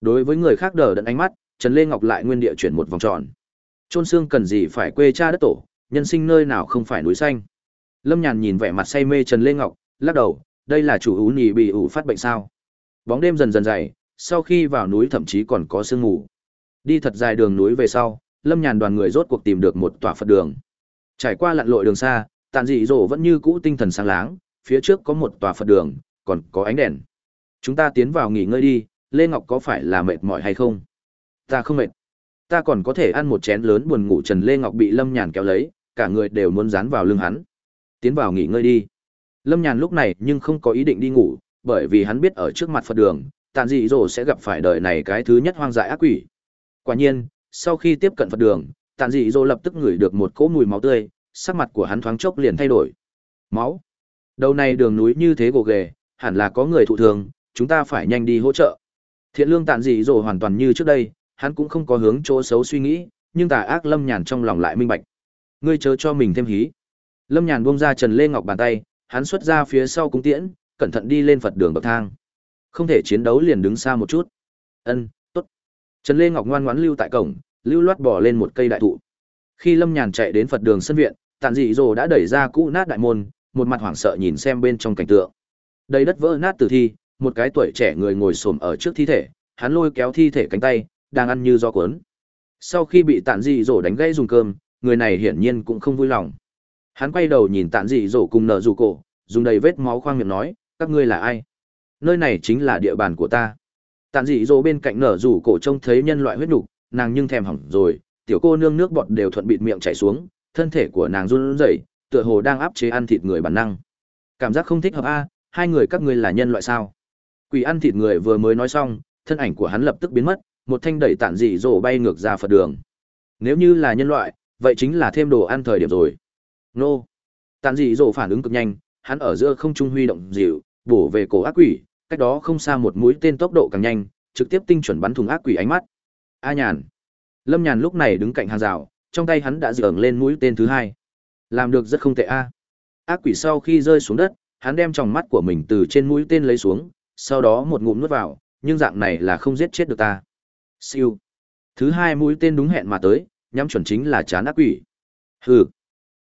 Đối với người khác đờ đẫn ánh mắt, Trần Lê Ngọc lại nguyên địa chuyển một vòng tròn. Trôn xương cần gì phải quê cha đất tổ, nhân sinh nơi nào không phải núi xanh. Lâm Nhàn nhìn vẻ mặt say mê Trần Lê Ngọc, lắc đầu, đây là chủ ú nhì bị ủ phát bệnh sao? Bóng đêm dần dần dày, sau khi vào núi thậm chí còn có sương mù. Đi thật dài đường núi về sau, Lâm Nhàn đoàn người rốt cuộc tìm được một tòa Phật đường. Trải qua lặn lội đường xa, tàn dị dỗ vẫn như cũ tinh thần sáng láng, phía trước có một tòa Phật đường, còn có ánh đèn. Chúng ta tiến vào nghỉ ngơi đi, Lê Ngọc có phải là mệt mỏi hay không? Ta không mệt. Ta còn có thể ăn một chén lớn buồn ngủ Trần Lê Ngọc bị Lâm Nhàn kéo lấy, cả người đều muốn dán vào lưng hắn. Tiến vào nghỉ ngơi đi. Lâm Nhàn lúc này nhưng không có ý định đi ngủ, bởi vì hắn biết ở trước mặt Phật đường, tàn dị rồ sẽ gặp phải đời này cái thứ nhất hoang dại ác quỷ. Quả nhiên, sau khi tiếp cận Phật đường, tàn dị rồ lập tức ngửi được một cỗ mùi máu tươi, sắc mặt của hắn thoáng chốc liền thay đổi. Máu. Đầu này đường núi như thế gồ ghề, hẳn là có người thụ thường, chúng ta phải nhanh đi hỗ trợ. Thiện lương tàn dị dỗ hoàn toàn như trước đây, hắn cũng không có hướng chỗ xấu suy nghĩ, nhưng tà ác Lâm Nhàn trong lòng lại minh bạch. Ngươi chớ cho mình thêm hí. Lâm Nhàn buông ra Trần Lê Ngọc bàn tay, hắn xuất ra phía sau cung tiễn, cẩn thận đi lên Phật đường bậc thang. Không thể chiến đấu liền đứng xa một chút. Ân, tốt. Trần Lê Ngọc ngoan ngoãn lưu tại cổng, lưu loát bỏ lên một cây đại thụ. Khi Lâm Nhàn chạy đến Phật đường sân viện, Tàn Dị Dỗ đã đẩy ra cũ nát đại môn, một mặt hoảng sợ nhìn xem bên trong cảnh tượng. Đầy đất vỡ nát tử thi, một cái tuổi trẻ người ngồi xổm ở trước thi thể, hắn lôi kéo thi thể cánh tay, đang ăn như do cuốn. Sau khi bị Tàn Dị Dỗ đánh gãy dùng cơm, người này hiển nhiên cũng không vui lòng. Hắn quay đầu nhìn Tàn Dị Dỗ cùng nở rủ cổ, dùng đầy vết máu khoang miệng nói, các ngươi là ai? Nơi này chính là địa bàn của ta. Tàn Dị Dỗ bên cạnh nở rủ cổ trông thấy nhân loại huyết nục, nàng nhưng thèm hỏng rồi, tiểu cô nương nước bọt đều thuận bịt miệng chảy xuống, thân thể của nàng run rẩy, tựa hồ đang áp chế ăn thịt người bản năng. Cảm giác không thích hợp a, hai người các ngươi là nhân loại sao? Quỷ ăn thịt người vừa mới nói xong, thân ảnh của hắn lập tức biến mất, một thanh đẩy tản dị rổ bay ngược ra Phật đường. Nếu như là nhân loại, vậy chính là thêm đồ ăn thời điểm rồi. Nô. Tản dị rổ phản ứng cực nhanh, hắn ở giữa không trung huy động dịu, bổ về cổ ác quỷ, cách đó không xa một mũi tên tốc độ càng nhanh, trực tiếp tinh chuẩn bắn thủng ác quỷ ánh mắt. A nhàn. Lâm Nhàn lúc này đứng cạnh hàng rào, trong tay hắn đã dởng lên mũi tên thứ hai. Làm được rất không tệ a. Ác quỷ sau khi rơi xuống đất, hắn đem tròng mắt của mình từ trên mũi tên lấy xuống, sau đó một ngụm nuốt vào, nhưng dạng này là không giết chết được ta. Siêu. Thứ hai mũi tên đúng hẹn mà tới, nhắm chuẩn chính là chán ác quỷ. Hừ.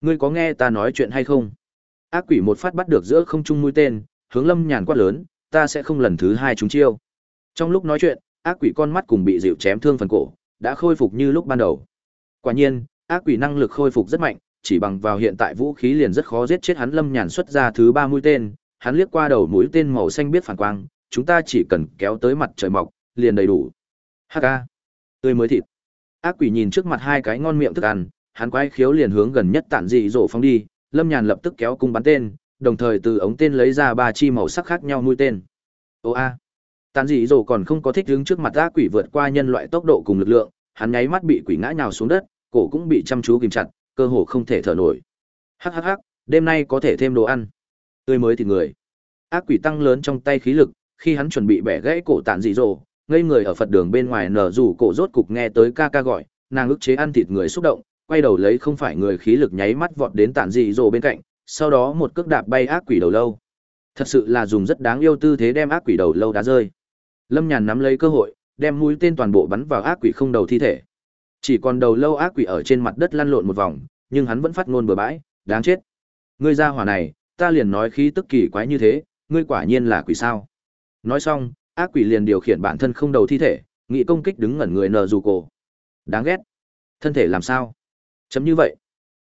Ngươi có nghe ta nói chuyện hay không? Ác quỷ một phát bắt được giữa không trung mũi tên, hướng lâm nhàn quát lớn, ta sẽ không lần thứ hai chúng chiêu. Trong lúc nói chuyện, ác quỷ con mắt cùng bị dịu chém thương phần cổ, đã khôi phục như lúc ban đầu. Quả nhiên, ác quỷ năng lực khôi phục rất mạnh, chỉ bằng vào hiện tại vũ khí liền rất khó giết chết hắn lâm nhàn xuất ra thứ ba mũi tên, hắn liếc qua đầu mũi tên màu xanh biết phản quang, chúng ta chỉ cần kéo tới mặt trời mọc, liền đầy đủ. hk tươi mới thịt. Ác quỷ nhìn trước mặt hai cái ngon miệng thức ăn, hắn quay khiếu liền hướng gần nhất tản dị rổ phóng đi, Lâm Nhàn lập tức kéo cung bắn tên, đồng thời từ ống tên lấy ra ba chi màu sắc khác nhau mũi tên. Ô a. Tản dị rổ còn không có thích đứng trước mặt ác quỷ vượt qua nhân loại tốc độ cùng lực lượng, hắn nháy mắt bị quỷ ngã nhào xuống đất, cổ cũng bị chăm chú kìm chặt, cơ hồ không thể thở nổi. Hắc hắc hắc, đêm nay có thể thêm đồ ăn. Tươi mới thì người. Ác quỷ tăng lớn trong tay khí lực, khi hắn chuẩn bị bẻ gãy cổ tản dị rồ, ngây người ở Phật đường bên ngoài nở rủ cổ rốt cục nghe tới ca ca gọi, nàng ức chế ăn thịt người xúc động, quay đầu lấy không phải người khí lực nháy mắt vọt đến tản dị rồ bên cạnh, sau đó một cước đạp bay ác quỷ đầu lâu. Thật sự là dùng rất đáng yêu tư thế đem ác quỷ đầu lâu đá rơi. Lâm Nhàn nắm lấy cơ hội, đem mũi tên toàn bộ bắn vào ác quỷ không đầu thi thể. Chỉ còn đầu lâu ác quỷ ở trên mặt đất lăn lộn một vòng, nhưng hắn vẫn phát ngôn bừa bãi, đáng chết. Ngươi ra hỏa này, ta liền nói khí tức kỳ quái như thế, ngươi quả nhiên là quỷ sao? Nói xong, ác quỷ liền điều khiển bản thân không đầu thi thể, nghị công kích đứng ngẩn người nờ dù cổ. Đáng ghét. Thân thể làm sao? Chấm như vậy.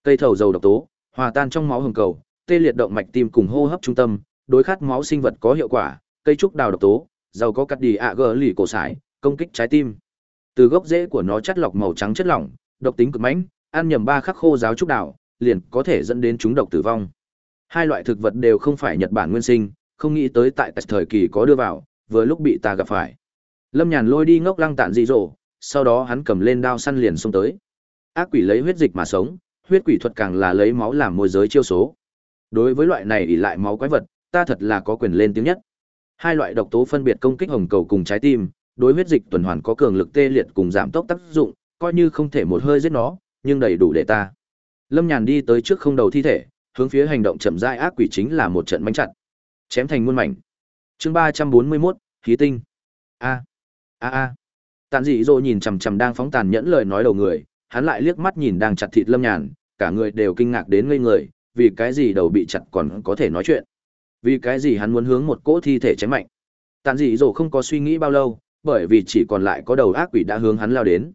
Cây thầu dầu độc tố, hòa tan trong máu hồng cầu, tê liệt động mạch tim cùng hô hấp trung tâm, đối khát máu sinh vật có hiệu quả, cây trúc đào độc tố, giàu có cắt đi ạ gờ lì cổ sải, công kích trái tim. Từ gốc rễ của nó chất lọc màu trắng chất lỏng, độc tính cực mãnh, ăn nhầm ba khắc khô giáo trúc đào, liền có thể dẫn đến chúng độc tử vong. Hai loại thực vật đều không phải Nhật Bản nguyên sinh, không nghĩ tới tại thời kỳ có đưa vào, vừa lúc bị ta gặp phải. Lâm Nhàn lôi đi ngốc lăng tạn dị dỗ, sau đó hắn cầm lên đao săn liền xông tới. Ác quỷ lấy huyết dịch mà sống, huyết quỷ thuật càng là lấy máu làm môi giới chiêu số. Đối với loại này ỷ lại máu quái vật, ta thật là có quyền lên tiếng nhất. Hai loại độc tố phân biệt công kích hồng cầu cùng trái tim, đối huyết dịch tuần hoàn có cường lực tê liệt cùng giảm tốc tác dụng, coi như không thể một hơi giết nó, nhưng đầy đủ để ta. Lâm Nhàn đi tới trước không đầu thi thể, hướng phía hành động chậm rãi ác quỷ chính là một trận bánh chặt. Chém thành muôn mảnh. Chương ba trăm bốn mươi 341, khí tinh. A. A a. Tàn dị dỗ nhìn chằm chằm đang phóng tàn nhẫn lời nói đầu người, hắn lại liếc mắt nhìn đang chặt thịt Lâm Nhàn, cả người đều kinh ngạc đến ngây người, vì cái gì đầu bị chặt còn có thể nói chuyện. Vì cái gì hắn muốn hướng một cỗ thi thể chém mạnh. Tàn dị dỗ không có suy nghĩ bao lâu, bởi vì chỉ còn lại có đầu ác quỷ đã hướng hắn lao đến.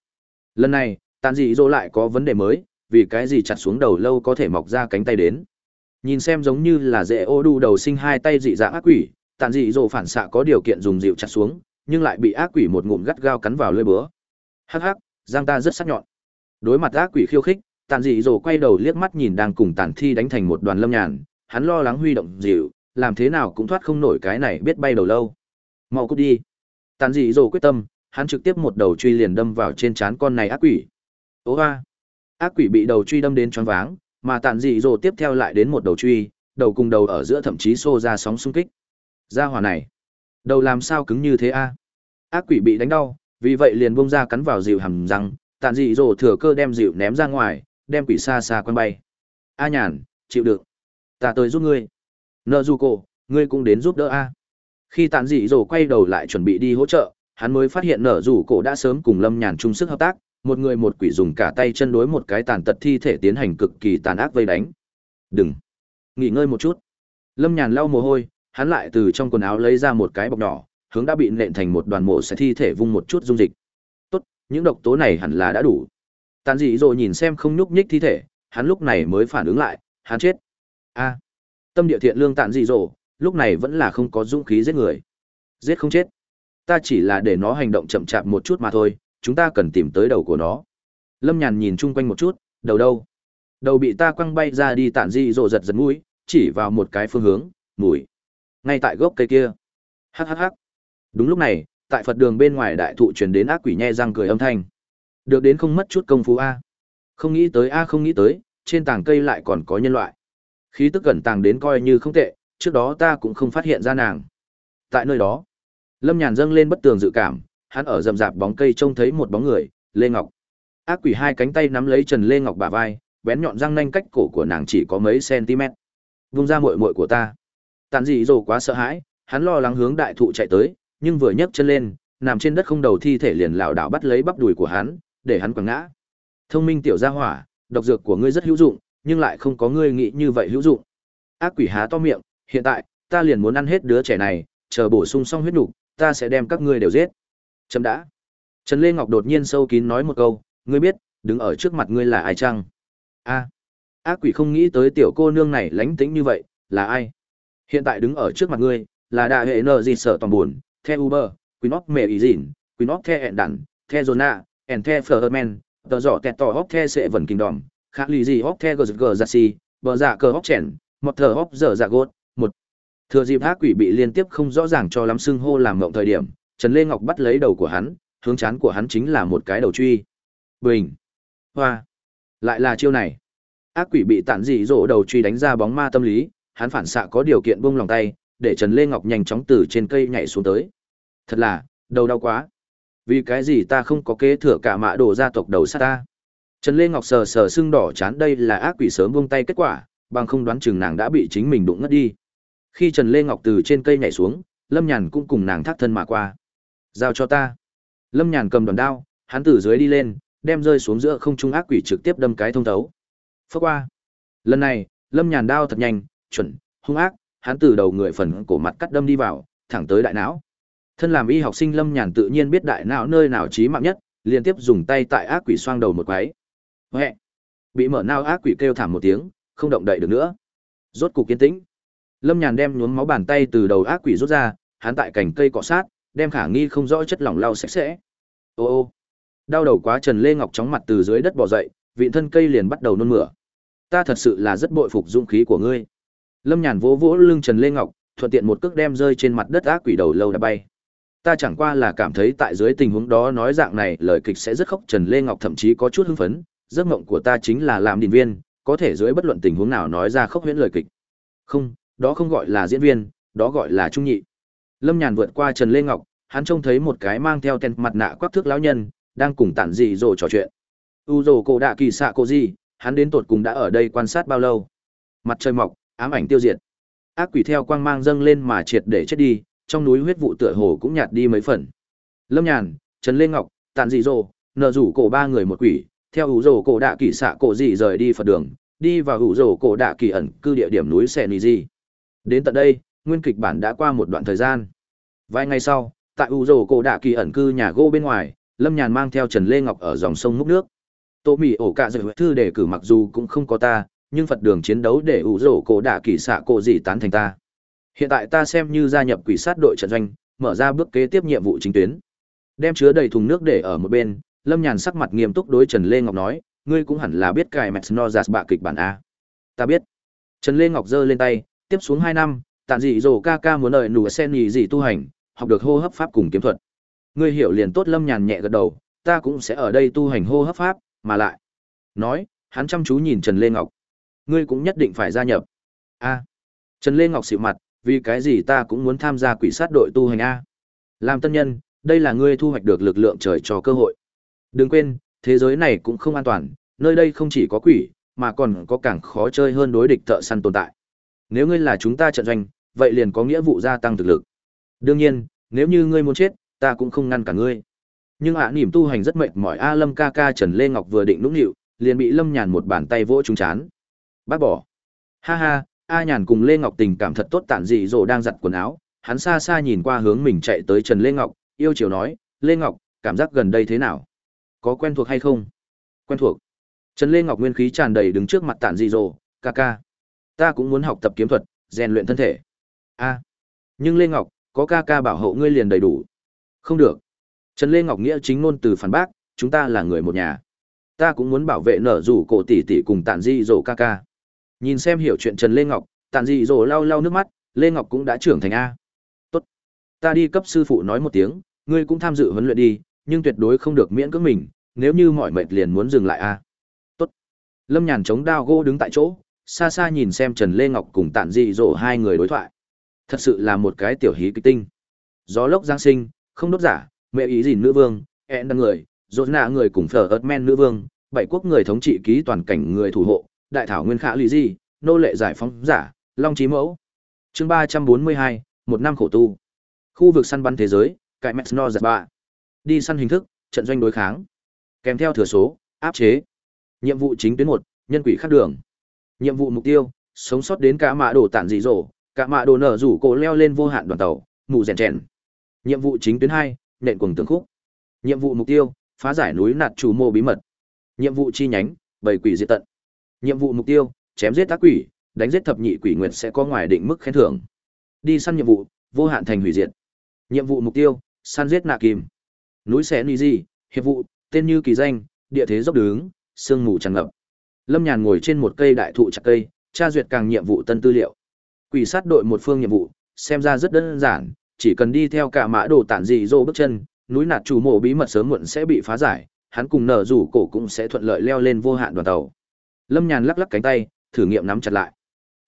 Lần này, tàn dị dỗ lại có vấn đề mới, vì cái gì chặt xuống đầu lâu có thể mọc ra cánh tay đến. Nhìn xem giống như là dễ ô đu đầu sinh hai tay dị dạng ác quỷ, tàn dị dỗ phản xạ có điều kiện dùng dịu chặt xuống, nhưng lại bị ác quỷ một ngụm gắt gao cắn vào lưỡi búa. Hắc hắc, giang ta rất sắc nhọn. Đối mặt ác quỷ khiêu khích, tàn dị dỗ quay đầu liếc mắt nhìn đang cùng tàn thi đánh thành một đoàn lâm nhàn, hắn lo lắng huy động dịu, làm thế nào cũng thoát không nổi cái này biết bay đầu lâu. Mau cút đi. Tàn dị dồ quyết tâm, hắn trực tiếp một đầu truy liền đâm vào trên trán con này ác quỷ. Ố hoa. Ác quỷ bị đầu truy đâm đến choáng váng, mà tàn dị dồ tiếp theo lại đến một đầu truy, đầu cùng đầu ở giữa thậm chí xô ra sóng xung kích. Ra hỏa này, đầu làm sao cứng như thế a? Ác quỷ bị đánh đau, vì vậy liền bung ra cắn vào dịu hầm răng, tàn dị dồ thừa cơ đem dịu ném ra ngoài, đem quỷ xa xa quăng bay. A nhàn, chịu được. Ta tới giúp ngươi. Nợ du cổ, ngươi cũng đến giúp đỡ a. Khi tàn dị dỗ quay đầu lại chuẩn bị đi hỗ trợ, hắn mới phát hiện nở rủ cổ đã sớm cùng lâm nhàn chung sức hợp tác một người một quỷ dùng cả tay chân đối một cái tàn tật thi thể tiến hành cực kỳ tàn ác vây đánh. Đừng nghỉ ngơi một chút. Lâm nhàn lau mồ hôi hắn lại từ trong quần áo lấy ra một cái bọc nhỏ hướng đã bị nện thành một đoàn mộ sẽ thi thể vung một chút dung dịch. Tốt những độc tố này hẳn là đã đủ. Tàn dị dỗ nhìn xem không nhúc nhích thi thể hắn lúc này mới phản ứng lại hắn chết. A tâm địa thiện lương tàn dị dỗ lúc này vẫn là không có dũng khí giết người. Giết không chết. Ta chỉ là để nó hành động chậm chạp một chút mà thôi, chúng ta cần tìm tới đầu của nó. Lâm nhàn nhìn chung quanh một chút, đầu đâu? Đầu bị ta quăng bay ra đi tản di rộ giật giật mũi, chỉ vào một cái phương hướng, mùi. Ngay tại gốc cây kia. Hhh đúng lúc này, tại phật đường bên ngoài đại thụ truyền đến ác quỷ nhe răng cười âm thanh. Được đến không mất chút công phu a. Không nghĩ tới a, không nghĩ tới, trên tảng cây lại còn có nhân loại. Khí tức gần tàng đến coi như không tệ trước đó ta cũng không phát hiện ra nàng tại nơi đó lâm nhàn dâng lên bất tường dự cảm hắn ở rậm rạp bóng cây trông thấy một bóng người, Lê Ngọc. Ác quỷ hai cánh tay nắm lấy Trần Lê Ngọc bả vai, bén nhọn răng nanh cách cổ của nàng chỉ có mấy cm. Vung ra muội muội của ta. Tàn dị dồ quá sợ hãi, hắn lo lắng hướng đại thụ chạy tới, nhưng vừa nhấc chân lên, nằm trên đất không đầu thi thể liền lảo đảo bắt lấy bắp đùi của hắn, để hắn quẳng ngã. Thông minh tiểu gia hỏa, độc dược của ngươi rất hữu dụng, nhưng lại không có ngươi nghĩ như vậy hữu dụng. Ác quỷ há to miệng, hiện tại, ta liền muốn ăn hết đứa trẻ này, chờ bổ sung xong huyết nục, ta sẽ đem các ngươi đều giết. Chấm đã. Trần Lê Ngọc đột nhiên sâu kín nói một câu, ngươi biết, đứng ở trước mặt ngươi là ai chăng? A. Ác quỷ không nghĩ tới tiểu cô nương này lánh tính như vậy, là ai? Hiện tại đứng ở trước mặt ngươi, là đại hệ nợ gì sợ toàn buồn, theo Uber, Queen mẹ ý dịn, Queen of The ẹn đẳng, The Zona, and The Flurman, tờ giỏ tẹt tỏ hóc The sệ vần kinh đòm, khác lì gì hóc The gờ gờ giặt si, bờ giả cờ hóc chèn, mọt thờ hóc dở giả gốt, một. Thừa dịp ác quỷ bị liên tiếp không rõ ràng cho lắm xưng hô làm ngộng thời điểm, Trần Lê Ngọc bắt lấy đầu của hắn, hướng chán của hắn chính là một cái đầu truy. Bình. Hoa. Lại là chiêu này. Ác quỷ bị tản dị dỗ đầu truy đánh ra bóng ma tâm lý, hắn phản xạ có điều kiện buông lòng tay, để Trần Lê Ngọc nhanh chóng từ trên cây nhảy xuống tới. Thật là, đầu đau quá. Vì cái gì ta không có kế thừa cả mạ đồ gia tộc đầu sát ta? Trần Lê Ngọc sờ sờ sưng đỏ chán đây là ác quỷ sớm buông tay kết quả, bằng không đoán chừng nàng đã bị chính mình đụng ngất đi. Khi Trần Lê Ngọc từ trên cây nhảy xuống, Lâm Nhàn cũng cùng nàng thác thân mà qua. Giao cho ta. Lâm Nhàn cầm đòn đao, hắn từ dưới đi lên, đem rơi xuống giữa không trung ác quỷ trực tiếp đâm cái thông thấu. Phước qua. Lần này, Lâm Nhàn đao thật nhanh, chuẩn, hung ác, hắn từ đầu người phần cổ mặt cắt đâm đi vào, thẳng tới đại não. Thân làm y học sinh Lâm Nhàn tự nhiên biết đại não nơi nào chí mạng nhất, liên tiếp dùng tay tại ác quỷ xoang đầu một quái. Huệ. Bị mở nao ác quỷ kêu thảm một tiếng, không động đậy được nữa. Rốt cục kiên tĩnh. Lâm Nhàn đem nhuốm máu bàn tay từ đầu ác quỷ rút ra, hắn tại cành cây cọ sát, đem khả nghi không rõ chất lỏng lau sạch sẽ. Ô ô. Đau đầu quá Trần Lê Ngọc chóng mặt từ dưới đất bò dậy, vịn thân cây liền bắt đầu nôn mửa. Ta thật sự là rất bội phục dũng khí của ngươi. Lâm Nhàn vỗ vỗ lưng Trần Lê Ngọc, thuận tiện một cước đem rơi trên mặt đất ác quỷ đầu lâu đã bay. Ta chẳng qua là cảm thấy tại dưới tình huống đó nói dạng này lời kịch sẽ rất khóc Trần Lê Ngọc thậm chí có chút hưng phấn, giấc mộng của ta chính là làm điền viên, có thể dưới bất luận tình huống nào nói ra khóc huyễn lời kịch. Không, đó không gọi là diễn viên, đó gọi là trung nhị. Lâm Nhàn vượt qua Trần Lê Ngọc, hắn trông thấy một cái mang theo tên mặt nạ quắc thước lão nhân, đang cùng tản dị dồ trò chuyện. U dồ cổ đạ kỳ xạ cổ gì, hắn đến tột cùng đã ở đây quan sát bao lâu? Mặt trời mọc, ám ảnh tiêu diệt. Ác quỷ theo quang mang dâng lên mà triệt để chết đi, trong núi huyết vụ tựa hồ cũng nhạt đi mấy phần. Lâm Nhàn, Trần Lê Ngọc, Tản Dị Dồ, nợ rủ cổ ba người một quỷ, theo ủ dồ cổ đạ kỳ xạ cổ dị rời đi Phật đường, đi vào ủ dồ cổ đạ kỳ ẩn cư địa điểm núi xẻ Nì Di. Đến tận đây, nguyên kịch bản đã qua một đoạn thời gian. Vài ngày sau, tại U rồ cổ đạ kỳ ẩn cư nhà gỗ bên ngoài, Lâm Nhàn mang theo Trần Lê Ngọc ở dòng sông múc nước. Tô Mỹ ổ cạ dự thư để cử mặc dù cũng không có ta, nhưng Phật đường chiến đấu để U rồ cổ đạ kỳ xạ cổ dị tán thành ta. Hiện tại ta xem như gia nhập quỷ sát đội trận doanh, mở ra bước kế tiếp nhiệm vụ chính tuyến. Đem chứa đầy thùng nước để ở một bên, Lâm Nhàn sắc mặt nghiêm túc đối Trần Lê Ngọc nói, ngươi cũng hẳn là biết cài mẹt bạ kịch bản a. Ta biết. Trần Lê Ngọc giơ lên tay, tiếp xuống hai năm, tản dị rồ ca ca muốn đợi nụ sen nhì gì tu hành, học được hô hấp pháp cùng kiếm thuật. Ngươi hiểu liền tốt Lâm Nhàn nhẹ gật đầu, ta cũng sẽ ở đây tu hành hô hấp pháp, mà lại. Nói, hắn chăm chú nhìn Trần Lê Ngọc. Ngươi cũng nhất định phải gia nhập. A. Trần Lê Ngọc xịu mặt, vì cái gì ta cũng muốn tham gia quỷ sát đội tu hành A. Làm tân nhân, đây là ngươi thu hoạch được lực lượng trời cho cơ hội. Đừng quên, thế giới này cũng không an toàn, nơi đây không chỉ có quỷ, mà còn có càng khó chơi hơn đối địch thợ săn tồn tại. Nếu ngươi là chúng ta trận doanh, vậy liền có nghĩa vụ gia tăng thực lực. Đương nhiên, nếu như ngươi muốn chết, ta cũng không ngăn cả ngươi. Nhưng ạ à, niềm tu hành rất mệt mỏi A Lâm ca ca Trần Lê Ngọc vừa định nũng nịu, liền bị Lâm Nhàn một bàn tay vỗ trúng chán. Bác bỏ. Ha ha, A Nhàn cùng Lê Ngọc tình cảm thật tốt tản dị dỗ đang giặt quần áo, hắn xa xa nhìn qua hướng mình chạy tới Trần Lê Ngọc, yêu chiều nói, Lê Ngọc, cảm giác gần đây thế nào? Có quen thuộc hay không? Quen thuộc. Trần Lê Ngọc nguyên khí tràn đầy đứng trước mặt tản dị dỗ, ca ca. Ta cũng muốn học tập kiếm thuật, rèn luyện thân thể. A. Nhưng Lê Ngọc, có ca ca bảo hộ ngươi liền đầy đủ. Không được. Trần Lê Ngọc nghĩa chính ngôn từ phản bác, chúng ta là người một nhà. Ta cũng muốn bảo vệ nở rủ cổ tỷ tỷ cùng tản di dỗ ca ca. Nhìn xem hiểu chuyện Trần Lê Ngọc, tản di dỗ lau lau nước mắt, Lê Ngọc cũng đã trưởng thành A. Tốt. Ta đi cấp sư phụ nói một tiếng, ngươi cũng tham dự huấn luyện đi, nhưng tuyệt đối không được miễn cưỡng mình, nếu như mọi mệt liền muốn dừng lại A. Tốt. Lâm Nhàn chống đao gỗ đứng tại chỗ, xa xa nhìn xem Trần Lê Ngọc cùng Tản dị dỗ hai người đối thoại. Thật sự là một cái tiểu hí kịch tinh. Gió lốc giáng sinh, không đốt giả, mẹ ý gì nữ vương, hẹn đăng người, rốt nạ người cùng phở ớt men nữ vương, bảy quốc người thống trị ký toàn cảnh người thủ hộ, đại thảo nguyên khả lý di nô lệ giải phóng giả long trí mẫu. Chương ba trăm bốn mươi hai một năm khổ tu. Khu vực săn bắn thế giới cải mẹt no giật bạ. Đi săn hình thức trận doanh đối kháng. Kèm theo thừa số áp chế. Nhiệm vụ chính tuyến một nhân quỷ khắc đường nhiệm vụ mục tiêu sống sót đến cả mạ đồ tản dị dỗ cả mạ đồ nở rủ cổ leo lên vô hạn đoàn tàu mù rèn chèn nhiệm vụ chính tuyến hai nện cuồng tường khúc nhiệm vụ mục tiêu phá giải núi nạt chủ mô bí mật nhiệm vụ chi nhánh bảy quỷ diệt tận Nhiệm vụ mục tiêu, chém giết tác quỷ, đánh giết thập nhị quỷ nguyệt sẽ có ngoài định mức khen thưởng. Đi săn nhiệm vụ, vô hạn thành hủy diệt. Nhiệm vụ mục tiêu, săn giết nạ kim. Núi xé ni gì, hiệp vụ, tên như kỳ danh, địa thế dốc đứng, sương mù tràn ngập. Lâm Nhàn ngồi trên một cây đại thụ chặt cây, tra duyệt càng nhiệm vụ tân tư liệu. Quỷ sát đội một phương nhiệm vụ, xem ra rất đơn giản, chỉ cần đi theo cả mã đồ tản dị dô bước chân, núi nạt chủ mộ bí mật sớm muộn sẽ bị phá giải, hắn cùng nở rủ cổ cũng sẽ thuận lợi leo lên vô hạn đoàn tàu. Lâm Nhàn lắc lắc cánh tay, thử nghiệm nắm chặt lại.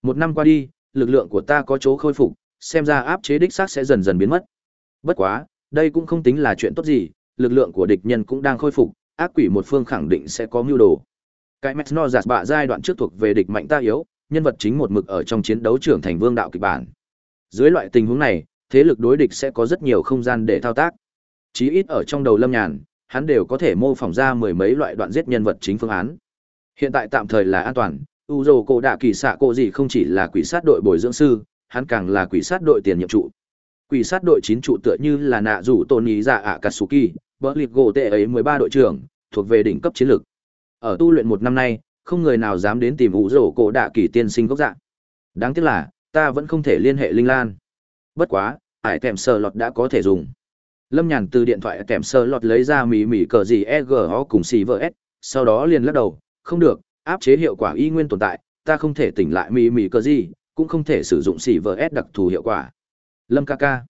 Một năm qua đi, lực lượng của ta có chỗ khôi phục, xem ra áp chế đích xác sẽ dần dần biến mất. Bất quá, đây cũng không tính là chuyện tốt gì, lực lượng của địch nhân cũng đang khôi phục, ác quỷ một phương khẳng định sẽ có mưu đồ. Cái Mesno giạt bạ giai đoạn trước thuộc về địch mạnh ta yếu, nhân vật chính một mực ở trong chiến đấu trưởng thành vương đạo kịch bản. Dưới loại tình huống này, thế lực đối địch sẽ có rất nhiều không gian để thao tác. Chí ít ở trong đầu Lâm Nhàn, hắn đều có thể mô phỏng ra mười mấy loại đoạn giết nhân vật chính phương án. Hiện tại tạm thời là an toàn, U Uzo cổ đạ kỳ xạ cổ gì không chỉ là quỷ sát đội bồi dưỡng sư, hắn càng là quỷ sát đội tiền nhiệm trụ. Quỷ sát đội chín trụ tựa như là nạ rủ tôn ý dạ ạ Katsuki, bỡ liệt gỗ tệ ấy mười ba đội trưởng, thuộc về đỉnh cấp chiến lược. Ở tu luyện một năm nay, không người nào dám đến tìm Uzo cổ đạ kỳ tiên sinh gốc dạng. Đáng tiếc là, ta vẫn không thể liên hệ Linh Lan. Bất quá, ải kèm sơ lọt đã có thể dùng. Lâm Nhàn từ điện thoại kèm sơ lọt lấy ra mỉ mỉ cờ gì EGO cùng xỉ vợ s, sau đó liền lắc đầu, không được, áp chế hiệu quả y nguyên tồn tại, ta không thể tỉnh lại mỉ mỉ cờ gì, cũng không thể sử dụng xỉ vợ s đặc thù hiệu quả. Lâm ca ca.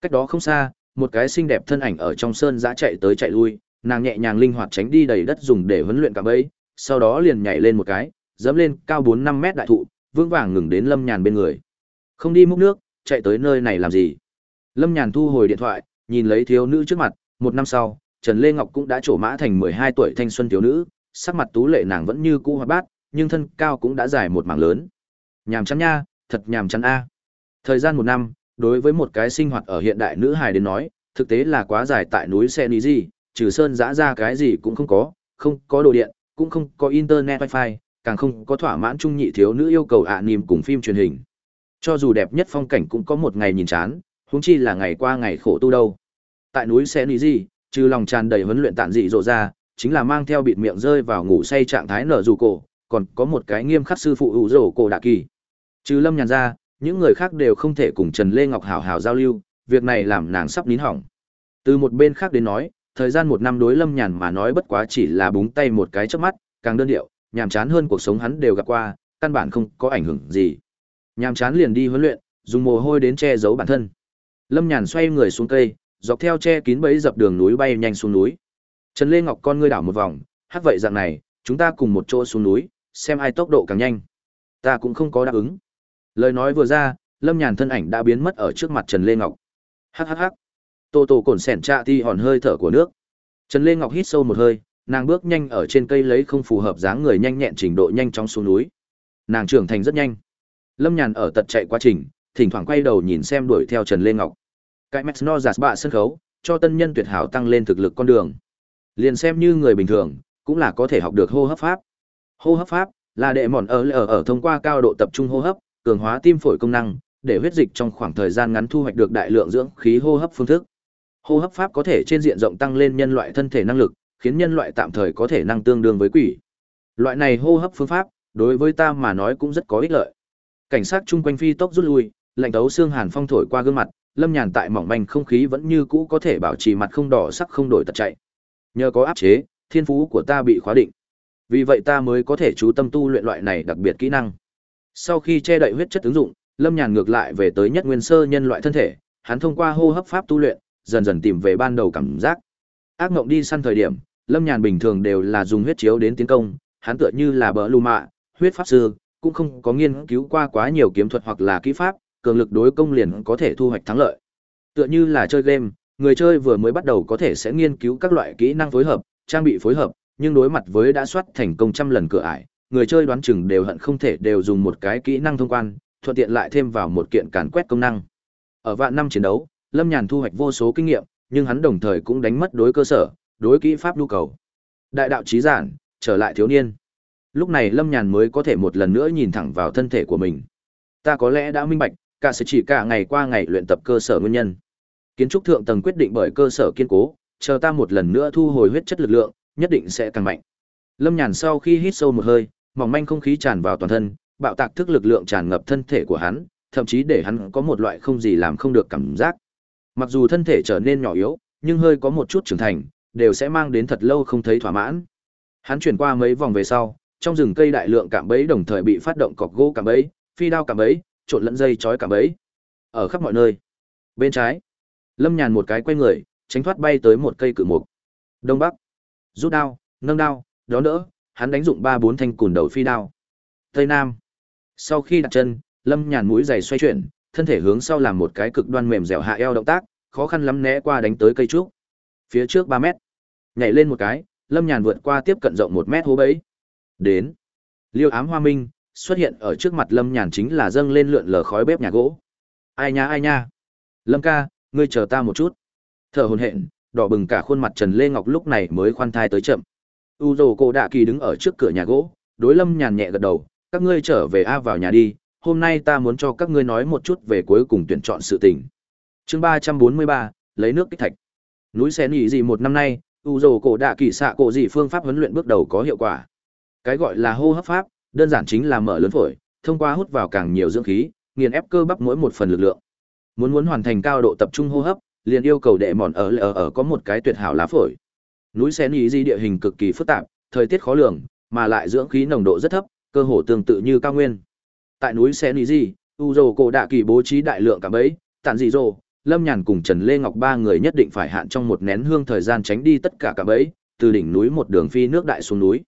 Cách đó không xa, một cái xinh đẹp thân ảnh ở trong sơn giã chạy tới chạy lui, nàng nhẹ nhàng linh hoạt tránh đi đầy đất dùng để huấn luyện cả bẫy, sau đó liền nhảy lên một cái, dẫm lên cao 4-5 mét đại thụ, vững vàng ngừng đến Lâm Nhàn bên người. Không đi múc nước, chạy tới nơi này làm gì? Lâm Nhàn thu hồi điện thoại, nhìn lấy thiếu nữ trước mặt, một năm sau, Trần Lê Ngọc cũng đã trổ mã thành 12 tuổi thanh xuân thiếu nữ, sắc mặt tú lệ nàng vẫn như cũ hoa bát, nhưng thân cao cũng đã dài một mảng lớn. Nhàm chán nha, thật nhàm chán a. Thời gian một năm, đối với một cái sinh hoạt ở hiện đại nữ hài đến nói, thực tế là quá dài tại núi Seniji, trừ sơn dã ra cái gì cũng không có, không có đồ điện, cũng không có internet wifi, càng không có thỏa mãn trung nhị thiếu nữ yêu cầu ạ à cùng phim truyền hình. Cho dù đẹp nhất phong cảnh cũng có một ngày nhìn chán, huống chi là ngày qua ngày khổ tu đâu. Tại núi Seniji, trừ lòng tràn đầy huấn luyện tạn dị rộ ra, chính là mang theo bịt miệng rơi vào ngủ say trạng thái nở dù cổ, còn có một cái nghiêm khắc sư phụ hữu rổ cổ đạ kỳ. Trừ lâm nhàn ra, những người khác đều không thể cùng Trần Lê Ngọc hảo hảo giao lưu, việc này làm nàng sắp nín hỏng. Từ một bên khác đến nói, thời gian một năm đối lâm nhàn mà nói bất quá chỉ là búng tay một cái trước mắt, càng đơn điệu, nhàm chán hơn cuộc sống hắn đều gặp qua, căn bản không có ảnh hưởng gì. Nhàm chán liền đi huấn luyện, dùng mồ hôi đến che giấu bản thân. Lâm Nhàn xoay người xuống cây, dọc theo che kín bẫy dập đường núi bay nhanh xuống núi. Trần Lê Ngọc con ngươi đảo một vòng, hát vậy dạng này, chúng ta cùng một chỗ xuống núi, xem ai tốc độ càng nhanh. Ta cũng không có đáp ứng. Lời nói vừa ra, Lâm Nhàn thân ảnh đã biến mất ở trước mặt Trần Lê Ngọc. hhh. Tô Tô cồn sẻn trạ ti hòn hơi thở của nước. Trần Lê Ngọc hít sâu một hơi, nàng bước nhanh ở trên cây lấy không phù hợp dáng người nhanh nhẹn trình độ nhanh chóng xuống núi. Nàng trưởng thành rất nhanh. Lâm Nhàn ở tật chạy quá trình, thỉnh thoảng quay đầu nhìn xem đuổi theo Trần Lê Ngọc. Cái Mesno giạt bạ sân khấu, cho tân nhân tuyệt hảo tăng lên thực lực con đường. Liền xem như người bình thường, cũng là có thể học được hô hấp pháp. Hô hấp pháp là đệ mòn ở ở ở thông qua cao độ tập trung hô hấp, cường hóa tim phổi công năng, để huyết dịch trong khoảng thời gian ngắn thu hoạch được đại lượng dưỡng khí hô hấp phương thức. Hô hấp pháp có thể trên diện rộng tăng lên nhân loại thân thể năng lực, khiến nhân loại tạm thời có thể năng tương đương với quỷ. Loại này hô hấp phương pháp, đối với ta mà nói cũng rất có ích lợi. Cảnh sát chung quanh phi tốc rút lui, lạnh tấu xương hàn phong thổi qua gương mặt, Lâm Nhàn tại mỏng manh không khí vẫn như cũ có thể bảo trì mặt không đỏ sắc không đổi tật chạy. Nhờ có áp chế, thiên phú của ta bị khóa định. Vì vậy ta mới có thể chú tâm tu luyện loại này đặc biệt kỹ năng. Sau khi che đậy huyết chất ứng dụng, Lâm Nhàn ngược lại về tới nhất nguyên sơ nhân loại thân thể, hắn thông qua hô hấp pháp tu luyện, dần dần tìm về ban đầu cảm giác. Ác mộng đi săn thời điểm, Lâm Nhàn bình thường đều là dùng huyết chiếu đến tiến công, hắn tựa như là bỡ lù mạ, huyết pháp sư, cũng không có nghiên cứu qua quá nhiều kiếm thuật hoặc là kỹ pháp, cường lực đối công liền có thể thu hoạch thắng lợi. Tựa như là chơi game, người chơi vừa mới bắt đầu có thể sẽ nghiên cứu các loại kỹ năng phối hợp, trang bị phối hợp, nhưng đối mặt với đã soát thành công trăm lần cửa ải, người chơi đoán chừng đều hận không thể đều dùng một cái kỹ năng thông quan, thuận tiện lại thêm vào một kiện càn quét công năng. Ở vạn năm chiến đấu, Lâm Nhàn thu hoạch vô số kinh nghiệm, nhưng hắn đồng thời cũng đánh mất đối cơ sở, đối kỹ pháp nhu cầu. Đại đạo chí giản, trở lại thiếu niên. Lúc này Lâm Nhàn mới có thể một lần nữa nhìn thẳng vào thân thể của mình. Ta có lẽ đã minh bạch, cả sẽ chỉ cả ngày qua ngày luyện tập cơ sở nguyên nhân. Kiến trúc thượng tầng quyết định bởi cơ sở kiên cố, chờ ta một lần nữa thu hồi huyết chất lực lượng, nhất định sẽ càng mạnh. Lâm Nhàn sau khi hít sâu một hơi, mỏng manh không khí tràn vào toàn thân, bạo tạc thức lực lượng tràn ngập thân thể của hắn, thậm chí để hắn có một loại không gì làm không được cảm giác. Mặc dù thân thể trở nên nhỏ yếu, nhưng hơi có một chút trưởng thành, đều sẽ mang đến thật lâu không thấy thỏa mãn. Hắn chuyển qua mấy vòng về sau, trong rừng cây đại lượng cạm bẫy đồng thời bị phát động cọc gỗ cạm bẫy, phi đao cạm bẫy, trộn lẫn dây chói cạm bẫy. Ở khắp mọi nơi. Bên trái, Lâm Nhàn một cái quay người, tránh thoát bay tới một cây cự mục. Đông bắc, rút đao, nâng đao, đó đỡ, hắn đánh dụng ba bốn thanh cùn đầu phi đao. Tây nam. Sau khi đặt chân, Lâm Nhàn mũi giày xoay chuyển, thân thể hướng sau làm một cái cực đoan mềm dẻo hạ eo động tác, khó khăn lắm né qua đánh tới cây trúc. Phía trước ba mét, nhảy lên một cái, Lâm Nhàn vượt qua tiếp cận rộng một mét hố bẫy. Đến. Liêu ám hoa minh, xuất hiện ở trước mặt Lâm Nhàn chính là dâng lên lượn lờ khói bếp nhà gỗ. Ai nha ai nha. Lâm ca, ngươi chờ ta một chút. Thở hồn hện, đỏ bừng cả khuôn mặt Trần Lê Ngọc lúc này mới khoan thai tới chậm. U dồ cổ đạ kỳ đứng ở trước cửa nhà gỗ, đối Lâm Nhàn nhẹ gật đầu, các ngươi trở về A vào nhà đi, hôm nay ta muốn cho các ngươi nói một chút về cuối cùng tuyển chọn sự tình. Chương ba trăm bốn mươi ba lấy nước kích thạch. Núi Xén nghỉ gì một năm nay, u dồ cổ đạ kỳ xạ cổ gì phương pháp huấn luyện bước đầu có hiệu quả. Cái gọi là hô hấp pháp, đơn giản chính là mở lớn phổi, thông qua hút vào càng nhiều dưỡng khí, nghiền ép cơ bắp mỗi một phần lực lượng. Muốn muốn hoàn thành cao độ tập trung hô hấp, liền yêu cầu đệ mòn ở ở ở có một cái tuyệt hảo lá phổi. Núi Xén nghỉ gì địa hình cực kỳ phức tạp, thời tiết khó lường, mà lại dưỡng khí nồng độ rất thấp, cơ hồ tương tự như cao nguyên. Tại núi Seniji, Uzo cổ đạ kỳ bố trí đại lượng cả bấy, tản dị rồ, Lâm Nhàn cùng Trần Lê Ngọc ba người nhất định phải hạn trong một nén hương thời gian tránh đi tất cả cả bấy, từ đỉnh núi một đường phi nước đại xuống núi.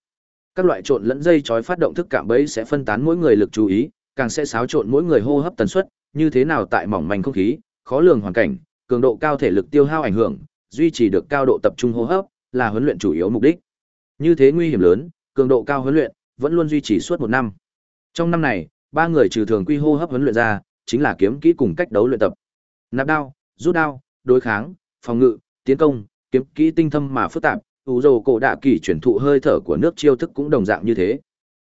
Các loại trộn lẫn dây chói phát động thức cạm bẫy sẽ phân tán mỗi người lực chú ý, càng sẽ xáo trộn mỗi người hô hấp tần suất, như thế nào tại mỏng manh không khí, khó lường hoàn cảnh, cường độ cao thể lực tiêu hao ảnh hưởng, duy trì được cao độ tập trung hô hấp là huấn luyện chủ yếu mục đích. Như thế nguy hiểm lớn, cường độ cao huấn luyện vẫn luôn duy trì suốt một năm. Trong năm này, ba người trừ thường quy hô hấp huấn luyện ra, chính là kiếm kỹ cùng cách đấu luyện tập. Nạp đao, rút đao, đối kháng, phòng ngự, tiến công, kiếm kỹ tinh thâm mà phức tạp, ủ dồ cổ đạ kỳ chuyển thụ hơi thở của nước chiêu thức cũng đồng dạng như thế.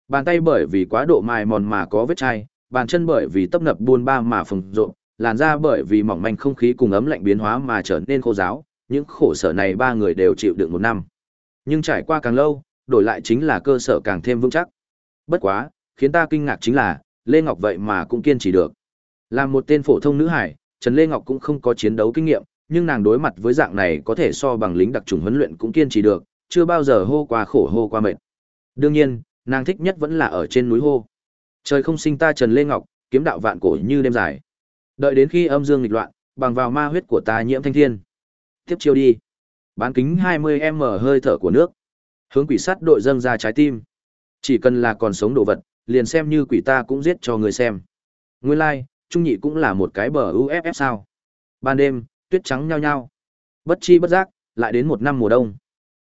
Bàn tay bởi vì quá độ mài mòn mà có vết chai, bàn chân bởi vì tấp nập buôn ba mà phồng rộn, làn da bởi vì mỏng manh không khí cùng ấm lạnh biến hóa mà trở nên khô ráo, những khổ sở này ba người đều chịu đựng một năm. Nhưng trải qua càng lâu, đổi lại chính là cơ sở càng thêm vững chắc. Bất quá, khiến ta kinh ngạc chính là, Lê Ngọc vậy mà cũng kiên trì được. Là một tên phổ thông nữ hải, Trần Lê Ngọc cũng không có chiến đấu kinh nghiệm, nhưng nàng đối mặt với dạng này có thể so bằng lính đặc trùng huấn luyện cũng kiên trì được, chưa bao giờ hô qua khổ hô qua mệt. Đương nhiên, nàng thích nhất vẫn là ở trên núi hô. Trời không sinh ta Trần Lê Ngọc, kiếm đạo vạn cổ như đêm dài. Đợi đến khi âm dương nghịch loạn, bằng vào ma huyết của ta nhiễm thanh thiên. Tiếp chiêu đi. Bán kính 20m hơi thở của nước. Hướng quỷ sát đội dâng ra trái tim. Chỉ cần là còn sống đồ vật, liền xem như quỷ ta cũng giết cho người xem. Nguyên lai, like, Trung Nhị cũng là một cái bờ UFF sao. Ban đêm, tuyết trắng nhao nhao. Bất chi bất giác, lại đến một năm mùa đông.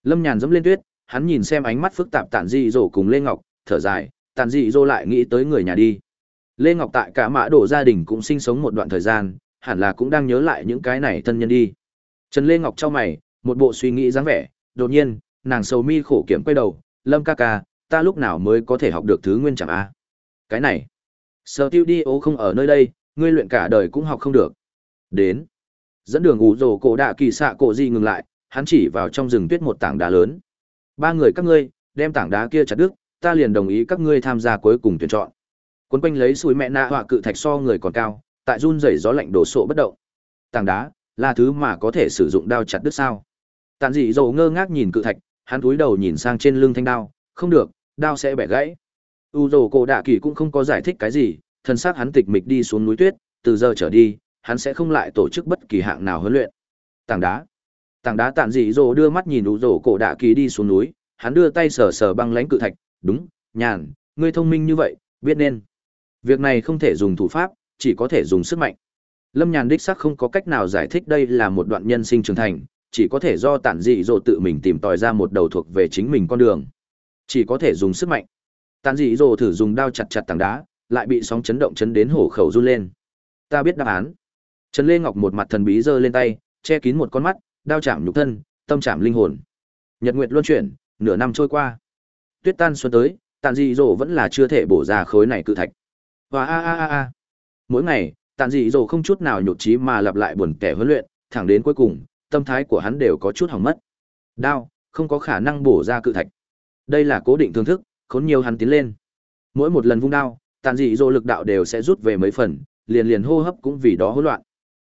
Lâm Nhàn dẫm lên tuyết, hắn nhìn xem ánh mắt phức tạp tản dị dỗ cùng Lê Ngọc, thở dài, tản dị dỗ lại nghĩ tới người nhà đi. Lê Ngọc tại cả mã đổ gia đình cũng sinh sống một đoạn thời gian, hẳn là cũng đang nhớ lại những cái này thân nhân đi. Trần Lê Ngọc trao mày, một bộ suy nghĩ dáng vẻ, đột nhiên, nàng sầu mi khổ kiểm quay đầu, Lâm ca ca, ta lúc nào mới có thể học được thứ nguyên chẳng a? Cái này, sở tiêu đi ô không ở nơi đây, ngươi luyện cả đời cũng học không được. Đến, dẫn đường ủ rồ cổ đạ kỳ xạ cổ di ngừng lại, hắn chỉ vào trong rừng tuyết một tảng đá lớn. Ba người các ngươi, đem tảng đá kia chặt đứt, ta liền đồng ý các ngươi tham gia cuối cùng tuyển chọn. Quấn quanh lấy suối mẹ nạ họa cự thạch so người còn cao, tại run rẩy gió lạnh đổ sộ bất động. Tảng đá là thứ mà có thể sử dụng đao chặt đứt sao? Tàn dị dầu ngơ ngác nhìn cự thạch, hắn cúi đầu nhìn sang trên lưng thanh đao. Không được đao sẽ bẻ gãy. U dồ cổ đạ kỳ cũng không có giải thích cái gì, thân xác hắn tịch mịch đi xuống núi tuyết, từ giờ trở đi, hắn sẽ không lại tổ chức bất kỳ hạng nào huấn luyện. Tảng đá. Tảng đá tản dị dỗ đưa mắt nhìn u dồ cổ đạ kỳ đi xuống núi, hắn đưa tay sờ sờ băng lãnh cự thạch, đúng, nhàn, ngươi thông minh như vậy, biết nên. Việc này không thể dùng thủ pháp, chỉ có thể dùng sức mạnh. Lâm nhàn đích xác không có cách nào giải thích đây là một đoạn nhân sinh trưởng thành, chỉ có thể do tản dị dỗ tự mình tìm tòi ra một đầu thuộc về chính mình con đường chỉ có thể dùng sức mạnh. Tàn dị Dồ thử dùng đao chặt chặt tảng đá, lại bị sóng chấn động chấn đến hổ khẩu run lên. Ta biết đáp án. Trần lê ngọc một mặt thần bí giơ lên tay, che kín một con mắt, đao chạm nhục thân, tâm chạm linh hồn. Nhật nguyệt luân chuyển, nửa năm trôi qua. Tuyết tan xuân tới, tàn dị Dồ vẫn là chưa thể bổ ra khối này cự thạch. Và a a a a. Mỗi ngày, tàn dị Dồ không chút nào nhụt chí mà lặp lại buồn kẻ huấn luyện, thẳng đến cuối cùng, tâm thái của hắn đều có chút hỏng mất. Đao, không có khả năng bổ ra cự thạch đây là cố định thương thức, khốn nhiều hắn tiến lên. Mỗi một lần vung đao, tàn dị dỗ lực đạo đều sẽ rút về mấy phần, liền liền hô hấp cũng vì đó hỗn loạn.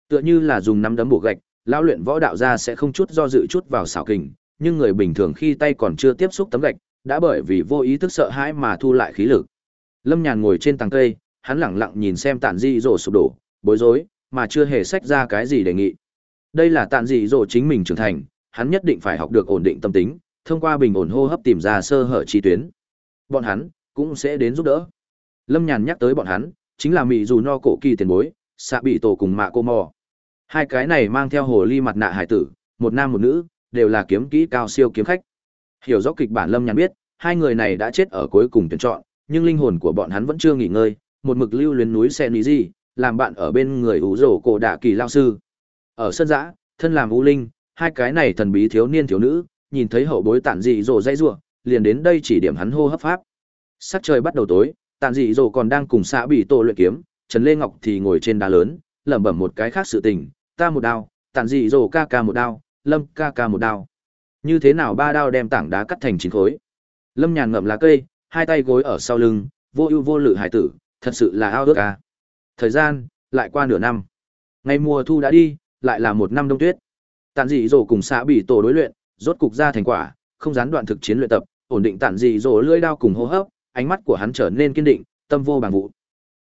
Tựa như là dùng nắm đấm bổ gạch, lão luyện võ đạo ra sẽ không chút do dự chút vào xảo kình, nhưng người bình thường khi tay còn chưa tiếp xúc tấm gạch, đã bởi vì vô ý thức sợ hãi mà thu lại khí lực. Lâm Nhàn ngồi trên tàng cây, hắn lẳng lặng nhìn xem Tàn dị dỗ sụp đổ, bối rối, mà chưa hề sách ra cái gì đề nghị. Đây là Tàn dị dỗ chính mình trưởng thành, hắn nhất định phải học được ổn định tâm tính, thông qua bình ổn hô hấp tìm ra sơ hở chi tuyến. Bọn hắn cũng sẽ đến giúp đỡ. Lâm Nhàn nhắc tới bọn hắn, chính là mỹ dù no cổ kỳ tiền bối, xạ bị tổ cùng mạ cô mò. Hai cái này mang theo hồ ly mặt nạ hải tử, một nam một nữ, đều là kiếm kỹ cao siêu kiếm khách. Hiểu rõ kịch bản Lâm Nhàn biết, hai người này đã chết ở cuối cùng tuyển chọn, nhưng linh hồn của bọn hắn vẫn chưa nghỉ ngơi, một mực lưu luyến núi xe gì, làm bạn ở bên người ủ rổ cổ đạ kỳ lao sư. Ở sân giã, thân làm u linh, hai cái này thần bí thiếu niên thiếu nữ, nhìn thấy hậu bối tản dị rồ dây rủa, liền đến đây chỉ điểm hắn hô hấp pháp. Sắc trời bắt đầu tối, tản dị rồ còn đang cùng xã bị tổ luyện kiếm, Trần Lê Ngọc thì ngồi trên đá lớn, lẩm bẩm một cái khác sự tình, ta một đao, tản dị rồ ca ca một đao, lâm ca ca một đao. Như thế nào ba đao đem tảng đá cắt thành chín khối. Lâm nhàn ngậm lá cây, hai tay gối ở sau lưng, vô ưu vô lự hải tử, thật sự là ao ước ca. Thời gian, lại qua nửa năm. Ngày mùa thu đã đi, lại là một năm đông tuyết. Tản dị rồ cùng xã bị tổ đối luyện, rốt cục ra thành quả, không gián đoạn thực chiến luyện tập, ổn định tản dị rồ lưỡi đao cùng hô hấp, ánh mắt của hắn trở nên kiên định, tâm vô bằng vụ.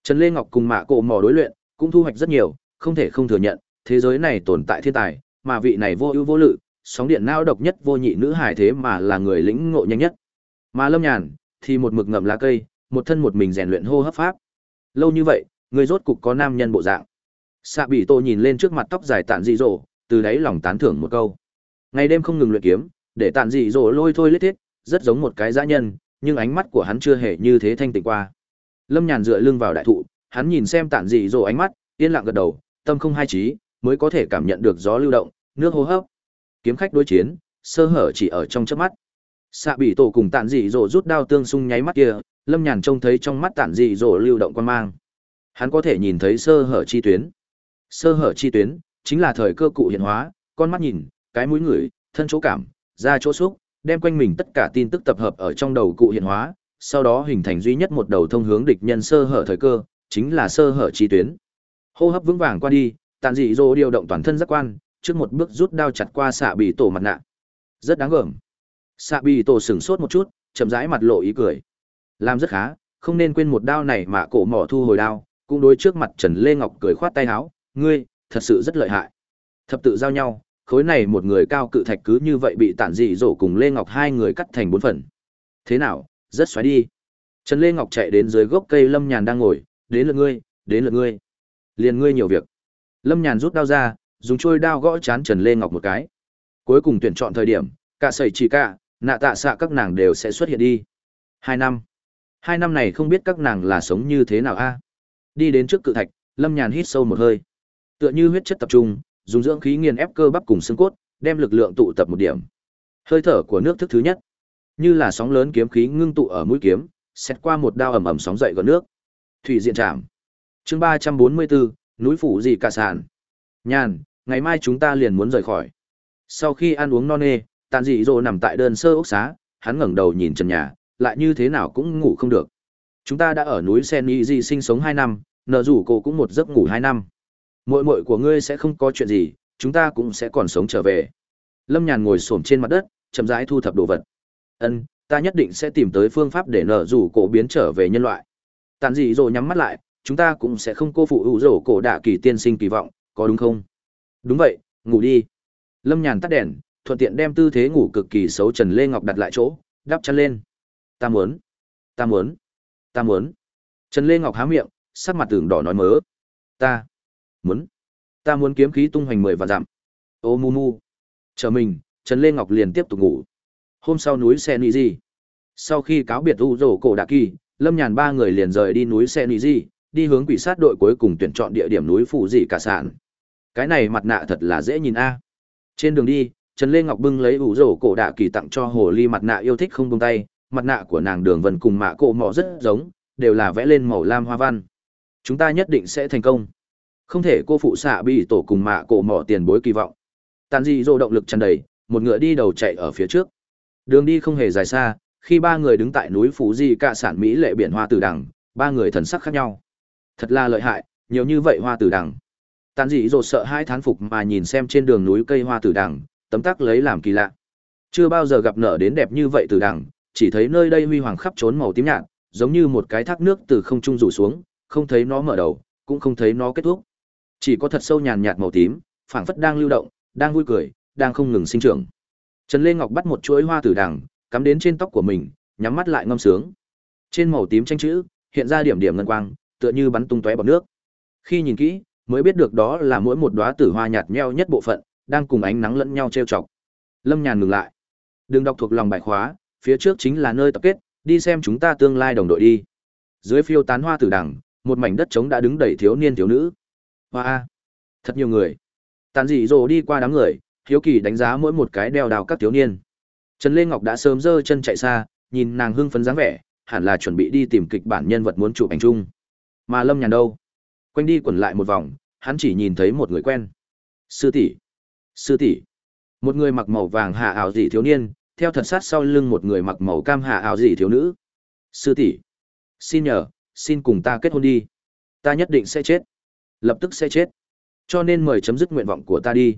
Trần Lê Ngọc cùng Mạ Cổ Mò đối luyện, cũng thu hoạch rất nhiều, không thể không thừa nhận, thế giới này tồn tại thiên tài, mà vị này vô ưu vô lự, sóng điện não độc nhất vô nhị nữ hài thế mà là người lĩnh ngộ nhanh nhất. Mà Lâm Nhàn thì một mực ngậm lá cây, một thân một mình rèn luyện hô hấp pháp. Lâu như vậy, người rốt cục có nam nhân bộ dạng. Sạ Bỉ Tô nhìn lên trước mặt tóc dài tản dị rồ, từ đấy lòng tán thưởng một câu. Ngày đêm không ngừng luyện kiếm, để tản dị dỗ lôi thôi lết thiết, rất giống một cái dã nhân, nhưng ánh mắt của hắn chưa hề như thế thanh tịnh qua. Lâm Nhàn dựa lưng vào đại thụ, hắn nhìn xem tản dị dỗ ánh mắt, yên lặng gật đầu, tâm không hai trí, mới có thể cảm nhận được gió lưu động, nước hô hấp. Kiếm khách đối chiến, sơ hở chỉ ở trong chớp mắt. xạ Bỉ Tổ cùng tản dị dỗ rút đao tương xung nháy mắt kia, Lâm Nhàn trông thấy trong mắt tản dị dỗ lưu động quan mang. Hắn có thể nhìn thấy sơ hở chi tuyến. Sơ hở chi tuyến chính là thời cơ cụ hiện hóa, con mắt nhìn, cái mũi người, thân chỗ cảm, da chỗ xúc, đem quanh mình tất cả tin tức tập hợp ở trong đầu cụ hiện hóa, sau đó hình thành duy nhất một đầu thông hướng địch nhân sơ hở thời cơ, chính là sơ hở chi tuyến. Hô hấp vững vàng qua đi, tàn dị dô điều động toàn thân giác quan, trước một bước rút đao chặt qua xạ bị tổ mặt nạ. Rất đáng ngờ. Xạ bị tổ sửng sốt một chút, chậm rãi mặt lộ ý cười. Làm rất khá, không nên quên một đao này mà cổ mỏ thu hồi đao, cũng đối trước mặt Trần Lê Ngọc cười khoát tay áo, ngươi, thật sự rất lợi hại. Thập tự giao nhau, khối này một người cao cự thạch cứ như vậy bị tản dị dỗ cùng Lê Ngọc hai người cắt thành bốn phần. Thế nào, rất xoáy đi. Trần Lê Ngọc chạy đến dưới gốc cây Lâm Nhàn đang ngồi, đến lượt ngươi, đến lượt ngươi. Liền ngươi nhiều việc. Lâm Nhàn rút đao ra, dùng trôi đao gõ chán Trần Lê Ngọc một cái. Cuối cùng tuyển chọn thời điểm, cả sầy chỉ cả, nạ tạ xạ các nàng đều sẽ xuất hiện đi. Hai năm. Hai năm này không biết các nàng là sống như thế nào a Đi đến trước cự thạch, Lâm Nhàn hít sâu một hơi. Tựa như huyết chất tập trung, dùng dưỡng khí nghiền ép cơ bắp cùng xương cốt, đem lực lượng tụ tập một điểm. Hơi thở của nước thức thứ nhất, như là sóng lớn kiếm khí ngưng tụ ở mũi kiếm, xét qua một đao ầm ầm sóng dậy gợn nước. Thủy diện trảm. Chương ba trăm bốn mươi bốn núi phủ gì cả sàn. Nhàn, ngày mai chúng ta liền muốn rời khỏi. Sau khi ăn uống no nê, Tàn Dị Dụ nằm tại đơn sơ ốc xá, hắn ngẩng đầu nhìn trần nhà, lại như thế nào cũng ngủ không được. Chúng ta đã ở núi Sen Di sinh sống hai năm, nợ rủ cô cũng một giấc ngủ hai năm muội muội của ngươi sẽ không có chuyện gì, chúng ta cũng sẽ còn sống trở về. Lâm nhàn ngồi s trên mặt đất, chậm rãi thu thập đồ vật. Ân, ta nhất định sẽ tìm tới phương pháp để nở rủ cổ biến trở về nhân loại. Tàn dị rồi nhắm mắt lại, chúng ta cũng sẽ không cô phụ ủ rổ cổ đạ kỳ tiên sinh kỳ vọng, có đúng không? Đúng vậy, ngủ đi. Lâm nhàn tắt đèn, thuận tiện đem tư thế ngủ cực kỳ xấu trần lê ngọc đặt lại chỗ, đắp chăn lên. Ta muốn. Ta muốn. Ta muốn. Trần lê ngọc há miệng, sắc mặt tường đỏ nói mớ. Ta muốn. Ta muốn kiếm khí tung hoành mười và dặm. Ô mu mu. Chờ mình, trần lê ngọc liền tiếp tục ngủ. Hôm sau núi xe nị di. Sau khi cáo biệt u rổ cổ đạ kỳ, lâm nhàn ba người liền rời đi núi xe nị di, đi hướng quỷ sát đội cuối cùng tuyển chọn địa điểm núi phủ dị cả sản. Cái này mặt nạ thật là dễ nhìn a. Trên đường đi, trần lê ngọc bưng lấy ủ rổ cổ đạ kỳ tặng cho hồ ly mặt nạ yêu thích không bông tay. Mặt nạ của nàng đường vần cùng mạ cổ mỏ rất giống, đều là vẽ lên màu lam hoa văn. Chúng ta nhất định sẽ thành công không thể cô phụ xạ bị tổ cùng mạ cổ mỏ tiền bối kỳ vọng. Tàn dị dỗ động lực tràn đầy, một ngựa đi đầu chạy ở phía trước. Đường đi không hề dài xa, khi ba người đứng tại núi phú di cạ sản mỹ lệ biển hoa từ đằng, ba người thần sắc khác nhau. Thật là lợi hại, nhiều như vậy hoa tử đằng. Tàn dị dột sợ hai thán phục mà nhìn xem trên đường núi cây hoa tử đằng, tấm tắc lấy làm kỳ lạ. Chưa bao giờ gặp nở đến đẹp như vậy tử đằng, chỉ thấy nơi đây huy hoàng khắp trốn màu tím nhạt, giống như một cái thác nước từ không trung rủ xuống, không thấy nó mở đầu, cũng không thấy nó kết thúc chỉ có thật sâu nhàn nhạt màu tím, phảng phất đang lưu động, đang vui cười, đang không ngừng sinh trưởng. Trần lê ngọc bắt một chuỗi hoa tử đằng, cắm đến trên tóc của mình, nhắm mắt lại ngâm sướng. Trên màu tím tranh chữ, hiện ra điểm điểm ngân quang, tựa như bắn tung tóe bọt nước. Khi nhìn kỹ, mới biết được đó là mỗi một đóa tử hoa nhạt nheo nhất bộ phận, đang cùng ánh nắng lẫn nhau trêu chọc. Lâm nhàn ngừng lại. Đừng đọc thuộc lòng bài khóa, phía trước chính là nơi tập kết, đi xem chúng ta tương lai đồng đội đi. Dưới phiêu tán hoa tử đằng, một mảnh đất trống đã đứng đầy thiếu niên thiếu nữ hoa thật nhiều người. Tàn dị dỗ đi qua đám người, hiếu kỳ đánh giá mỗi một cái đeo đào các thiếu niên. Trần lê ngọc đã sớm giơ chân chạy xa, nhìn nàng hưng phấn dáng vẻ, hẳn là chuẩn bị đi tìm kịch bản nhân vật muốn chụp ảnh chung. Mà lâm nhàn đâu? Quanh đi quẩn lại một vòng, hắn chỉ nhìn thấy một người quen. Sư tỷ. Sư tỷ. Một người mặc màu vàng hạ ảo dị thiếu niên, theo thật sát sau lưng một người mặc màu cam hạ ảo dị thiếu nữ. Sư tỷ. Xin nhờ, xin cùng ta kết hôn đi. Ta nhất định sẽ chết lập tức sẽ chết. Cho nên mời chấm dứt nguyện vọng của ta đi.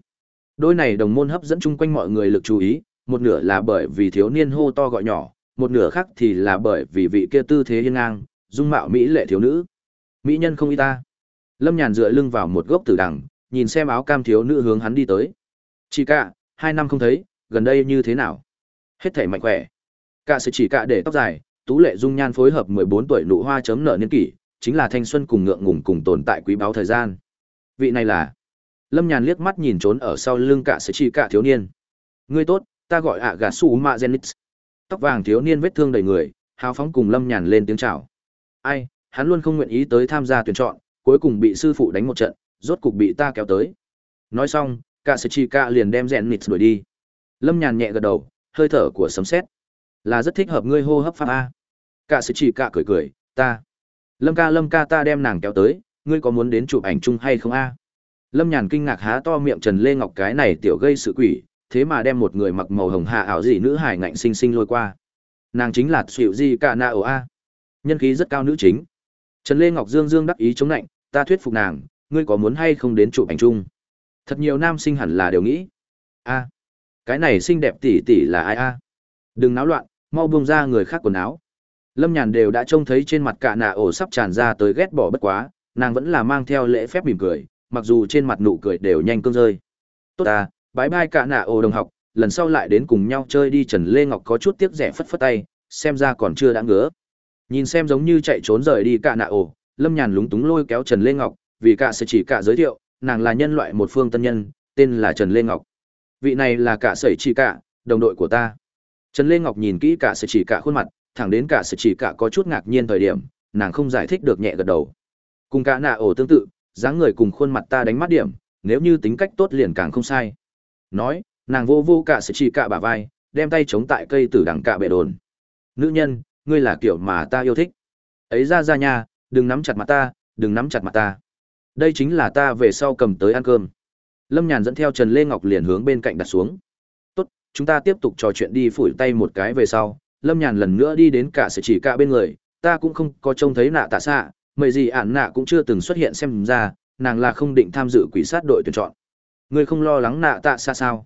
Đôi này đồng môn hấp dẫn chung quanh mọi người lực chú ý, một nửa là bởi vì thiếu niên hô to gọi nhỏ, một nửa khác thì là bởi vì vị kia tư thế hiên ngang, dung mạo mỹ lệ thiếu nữ. Mỹ nhân không y ta. Lâm nhàn dựa lưng vào một gốc tử đằng, nhìn xem áo cam thiếu nữ hướng hắn đi tới. Chị cả, hai năm không thấy, gần đây như thế nào? Hết thể mạnh khỏe. Cả sự chỉ cả để tóc dài, tú lệ dung nhan phối hợp mười bốn tuổi nụ hoa chấm nở niên kỷ chính là thanh xuân cùng ngượng ngùng cùng tồn tại quý báu thời gian. Vị này là? Lâm nhàn liếc mắt nhìn trốn ở sau lưng cả sự chi cả thiếu niên. Ngươi tốt, ta gọi ạ gà su ma genix. Tóc vàng thiếu niên vết thương đầy người, hào phóng cùng lâm nhàn lên tiếng chào. Ai, hắn luôn không nguyện ý tới tham gia tuyển chọn, cuối cùng bị sư phụ đánh một trận, rốt cục bị ta kéo tới. Nói xong, cả sự chi cả liền đem rèn đuổi đi. Lâm nhàn nhẹ gật đầu, hơi thở của sấm sét. Là rất thích hợp ngươi hô hấp pháp a. Cả sự chỉ cả cười cười, ta lâm ca lâm ca, ta đem nàng kéo tới, ngươi có muốn đến chụp ảnh chung hay không a? Lâm nhàn kinh ngạc há to miệng trần lê ngọc cái này tiểu gây sự quỷ, thế mà đem một người mặc màu hồng hạ ảo dị nữ hải ngạnh sinh sinh lôi qua. Nàng chính là xịu di cả na ở a. Nhân khí rất cao nữ chính. Trần lê ngọc dương dương đắc ý chống lạnh, ta thuyết phục nàng, ngươi có muốn hay không đến chụp ảnh chung? Thật nhiều nam sinh hẳn là đều nghĩ. A, cái này xinh đẹp tỉ tỉ là ai a? Đừng náo loạn, mau buông ra người khác quần áo lâm nhàn đều đã trông thấy trên mặt cả nạ ổ sắp tràn ra tới ghét bỏ bất quá, nàng vẫn là mang theo lễ phép mỉm cười, mặc dù trên mặt nụ cười đều nhanh cơn rơi. Tốt ta, bái bai cả nạ ổ đồng học, lần sau lại đến cùng nhau chơi đi trần lê ngọc có chút tiếc rẻ phất phất tay, xem ra còn chưa đã ngứa. Nhìn xem giống như chạy trốn rời đi cả nạ ổ, lâm nhàn lúng túng lôi kéo trần lê ngọc, vì cả sẽ chỉ cả giới thiệu, nàng là nhân loại một phương tân nhân, tên là trần lê ngọc. Vị này là cả sẩy chỉ cả, đồng đội của ta. Trần lê ngọc nhìn kỹ cả sẩy chỉ cả khuôn mặt thẳng đến cả sự chỉ cả có chút ngạc nhiên thời điểm, nàng không giải thích được nhẹ gật đầu. Cùng cả nạ ổ tương tự, dáng người cùng khuôn mặt ta đánh mắt điểm, nếu như tính cách tốt liền càng không sai. Nói, nàng vô vô cả sự chỉ cả bả vai, đem tay chống tại cây tử đằng cạ bệ đồn. Nữ nhân, ngươi là kiểu mà ta yêu thích. Ấy ra ra nha, đừng nắm chặt mặt ta, đừng nắm chặt mặt ta. Đây chính là ta về sau cầm tới ăn cơm. Lâm nhàn dẫn theo trần lê ngọc liền hướng bên cạnh đặt xuống. Tốt, chúng ta tiếp tục trò chuyện đi phủi tay một cái về sau lâm nhàn lần nữa đi đến cả sự chỉ cả bên người, ta cũng không có trông thấy nạ tạ xạ mời gì ạn nạ cũng chưa từng xuất hiện xem ra, nàng là không định tham dự quỷ sát đội tuyển chọn. Ngươi không lo lắng nạ tạ xạ sao?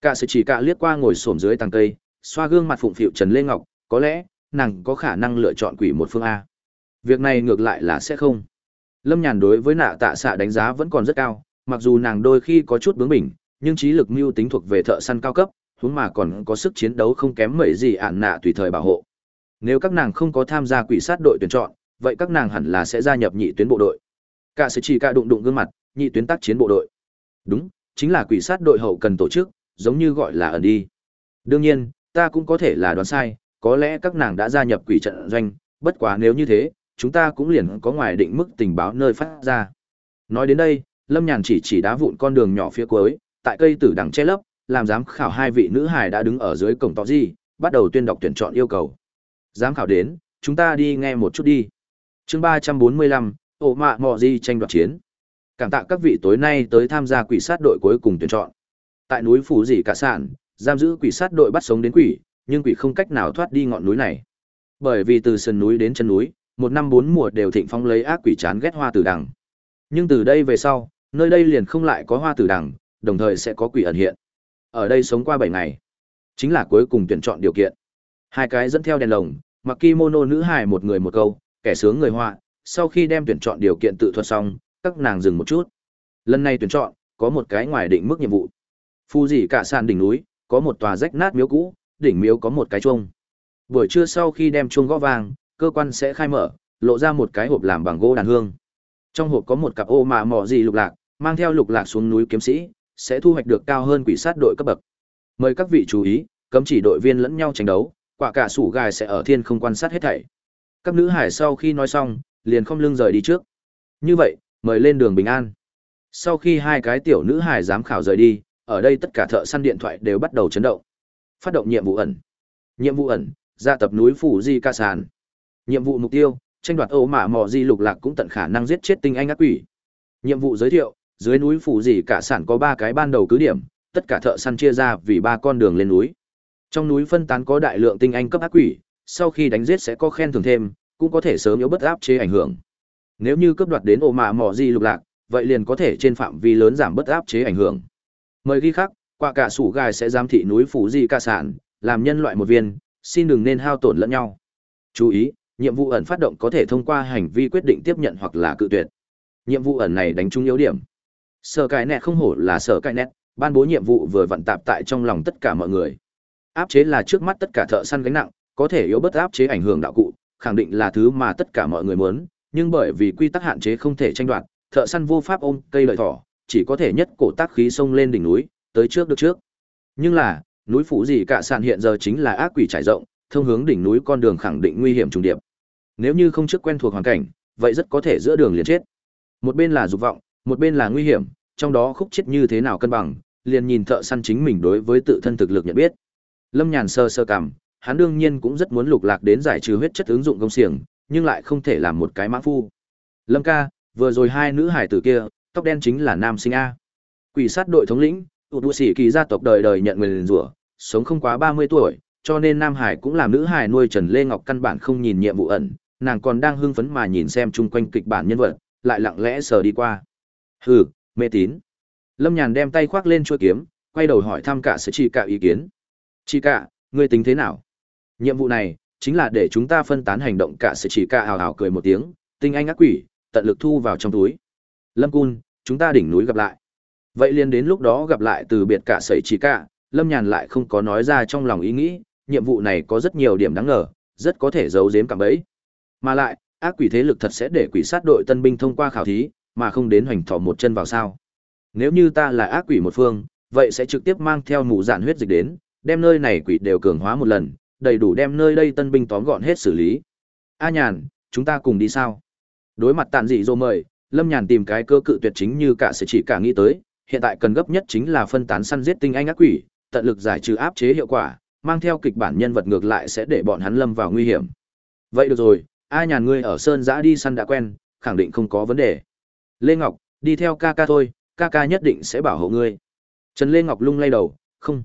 Cả sự chỉ cả liếc qua ngồi xổm dưới tàng cây, xoa gương mặt phụng phịu trần lê ngọc, có lẽ, nàng có khả năng lựa chọn quỷ một phương a. Việc này ngược lại là sẽ không. Lâm nhàn đối với nạ tạ xạ đánh giá vẫn còn rất cao, mặc dù nàng đôi khi có chút bướng bỉnh, nhưng trí lực mưu tính thuộc về thợ săn cao cấp huống mà còn có sức chiến đấu không kém mấy gì ạn nạ tùy thời bảo hộ. Nếu các nàng không có tham gia quỷ sát đội tuyển chọn, vậy các nàng hẳn là sẽ gia nhập nhị tuyến bộ đội. Cả sẽ chỉ cả đụng đụng gương mặt, nhị tuyến tác chiến bộ đội. Đúng, chính là quỷ sát đội hậu cần tổ chức, giống như gọi là ẩn đi. Đương nhiên, ta cũng có thể là đoán sai, có lẽ các nàng đã gia nhập quỷ trận doanh, bất quá nếu như thế, chúng ta cũng liền có ngoài định mức tình báo nơi phát ra. Nói đến đây, lâm nhàn chỉ chỉ đá vụn con đường nhỏ phía cuối, tại cây tử đằng che lấp làm giám khảo hai vị nữ hải đã đứng ở dưới cổng tỏ gì bắt đầu tuyên đọc tuyển chọn yêu cầu. Giám khảo đến chúng ta đi nghe một chút đi. Chương ba trăm bốn mươi lăm ổ mạ mò gì tranh đoạt chiến. Cảm tạ các vị tối nay tới tham gia quỷ sát đội cuối cùng tuyển chọn. Tại núi phủ Dĩ cả sản giam giữ quỷ sát đội bắt sống đến quỷ nhưng quỷ không cách nào thoát đi ngọn núi này. Bởi vì từ sườn núi đến chân núi một năm bốn mùa đều thịnh phong lấy ác quỷ chán ghét hoa tử đằng. Nhưng từ đây về sau, nơi đây liền không lại có hoa tử đằng, đồng thời sẽ có quỷ ẩn hiện. Ở đây sống qua 7 ngày, chính là cuối cùng tuyển chọn điều kiện. Hai cái dẫn theo đèn lồng, mặc kimono nữ hài một người một câu, kẻ sướng người họa, sau khi đem tuyển chọn điều kiện tự thuật xong, các nàng dừng một chút. Lần này tuyển chọn, có một cái ngoài định mức nhiệm vụ. Phu gì cả sàn đỉnh núi, có một tòa rách nát miếu cũ, đỉnh miếu có một cái chuông. Buổi trưa sau khi đem chuông gõ vàng cơ quan sẽ khai mở, lộ ra một cái hộp làm bằng gỗ đàn hương. Trong hộp có một cặp ô mà mỏ gì lục lạc, mang theo lục lạc xuống núi kiếm sĩ, sẽ thu hoạch được cao hơn quỷ sát đội cấp bậc. Mời các vị chú ý, cấm chỉ đội viên lẫn nhau tranh đấu, quả cả sủ gài sẽ ở thiên không quan sát hết thảy. Các nữ hải sau khi nói xong, liền không lưng rời đi trước. Như vậy, mời lên đường bình an. Sau khi hai cái tiểu nữ hải giám khảo rời đi, ở đây tất cả thợ săn điện thoại đều bắt đầu chấn động. Phát động nhiệm vụ ẩn. Nhiệm vụ ẩn, ra tập núi phủ di ca sàn. Nhiệm vụ mục tiêu, tranh đoạt ổ mã mò di lục lạc cũng tận khả năng giết chết tinh anh ác quỷ. Nhiệm vụ giới thiệu, dưới núi phủ gì cả sản có ba cái ban đầu cứ điểm, tất cả thợ săn chia ra vì ba con đường lên núi. Trong núi phân tán có đại lượng tinh anh cấp ác quỷ, sau khi đánh giết sẽ có khen thưởng thêm, cũng có thể sớm yếu bất áp chế ảnh hưởng. Nếu như cướp đoạt đến ổ mạ mò di lục lạc, vậy liền có thể trên phạm vi lớn giảm bất áp chế ảnh hưởng. Mời ghi khắc, quả cả sủ gai sẽ giám thị núi phủ di ca sản, làm nhân loại một viên, xin đừng nên hao tổn lẫn nhau. Chú ý, nhiệm vụ ẩn phát động có thể thông qua hành vi quyết định tiếp nhận hoặc là cự tuyệt. Nhiệm vụ ẩn này đánh trúng yếu điểm. Sở cài nẹt không hổ là sở cài nẹt, ban bố nhiệm vụ vừa vận tạp tại trong lòng tất cả mọi người. Áp chế là trước mắt tất cả thợ săn gánh nặng, có thể yếu bất áp chế ảnh hưởng đạo cụ, khẳng định là thứ mà tất cả mọi người muốn, nhưng bởi vì quy tắc hạn chế không thể tranh đoạt, thợ săn vô pháp ôm cây lợi thỏ, chỉ có thể nhất cổ tác khí xông lên đỉnh núi, tới trước được trước. Nhưng là, núi phủ gì cả sàn hiện giờ chính là ác quỷ trải rộng, thông hướng đỉnh núi con đường khẳng định nguy hiểm trùng điệp. Nếu như không trước quen thuộc hoàn cảnh, vậy rất có thể giữa đường liền chết. Một bên là dục vọng, một bên là nguy hiểm, trong đó khúc chết như thế nào cân bằng, liền nhìn thợ săn chính mình đối với tự thân thực lực nhận biết. Lâm Nhàn sơ sơ cảm, hắn đương nhiên cũng rất muốn lục lạc đến giải trừ huyết chất ứng dụng công xiềng, nhưng lại không thể làm một cái mã phu. Lâm ca, vừa rồi hai nữ hải tử kia, tóc đen chính là nam sinh a. Quỷ sát đội thống lĩnh, tụt đua sĩ kỳ gia tộc đời đời nhận nguyền rủa, sống không quá 30 tuổi, cho nên Nam Hải cũng làm nữ hải nuôi Trần Lê Ngọc căn bản không nhìn nhiệm vụ ẩn, nàng còn đang hưng phấn mà nhìn xem chung quanh kịch bản nhân vật, lại lặng lẽ sờ đi qua. Hừ, mê tín. Lâm Nhàn đem tay khoác lên chuôi kiếm, quay đầu hỏi thăm cả sự chỉ cả ý kiến. Chỉ cả, ngươi tính thế nào? Nhiệm vụ này, chính là để chúng ta phân tán hành động cả sự chỉ cả hào hào cười một tiếng, tinh anh ác quỷ, tận lực thu vào trong túi. Lâm Cun, chúng ta đỉnh núi gặp lại. Vậy liền đến lúc đó gặp lại từ biệt cả sẩy chỉ cả, Lâm Nhàn lại không có nói ra trong lòng ý nghĩ, nhiệm vụ này có rất nhiều điểm đáng ngờ, rất có thể giấu giếm cả bẫy. Mà lại, ác quỷ thế lực thật sẽ để quỷ sát đội tân binh thông qua khảo thí, mà không đến hoành thỏ một chân vào sao. Nếu như ta là ác quỷ một phương, vậy sẽ trực tiếp mang theo mù dạn huyết dịch đến, đem nơi này quỷ đều cường hóa một lần, đầy đủ đem nơi đây tân binh tóm gọn hết xử lý. A nhàn, chúng ta cùng đi sao? Đối mặt tàn dị dô mời, Lâm Nhàn tìm cái cơ cự tuyệt chính như cả sẽ chỉ cả nghĩ tới, hiện tại cần gấp nhất chính là phân tán săn giết tinh anh ác quỷ, tận lực giải trừ áp chế hiệu quả, mang theo kịch bản nhân vật ngược lại sẽ để bọn hắn lâm vào nguy hiểm. Vậy được rồi, A nhàn ngươi ở sơn giã đi săn đã quen, khẳng định không có vấn đề. Lê Ngọc, đi theo ca ca thôi, ca ca nhất định sẽ bảo hộ ngươi. Trần Lê Ngọc lung lay đầu, không,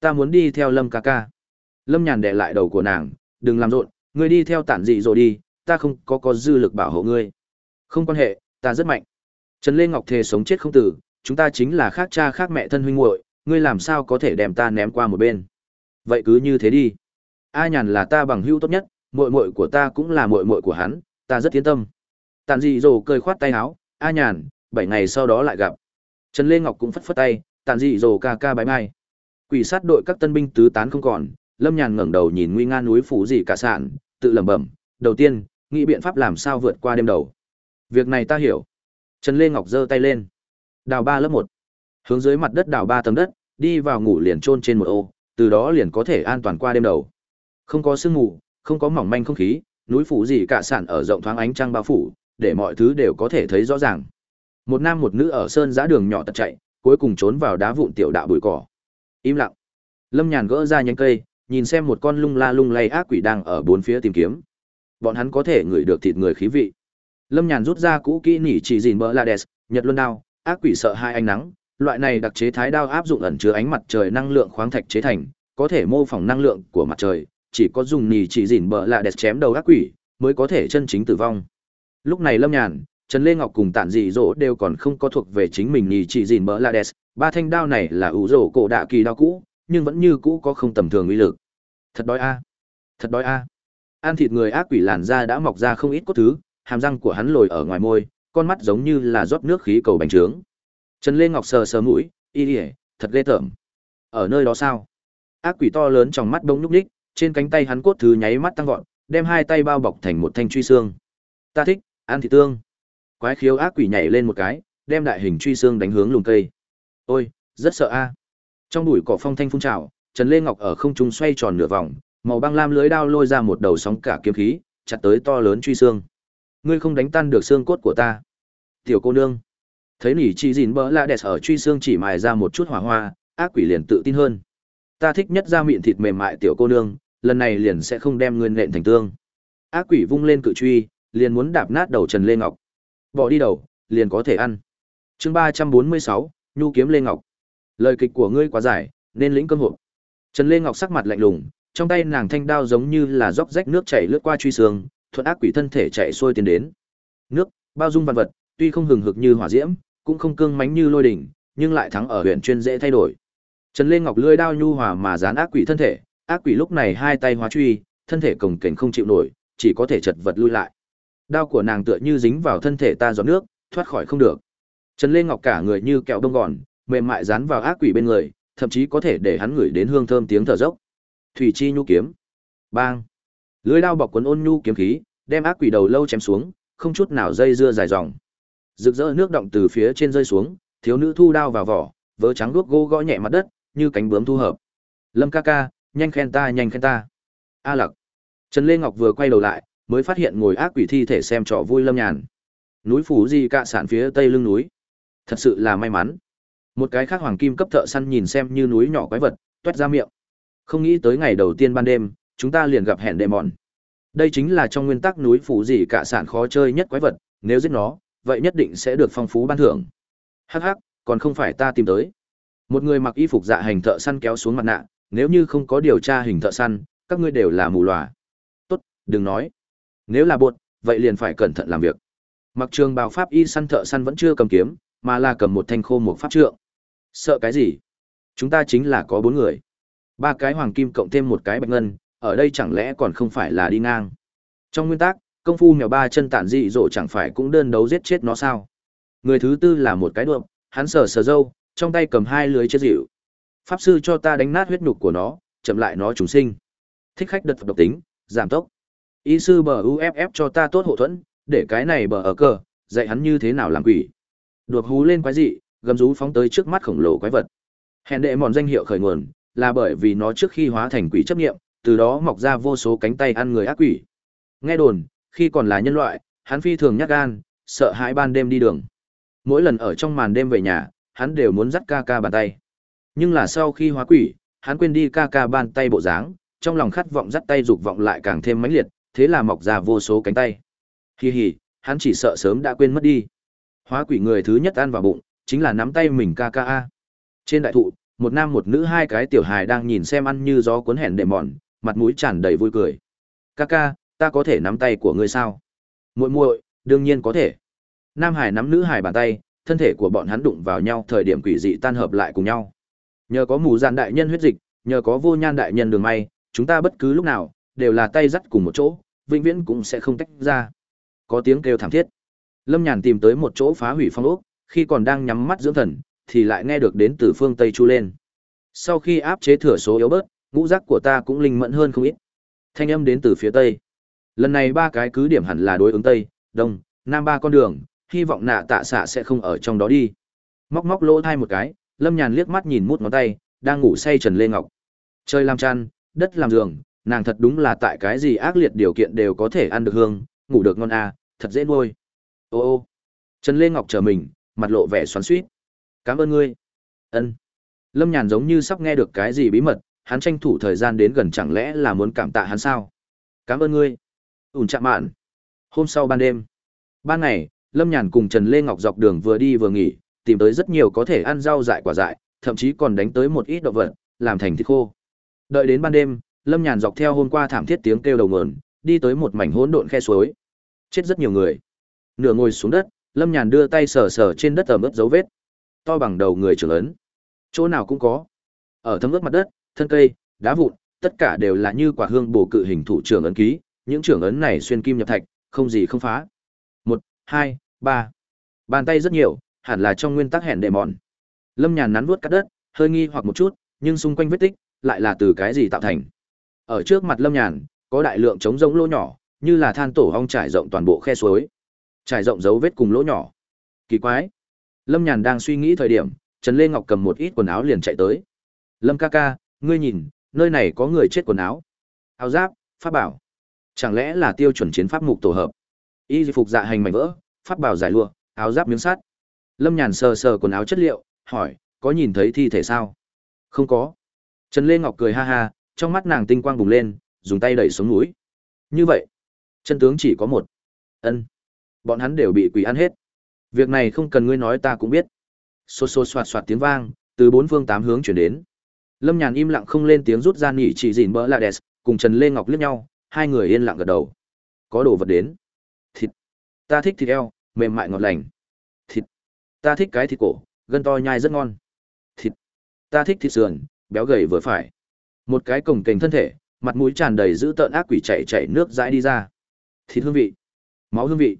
ta muốn đi theo Lâm ca ca. Lâm nhàn đè lại đầu của nàng, đừng làm rộn, ngươi đi theo tản dị rồi đi, ta không có có dư lực bảo hộ ngươi. Không quan hệ, ta rất mạnh. Trần Lê Ngọc thề sống chết không tử, chúng ta chính là khác cha khác mẹ thân huynh muội, ngươi làm sao có thể đem ta ném qua một bên? Vậy cứ như thế đi. A Nhàn là ta bằng hữu tốt nhất, muội muội của ta cũng là muội muội của hắn, ta rất yên tâm. Tản dị dồ cười khoát tay áo, A Nhàn, bảy ngày sau đó lại gặp. Trần Lê Ngọc cũng phất phất tay, tàn dị dồ ca ca bái mai. Quỷ sát đội các tân binh tứ tán không còn, Lâm Nhàn ngẩng đầu nhìn nguy nga núi phủ gì cả sạn, tự lẩm bẩm, đầu tiên, nghĩ biện pháp làm sao vượt qua đêm đầu. Việc này ta hiểu. Trần Lê Ngọc giơ tay lên. Đào ba lớp một, Hướng dưới mặt đất đào ba tầng đất, đi vào ngủ liền trôn trên một ô, từ đó liền có thể an toàn qua đêm đầu. Không có sương mù, không có mỏng manh không khí, núi phủ gì cả sản ở rộng thoáng ánh trăng bao phủ, để mọi thứ đều có thể thấy rõ ràng. Một nam một nữ ở sơn giã đường nhỏ tật chạy, cuối cùng trốn vào đá vụn tiểu đạo bụi cỏ. Im lặng. Lâm Nhàn gỡ ra nhánh cây, nhìn xem một con lung la lung lay ác quỷ đang ở bốn phía tìm kiếm. Bọn hắn có thể ngửi được thịt người khí vị. Lâm Nhàn rút ra cũ kỹ nỉ chỉ gìn bờ la đès, nhật luân đao, ác quỷ sợ hai ánh nắng, loại này đặc chế thái đao áp dụng ẩn chứa ánh mặt trời năng lượng khoáng thạch chế thành, có thể mô phỏng năng lượng của mặt trời, chỉ có dùng nỉ chỉ gìn bờ la đès chém đầu ác quỷ mới có thể chân chính tử vong. Lúc này Lâm Nhàn, Trần Lê Ngọc cùng Tản Dị Dỗ đều còn không có thuộc về chính mình nhì chỉ dìn bỡ la đès, ba thanh đao này là ủ rổ cổ đạ kỳ đao cũ, nhưng vẫn như cũ có không tầm thường uy lực. Thật đói a. Thật đói a. Ăn thịt người ác quỷ làn da đã mọc ra không ít cốt thứ, hàm răng của hắn lồi ở ngoài môi, con mắt giống như là rót nước khí cầu bánh trướng. Trần Lê Ngọc sờ sờ mũi, y y, thật ghê tởm. Ở nơi đó sao? Ác quỷ to lớn trong mắt đông nhúc ních trên cánh tay hắn cốt thứ nháy mắt tăng vọt, đem hai tay bao bọc thành một thanh truy xương. Ta thích, ăn thịt tương. Quái khiếu ác quỷ nhảy lên một cái, đem đại hình truy xương đánh hướng lùm cây. Ôi, rất sợ a. Trong bụi cỏ phong thanh phun trào, Trần Lê Ngọc ở không trung xoay tròn nửa vòng, màu băng lam lưới đao lôi ra một đầu sóng cả kiếm khí, chặt tới to lớn truy xương. Ngươi không đánh tan được xương cốt của ta. Tiểu cô nương. Thấy nỉ chi gìn bỡ lạ đẹp ở truy xương chỉ mài ra một chút hỏa hoa, ác quỷ liền tự tin hơn. Ta thích nhất da miệng thịt mềm mại tiểu cô nương, lần này liền sẽ không đem ngươi nện thành tương. Ác quỷ vung lên cự truy, liền muốn đạp nát đầu Trần Lê Ngọc. Bỏ đi đầu, liền có thể ăn. Chương ba trăm bốn mươi sáu, Nhu kiếm Lê Ngọc. Lời kịch của ngươi quá dài, nên lĩnh cơm hộp. Trần Lê Ngọc sắc mặt lạnh lùng, trong tay nàng thanh đao giống như là róc rách nước chảy lướt qua truy xương, thuận ác quỷ thân thể chạy xuôi tiến đến. Nước, bao dung vạn vật, tuy không hừng hực như hỏa diễm, cũng không cương mãnh như lôi đỉnh, nhưng lại thắng ở huyện chuyên dễ thay đổi. Trần Lê Ngọc lưỡi đao nhu hòa mà dán ác quỷ thân thể, ác quỷ lúc này hai tay hóa truy, thân thể cồng kềnh không chịu nổi, chỉ có thể chật vật lui lại. Đao của nàng tựa như dính vào thân thể ta giọt nước, thoát khỏi không được. Trần Lê Ngọc cả người như kẹo bông gòn, mềm mại dán vào ác quỷ bên người, thậm chí có thể để hắn ngửi đến hương thơm tiếng thở dốc. Thủy chi nhu kiếm. Bang. Lưỡi đao bọc cuốn ôn nhu kiếm khí, đem ác quỷ đầu lâu chém xuống, không chút nào dây dưa dài dòng. Rực rỡ nước động từ phía trên rơi xuống, thiếu nữ thu đao vào vỏ, vớ trắng đuốc gỗ gõ nhẹ mặt đất, như cánh bướm thu hợp. Lâm ca ca, nhanh khen ta, nhanh khen ta. A Lặc. Trần Lê Ngọc vừa quay đầu lại, mới phát hiện ngồi ác quỷ thi thể xem trò vui lâm nhàn. Núi phủ gì cạ sản phía tây lưng núi. Thật sự là may mắn. Một cái khác hoàng kim cấp thợ săn nhìn xem như núi nhỏ quái vật, toét ra miệng. Không nghĩ tới ngày đầu tiên ban đêm, chúng ta liền gặp hẹn đệ mòn. Đây chính là trong nguyên tắc núi phủ gì cả sản khó chơi nhất quái vật, nếu giết nó, vậy nhất định sẽ được phong phú ban thưởng. Hắc hắc, còn không phải ta tìm tới. Một người mặc y phục dạ hành thợ săn kéo xuống mặt nạ, nếu như không có điều tra hình thợ săn, các ngươi đều là mù lòa. Tốt, đừng nói. Nếu là buộc, vậy liền phải cẩn thận làm việc. Mặc trường bào pháp y săn thợ săn vẫn chưa cầm kiếm, mà là cầm một thanh khô một pháp trượng. Sợ cái gì? Chúng ta chính là có bốn người. Ba cái hoàng kim cộng thêm một cái bạch ngân, ở đây chẳng lẽ còn không phải là đi ngang. Trong nguyên tắc, công phu mèo ba chân tản dị dỗ chẳng phải cũng đơn đấu giết chết nó sao. Người thứ tư là một cái đượm, hắn sờ sờ dâu, trong tay cầm hai lưới chết dịu. Pháp sư cho ta đánh nát huyết nhục của nó, chậm lại nó chúng sinh. Thích khách đợt độc tính, giảm tốc. Y sư bờ UFF cho ta tốt hậu thuẫn, để cái này bờ ở cờ, dạy hắn như thế nào làm quỷ. đột hú lên quái dị, gầm rú phóng tới trước mắt khổng lồ quái vật. Hèn đệ mòn danh hiệu khởi nguồn, là bởi vì nó trước khi hóa thành quỷ chấp nghiệm, từ đó mọc ra vô số cánh tay ăn người ác quỷ. Nghe đồn, khi còn là nhân loại, hắn phi thường nhát gan, sợ hãi ban đêm đi đường. Mỗi lần ở trong màn đêm về nhà, hắn đều muốn dắt ca ca bàn tay. Nhưng là sau khi hóa quỷ, hắn quên đi ca ca bàn tay bộ dáng, trong lòng khát vọng dắt tay dục vọng lại càng thêm mãnh liệt, thế là mọc ra vô số cánh tay. Hi hi, hắn chỉ sợ sớm đã quên mất đi. Hóa quỷ người thứ nhất ăn vào bụng, chính là nắm tay mình ca ca a. Trên đại thụ, một nam một nữ hai cái tiểu hài đang nhìn xem ăn như gió cuốn hẹn đệ mòn, mặt mũi tràn đầy vui cười. Ca ca, ta có thể nắm tay của ngươi sao? Muội muội, đương nhiên có thể. Nam hải nắm nữ hải bàn tay, thân thể của bọn hắn đụng vào nhau thời điểm quỷ dị tan hợp lại cùng nhau. Nhờ có mù giàn đại nhân huyết dịch, nhờ có vô nhan đại nhân đường may, chúng ta bất cứ lúc nào đều là tay dắt cùng một chỗ, vĩnh viễn cũng sẽ không tách ra. Có tiếng kêu thảm thiết. Lâm Nhàn tìm tới một chỗ phá hủy phong ốc, khi còn đang nhắm mắt dưỡng thần, thì lại nghe được đến từ phương Tây chu lên. Sau khi áp chế thừa số yếu bớt, ngũ giác của ta cũng linh mẫn hơn không ít. Thanh âm đến từ phía Tây. Lần này ba cái cứ điểm hẳn là đối ứng Tây, Đông, Nam ba con đường, hy vọng nạ tạ xạ sẽ không ở trong đó đi. Móc móc lỗ thai một cái, Lâm Nhàn liếc mắt nhìn mút ngón tay, đang ngủ say Trần Lê Ngọc. Chơi làm chăn, đất làm giường, nàng thật đúng là tại cái gì ác liệt điều kiện đều có thể ăn được hương, ngủ được ngon à, thật dễ nuôi. Ô ô. Trần Lê Ngọc chờ mình, mặt lộ vẻ xoắn xuýt. Cảm ơn ngươi. Ân. Lâm Nhàn giống như sắp nghe được cái gì bí mật, hắn tranh thủ thời gian đến gần chẳng lẽ là muốn cảm tạ hắn sao? Cảm ơn ngươi. Ùn chạm mạn. Hôm sau ban đêm. Ban ngày, Lâm Nhàn cùng Trần Lê Ngọc dọc đường vừa đi vừa nghỉ, tìm tới rất nhiều có thể ăn rau dại quả dại, thậm chí còn đánh tới một ít động vật, làm thành thịt khô. Đợi đến ban đêm, Lâm Nhàn dọc theo hôm qua thảm thiết tiếng kêu đầu nguồn, đi tới một mảnh hỗn độn khe suối. Chết rất nhiều người. Nửa ngồi xuống đất, lâm nhàn đưa tay sờ sờ trên đất ẩm ướt dấu vết. To bằng đầu người trưởng lớn. chỗ nào cũng có. Ở thấm ướt mặt đất thân cây đá vụn tất cả đều là như quả hương bổ cự hình thủ trưởng ấn ký. Những trưởng ấn này xuyên kim nhập thạch không gì không phá. Một hai ba. Bàn tay rất nhiều hẳn là trong nguyên tắc hẹn đệ mòn. Lâm nhàn nắn vuốt cắt đất hơi nghi hoặc một chút nhưng xung quanh vết tích lại là từ cái gì tạo thành? Ở trước mặt lâm nhàn, có đại lượng trống rỗng lỗ nhỏ, như là than tổ hong trải rộng toàn bộ khe suối, trải rộng dấu vết cùng lỗ nhỏ. Kỳ quái. Lâm nhàn đang suy nghĩ thời điểm, trần lê ngọc cầm một ít quần áo liền chạy tới. Lâm ca ca, ngươi nhìn, nơi này có người chết quần áo. Áo giáp, pháp bảo. Chẳng lẽ là tiêu chuẩn chiến pháp mục tổ hợp? Y phục dạ hành mảnh vỡ, pháp bảo giải lụa, áo giáp miếng sắt. Lâm nhàn sờ sờ quần áo chất liệu, hỏi, có nhìn thấy thi thể sao? Không có. Trần lê ngọc cười ha ha trong mắt nàng tinh quang bùng lên, dùng tay đẩy xuống núi. Như vậy, chân tướng chỉ có một. Ân, bọn hắn đều bị quỷ ăn hết. Việc này không cần ngươi nói ta cũng biết. Xô xô xoạt xoạt tiếng vang, từ bốn phương tám hướng chuyển đến. Lâm nhàn im lặng không lên tiếng rút ra nỉ chỉ dìn bỡ la đès cùng trần lê ngọc liếc nhau, hai người yên lặng gật đầu. Có đồ vật đến. Thịt. Ta thích thịt eo, mềm mại ngọt lành. Thịt. Ta thích cái thịt cổ, gân to nhai rất ngon. Thịt. Ta thích thịt sườn, béo gầy vừa phải một cái cổng kềnh thân thể, mặt mũi tràn đầy dữ tợn ác quỷ chạy chạy nước dãi đi ra. Thịt hương vị. Máu hương vị.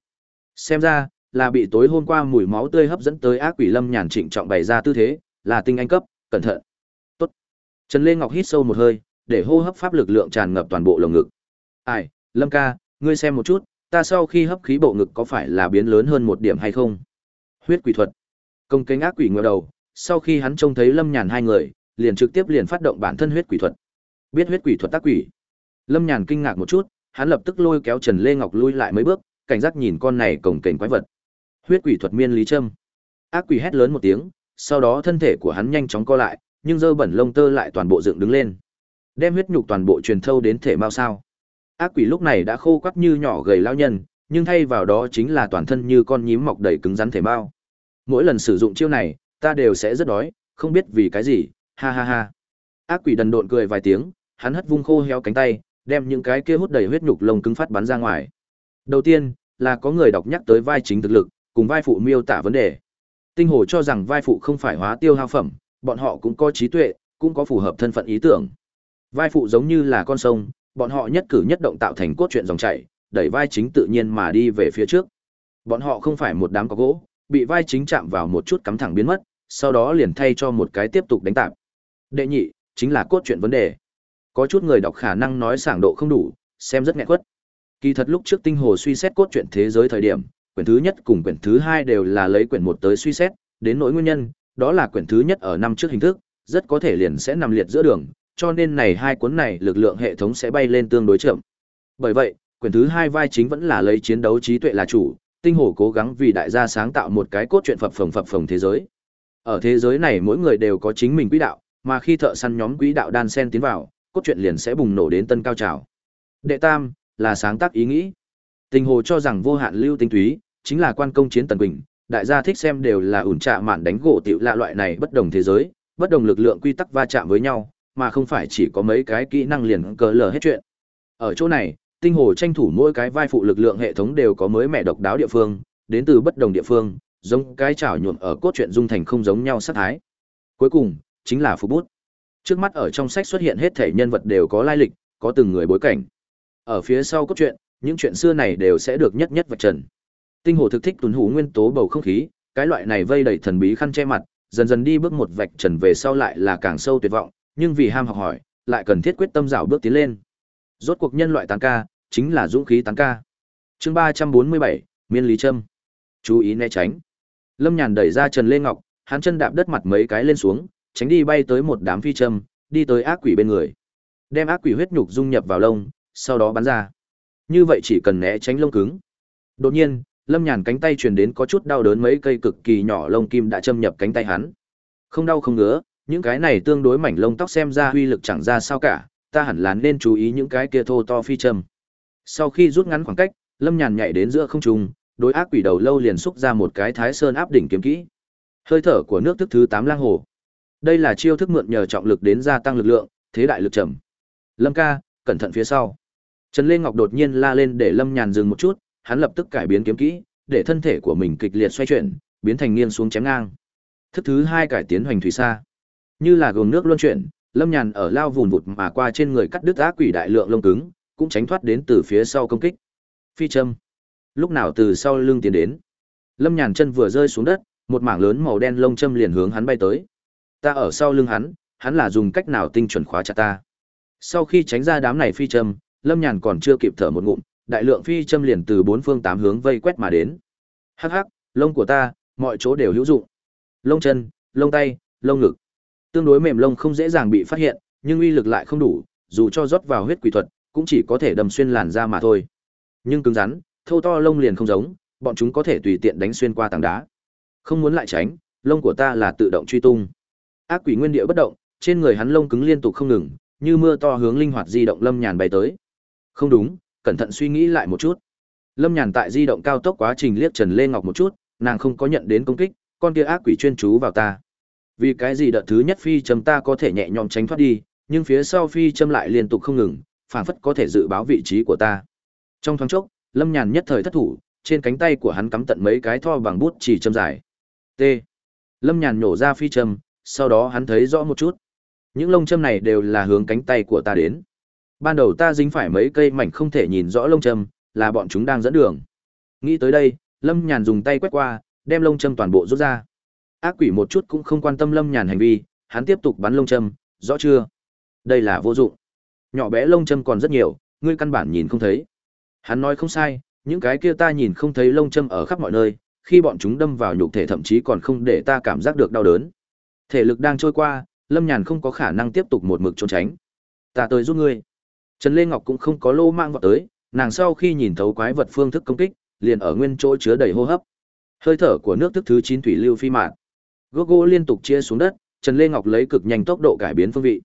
Xem ra, là bị tối hôm qua mùi máu tươi hấp dẫn tới ác quỷ lâm nhàn trịnh trọng bày ra tư thế, là tinh anh cấp, cẩn thận. Tốt. Trần lê ngọc hít sâu một hơi, để hô hấp pháp lực lượng tràn ngập toàn bộ lồng ngực. Ai, lâm ca, ngươi xem một chút, ta sau khi hấp khí bộ ngực có phải là biến lớn hơn một điểm hay không? Huyết quỷ thuật. Công kênh ác quỷ ngờ đầu, sau khi hắn trông thấy lâm nhàn hai người liền trực tiếp liền phát động bản thân huyết quỷ thuật. Biết huyết quỷ thuật tác quỷ. Lâm nhàn kinh ngạc một chút, hắn lập tức lôi kéo trần lê ngọc lui lại mấy bước, cảnh giác nhìn con này cổng kềnh quái vật. Huyết quỷ thuật miên lý trâm ác quỷ hét lớn một tiếng, sau đó thân thể của hắn nhanh chóng co lại, nhưng dơ bẩn lông tơ lại toàn bộ dựng đứng lên. Đem huyết nhục toàn bộ truyền thâu đến thể mao sao. Ác quỷ lúc này đã khô quắc như nhỏ gầy lao nhân, nhưng thay vào đó chính là toàn thân như con nhím mọc đầy cứng rắn thể mao mỗi lần sử dụng chiêu này, ta đều sẽ rất đói, không biết vì cái gì ha ha ha. Ác quỷ đần độn cười vài tiếng, hắn hất vung khô heo cánh tay, đem những cái kia hút đầy huyết nhục lông cứng phát bắn ra ngoài. Đầu tiên, là có người đọc nhắc tới vai chính thực lực, cùng vai phụ miêu tả vấn đề. Tinh hồ cho rằng vai phụ không phải hóa tiêu hao phẩm, bọn họ cũng có trí tuệ, cũng có phù hợp thân phận ý tưởng. Vai phụ giống như là con sông, bọn họ nhất cử nhất động tạo thành cốt truyện dòng chảy, đẩy vai chính tự nhiên mà đi về phía trước. Bọn họ không phải một đám có gỗ, bị vai chính chạm vào một chút cắm thẳng biến mất, sau đó liền thay cho một cái tiếp tục đánh tạp đệ nhị, chính là cốt truyện vấn đề. Có chút người đọc khả năng nói sảng độ không đủ, xem rất nghẹn quất kỳ thật lúc trước tinh hồ suy xét cốt truyện thế giới thời điểm, quyển thứ nhất cùng quyển thứ hai đều là lấy quyển một tới suy xét, đến nỗi nguyên nhân, đó là quyển thứ nhất ở năm trước hình thức, rất có thể liền sẽ nằm liệt giữa đường, cho nên này hai cuốn này lực lượng hệ thống sẽ bay lên tương đối chậm. Bởi vậy, quyển thứ hai vai chính vẫn là lấy chiến đấu trí tuệ là chủ, tinh hồ cố gắng vì đại gia sáng tạo một cái cốt truyện phập phồng phập phồng thế giới. Ở thế giới này mỗi người đều có chính mình quỹ đạo mà khi thợ săn nhóm quỹ đạo đan sen tiến vào cốt truyện liền sẽ bùng nổ đến tân cao trào. Đệ tam là sáng tác ý nghĩ. Tình hồ cho rằng vô hạn lưu tinh túy chính là quan công chiến tần quỳnh, đại gia thích xem đều là ủn trạ mạn đánh gỗ tiểu lạ loại này bất đồng thế giới, bất đồng lực lượng quy tắc va chạm với nhau, mà không phải chỉ có mấy cái kỹ năng liền cờ lờ hết chuyện. Ở chỗ này, tinh hồ tranh thủ mỗi cái vai phụ lực lượng hệ thống đều có mới mẹ độc đáo địa phương, đến từ bất đồng địa phương, giống cái chảo nhuộm ở cốt truyện dung thành không giống nhau sát thái. Cuối cùng, chính là phục bút. Trước mắt ở trong sách xuất hiện hết thể nhân vật đều có lai lịch, có từng người bối cảnh. Ở phía sau cốt truyện, những chuyện xưa này đều sẽ được nhất nhất vạch trần. Tinh hồ thực thích tuấn hủ nguyên tố bầu không khí, cái loại này vây đầy thần bí khăn che mặt, dần dần đi bước một vạch trần về sau lại là càng sâu tuyệt vọng, nhưng vì ham học hỏi, lại cần thiết quyết tâm dạo bước tiến lên. Rốt cuộc nhân loại tán ca, chính là dũng khí tán ca. Chương ba trăm bốn mươi bảy Miên Lý Trâm. Chú ý né tránh. Lâm Nhàn đẩy ra Trần Lê Ngọc, hắn chân đạp đất mặt mấy cái lên xuống, tránh đi bay tới một đám phi châm, đi tới ác quỷ bên người. Đem ác quỷ huyết nhục dung nhập vào lông, sau đó bắn ra. Như vậy chỉ cần né tránh lông cứng. Đột nhiên, Lâm Nhàn cánh tay truyền đến có chút đau đớn mấy cây cực kỳ nhỏ lông kim đã châm nhập cánh tay hắn. Không đau không ngứa, những cái này tương đối mảnh lông tóc xem ra uy lực chẳng ra sao cả, ta hẳn là nên chú ý những cái kia thô to phi châm. Sau khi rút ngắn khoảng cách, Lâm Nhàn nhảy đến giữa không trung, đối ác quỷ đầu lâu liền xúc ra một cái Thái Sơn áp đỉnh kiếm kỹ. Hơi thở của nước thức thứ tám lang hồ. Đây là chiêu thức mượn nhờ trọng lực đến gia tăng lực lượng, thế đại lực trầm. Lâm ca, cẩn thận phía sau. Trần Lê Ngọc đột nhiên la lên để Lâm Nhàn dừng một chút, hắn lập tức cải biến kiếm kỹ, để thân thể của mình kịch liệt xoay chuyển, biến thành nghiêng xuống chém ngang. Thức thứ hai cải tiến hoành thủy xa, Như là gồm nước luân chuyển, Lâm Nhàn ở lao vùn vụt mà qua trên người cắt đứt ác quỷ đại lượng lông cứng, cũng tránh thoát đến từ phía sau công kích. Phi châm. Lúc nào từ sau lưng tiến đến. Lâm Nhàn chân vừa rơi xuống đất, một mảng lớn màu đen lông châm liền hướng hắn bay tới. Ta ở sau lưng hắn, hắn là dùng cách nào tinh chuẩn khóa chặt ta. Sau khi tránh ra đám này phi châm, Lâm Nhàn còn chưa kịp thở một ngụm, đại lượng phi châm liền từ bốn phương tám hướng vây quét mà đến. Hắc hắc, lông của ta, mọi chỗ đều hữu dụng. Lông chân, lông tay, lông ngực. Tương đối mềm lông không dễ dàng bị phát hiện, nhưng uy lực lại không đủ, dù cho rót vào huyết quỷ thuật, cũng chỉ có thể đâm xuyên làn da mà thôi. Nhưng cứng rắn, thô to lông liền không giống, bọn chúng có thể tùy tiện đánh xuyên qua tảng đá. Không muốn lại tránh, lông của ta là tự động truy tung. Ác quỷ nguyên địa bất động, trên người hắn lông cứng liên tục không ngừng, như mưa to hướng linh hoạt di động Lâm Nhàn bay tới. Không đúng, cẩn thận suy nghĩ lại một chút. Lâm Nhàn tại di động cao tốc quá trình liếc Trần Lê Ngọc một chút, nàng không có nhận đến công kích, con kia ác quỷ chuyên chú vào ta. Vì cái gì đợt thứ nhất phi châm ta có thể nhẹ nhõm tránh thoát đi, nhưng phía sau phi châm lại liên tục không ngừng, phảng phất có thể dự báo vị trí của ta. Trong thoáng chốc, Lâm Nhàn nhất thời thất thủ, trên cánh tay của hắn cắm tận mấy cái tho bằng bút chỉ châm dài. T. Lâm Nhàn nhổ ra phi châm, sau đó hắn thấy rõ một chút. Những lông châm này đều là hướng cánh tay của ta đến. Ban đầu ta dính phải mấy cây mảnh không thể nhìn rõ lông châm, là bọn chúng đang dẫn đường. Nghĩ tới đây, Lâm Nhàn dùng tay quét qua, đem lông châm toàn bộ rút ra. Ác quỷ một chút cũng không quan tâm Lâm Nhàn hành vi, hắn tiếp tục bắn lông châm, rõ chưa? Đây là vô dụng. Nhỏ bé lông châm còn rất nhiều, ngươi căn bản nhìn không thấy. Hắn nói không sai, những cái kia ta nhìn không thấy lông châm ở khắp mọi nơi, khi bọn chúng đâm vào nhục thể thậm chí còn không để ta cảm giác được đau đớn. Thể lực đang trôi qua, Lâm Nhàn không có khả năng tiếp tục một mực trốn tránh. Ta tới giúp ngươi. Trần Lê Ngọc cũng không có lô mang vào tới, nàng sau khi nhìn thấu quái vật phương thức công kích, liền ở nguyên chỗ chứa đầy hô hấp. Hơi thở của nước thức thứ 9 thủy lưu phi mạn. Gogo liên tục chia xuống đất, Trần Lê Ngọc lấy cực nhanh tốc độ cải biến phương vị.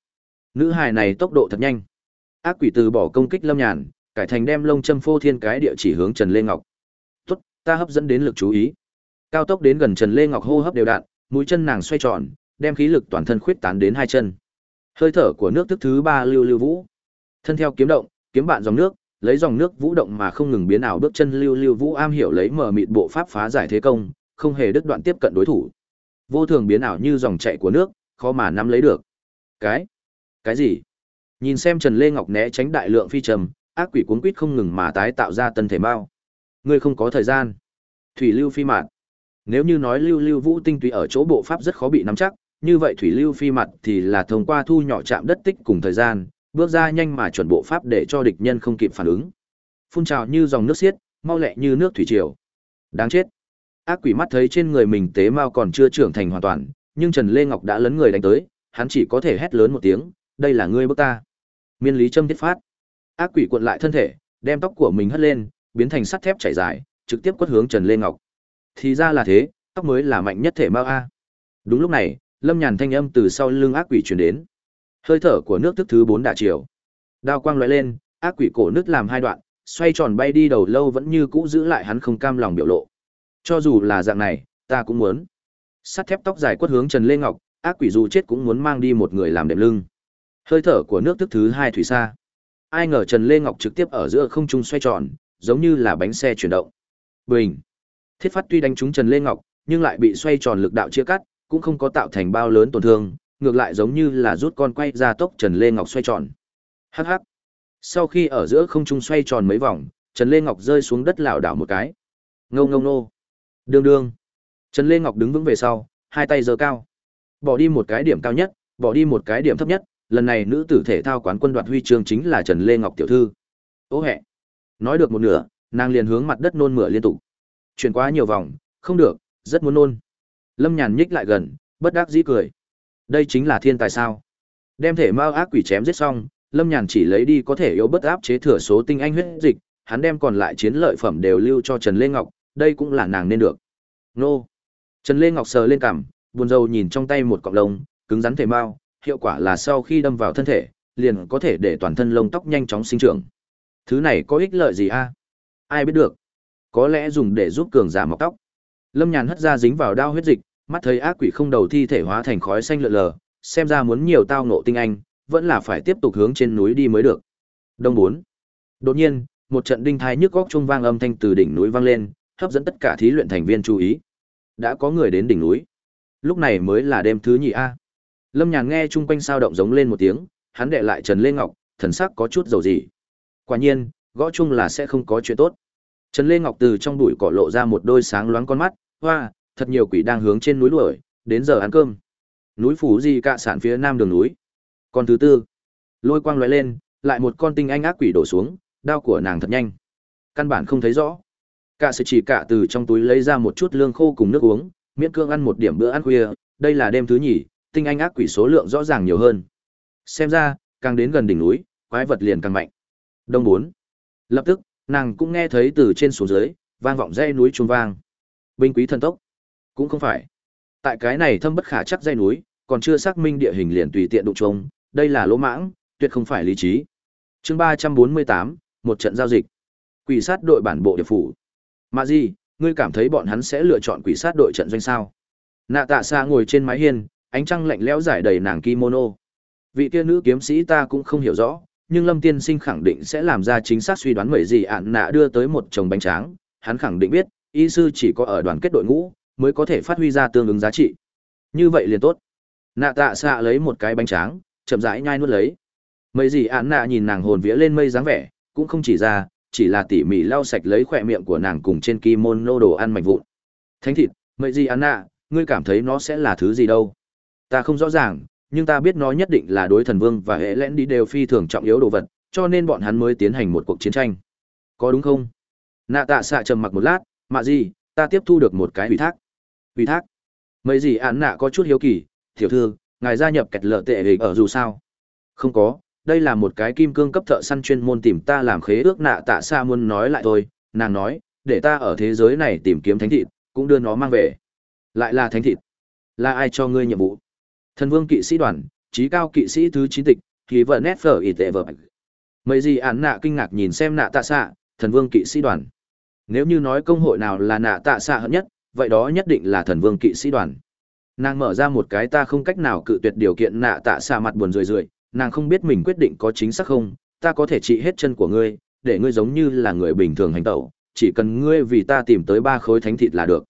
Nữ hài này tốc độ thật nhanh. Ác quỷ từ bỏ công kích Lâm Nhàn, cải thành đem lông châm phô thiên cái địa chỉ hướng Trần Lê Ngọc. "Tốt, ta hấp dẫn đến lực chú ý." Cao tốc đến gần Trần Lê Ngọc hô hấp đều đặn, mũi chân nàng xoay tròn, đem khí lực toàn thân khuyết tán đến hai chân. Hơi thở của nước tức thứ ba lưu lưu vũ. Thân theo kiếm động, kiếm bạn dòng nước, lấy dòng nước vũ động mà không ngừng biến ảo bước chân lưu lưu vũ am hiểu lấy mở mịt bộ pháp phá giải thế công, không hề đứt đoạn tiếp cận đối thủ. Vô thường biến ảo như dòng chảy của nước, khó mà nắm lấy được. Cái? Cái gì? Nhìn xem Trần Lê Ngọc né tránh đại lượng phi trầm, ác quỷ cuốn quýt không ngừng mà tái tạo ra tân thể mao. Ngươi không có thời gian. Thủy lưu phi mạn. Nếu như nói lưu lưu vũ tinh túy ở chỗ bộ pháp rất khó bị nắm chắc, như vậy thủy lưu phi mặt thì là thông qua thu nhỏ chạm đất tích cùng thời gian, bước ra nhanh mà chuẩn bộ pháp để cho địch nhân không kịp phản ứng. Phun trào như dòng nước xiết, mau lẹ như nước thủy triều. Đáng chết. Ác quỷ mắt thấy trên người mình tế mao còn chưa trưởng thành hoàn toàn, nhưng Trần Lê Ngọc đã lấn người đánh tới, hắn chỉ có thể hét lớn một tiếng, đây là ngươi bức ta. Miên lý châm thiết phát. Ác quỷ cuộn lại thân thể, đem tóc của mình hất lên, biến thành sắt thép chảy dài, trực tiếp quất hướng Trần Lê Ngọc. Thì ra là thế, tóc mới là mạnh nhất thể mao a. Đúng lúc này, Lâm Nhàn thanh âm từ sau lưng ác quỷ truyền đến. Hơi thở của nước thức thứ bốn đả chiều. Đao quang loại lên, ác quỷ cổ nước làm hai đoạn, xoay tròn bay đi đầu lâu vẫn như cũ giữ lại hắn không cam lòng biểu lộ. Cho dù là dạng này, ta cũng muốn. Sắt thép tóc dài quất hướng Trần Lê Ngọc, ác quỷ dù chết cũng muốn mang đi một người làm đệm lưng. Hơi thở của nước thức thứ hai thủy xa. Ai ngờ Trần Lê Ngọc trực tiếp ở giữa không trung xoay tròn, giống như là bánh xe chuyển động. Bình. Thiết phát tuy đánh trúng Trần Lê Ngọc, nhưng lại bị xoay tròn lực đạo chia cắt, cũng không có tạo thành bao lớn tổn thương, ngược lại giống như là rút con quay ra tốc Trần Lê Ngọc xoay tròn. Hắc hắc. Sau khi ở giữa không trung xoay tròn mấy vòng, Trần Lê Ngọc rơi xuống đất lảo đảo một cái. Ngông ngông nô. Đương đương. Trần Lê Ngọc đứng vững về sau, hai tay giơ cao. Bỏ đi một cái điểm cao nhất, bỏ đi một cái điểm thấp nhất, lần này nữ tử thể thao quán quân đoạt huy chương chính là Trần Lê Ngọc tiểu thư. Ô hẹ. Nói được một nửa, nàng liền hướng mặt đất nôn mửa liên tục. Chuyển quá nhiều vòng, không được, rất muốn nôn. Lâm Nhàn nhích lại gần, bất đắc dĩ cười. Đây chính là thiên tài sao? Đem thể mao ác quỷ chém giết xong, Lâm Nhàn chỉ lấy đi có thể yếu bất áp chế thừa số tinh anh huyết dịch, hắn đem còn lại chiến lợi phẩm đều lưu cho Trần Lê Ngọc, đây cũng là nàng nên được. Nô. Trần Lê Ngọc sờ lên cằm, buồn rầu nhìn trong tay một cọng lông, cứng rắn thể mao, hiệu quả là sau khi đâm vào thân thể, liền có thể để toàn thân lông tóc nhanh chóng sinh trưởng. Thứ này có ích lợi gì a? Ai biết được. Có lẽ dùng để giúp cường giả mọc tóc. Lâm Nhàn hất ra dính vào đao huyết dịch, mắt thấy ác quỷ không đầu thi thể hóa thành khói xanh lượn lờ, xem ra muốn nhiều tao ngộ tinh anh, vẫn là phải tiếp tục hướng trên núi đi mới được. Đông 4. Đột nhiên, một trận đinh thai nhức góc trung vang âm thanh từ đỉnh núi vang lên, hấp dẫn tất cả thí luyện thành viên chú ý. Đã có người đến đỉnh núi. Lúc này mới là đêm thứ nhì a. Lâm Nhàn nghe chung quanh sao động giống lên một tiếng, hắn đệ lại Trần Lê Ngọc, thần sắc có chút dầu dị. Quả nhiên, gõ chung là sẽ không có chuyện tốt. Trần Lê Ngọc từ trong bụi cỏ lộ ra một đôi sáng loáng con mắt, hoa, thật nhiều quỷ đang hướng trên núi đuổi, đến giờ ăn cơm. Núi phủ gì cả sản phía nam đường núi. Con thứ tư, lôi quang loại lên, lại một con tinh anh ác quỷ đổ xuống, đao của nàng thật nhanh. Căn bản không thấy rõ. Cả sẽ chỉ cả từ trong túi lấy ra một chút lương khô cùng nước uống, miễn cương ăn một điểm bữa ăn khuya, đây là đêm thứ nhì, tinh anh ác quỷ số lượng rõ ràng nhiều hơn. Xem ra, càng đến gần đỉnh núi, quái vật liền càng mạnh. Đông bốn. Lập tức, nàng cũng nghe thấy từ trên xuống dưới, vang vọng dãy núi chuông vang. Binh quý thần tốc. Cũng không phải. Tại cái này thâm bất khả chắc dây núi, còn chưa xác minh địa hình liền tùy tiện đụng trông, đây là lỗ mãng, tuyệt không phải lý trí. Chương ba trăm bốn mươi tám, một trận giao dịch. Quỷ sát đội bản bộ địa phủ. mà gì, ngươi cảm thấy bọn hắn sẽ lựa chọn quỷ sát đội trận doanh sao? Nạ Tạ xa ngồi trên mái hiên, ánh trăng lạnh lẽo giải đầy nàng kimono. Vị kia nữ kiếm sĩ ta cũng không hiểu rõ, nhưng Lâm Tiên Sinh khẳng định sẽ làm ra chính xác suy đoán mấy gì ạn nạ đưa tới một chồng bánh tráng, hắn khẳng định biết, y sư chỉ có ở đoàn kết đội ngũ mới có thể phát huy ra tương ứng giá trị. Như vậy liền tốt. Nạ Tạ xạ lấy một cái bánh tráng, chậm rãi nhai nuốt lấy. Mấy gì án nạ nhìn nàng hồn vía lên mây dáng vẻ, cũng không chỉ ra, chỉ là tỉ mỉ lau sạch lấy khỏe miệng của nàng cùng trên kimono đồ ăn mảnh vụn. Thánh thịt, mấy gì án nạ, ngươi cảm thấy nó sẽ là thứ gì đâu? Ta không rõ ràng, nhưng ta biết nó nhất định là đối thần vương và hệ lẽn đi đều phi thường trọng yếu đồ vật, cho nên bọn hắn mới tiến hành một cuộc chiến tranh. Có đúng không? Nạ tạ xạ trầm mặc một lát, mạ gì, ta tiếp thu được một cái ủy thác. Ủy thác? Mấy gì án nạ có chút hiếu kỳ, tiểu thư, ngài gia nhập kẹt lợ tệ hình ở dù sao? Không có, đây là một cái kim cương cấp thợ săn chuyên môn tìm ta làm khế ước nạ tạ xa muốn nói lại thôi, nàng nói, để ta ở thế giới này tìm kiếm thánh thịt, cũng đưa nó mang về. Lại là thánh thịt. Là ai cho ngươi nhiệm vụ? Thần vương kỵ sĩ đoàn, trí cao kỵ sĩ thứ chín tịch, khí vợ nét phở y tệ vợ Mấy gì án nạ kinh ngạc nhìn xem nạ tạ xạ, thần vương kỵ sĩ đoàn. Nếu như nói công hội nào là nạ tạ xạ hận nhất, vậy đó nhất định là thần vương kỵ sĩ đoàn. Nàng mở ra một cái ta không cách nào cự tuyệt điều kiện nạ tạ xạ mặt buồn rười rượi, nàng không biết mình quyết định có chính xác không, ta có thể trị hết chân của ngươi, để ngươi giống như là người bình thường hành tẩu, chỉ cần ngươi vì ta tìm tới ba khối thánh thịt là được.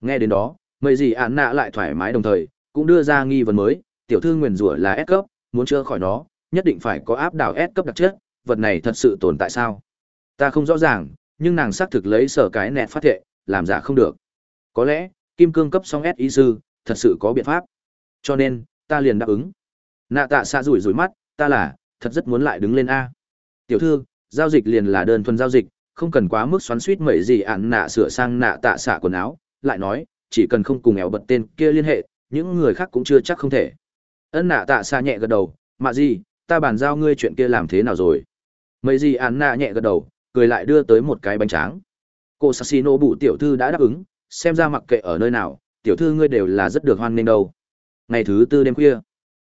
Nghe đến đó, mấy gì án nạ lại thoải mái đồng thời, cũng đưa ra nghi vấn mới, tiểu thư nguyền rủa là S cấp, muốn chữa khỏi nó, nhất định phải có áp đảo S cấp đặc chất, vật này thật sự tồn tại sao? Ta không rõ ràng, nhưng nàng xác thực lấy sở cái nẹt phát thệ, làm giả không được. Có lẽ, kim cương cấp song S y sư, thật sự có biện pháp. Cho nên, ta liền đáp ứng. Nạ tạ xạ rủi rủi mắt, ta là, thật rất muốn lại đứng lên A. Tiểu thư, giao dịch liền là đơn thuần giao dịch, không cần quá mức xoắn suýt mẩy gì ạn nạ sửa sang nạ tạ xạ quần áo, lại nói, chỉ cần không cùng éo bật tên kia liên hệ, những người khác cũng chưa chắc không thể. Ân nạ tạ xạ nhẹ gật đầu, mạ gì, ta bàn giao ngươi chuyện kia làm thế nào rồi. Mấy gì ạn nạ nhẹ gật đầu, cười lại đưa tới một cái bánh tráng. Cô Sasino bụ tiểu thư đã đáp ứng, xem ra mặc kệ ở nơi nào, tiểu thư ngươi đều là rất được hoan nghênh đâu. Ngày thứ tư đêm khuya,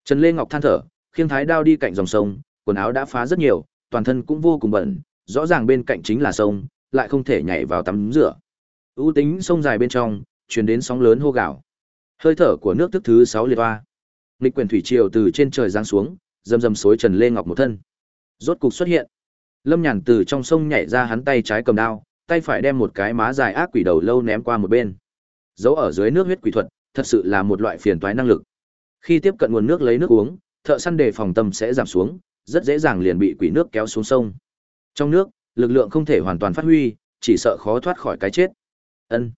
Trần Lê Ngọc than thở, khiêng thái đao đi cạnh dòng sông, quần áo đã phá rất nhiều, toàn thân cũng vô cùng bẩn, rõ ràng bên cạnh chính là sông, lại không thể nhảy vào tắm rửa. U tính sông dài bên trong, truyền đến sóng lớn hô gào. Hơi thở của nước thức thứ sáu liệt hoa. Lịch quyền thủy triều từ trên trời giáng xuống, dầm dầm xối Trần Lê Ngọc một thân. Rốt cục xuất hiện. Lâm Nhàn từ trong sông nhảy ra hắn tay trái cầm đao, tay phải đem một cái má dài ác quỷ đầu lâu ném qua một bên. Giấu ở dưới nước huyết quỷ thuật, thật sự là một loại phiền toái năng lực. Khi tiếp cận nguồn nước lấy nước uống, thợ săn đề phòng tâm sẽ giảm xuống, rất dễ dàng liền bị quỷ nước kéo xuống sông. Trong nước, lực lượng không thể hoàn toàn phát huy, chỉ sợ khó thoát khỏi cái chết. Ân.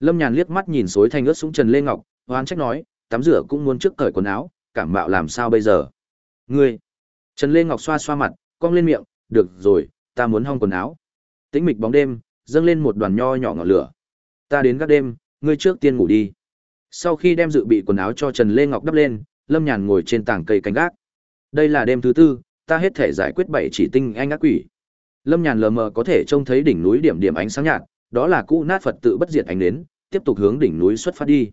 Lâm Nhàn liếc mắt nhìn xối thành ướt súng Trần Lê Ngọc, hoán trách nói, tắm rửa cũng muốn trước cởi quần áo, cảm mạo làm sao bây giờ? Ngươi. Trần Lê Ngọc xoa xoa mặt, cong lên miệng, được rồi, ta muốn hong quần áo. Tĩnh mịch bóng đêm, dâng lên một đoàn nho nhỏ ngọn lửa. Ta đến các đêm, ngươi trước tiên ngủ đi. Sau khi đem dự bị quần áo cho Trần Lê Ngọc đắp lên, Lâm Nhàn ngồi trên tảng cây canh gác. Đây là đêm thứ tư, ta hết thể giải quyết bảy chỉ tinh anh ác quỷ. Lâm Nhàn lờ mờ có thể trông thấy đỉnh núi điểm điểm ánh sáng nhạt, đó là cũ nát Phật tự bất diệt ánh đến, tiếp tục hướng đỉnh núi xuất phát đi.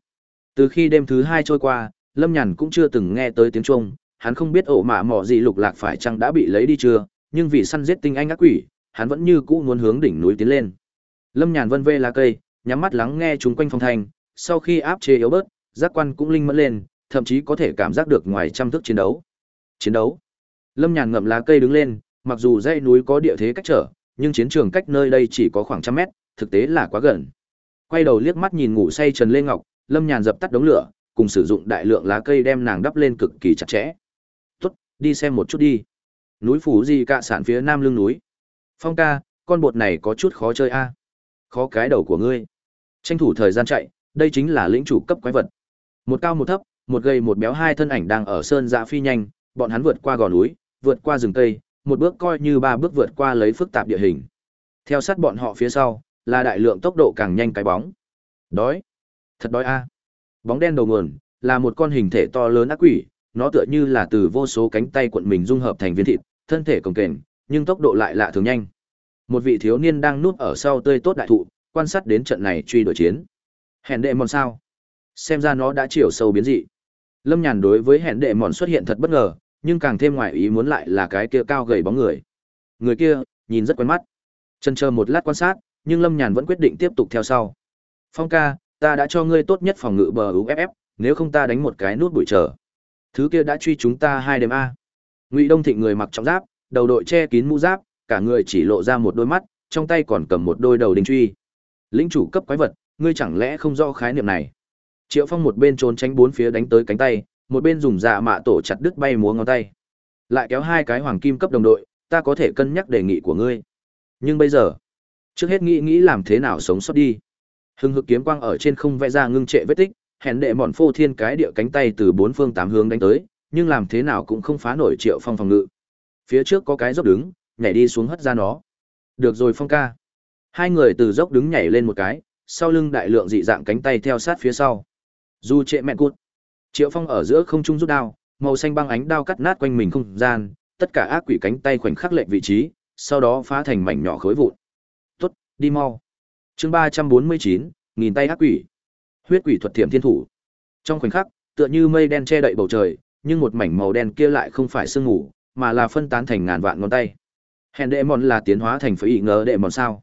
Từ khi đêm thứ hai trôi qua, Lâm Nhàn cũng chưa từng nghe tới tiếng chuông, hắn không biết ổ mạ mỏ gì lục lạc phải chăng đã bị lấy đi chưa, nhưng vì săn giết tinh anh ác quỷ, hắn vẫn như cũ muốn hướng đỉnh núi tiến lên. Lâm Nhàn vân vê lá cây, nhắm mắt lắng nghe chúng quanh phong thanh, sau khi áp chế yếu bớt, giác quan cũng linh mẫn lên, thậm chí có thể cảm giác được ngoài trăm thức chiến đấu. Chiến đấu. Lâm Nhàn ngậm lá cây đứng lên, mặc dù dãy núi có địa thế cách trở, nhưng chiến trường cách nơi đây chỉ có khoảng trăm mét, thực tế là quá gần. Quay đầu liếc mắt nhìn ngủ say Trần Lê Ngọc, Lâm Nhàn dập tắt đống lửa, cùng sử dụng đại lượng lá cây đem nàng đắp lên cực kỳ chặt chẽ. "Tốt, đi xem một chút đi." Núi phủ gì cạ sản phía nam lưng núi. "Phong ca, con bột này có chút khó chơi a." "Khó cái đầu của ngươi." Tranh thủ thời gian chạy, đây chính là lĩnh chủ cấp quái vật. Một cao một thấp, một gầy một béo hai thân ảnh đang ở sơn dạ phi nhanh, bọn hắn vượt qua gò núi, vượt qua rừng cây, một bước coi như ba bước vượt qua lấy phức tạp địa hình. Theo sát bọn họ phía sau, là đại lượng tốc độ càng nhanh cái bóng. Đói. Thật đói a. Bóng đen đầu nguồn là một con hình thể to lớn ác quỷ, nó tựa như là từ vô số cánh tay cuộn mình dung hợp thành viên thịt, thân thể cồng kềnh, nhưng tốc độ lại lạ thường nhanh. Một vị thiếu niên đang núp ở sau tươi tốt đại thụ, quan sát đến trận này truy đuổi chiến. Hèn đệ mòn sao? Xem ra nó đã chiều sâu biến dị. Lâm Nhàn đối với hèn đệ mòn xuất hiện thật bất ngờ, nhưng càng thêm ngoài ý muốn lại là cái kia cao gầy bóng người. Người kia, nhìn rất quen mắt. chần chờ một lát quan sát, nhưng Lâm Nhàn vẫn quyết định tiếp tục theo sau. Phong ca, ta đã cho ngươi tốt nhất phòng ngự bờ UFF, nếu không ta đánh một cái nút bụi trở. Thứ kia đã truy chúng ta hai đêm a. Ngụy Đông Thịnh người mặc trọng giáp, đầu đội che kín mũ giáp, cả người chỉ lộ ra một đôi mắt, trong tay còn cầm một đôi đầu đinh truy. Lĩnh chủ cấp quái vật, ngươi chẳng lẽ không rõ khái niệm này? Triệu Phong một bên trốn tránh bốn phía đánh tới cánh tay, một bên dùng dạ mạ tổ chặt đứt bay múa ngón tay. Lại kéo hai cái hoàng kim cấp đồng đội, ta có thể cân nhắc đề nghị của ngươi. Nhưng bây giờ, trước hết nghĩ nghĩ làm thế nào sống sót đi. Hưng hực kiếm quang ở trên không vẽ ra ngưng trệ vết tích, hẹn đệ mòn phô thiên cái địa cánh tay từ bốn phương tám hướng đánh tới, nhưng làm thế nào cũng không phá nổi Triệu Phong phòng ngự. Phía trước có cái dốc đứng, nhảy đi xuống hất ra nó. Được rồi Phong ca. Hai người từ dốc đứng nhảy lên một cái, sau lưng đại lượng dị dạng cánh tay theo sát phía sau. Du trệ mẹ cút. Triệu Phong ở giữa không trung rút đao, màu xanh băng ánh đao cắt nát quanh mình không gian, tất cả ác quỷ cánh tay khoảnh khắc lệnh vị trí, sau đó phá thành mảnh nhỏ khối vụn. "Tốt, đi mau." Chương ba trăm bốn mươi chín, nghìn tay ác quỷ. Huyết quỷ thuật thiểm thiên thủ. Trong khoảnh khắc, tựa như mây đen che đậy bầu trời, nhưng một mảnh màu đen kia lại không phải sương ngủ, mà là phân tán thành ngàn vạn ngón tay. Hèn đệ mòn là tiến hóa thành phải ý ngờ đệ mòn sao?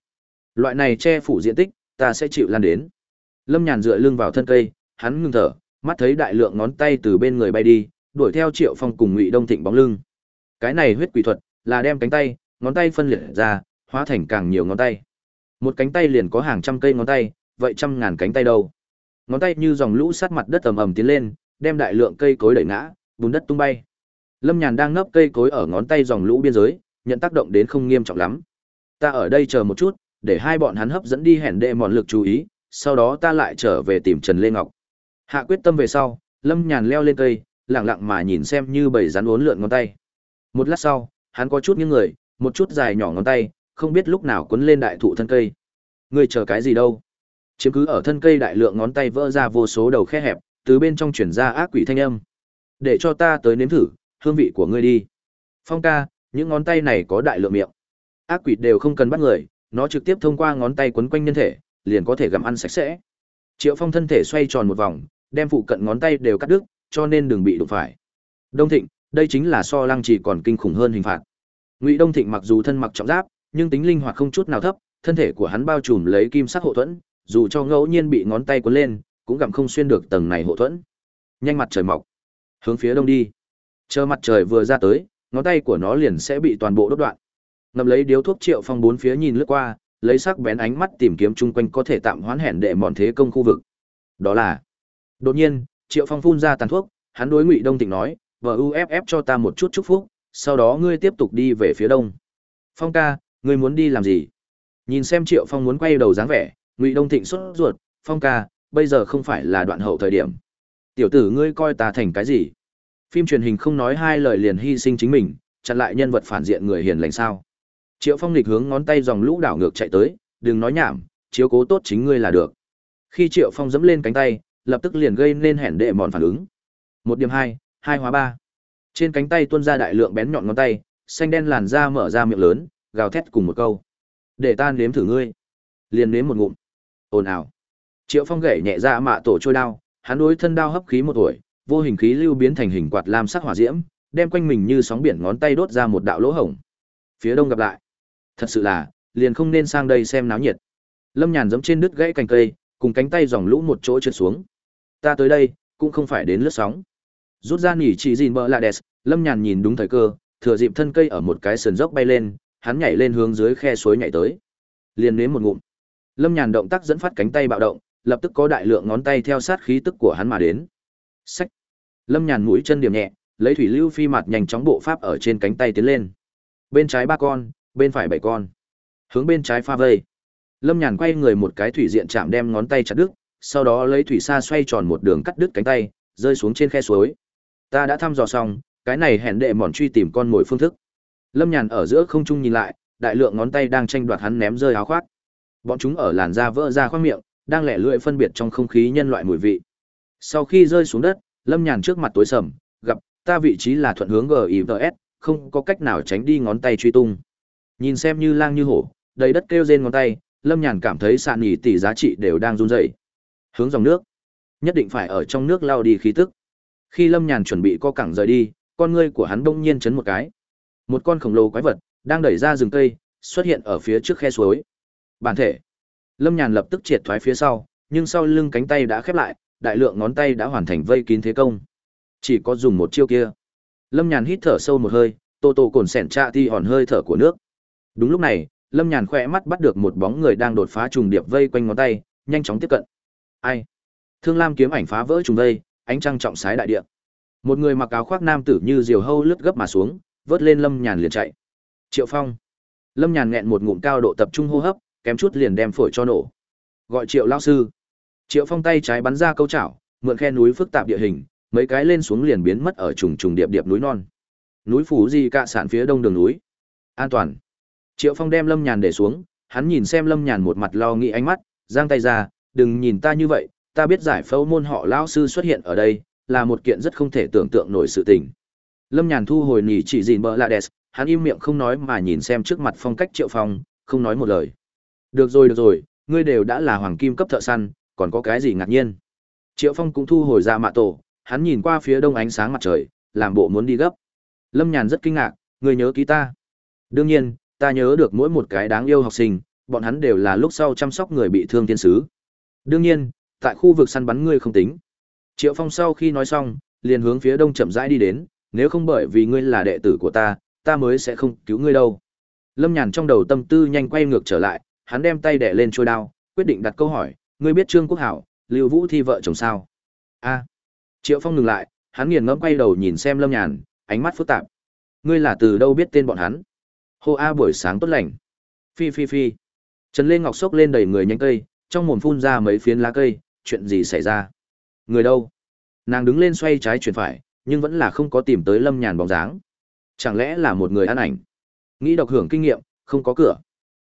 Loại này che phủ diện tích, ta sẽ chịu lan đến. Lâm Nhàn dựa lưng vào thân cây, hắn ngưng thở, mắt thấy đại lượng ngón tay từ bên người bay đi, đuổi theo Triệu Phong cùng Ngụy Đông Thịnh bóng lưng. Cái này huyết quỷ thuật, là đem cánh tay, ngón tay phân liệt ra, hóa thành càng nhiều ngón tay. Một cánh tay liền có hàng trăm cây ngón tay, vậy trăm ngàn cánh tay đâu? Ngón tay như dòng lũ sát mặt đất ầm ầm tiến lên, đem đại lượng cây cối đẩy ngã, bùn đất tung bay. Lâm Nhàn đang nấp cây cối ở ngón tay dòng lũ biên giới, nhận tác động đến không nghiêm trọng lắm. Ta ở đây chờ một chút, để hai bọn hắn hấp dẫn đi hẻn đệ mòn lực chú ý, sau đó ta lại trở về tìm Trần Lê Ngọc. Hạ quyết tâm về sau, Lâm Nhàn leo lên cây, lặng lặng mà nhìn xem như bầy rắn uốn lượn ngón tay. Một lát sau, hắn có chút những người, một chút dài nhỏ ngón tay, không biết lúc nào cuốn lên đại thụ thân cây. Ngươi chờ cái gì đâu? Chiếm cứ ở thân cây đại lượng ngón tay vỡ ra vô số đầu khe hẹp, từ bên trong chuyển ra ác quỷ thanh âm. Để cho ta tới nếm thử, hương vị của ngươi đi. Phong ca, những ngón tay này có đại lượng miệng. Ác quỷ đều không cần bắt người, nó trực tiếp thông qua ngón tay quấn quanh nhân thể, liền có thể gặm ăn sạch sẽ. Triệu Phong thân thể xoay tròn một vòng, đem phụ cận ngón tay đều cắt đứt, cho nên đừng bị đụng phải. Đông Thịnh, đây chính là so lăng chỉ còn kinh khủng hơn hình phạt. Ngụy Đông Thịnh mặc dù thân mặc trọng giáp, nhưng tính linh hoạt không chút nào thấp, thân thể của hắn bao trùm lấy kim sắc hộ thuẫn, dù cho ngẫu nhiên bị ngón tay cuốn lên, cũng gặm không xuyên được tầng này hộ thuẫn. Nhanh mặt trời mọc, hướng phía đông đi. Chờ mặt trời vừa ra tới, ngón tay của nó liền sẽ bị toàn bộ đốt đoạn. Ngậm lấy điếu thuốc Triệu Phong bốn phía nhìn lướt qua, lấy sắc bén ánh mắt tìm kiếm chung quanh có thể tạm hoán hẹn đệ mòn thế công khu vực. Đó là. Đột nhiên, Triệu Phong phun ra tàn thuốc, hắn đối Ngụy Đông Tịnh nói, "Vợ UFF cho ta một chút chúc phúc, sau đó ngươi tiếp tục đi về phía đông." "Phong ca, ngươi muốn đi làm gì?" Nhìn xem Triệu Phong muốn quay đầu dáng vẻ, Ngụy Đông Thịnh sốt ruột, "Phong ca, bây giờ không phải là đoạn hậu thời điểm. Tiểu tử ngươi coi ta thành cái gì?" Phim truyền hình không nói hai lời liền hy sinh chính mình, chặn lại nhân vật phản diện người hiền lành sao? Triệu Phong lịch hướng ngón tay dòng lũ đảo ngược chạy tới, đừng nói nhảm, chiếu cố tốt chính ngươi là được. Khi Triệu Phong dẫm lên cánh tay, lập tức liền gây nên hẻn đệ mòn phản ứng. Một điểm hai, hai hóa ba. Trên cánh tay tuôn ra đại lượng bén nhọn ngón tay, xanh đen làn da mở ra miệng lớn, gào thét cùng một câu. Để ta nếm thử ngươi. Liền nếm một ngụm. Ồn ào. Triệu Phong gậy nhẹ ra mạ tổ trôi đao, hắn đối thân đao hấp khí một tuổi, vô hình khí lưu biến thành hình quạt lam sắc hỏa diễm, đem quanh mình như sóng biển ngón tay đốt ra một đạo lỗ hổng. Phía đông gặp lại. Thật sự là, liền không nên sang đây xem náo nhiệt. Lâm Nhàn giẫm trên đứt gãy cành cây, cùng cánh tay dòng lũ một chỗ trượt xuống. Ta tới đây, cũng không phải đến lướt sóng. Rút ra nhỉ chỉ gìn bờ là đẹp, Lâm Nhàn nhìn đúng thời cơ, thừa dịp thân cây ở một cái sườn dốc bay lên, hắn nhảy lên hướng dưới khe suối nhảy tới. Liền nếm một ngụm. Lâm Nhàn động tác dẫn phát cánh tay bạo động, lập tức có đại lượng ngón tay theo sát khí tức của hắn mà đến. Xách. Lâm Nhàn mũi chân điểm nhẹ, lấy thủy lưu phi mặt nhanh chóng bộ pháp ở trên cánh tay tiến lên. Bên trái ba con, bên phải bảy con. Hướng bên trái pha vây. Lâm Nhàn quay người một cái thủy diện chạm đem ngón tay chặt đứt, sau đó lấy thủy sa xoay tròn một đường cắt đứt cánh tay, rơi xuống trên khe suối. Ta đã thăm dò xong, cái này hẹn đệ mòn truy tìm con mồi phương thức. Lâm Nhàn ở giữa không trung nhìn lại, đại lượng ngón tay đang tranh đoạt hắn ném rơi áo khoác. Bọn chúng ở làn da vỡ ra khoang miệng, đang lẻ lưỡi phân biệt trong không khí nhân loại mùi vị. Sau khi rơi xuống đất, Lâm Nhàn trước mặt tối sầm, gặp ta vị trí là thuận hướng GIVS, không có cách nào tránh đi ngón tay truy tung. Nhìn xem như lang như hổ, đầy đất kêu rên ngón tay, Lâm Nhàn cảm thấy sạn nhỉ tỷ giá trị đều đang run rẩy. Hướng dòng nước, nhất định phải ở trong nước lao đi khí tức. Khi Lâm Nhàn chuẩn bị co cẳng rời đi, con ngươi của hắn bỗng nhiên chấn một cái. Một con khổng lồ quái vật đang đẩy ra rừng cây, xuất hiện ở phía trước khe suối. Bản thể. Lâm Nhàn lập tức triệt thoái phía sau, nhưng sau lưng cánh tay đã khép lại, đại lượng ngón tay đã hoàn thành vây kín thế công. Chỉ có dùng một chiêu kia. Lâm Nhàn hít thở sâu một hơi, tô tô cồn sẻn trạ thi hòn hơi thở của nước. Đúng lúc này, Lâm Nhàn khỏe mắt bắt được một bóng người đang đột phá trùng điệp vây quanh ngón tay, nhanh chóng tiếp cận. Ai? Thương Lam kiếm ảnh phá vỡ trùng vây, ánh trăng trọng sái đại địa. Một người mặc áo khoác nam tử như diều hâu lướt gấp mà xuống, vớt lên Lâm Nhàn liền chạy. Triệu Phong. Lâm Nhàn nghẹn một ngụm cao độ tập trung hô hấp, kém chút liền đem phổi cho nổ. Gọi Triệu lão sư. Triệu Phong tay trái bắn ra câu chảo, mượn khe núi phức tạp địa hình, mấy cái lên xuống liền biến mất ở trùng trùng điệp điệp núi non. Núi phủ gì cạ sản phía đông đường núi. An toàn. Triệu Phong đem Lâm Nhàn để xuống, hắn nhìn xem Lâm Nhàn một mặt lo nghĩ ánh mắt, giang tay ra, đừng nhìn ta như vậy, ta biết giải phẫu môn họ lão sư xuất hiện ở đây, là một kiện rất không thể tưởng tượng nổi sự tình. Lâm Nhàn thu hồi nỉ chỉ dìn bờ la đès, hắn im miệng không nói mà nhìn xem trước mặt phong cách Triệu Phong, không nói một lời. Được rồi được rồi, ngươi đều đã là hoàng kim cấp thợ săn, còn có cái gì ngạc nhiên. Triệu Phong cũng thu hồi ra mạ tổ, hắn nhìn qua phía đông ánh sáng mặt trời, làm bộ muốn đi gấp. Lâm Nhàn rất kinh ngạc, ngươi nhớ ký ta. Đương nhiên, ta nhớ được mỗi một cái đáng yêu học sinh, bọn hắn đều là lúc sau chăm sóc người bị thương thiên sứ. Đương nhiên, tại khu vực săn bắn ngươi không tính. Triệu Phong sau khi nói xong, liền hướng phía đông chậm rãi đi đến, nếu không bởi vì ngươi là đệ tử của ta, ta mới sẽ không cứu ngươi đâu. Lâm Nhàn trong đầu tâm tư nhanh quay ngược trở lại, hắn đem tay đẻ lên trôi đao, quyết định đặt câu hỏi, ngươi biết Trương Quốc Hảo, Lưu Vũ Thi vợ chồng sao? A. Triệu Phong ngừng lại, hắn nghiền ngẫm quay đầu nhìn xem Lâm Nhàn, ánh mắt phức tạp. Ngươi là từ đâu biết tên bọn hắn? Hô a buổi sáng tốt lành. Phi phi phi. Trần Lê Ngọc sốc lên đầy người nhánh cây, trong mồm phun ra mấy phiến lá cây, chuyện gì xảy ra? Người đâu? Nàng đứng lên xoay trái chuyển phải, nhưng vẫn là không có tìm tới Lâm Nhàn bóng dáng. Chẳng lẽ là một người ăn ảnh? Nghĩ độc hưởng kinh nghiệm, không có cửa.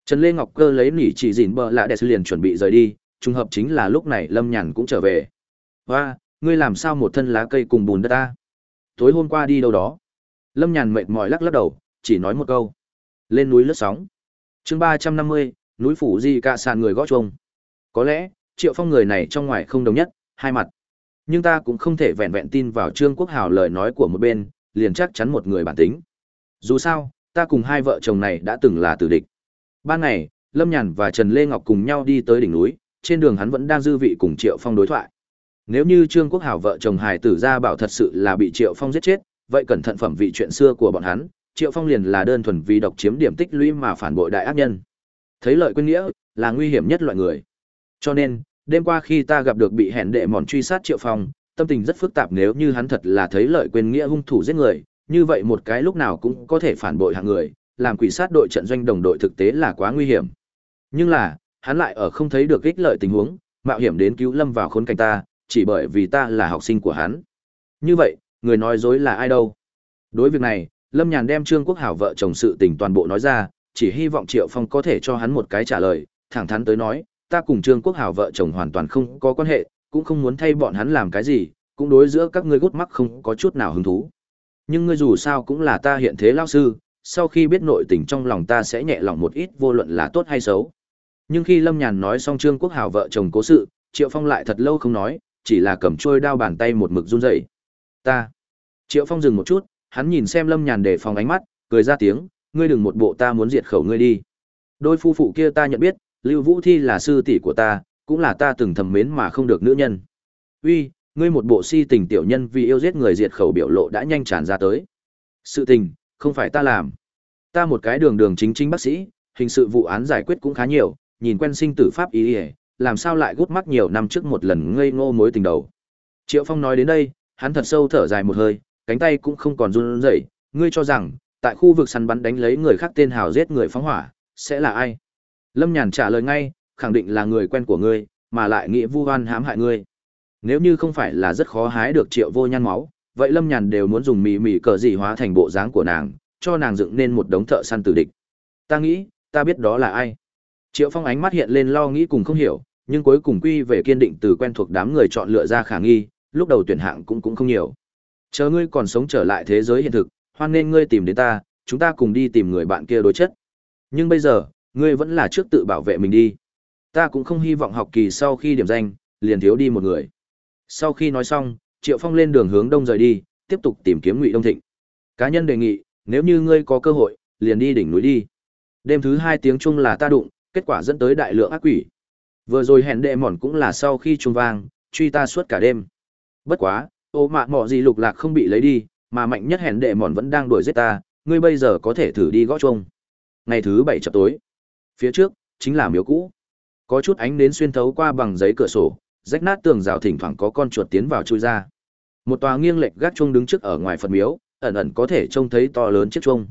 Trần Lê Ngọc Cơ lấy nỉ chỉ dịn bờ lạ đẹp liền chuẩn bị rời đi, trùng hợp chính là lúc này Lâm Nhàn cũng trở về. Hoa, ngươi làm sao một thân lá cây cùng bùn đất ta? Tối hôm qua đi đâu đó? Lâm Nhàn mệt mỏi lắc lắc đầu, chỉ nói một câu. Lên núi lướt sóng. chương ba trăm năm mươi, núi phủ di cả sàn người gõ chuông. Có lẽ, triệu phong người này trong ngoài không đồng nhất, hai mặt. Nhưng ta cũng không thể vẹn vẹn tin vào Trương Quốc Hào lời nói của một bên, liền chắc chắn một người bản tính. Dù sao, ta cùng hai vợ chồng này đã từng là tử địch. Ban ngày, Lâm Nhàn và Trần Lê Ngọc cùng nhau đi tới đỉnh núi, trên đường hắn vẫn đang dư vị cùng Triệu Phong đối thoại. Nếu như Trương Quốc Hảo vợ chồng hài tử gia bảo thật sự là bị Triệu Phong giết chết, vậy cẩn thận phẩm vị chuyện xưa của bọn hắn, Triệu Phong liền là đơn thuần vì độc chiếm điểm tích lũy mà phản bội đại ác nhân. Thấy lợi quên nghĩa, là nguy hiểm nhất loại người. Cho nên, đêm qua khi ta gặp được bị hẹn đệ mòn truy sát Triệu Phong, tâm tình rất phức tạp nếu như hắn thật là thấy lợi quên nghĩa hung thủ giết người, như vậy một cái lúc nào cũng có thể phản bội hạng người, làm quỷ sát đội trận doanh đồng đội thực tế là quá nguy hiểm. Nhưng là, hắn lại ở không thấy được ích lợi tình huống, mạo hiểm đến cứu Lâm vào khốn cảnh ta, chỉ bởi vì ta là học sinh của hắn. Như vậy, người nói dối là ai đâu? Đối việc này, Lâm Nhàn đem Trương Quốc Hảo vợ chồng sự tình toàn bộ nói ra, chỉ hy vọng Triệu Phong có thể cho hắn một cái trả lời, thẳng thắn tới nói, ta cùng Trương Quốc Hảo vợ chồng hoàn toàn không có quan hệ, cũng không muốn thay bọn hắn làm cái gì, cũng đối giữa các ngươi gút mắc không có chút nào hứng thú. Nhưng ngươi dù sao cũng là ta hiện thế lao sư, sau khi biết nội tình trong lòng ta sẽ nhẹ lòng một ít vô luận là tốt hay xấu. Nhưng khi Lâm Nhàn nói xong Trương Quốc hào vợ chồng cố sự, Triệu Phong lại thật lâu không nói, chỉ là cầm trôi đao bàn tay một mực run rẩy. Ta. Triệu Phong dừng một chút, hắn nhìn xem Lâm Nhàn để phòng ánh mắt, cười ra tiếng, ngươi đừng một bộ ta muốn diệt khẩu ngươi đi. Đôi phu phụ kia ta nhận biết, Lưu Vũ Thi là sư tỷ của ta, cũng là ta từng thầm mến mà không được nữ nhân. Uy, ngươi một bộ si tình tiểu nhân vì yêu giết người diệt khẩu biểu lộ đã nhanh tràn ra tới. Sự tình, không phải ta làm. Ta một cái đường đường chính chính bác sĩ, hình sự vụ án giải quyết cũng khá nhiều, nhìn quen sinh tử pháp ý ỉa làm sao lại gút mắt nhiều năm trước một lần ngây ngô mối tình đầu. Triệu phong nói đến đây hắn thật sâu thở dài một hơi cánh tay cũng không còn run rẩy ngươi cho rằng tại khu vực săn bắn đánh lấy người khác tên hào giết người phóng hỏa sẽ là ai? Lâm nhàn trả lời ngay khẳng định là người quen của ngươi mà lại nghĩ vu oan hãm hại ngươi. Nếu như không phải là rất khó hái được triệu vô nhan máu vậy lâm nhàn đều muốn dùng mì mì cờ dị hóa thành bộ dáng của nàng, cho nàng dựng nên một đống thợ săn tử địch. Ta nghĩ, ta biết đó là ai. Triệu phong ánh mắt hiện lên lo nghĩ cùng không hiểu, nhưng cuối cùng quy về kiên định từ quen thuộc đám người chọn lựa ra khả nghi, lúc đầu tuyển hạng cũng cũng không nhiều. Chờ ngươi còn sống trở lại thế giới hiện thực, hoan nên ngươi tìm đến ta, chúng ta cùng đi tìm người bạn kia đối chất. Nhưng bây giờ, ngươi vẫn là trước tự bảo vệ mình đi. Ta cũng không hy vọng học kỳ sau khi điểm danh, liền thiếu đi một người. Sau khi nói xong triệu phong lên đường hướng đông rời đi, tiếp tục tìm kiếm ngụy đông thịnh. Cá nhân đề nghị, nếu như ngươi có cơ hội, liền đi đỉnh núi đi. Đêm thứ hai tiếng chung là ta đụng, kết quả dẫn tới đại lượng ác quỷ. Vừa rồi hẹn đệ mòn cũng là sau khi trung vang, truy ta suốt cả đêm. Bất quá, ô mạ mọ gì lục lạc không bị lấy đi, mà mạnh nhất hẹn đệ mòn vẫn đang đuổi giết ta, ngươi bây giờ có thể thử đi gõ chung ngày thứ bảy chập tối. Phía trước, chính là miếu cũ. Có chút ánh nến xuyên thấu qua bằng giấy cửa sổ rách nát tường rào thỉnh thoảng có con chuột tiến vào chui ra. Một tòa nghiêng lệch gác chuông đứng trước ở ngoài phật miếu, ẩn ẩn có thể trông thấy to lớn chiếc chuông.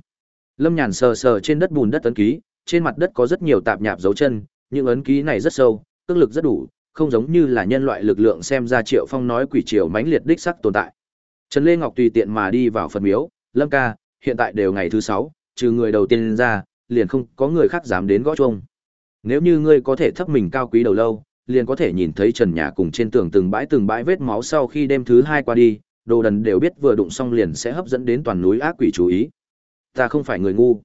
Lâm nhàn sờ sờ trên đất bùn đất ấn ký, trên mặt đất có rất nhiều tạp nhạp dấu chân, những ấn ký này rất sâu, cước lực rất đủ, không giống như là nhân loại lực lượng xem ra triệu phong nói quỷ triều mãnh liệt đích sắc tồn tại. Trần lê ngọc tùy tiện mà đi vào phật miếu, lâm ca, hiện tại đều ngày thứ sáu, trừ người đầu tiên ra, liền không có người khác dám đến gõ chuông. Nếu như ngươi có thể thấp mình cao quý đầu lâu liền có thể nhìn thấy trần nhà cùng trên tường từng bãi từng bãi vết máu sau khi đêm thứ hai qua đi, đồ đần đều biết vừa đụng xong liền sẽ hấp dẫn đến toàn núi ác quỷ chú ý. Ta không phải người ngu.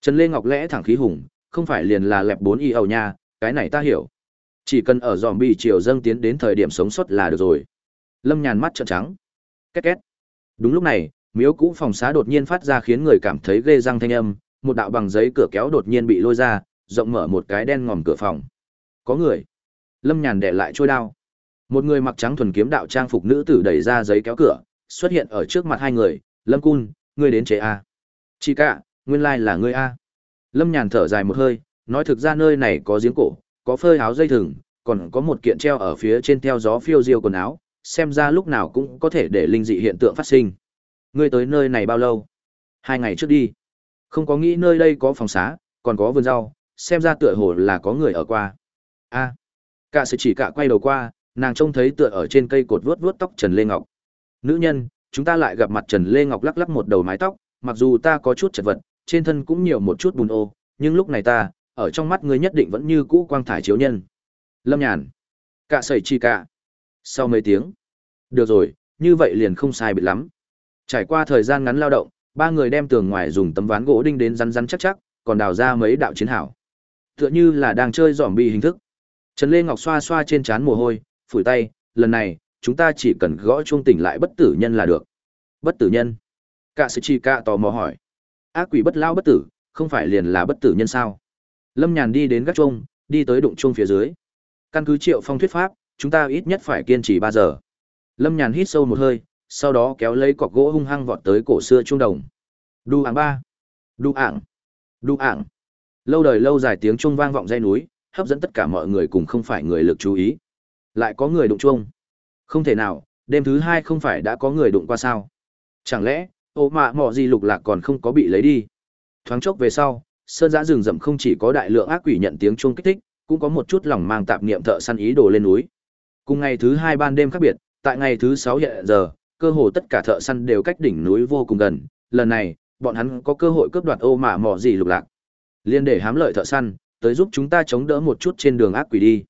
Trần lê ngọc lẽ thẳng khí hùng, không phải liền là lẹp bốn y ẩu nha, cái này ta hiểu. Chỉ cần ở dòm bị chiều dâng tiến đến thời điểm sống sót là được rồi. Lâm nhàn mắt trợn trắng. Két két. Đúng lúc này, miếu cũ phòng xá đột nhiên phát ra khiến người cảm thấy ghê răng thanh âm, một đạo bằng giấy cửa kéo đột nhiên bị lôi ra, rộng mở một cái đen ngòm cửa phòng. Có người lâm nhàn đệ lại trôi đao. Một người mặc trắng thuần kiếm đạo trang phục nữ tử đẩy ra giấy kéo cửa, xuất hiện ở trước mặt hai người, lâm cun, ngươi đến chế a. Chị cả, nguyên lai là ngươi a. Lâm nhàn thở dài một hơi, nói, thực ra nơi này có giếng cổ, có phơi áo dây thừng, còn có một kiện treo ở phía trên theo gió phiêu diêu quần áo, xem ra lúc nào cũng có thể để linh dị hiện tượng phát sinh. Ngươi tới nơi này bao lâu? Hai ngày trước đi. Không có nghĩ nơi đây có phòng xá, còn có vườn rau, xem ra tựa hồ là có người ở qua. A cả sự chỉ cả quay đầu qua, nàng trông thấy tựa ở trên cây cột vuốt vuốt tóc trần lê ngọc. Nữ nhân, chúng ta lại gặp mặt. Trần lê ngọc lắc lắc một đầu mái tóc, mặc dù ta có chút chật vật, trên thân cũng nhiều một chút bùn ô, nhưng lúc này ta, ở trong mắt ngươi nhất định vẫn như cũ quang thải chiếu nhân. Lâm nhàn. Cả sẩy chi cả. sau mấy tiếng, được rồi, như vậy liền không sai biệt lắm. Trải qua thời gian ngắn lao động, ba người đem tường ngoài dùng tấm ván gỗ đinh đến rắn rắn chắc chắc, còn đào ra mấy đạo chiến hảo tựa như là đang chơi zombie bi hình thức trần lê ngọc xoa xoa trên trán mồ hôi, phủi tay, lần này, chúng ta chỉ cần gõ chuông tỉnh lại bất tử nhân là được. Bất tử nhân? Cạ sĩ chi cạ tò mò hỏi. Ác quỷ bất lao bất tử, không phải liền là bất tử nhân sao? Lâm nhàn đi đến gác chuông, đi tới đụng chuông phía dưới. Căn cứ triệu phong thuyết pháp, chúng ta ít nhất phải kiên trì ba giờ. Lâm nhàn hít sâu một hơi, sau đó kéo lấy cọc gỗ hung hăng vọt tới cổ xưa trung đồng. Đu ảng ba. Đu ảng. Đu ảng. Lâu đời lâu dài tiếng chuông vang vọng dãy núi hấp dẫn tất cả mọi người cùng không phải người lực chú ý. Lại có người đụng chuông. Không thể nào, đêm thứ hai không phải đã có người đụng qua sao? Chẳng lẽ, ô mạ mọ gì lục lạc còn không có bị lấy đi? Thoáng chốc về sau, sơn giã rừng rậm không chỉ có đại lượng ác quỷ nhận tiếng chuông kích thích, cũng có một chút lòng mang tạp niệm thợ săn ý đồ lên núi. Cùng ngày thứ hai ban đêm khác biệt, tại ngày thứ sáu hiện giờ, cơ hồ tất cả thợ săn đều cách đỉnh núi vô cùng gần. Lần này, bọn hắn có cơ hội cướp đoạt ô mạ mọ gì lục lạc. Liên để hám lợi thợ săn tới giúp chúng ta chống đỡ một chút trên đường ác quỷ đi.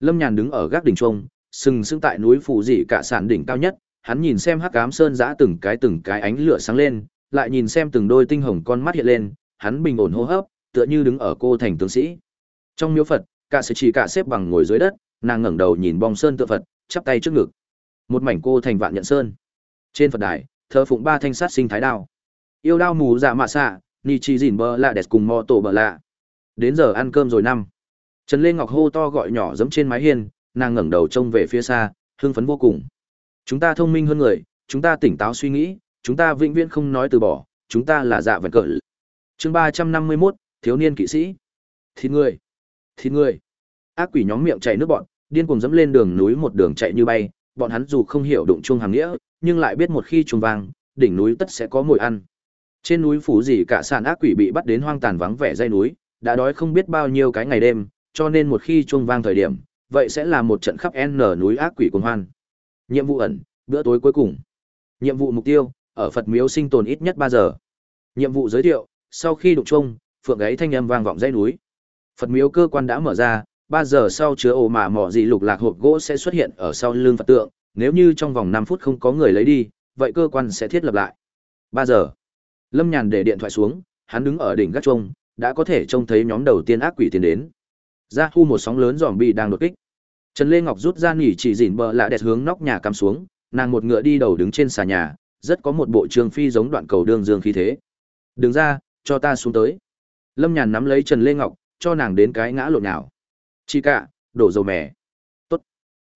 Lâm nhàn đứng ở gác đỉnh trung sừng sững tại núi phủ dị cả sản đỉnh cao nhất, hắn nhìn xem hắc ám sơn giã từng cái từng cái ánh lửa sáng lên, lại nhìn xem từng đôi tinh hồng con mắt hiện lên, hắn bình ổn hô hấp, tựa như đứng ở cô thành tướng sĩ. Trong miếu phật, cả sự chỉ cả xếp bằng ngồi dưới đất, nàng ngẩng đầu nhìn bong sơn tượng phật, chắp tay trước ngực. Một mảnh cô thành vạn nhận sơn. Trên phật đài, thờ phụng ba thanh sát sinh thái đao. Yêu đao mù dạ mạ xạ, ni chi là bơ lạ đẹp cùng mò tổ bờ lạ đến giờ ăn cơm rồi năm trần lê ngọc hô to gọi nhỏ giẫm trên mái hiên nàng ngẩng đầu trông về phía xa hưng phấn vô cùng chúng ta thông minh hơn người chúng ta tỉnh táo suy nghĩ chúng ta vĩnh viễn không nói từ bỏ chúng ta là dạ vẹn cỡ chương ba trăm năm mươi mốt thiếu niên kỵ sĩ thịt người Thịt người. Ác quỷ nhóm miệng chảy nước bọn, điên cuồng dẫm lên đường núi một đường chạy như bay, bọn hắn dù không hiểu đụng chuông hàng nghĩa, nhưng lại biết một khi chuông vang, đỉnh núi tất sẽ có mồi ăn. Trên núi phủ gì cả sàn ác quỷ bị bắt đến hoang tàn vắng vẻ dây núi, đã đói không biết bao nhiêu cái ngày đêm, cho nên một khi chuông vang thời điểm, vậy sẽ là một trận khắp N núi ác quỷ cuồng hoan. Nhiệm vụ ẩn, bữa tối cuối cùng. Nhiệm vụ mục tiêu, ở Phật miếu sinh tồn ít nhất 3 giờ. Nhiệm vụ giới thiệu, sau khi đụng chuông, phượng gáy thanh âm vang vọng dãy núi. Phật miếu cơ quan đã mở ra, 3 giờ sau chứa ổ mà mỏ gì lục lạc hộp gỗ sẽ xuất hiện ở sau lưng Phật tượng, nếu như trong vòng 5 phút không có người lấy đi, vậy cơ quan sẽ thiết lập lại. 3 giờ. Lâm Nhàn để điện thoại xuống, hắn đứng ở đỉnh gác chuông, đã có thể trông thấy nhóm đầu tiên ác quỷ tiến đến. Ra hu một sóng lớn giòm bị đang đột kích. Trần Lê Ngọc rút ra nỉ chỉ dỉn bờ lạ đẹp hướng nóc nhà cắm xuống, nàng một ngựa đi đầu đứng trên xà nhà, rất có một bộ trường phi giống đoạn cầu đương dương khí thế. Đừng ra, cho ta xuống tới. Lâm Nhàn nắm lấy Trần Lê Ngọc, cho nàng đến cái ngã lộn nào. Chi cả, đổ dầu mè. Tốt.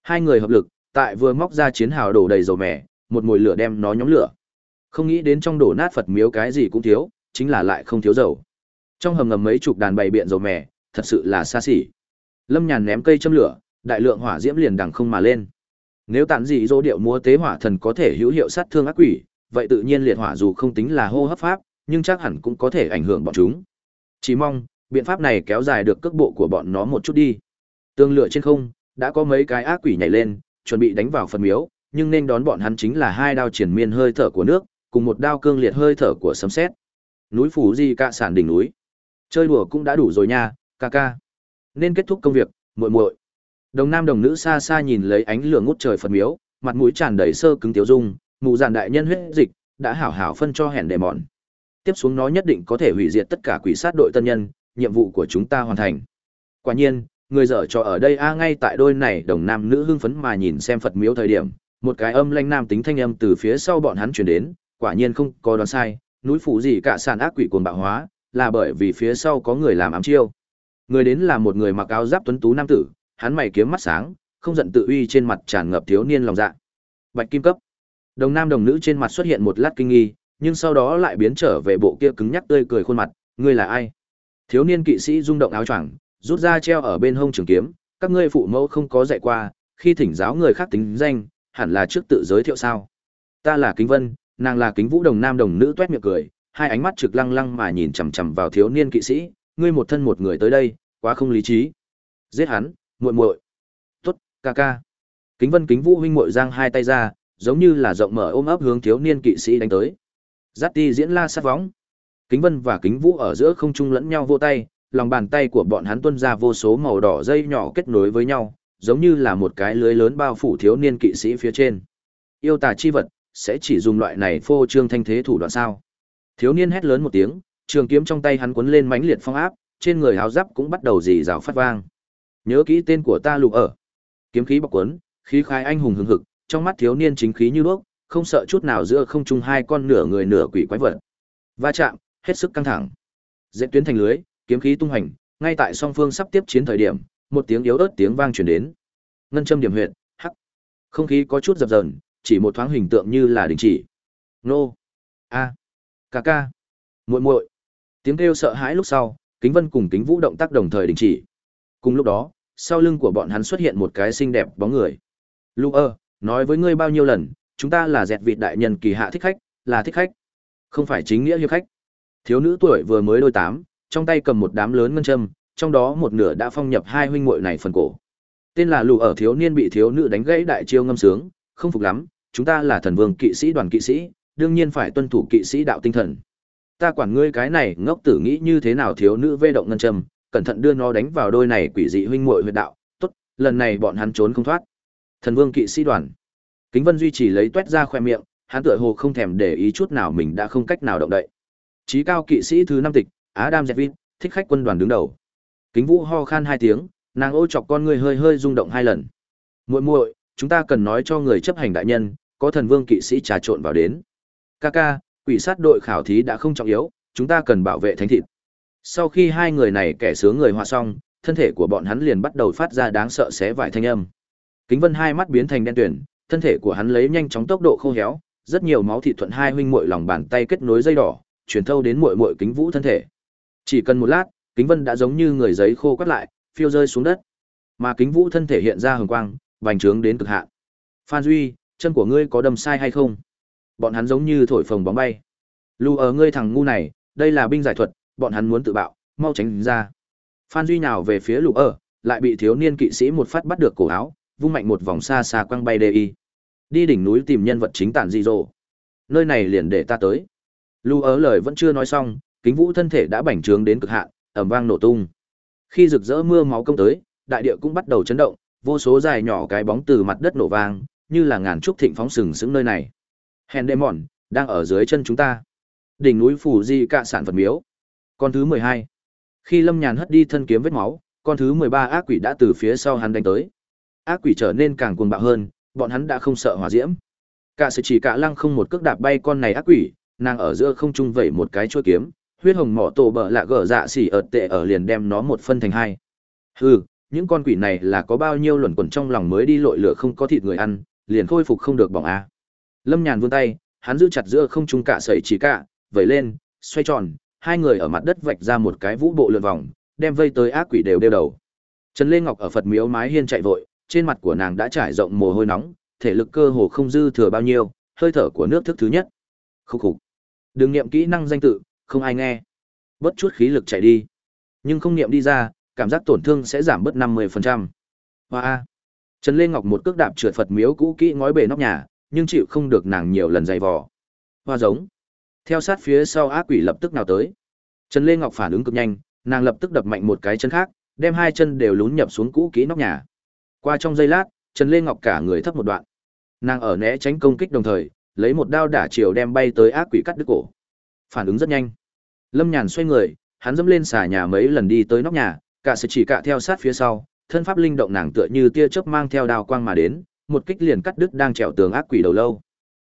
Hai người hợp lực, tại vừa móc ra chiến hào đổ đầy dầu mè, một mùi lửa đem nó nhóm lửa. Không nghĩ đến trong đổ nát Phật miếu cái gì cũng thiếu, chính là lại không thiếu dầu. Trong hầm ngầm mấy chục đàn bày biện dầu mè, thật sự là xa xỉ. Lâm Nhàn ném cây châm lửa, đại lượng hỏa diễm liền đằng không mà lên. Nếu tản dị dỗ điệu múa tế hỏa thần có thể hữu hiệu sát thương ác quỷ, vậy tự nhiên liệt hỏa dù không tính là hô hấp pháp, nhưng chắc hẳn cũng có thể ảnh hưởng bọn chúng. Chỉ mong, biện pháp này kéo dài được cước bộ của bọn nó một chút đi. Tương lửa trên không, đã có mấy cái ác quỷ nhảy lên, chuẩn bị đánh vào phần miếu, nhưng nên đón bọn hắn chính là hai đao triển miên hơi thở của nước, cùng một đao cương liệt hơi thở của sấm sét. Núi phủ di cạ sản đỉnh núi. Chơi đùa cũng đã đủ rồi nha, ca ca. Nên kết thúc công việc, muội muội. Đồng nam đồng nữ xa xa nhìn lấy ánh lửa ngút trời Phật miếu, mặt mũi tràn đầy sơ cứng tiêu dung, mù giàn đại nhân huyết dịch, đã hảo hảo phân cho hẻn đề mòn. Tiếp xuống nó nhất định có thể hủy diệt tất cả quỷ sát đội tân nhân, nhiệm vụ của chúng ta hoàn thành. Quả nhiên, người dở cho ở đây a ngay tại đôi này đồng nam nữ hưng phấn mà nhìn xem Phật miếu thời điểm, một cái âm lanh nam tính thanh âm từ phía sau bọn hắn truyền đến, quả nhiên không có đoán sai, núi phủ gì cả sàn ác quỷ cuồng bạo hóa, là bởi vì phía sau có người làm ám chiêu. Người đến là một người mặc áo giáp tuấn tú nam tử, hắn mày kiếm mắt sáng, không giận tự uy trên mặt tràn ngập thiếu niên lòng dạ. Bạch kim cấp. Đồng nam đồng nữ trên mặt xuất hiện một lát kinh nghi, nhưng sau đó lại biến trở về bộ kia cứng nhắc tươi cười khuôn mặt, ngươi là ai? Thiếu niên kỵ sĩ rung động áo choàng, rút ra treo ở bên hông trường kiếm, các ngươi phụ mẫu không có dạy qua, khi thỉnh giáo người khác tính danh, hẳn là trước tự giới thiệu sao? Ta là Kính Vân, nàng là Kính Vũ đồng nam đồng nữ toét miệng cười, hai ánh mắt trực lăng lăng mà nhìn chằm chằm vào thiếu niên kỵ sĩ, ngươi một thân một người tới đây, quá không lý trí. Giết hắn, muội muội. Tốt, ca ca. Kính Vân Kính Vũ huynh muội giang hai tay ra, giống như là rộng mở ôm ấp hướng thiếu niên kỵ sĩ đánh tới. Giáp ti diễn la sát võng. Kính Vân và Kính Vũ ở giữa không trung lẫn nhau vô tay, lòng bàn tay của bọn hắn tuôn ra vô số màu đỏ dây nhỏ kết nối với nhau, giống như là một cái lưới lớn bao phủ thiếu niên kỵ sĩ phía trên. Yêu tà chi vật, sẽ chỉ dùng loại này phô trương thanh thế thủ đoạn sao? Thiếu niên hét lớn một tiếng, trường kiếm trong tay hắn cuốn lên mãnh liệt phong áp, trên người áo giáp cũng bắt đầu rì rào phát vang. Nhớ kỹ tên của ta lục ở. Kiếm khí bọc cuốn, khí khai anh hùng hừng hực, trong mắt thiếu niên chính khí như đuốc, không sợ chút nào giữa không trung hai con nửa người nửa quỷ quái vật. Va chạm, hết sức căng thẳng. Dệt tuyến thành lưới, kiếm khí tung hành, ngay tại song phương sắp tiếp chiến thời điểm, một tiếng yếu ớt tiếng vang truyền đến. Ngân châm điểm huyệt, hắc. Không khí có chút dập dờn, chỉ một thoáng hình tượng như là đình chỉ. Nô. A. Ca ca. Muội muội. Tiếng kêu sợ hãi lúc sau, Kính Vân cùng Kính Vũ động tác đồng thời đình chỉ. Cùng lúc đó, sau lưng của bọn hắn xuất hiện một cái xinh đẹp bóng người. Lu ơ, nói với ngươi bao nhiêu lần, chúng ta là dẹt vịt đại nhân kỳ hạ thích khách, là thích khách, không phải chính nghĩa hiệp khách. Thiếu nữ tuổi vừa mới đôi tám, trong tay cầm một đám lớn ngân châm, trong đó một nửa đã phong nhập hai huynh muội này phần cổ. Tên là Lù ở thiếu niên bị thiếu nữ đánh gãy đại chiêu ngâm sướng, không phục lắm, chúng ta là thần vương kỵ sĩ đoàn kỵ sĩ, đương nhiên phải tuân thủ kỵ sĩ đạo tinh thần. Ta quản ngươi cái này ngốc tử nghĩ như thế nào thiếu nữ vê động ngân châm, cẩn thận đưa nó đánh vào đôi này quỷ dị huynh muội huyệt đạo, tốt, lần này bọn hắn trốn không thoát. Thần vương kỵ sĩ đoàn. Kính Vân duy trì lấy tuét ra khoe miệng, hắn tựa hồ không thèm để ý chút nào mình đã không cách nào động đậy. Chí cao kỵ sĩ thứ năm tịch, Adam Zevin, thích khách quân đoàn đứng đầu. Kính Vũ ho khan hai tiếng, nàng ô chọc con người hơi hơi rung động hai lần. Muội muội, chúng ta cần nói cho người chấp hành đại nhân, có thần vương kỵ sĩ trà trộn vào đến. Kaka, quỷ sát đội khảo thí đã không trọng yếu, chúng ta cần bảo vệ thánh thịt. Sau khi hai người này kẻ sướng người hòa xong, thân thể của bọn hắn liền bắt đầu phát ra đáng sợ xé vải thanh âm. Kính Vân hai mắt biến thành đen tuyền, thân thể của hắn lấy nhanh chóng tốc độ khô héo, rất nhiều máu thịt thuận hai huynh muội lòng bàn tay kết nối dây đỏ, truyền thâu đến muội muội Kính Vũ thân thể. Chỉ cần một lát, Kính Vân đã giống như người giấy khô quắt lại, phiêu rơi xuống đất. Mà Kính Vũ thân thể hiện ra hồng quang, vành trướng đến cực hạn. Phan Duy, chân của ngươi có đâm sai hay không? Bọn hắn giống như thổi phồng bóng bay. Lưu ở ngươi thằng ngu này, đây là binh giải thuật, bọn hắn muốn tự bạo, mau tránh ra. Phan Duy nào về phía lũ ở, lại bị thiếu niên kỵ sĩ một phát bắt được cổ áo, vung mạnh một vòng xa xa quăng bay đi. Đi đỉnh núi tìm nhân vật chính tản dị rồ. Nơi này liền để ta tới. Lưu ở lời vẫn chưa nói xong, kính vũ thân thể đã bành trướng đến cực hạn, ầm vang nổ tung. Khi rực rỡ mưa máu công tới, đại địa cũng bắt đầu chấn động, vô số dài nhỏ cái bóng từ mặt đất nổ vang, như là ngàn trúc thịnh phóng sừng sững nơi này. Hèn đệ mòn, đang ở dưới chân chúng ta. Đỉnh núi phủ di cạ sản vật miếu. Con thứ mười hai. Khi Lâm Nhàn hất đi thân kiếm vết máu, con thứ mười ba ác quỷ đã từ phía sau hắn đánh tới. Ác quỷ trở nên càng cuồng bạo hơn, bọn hắn đã không sợ hỏa diễm. Cả sự chỉ cả lăng không một cước đạp bay con này ác quỷ, nàng ở giữa không trung vẩy một cái chuôi kiếm, huyết hồng mỏ tổ bợ lạ gở dạ xỉ ợt tệ ở liền đem nó một phân thành hai. Hừ, những con quỷ này là có bao nhiêu luẩn quẩn trong lòng mới đi lội lửa không có thịt người ăn, liền khôi phục không được bỏng a. Lâm Nhàn vươn tay, hắn giữ chặt giữa không trung cả sợi chỉ cả, vẩy lên, xoay tròn, hai người ở mặt đất vạch ra một cái vũ bộ lượn vòng, đem vây tới ác quỷ đều đeo đầu. Trần Lê Ngọc ở Phật miếu mái hiên chạy vội, trên mặt của nàng đã trải rộng mồ hôi nóng, thể lực cơ hồ không dư thừa bao nhiêu, hơi thở của nước thức thứ nhất. Khúc khục. Đừng niệm kỹ năng danh tự, không ai nghe. Bất chút khí lực chạy đi. Nhưng không niệm đi ra, cảm giác tổn thương sẽ giảm bớt 50%. Hoa a. Trần Lê Ngọc một cước đạp trượt Phật miếu cũ kỹ ngói bể nóc nhà, nhưng chịu không được nàng nhiều lần dày vò. Hoa giống. Theo sát phía sau ác quỷ lập tức nào tới. Trần Lê Ngọc phản ứng cực nhanh, nàng lập tức đập mạnh một cái chân khác, đem hai chân đều lún nhập xuống cũ kỹ nóc nhà. Qua trong giây lát, Trần Lê Ngọc cả người thấp một đoạn. Nàng ở né tránh công kích đồng thời, lấy một đao đả chiều đem bay tới ác quỷ cắt đứt cổ. Phản ứng rất nhanh. Lâm Nhàn xoay người, hắn dẫm lên xà nhà mấy lần đi tới nóc nhà, cả sự chỉ cả theo sát phía sau, thân pháp linh động nàng tựa như tia chớp mang theo đao quang mà đến, một kích liền cắt đứt đang trèo tường ác quỷ đầu lâu.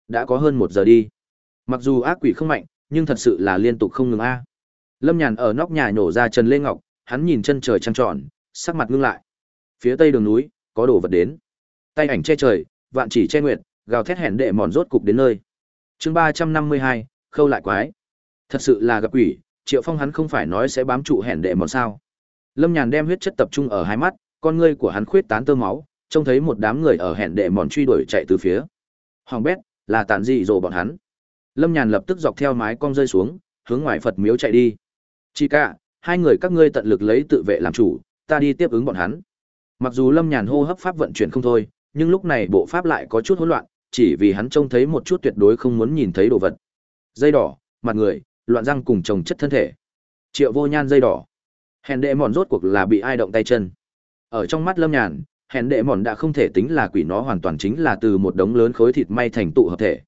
Đã có hơn một giờ đi. Mặc dù ác quỷ không mạnh, nhưng thật sự là liên tục không ngừng a. Lâm Nhàn ở nóc nhà nhổ ra Trần Lê Ngọc, hắn nhìn chân trời trăng tròn, sắc mặt ngưng lại. Phía tây đường núi, có đồ vật đến. Tay ảnh che trời, vạn chỉ che nguyệt, gào thét hẹn đệ mòn rốt cục đến nơi. Chương ba trăm năm mươi hai, khâu lại quái. Thật sự là gặp quỷ, Triệu Phong hắn không phải nói sẽ bám trụ hẹn đệ mòn sao? Lâm Nhàn đem huyết chất tập trung ở hai mắt, con ngươi của hắn khuyết tán tơ máu, trông thấy một đám người ở hẹn đệ mòn truy đuổi chạy từ phía. Hoàng bét, là tàn dị rồi bọn hắn. Lâm Nhàn lập tức dọc theo mái cong rơi xuống, hướng ngoài Phật miếu chạy đi. Chị cả, hai người các ngươi tận lực lấy tự vệ làm chủ, ta đi tiếp ứng bọn hắn. Mặc dù Lâm Nhàn hô hấp pháp vận chuyển không thôi, nhưng lúc này bộ pháp lại có chút hỗn loạn, chỉ vì hắn trông thấy một chút tuyệt đối không muốn nhìn thấy đồ vật. Dây đỏ, mặt người, loạn răng cùng trồng chất thân thể. Triệu Vô Nhan dây đỏ. Hèn đệ mòn rốt cuộc là bị ai động tay chân. Ở trong mắt Lâm Nhàn, hèn đệ mòn đã không thể tính là quỷ nó hoàn toàn chính là từ một đống lớn khối thịt may thành tụ hợp thể.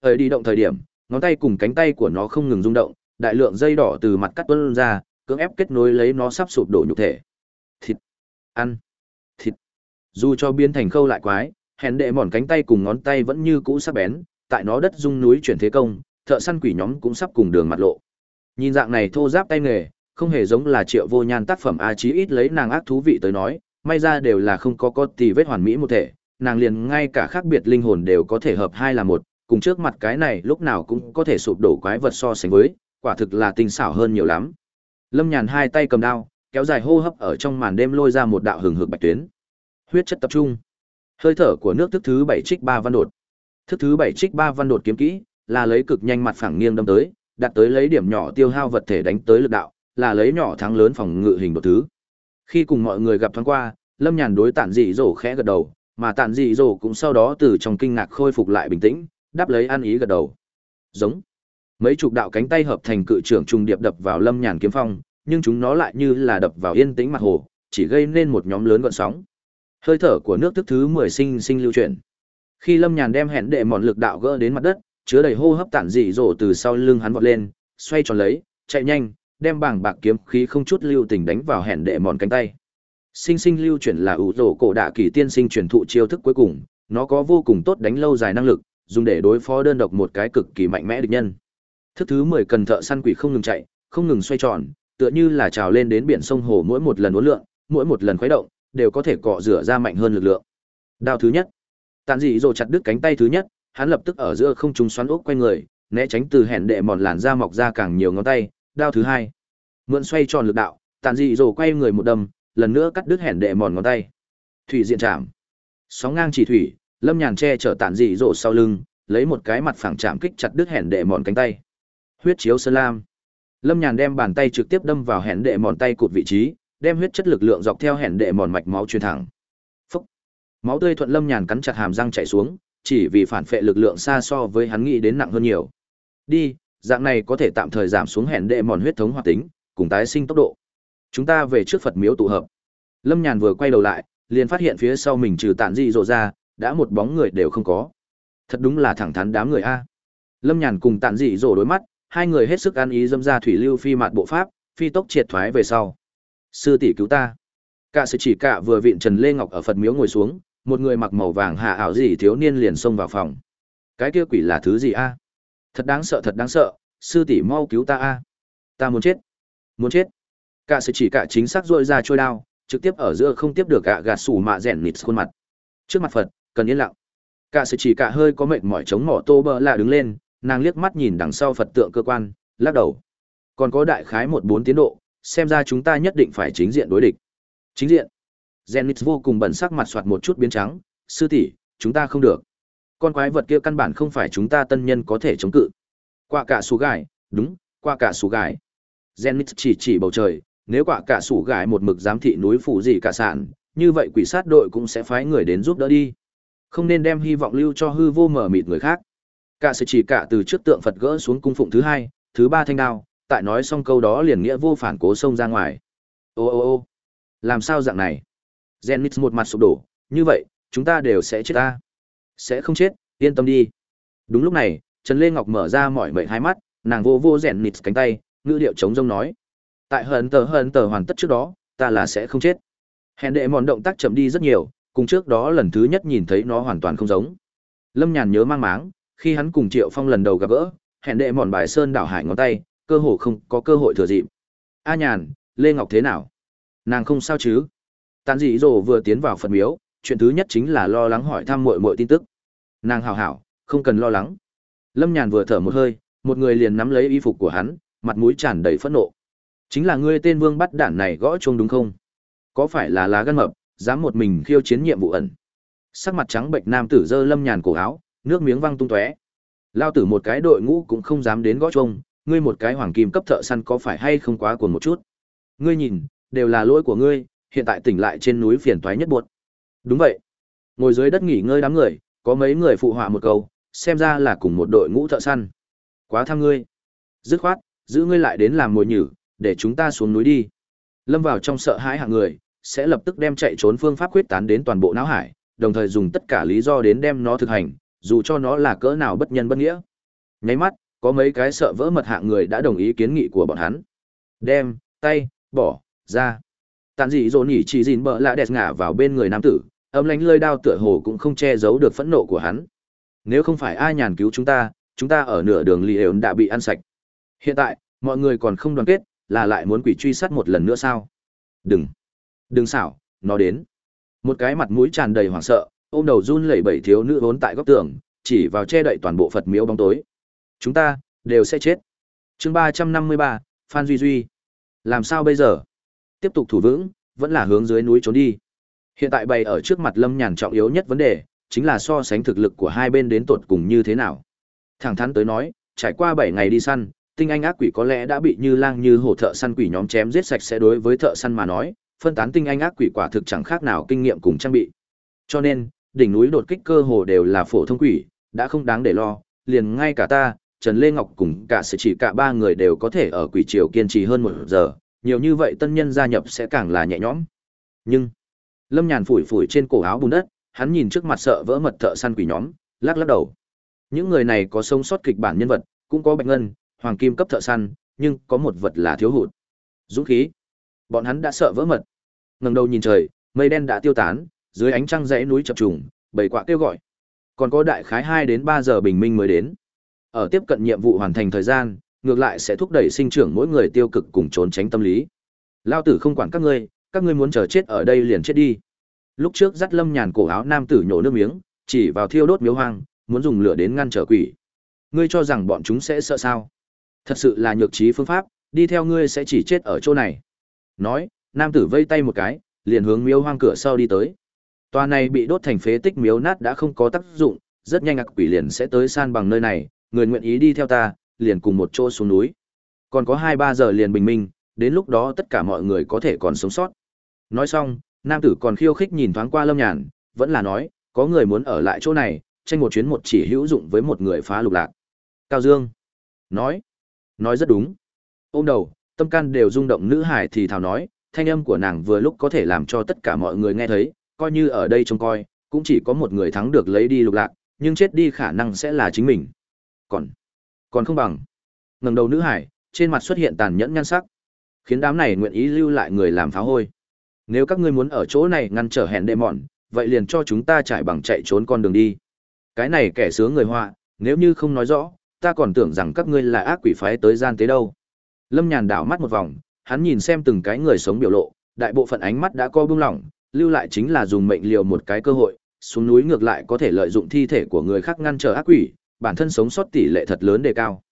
Ở đi động thời điểm, ngón tay cùng cánh tay của nó không ngừng rung động, đại lượng dây đỏ từ mặt cắt tuân ra, cưỡng ép kết nối lấy nó sắp sụp đổ nhục thể. Thịt, ăn, thịt. Dù cho biến thành khâu lại quái, hèn đệ mòn cánh tay cùng ngón tay vẫn như cũ sắc bén, tại nó đất rung núi chuyển thế công, thợ săn quỷ nhóm cũng sắp cùng đường mặt lộ. Nhìn dạng này thô giáp tay nghề, không hề giống là triệu vô nhan tác phẩm a chí ít lấy nàng ác thú vị tới nói, may ra đều là không có có tì vết hoàn mỹ một thể, nàng liền ngay cả khác biệt linh hồn đều có thể hợp hai là một, cùng trước mặt cái này lúc nào cũng có thể sụp đổ quái vật so sánh với, quả thực là tinh xảo hơn nhiều lắm. Lâm Nhàn hai tay cầm đao, kéo dài hô hấp ở trong màn đêm lôi ra một đạo hừng hực bạch tuyến. Huyết chất tập trung. Hơi thở của nước thức thứ bảy trích ba văn đột. Thức thứ bảy trích ba văn đột kiếm kỹ, là lấy cực nhanh mặt phẳng nghiêng đâm tới, đặt tới lấy điểm nhỏ tiêu hao vật thể đánh tới lực đạo, là lấy nhỏ thắng lớn phòng ngự hình đột thứ. Khi cùng mọi người gặp thoáng qua, Lâm Nhàn đối Tản Dị Dỗ khẽ gật đầu, mà Tản Dị Dỗ cũng sau đó từ trong kinh ngạc khôi phục lại bình tĩnh, đáp lấy ăn ý gật đầu. Giống. Mấy chục đạo cánh tay hợp thành cự trưởng trùng điệp đập vào Lâm Nhàn kiếm phong, nhưng chúng nó lại như là đập vào yên tĩnh mặt hồ, chỉ gây nên một nhóm lớn gợn sóng. Hơi thở của nước tức thứ mười sinh sinh lưu chuyển. Khi Lâm Nhàn đem hẹn đệ mòn lực đạo gỡ đến mặt đất, chứa đầy hô hấp tản dị rổ từ sau lưng hắn vọt lên, xoay tròn lấy, chạy nhanh, đem bảng bạc kiếm khí không chút lưu tình đánh vào hẻn đệ mòn cánh tay. Sinh sinh lưu chuyển là ủ rổ cổ đạ kỳ tiên sinh truyền thụ chiêu thức cuối cùng, nó có vô cùng tốt đánh lâu dài năng lực, dùng để đối phó đơn độc một cái cực kỳ mạnh mẽ địch nhân. Thức thứ mười cần thợ săn quỷ không ngừng chạy, không ngừng xoay tròn, tựa như là trào lên đến biển sông hồ mỗi một lần uốn lượn, mỗi một lần khuấy động, đều có thể cọ rửa ra mạnh hơn lực lượng. Đao thứ nhất, tàn dị rồ chặt đứt cánh tay thứ nhất, hắn lập tức ở giữa không trung xoắn ốc quay người, né tránh từ hẻn đệ mòn làn da mọc ra càng nhiều ngón tay. Đao thứ hai, mượn xoay tròn lực đạo, tàn dị rồ quay người một đâm, lần nữa cắt đứt hẻn đệ mòn ngón tay. Thủy diện chạm. Sóng ngang chỉ thủy lâm nhàn che chở tản dị rộ sau lưng lấy một cái mặt phẳng chạm kích chặt đứt hẻn đệ mòn cánh tay. Huyết chiếu sơn lam. Lâm nhàn đem bàn tay trực tiếp đâm vào hẻn đệ mòn tay cụt vị trí đem huyết chất lực lượng dọc theo hẻn đệ mòn mạch máu truyền thẳng. Phúc. Máu tươi thuận lâm nhàn cắn chặt hàm răng chảy xuống chỉ vì phản phệ lực lượng xa so với hắn nghĩ đến nặng hơn nhiều. Đi dạng này có thể tạm thời giảm xuống hẹn đệ mòn huyết thống hoạt tính, cùng tái sinh tốc độ. Chúng ta về trước phật miếu tụ hợp. Lâm nhàn vừa quay đầu lại, liền phát hiện phía sau mình trừ tản dị rộ ra, đã một bóng người đều không có. Thật đúng là thẳng thắn đám người a. Lâm nhàn cùng tản dị rộ đối mắt, hai người hết sức ăn ý dâm ra thủy lưu phi mạt bộ pháp, phi tốc triệt thoái về sau. Sư tỷ cứu ta. Cả sự chỉ cả vừa vịn trần lê ngọc ở phật miếu ngồi xuống, một người mặc màu vàng hạ ảo gì thiếu niên liền xông vào phòng. Cái kia quỷ là thứ gì a? Thật đáng sợ thật đáng sợ. Sư tỷ mau cứu ta a. Ta muốn chết. Muốn chết. Cả sự chỉ cả chính xác dội ra trôi đao trực tiếp ở giữa không tiếp được gạ gạt sủ mạ rèn nịt khuôn mặt. Trước mặt phật cần yên lặng. Cả sự chỉ cả hơi có mệt mỏi chống mỏ tô bơ lạ đứng lên nàng liếc mắt nhìn đằng sau phật tượng cơ quan lắc đầu. Còn có đại khái một bốn tiến độ xem ra chúng ta nhất định phải chính diện đối địch. Chính diện. Zenith vô cùng bẩn sắc mặt soạt một chút biến trắng, sư tỷ, chúng ta không được. Con quái vật kia căn bản không phải chúng ta tân nhân có thể chống cự. quả cả sủ gải, đúng, quả cả sủ gải. Zenith chỉ chỉ bầu trời, nếu quả cả sủ gải một mực giám thị núi phủ gì cả sản, như vậy quỷ sát đội cũng sẽ phái người đến giúp đỡ đi. Không nên đem hy vọng lưu cho hư vô mở mịt người khác. Cả sự chỉ cả từ trước tượng Phật gỡ xuống cung phụng thứ hai, thứ ba thanh đao, tại nói xong câu đó liền nghĩa vô phản cố xông ra ngoài. Ô ô ô, làm sao dạng này? Zenith một mặt sụp đổ, như vậy, chúng ta đều sẽ chết ta. Sẽ không chết, yên tâm đi. Đúng lúc này, Trần Lê Ngọc mở ra mỏi mệt hai mắt, nàng vô vô Zenith cánh tay, ngữ điệu chống rông nói. Tại hờn tờ hờn tờ hoàn tất trước đó, ta là sẽ không chết. Hèn đệ mòn động tác chậm đi rất nhiều, cùng trước đó lần thứ nhất nhìn thấy nó hoàn toàn không giống. Lâm Nhàn nhớ mang máng, khi hắn cùng Triệu Phong lần đầu gặp gỡ, hẹn đệ mòn bài sơn đảo hải ngón tay, cơ hồ không có cơ hội thừa dịp. A Nhàn, Lê Ngọc thế nào? Nàng không sao chứ? Tàn dị dỗ vừa tiến vào phần miếu, chuyện thứ nhất chính là lo lắng hỏi thăm muội muội tin tức. Nàng hảo hảo, không cần lo lắng. Lâm Nhàn vừa thở một hơi, một người liền nắm lấy y phục của hắn, mặt mũi tràn đầy phẫn nộ. Chính là ngươi tên Vương bắt đản này gõ chuông đúng không? Có phải là lá gan mập, dám một mình khiêu chiến nhiệm vụ ẩn? Sắc mặt trắng bệnh nam tử giơ Lâm Nhàn cổ áo, nước miếng văng tung tóe. Lao tử một cái đội ngũ cũng không dám đến gõ chuông, ngươi một cái hoàng kim cấp thợ săn có phải hay không quá cuồng một chút? Ngươi nhìn, đều là lỗi của ngươi, hiện tại tỉnh lại trên núi phiền toái nhất buột Đúng vậy. Ngồi dưới đất nghỉ ngơi đám người, có mấy người phụ họa một câu, xem ra là cùng một đội ngũ thợ săn. Quá tham ngươi. Dứt khoát, giữ ngươi lại đến làm mồi nhử, để chúng ta xuống núi đi. Lâm vào trong sợ hãi hạng người, sẽ lập tức đem chạy trốn phương pháp quyết tán đến toàn bộ não hải, đồng thời dùng tất cả lý do đến đem nó thực hành, dù cho nó là cỡ nào bất nhân bất nghĩa. Nháy mắt, có mấy cái sợ vỡ mật hạng người đã đồng ý kiến nghị của bọn hắn. Đem, tay, bỏ, ra. Tàn dị dỗ nhỉ chỉ dìn bợ lạ đẹp ngả vào bên người nam tử, âm lánh lơi đao tựa hồ cũng không che giấu được phẫn nộ của hắn. Nếu không phải ai nhàn cứu chúng ta, chúng ta ở nửa đường lì ẻo đã bị ăn sạch. Hiện tại, mọi người còn không đoàn kết, là lại muốn quỷ truy sát một lần nữa sao? Đừng, đừng xảo, nó đến. Một cái mặt mũi tràn đầy hoảng sợ, ôm đầu run lẩy bẩy thiếu nữ vốn tại góc tường, chỉ vào che đậy toàn bộ Phật miếu bóng tối. Chúng ta đều sẽ chết. Chương ba trăm năm mươi ba, Phan Duy Duy. Làm sao bây giờ? tiếp tục thủ vững, vẫn là hướng dưới núi trốn đi. Hiện tại bày ở trước mặt Lâm Nhàn trọng yếu nhất vấn đề, chính là so sánh thực lực của hai bên đến tột cùng như thế nào. Thẳng thắn tới nói, trải qua 7 ngày đi săn, tinh anh ác quỷ có lẽ đã bị như lang như hổ thợ săn quỷ nhóm chém giết sạch sẽ đối với thợ săn mà nói, phân tán tinh anh ác quỷ quả thực chẳng khác nào kinh nghiệm cùng trang bị. Cho nên, đỉnh núi đột kích cơ hồ đều là phổ thông quỷ, đã không đáng để lo, liền ngay cả ta, Trần Lê Ngọc cùng cả sự chỉ cả ba người đều có thể ở quỷ triều kiên trì hơn một giờ, nhiều như vậy tân nhân gia nhập sẽ càng là nhẹ nhõm. Nhưng, Lâm Nhàn phủi phủi trên cổ áo bùn đất, hắn nhìn trước mặt sợ vỡ mật thợ săn quỷ nhóm, lắc lắc đầu. Những người này có sống sót kịch bản nhân vật, cũng có bạch ngân, hoàng kim cấp thợ săn, nhưng có một vật là thiếu hụt. Dũng khí. Bọn hắn đã sợ vỡ mật. ngầm đầu nhìn trời, mây đen đã tiêu tán, dưới ánh trăng dãy núi chập trùng, bảy quạ kêu gọi. Còn có đại khái hai đến ba giờ bình minh mới đến. Ở tiếp cận nhiệm vụ hoàn thành thời gian, ngược lại sẽ thúc đẩy sinh trưởng mỗi người tiêu cực cùng trốn tránh tâm lý. Lao tử không quản các ngươi, các ngươi muốn chờ chết ở đây liền chết đi. Lúc trước dắt Lâm Nhàn cổ áo nam tử nhổ nước miếng, chỉ vào thiêu đốt miếu hoang, muốn dùng lửa đến ngăn trở quỷ. Ngươi cho rằng bọn chúng sẽ sợ sao? Thật sự là nhược trí phương pháp, đi theo ngươi sẽ chỉ chết ở chỗ này. Nói, nam tử vây tay một cái, liền hướng miếu hoang cửa sau đi tới. Tòa này bị đốt thành phế tích miếu nát đã không có tác dụng, rất nhanh ác quỷ liền sẽ tới san bằng nơi này, người nguyện ý đi theo ta, liền cùng một chỗ xuống núi. Còn có 2-3 giờ liền bình minh, đến lúc đó tất cả mọi người có thể còn sống sót. Nói xong, nam tử còn khiêu khích nhìn thoáng qua Lâm Nhàn, vẫn là nói, có người muốn ở lại chỗ này, tranh một chuyến một chỉ hữu dụng với một người phá lục lạc. Cao Dương. Nói. Nói rất đúng. Ôm đầu, tâm can đều rung động nữ hải thì thào nói, thanh âm của nàng vừa lúc có thể làm cho tất cả mọi người nghe thấy, coi như ở đây trông coi, cũng chỉ có một người thắng được lấy đi lục lạc, nhưng chết đi khả năng sẽ là chính mình. Còn, còn không bằng. Ngẩng đầu nữ hải, trên mặt xuất hiện tàn nhẫn nhan sắc, khiến đám này nguyện ý lưu lại người làm phá hôi. Nếu các ngươi muốn ở chỗ này ngăn trở hẹn đệ mọn, vậy liền cho chúng ta trải bằng chạy trốn con đường đi. Cái này kẻ sướng người họa, nếu như không nói rõ, ta còn tưởng rằng các ngươi là ác quỷ phái tới gian tế đâu. Lâm Nhàn đảo mắt một vòng, hắn nhìn xem từng cái người sống biểu lộ, đại bộ phận ánh mắt đã co bưng lỏng, lưu lại chính là dùng mệnh liều một cái cơ hội, xuống núi ngược lại có thể lợi dụng thi thể của người khác ngăn trở ác quỷ, bản thân sống sót tỷ lệ thật lớn đề cao.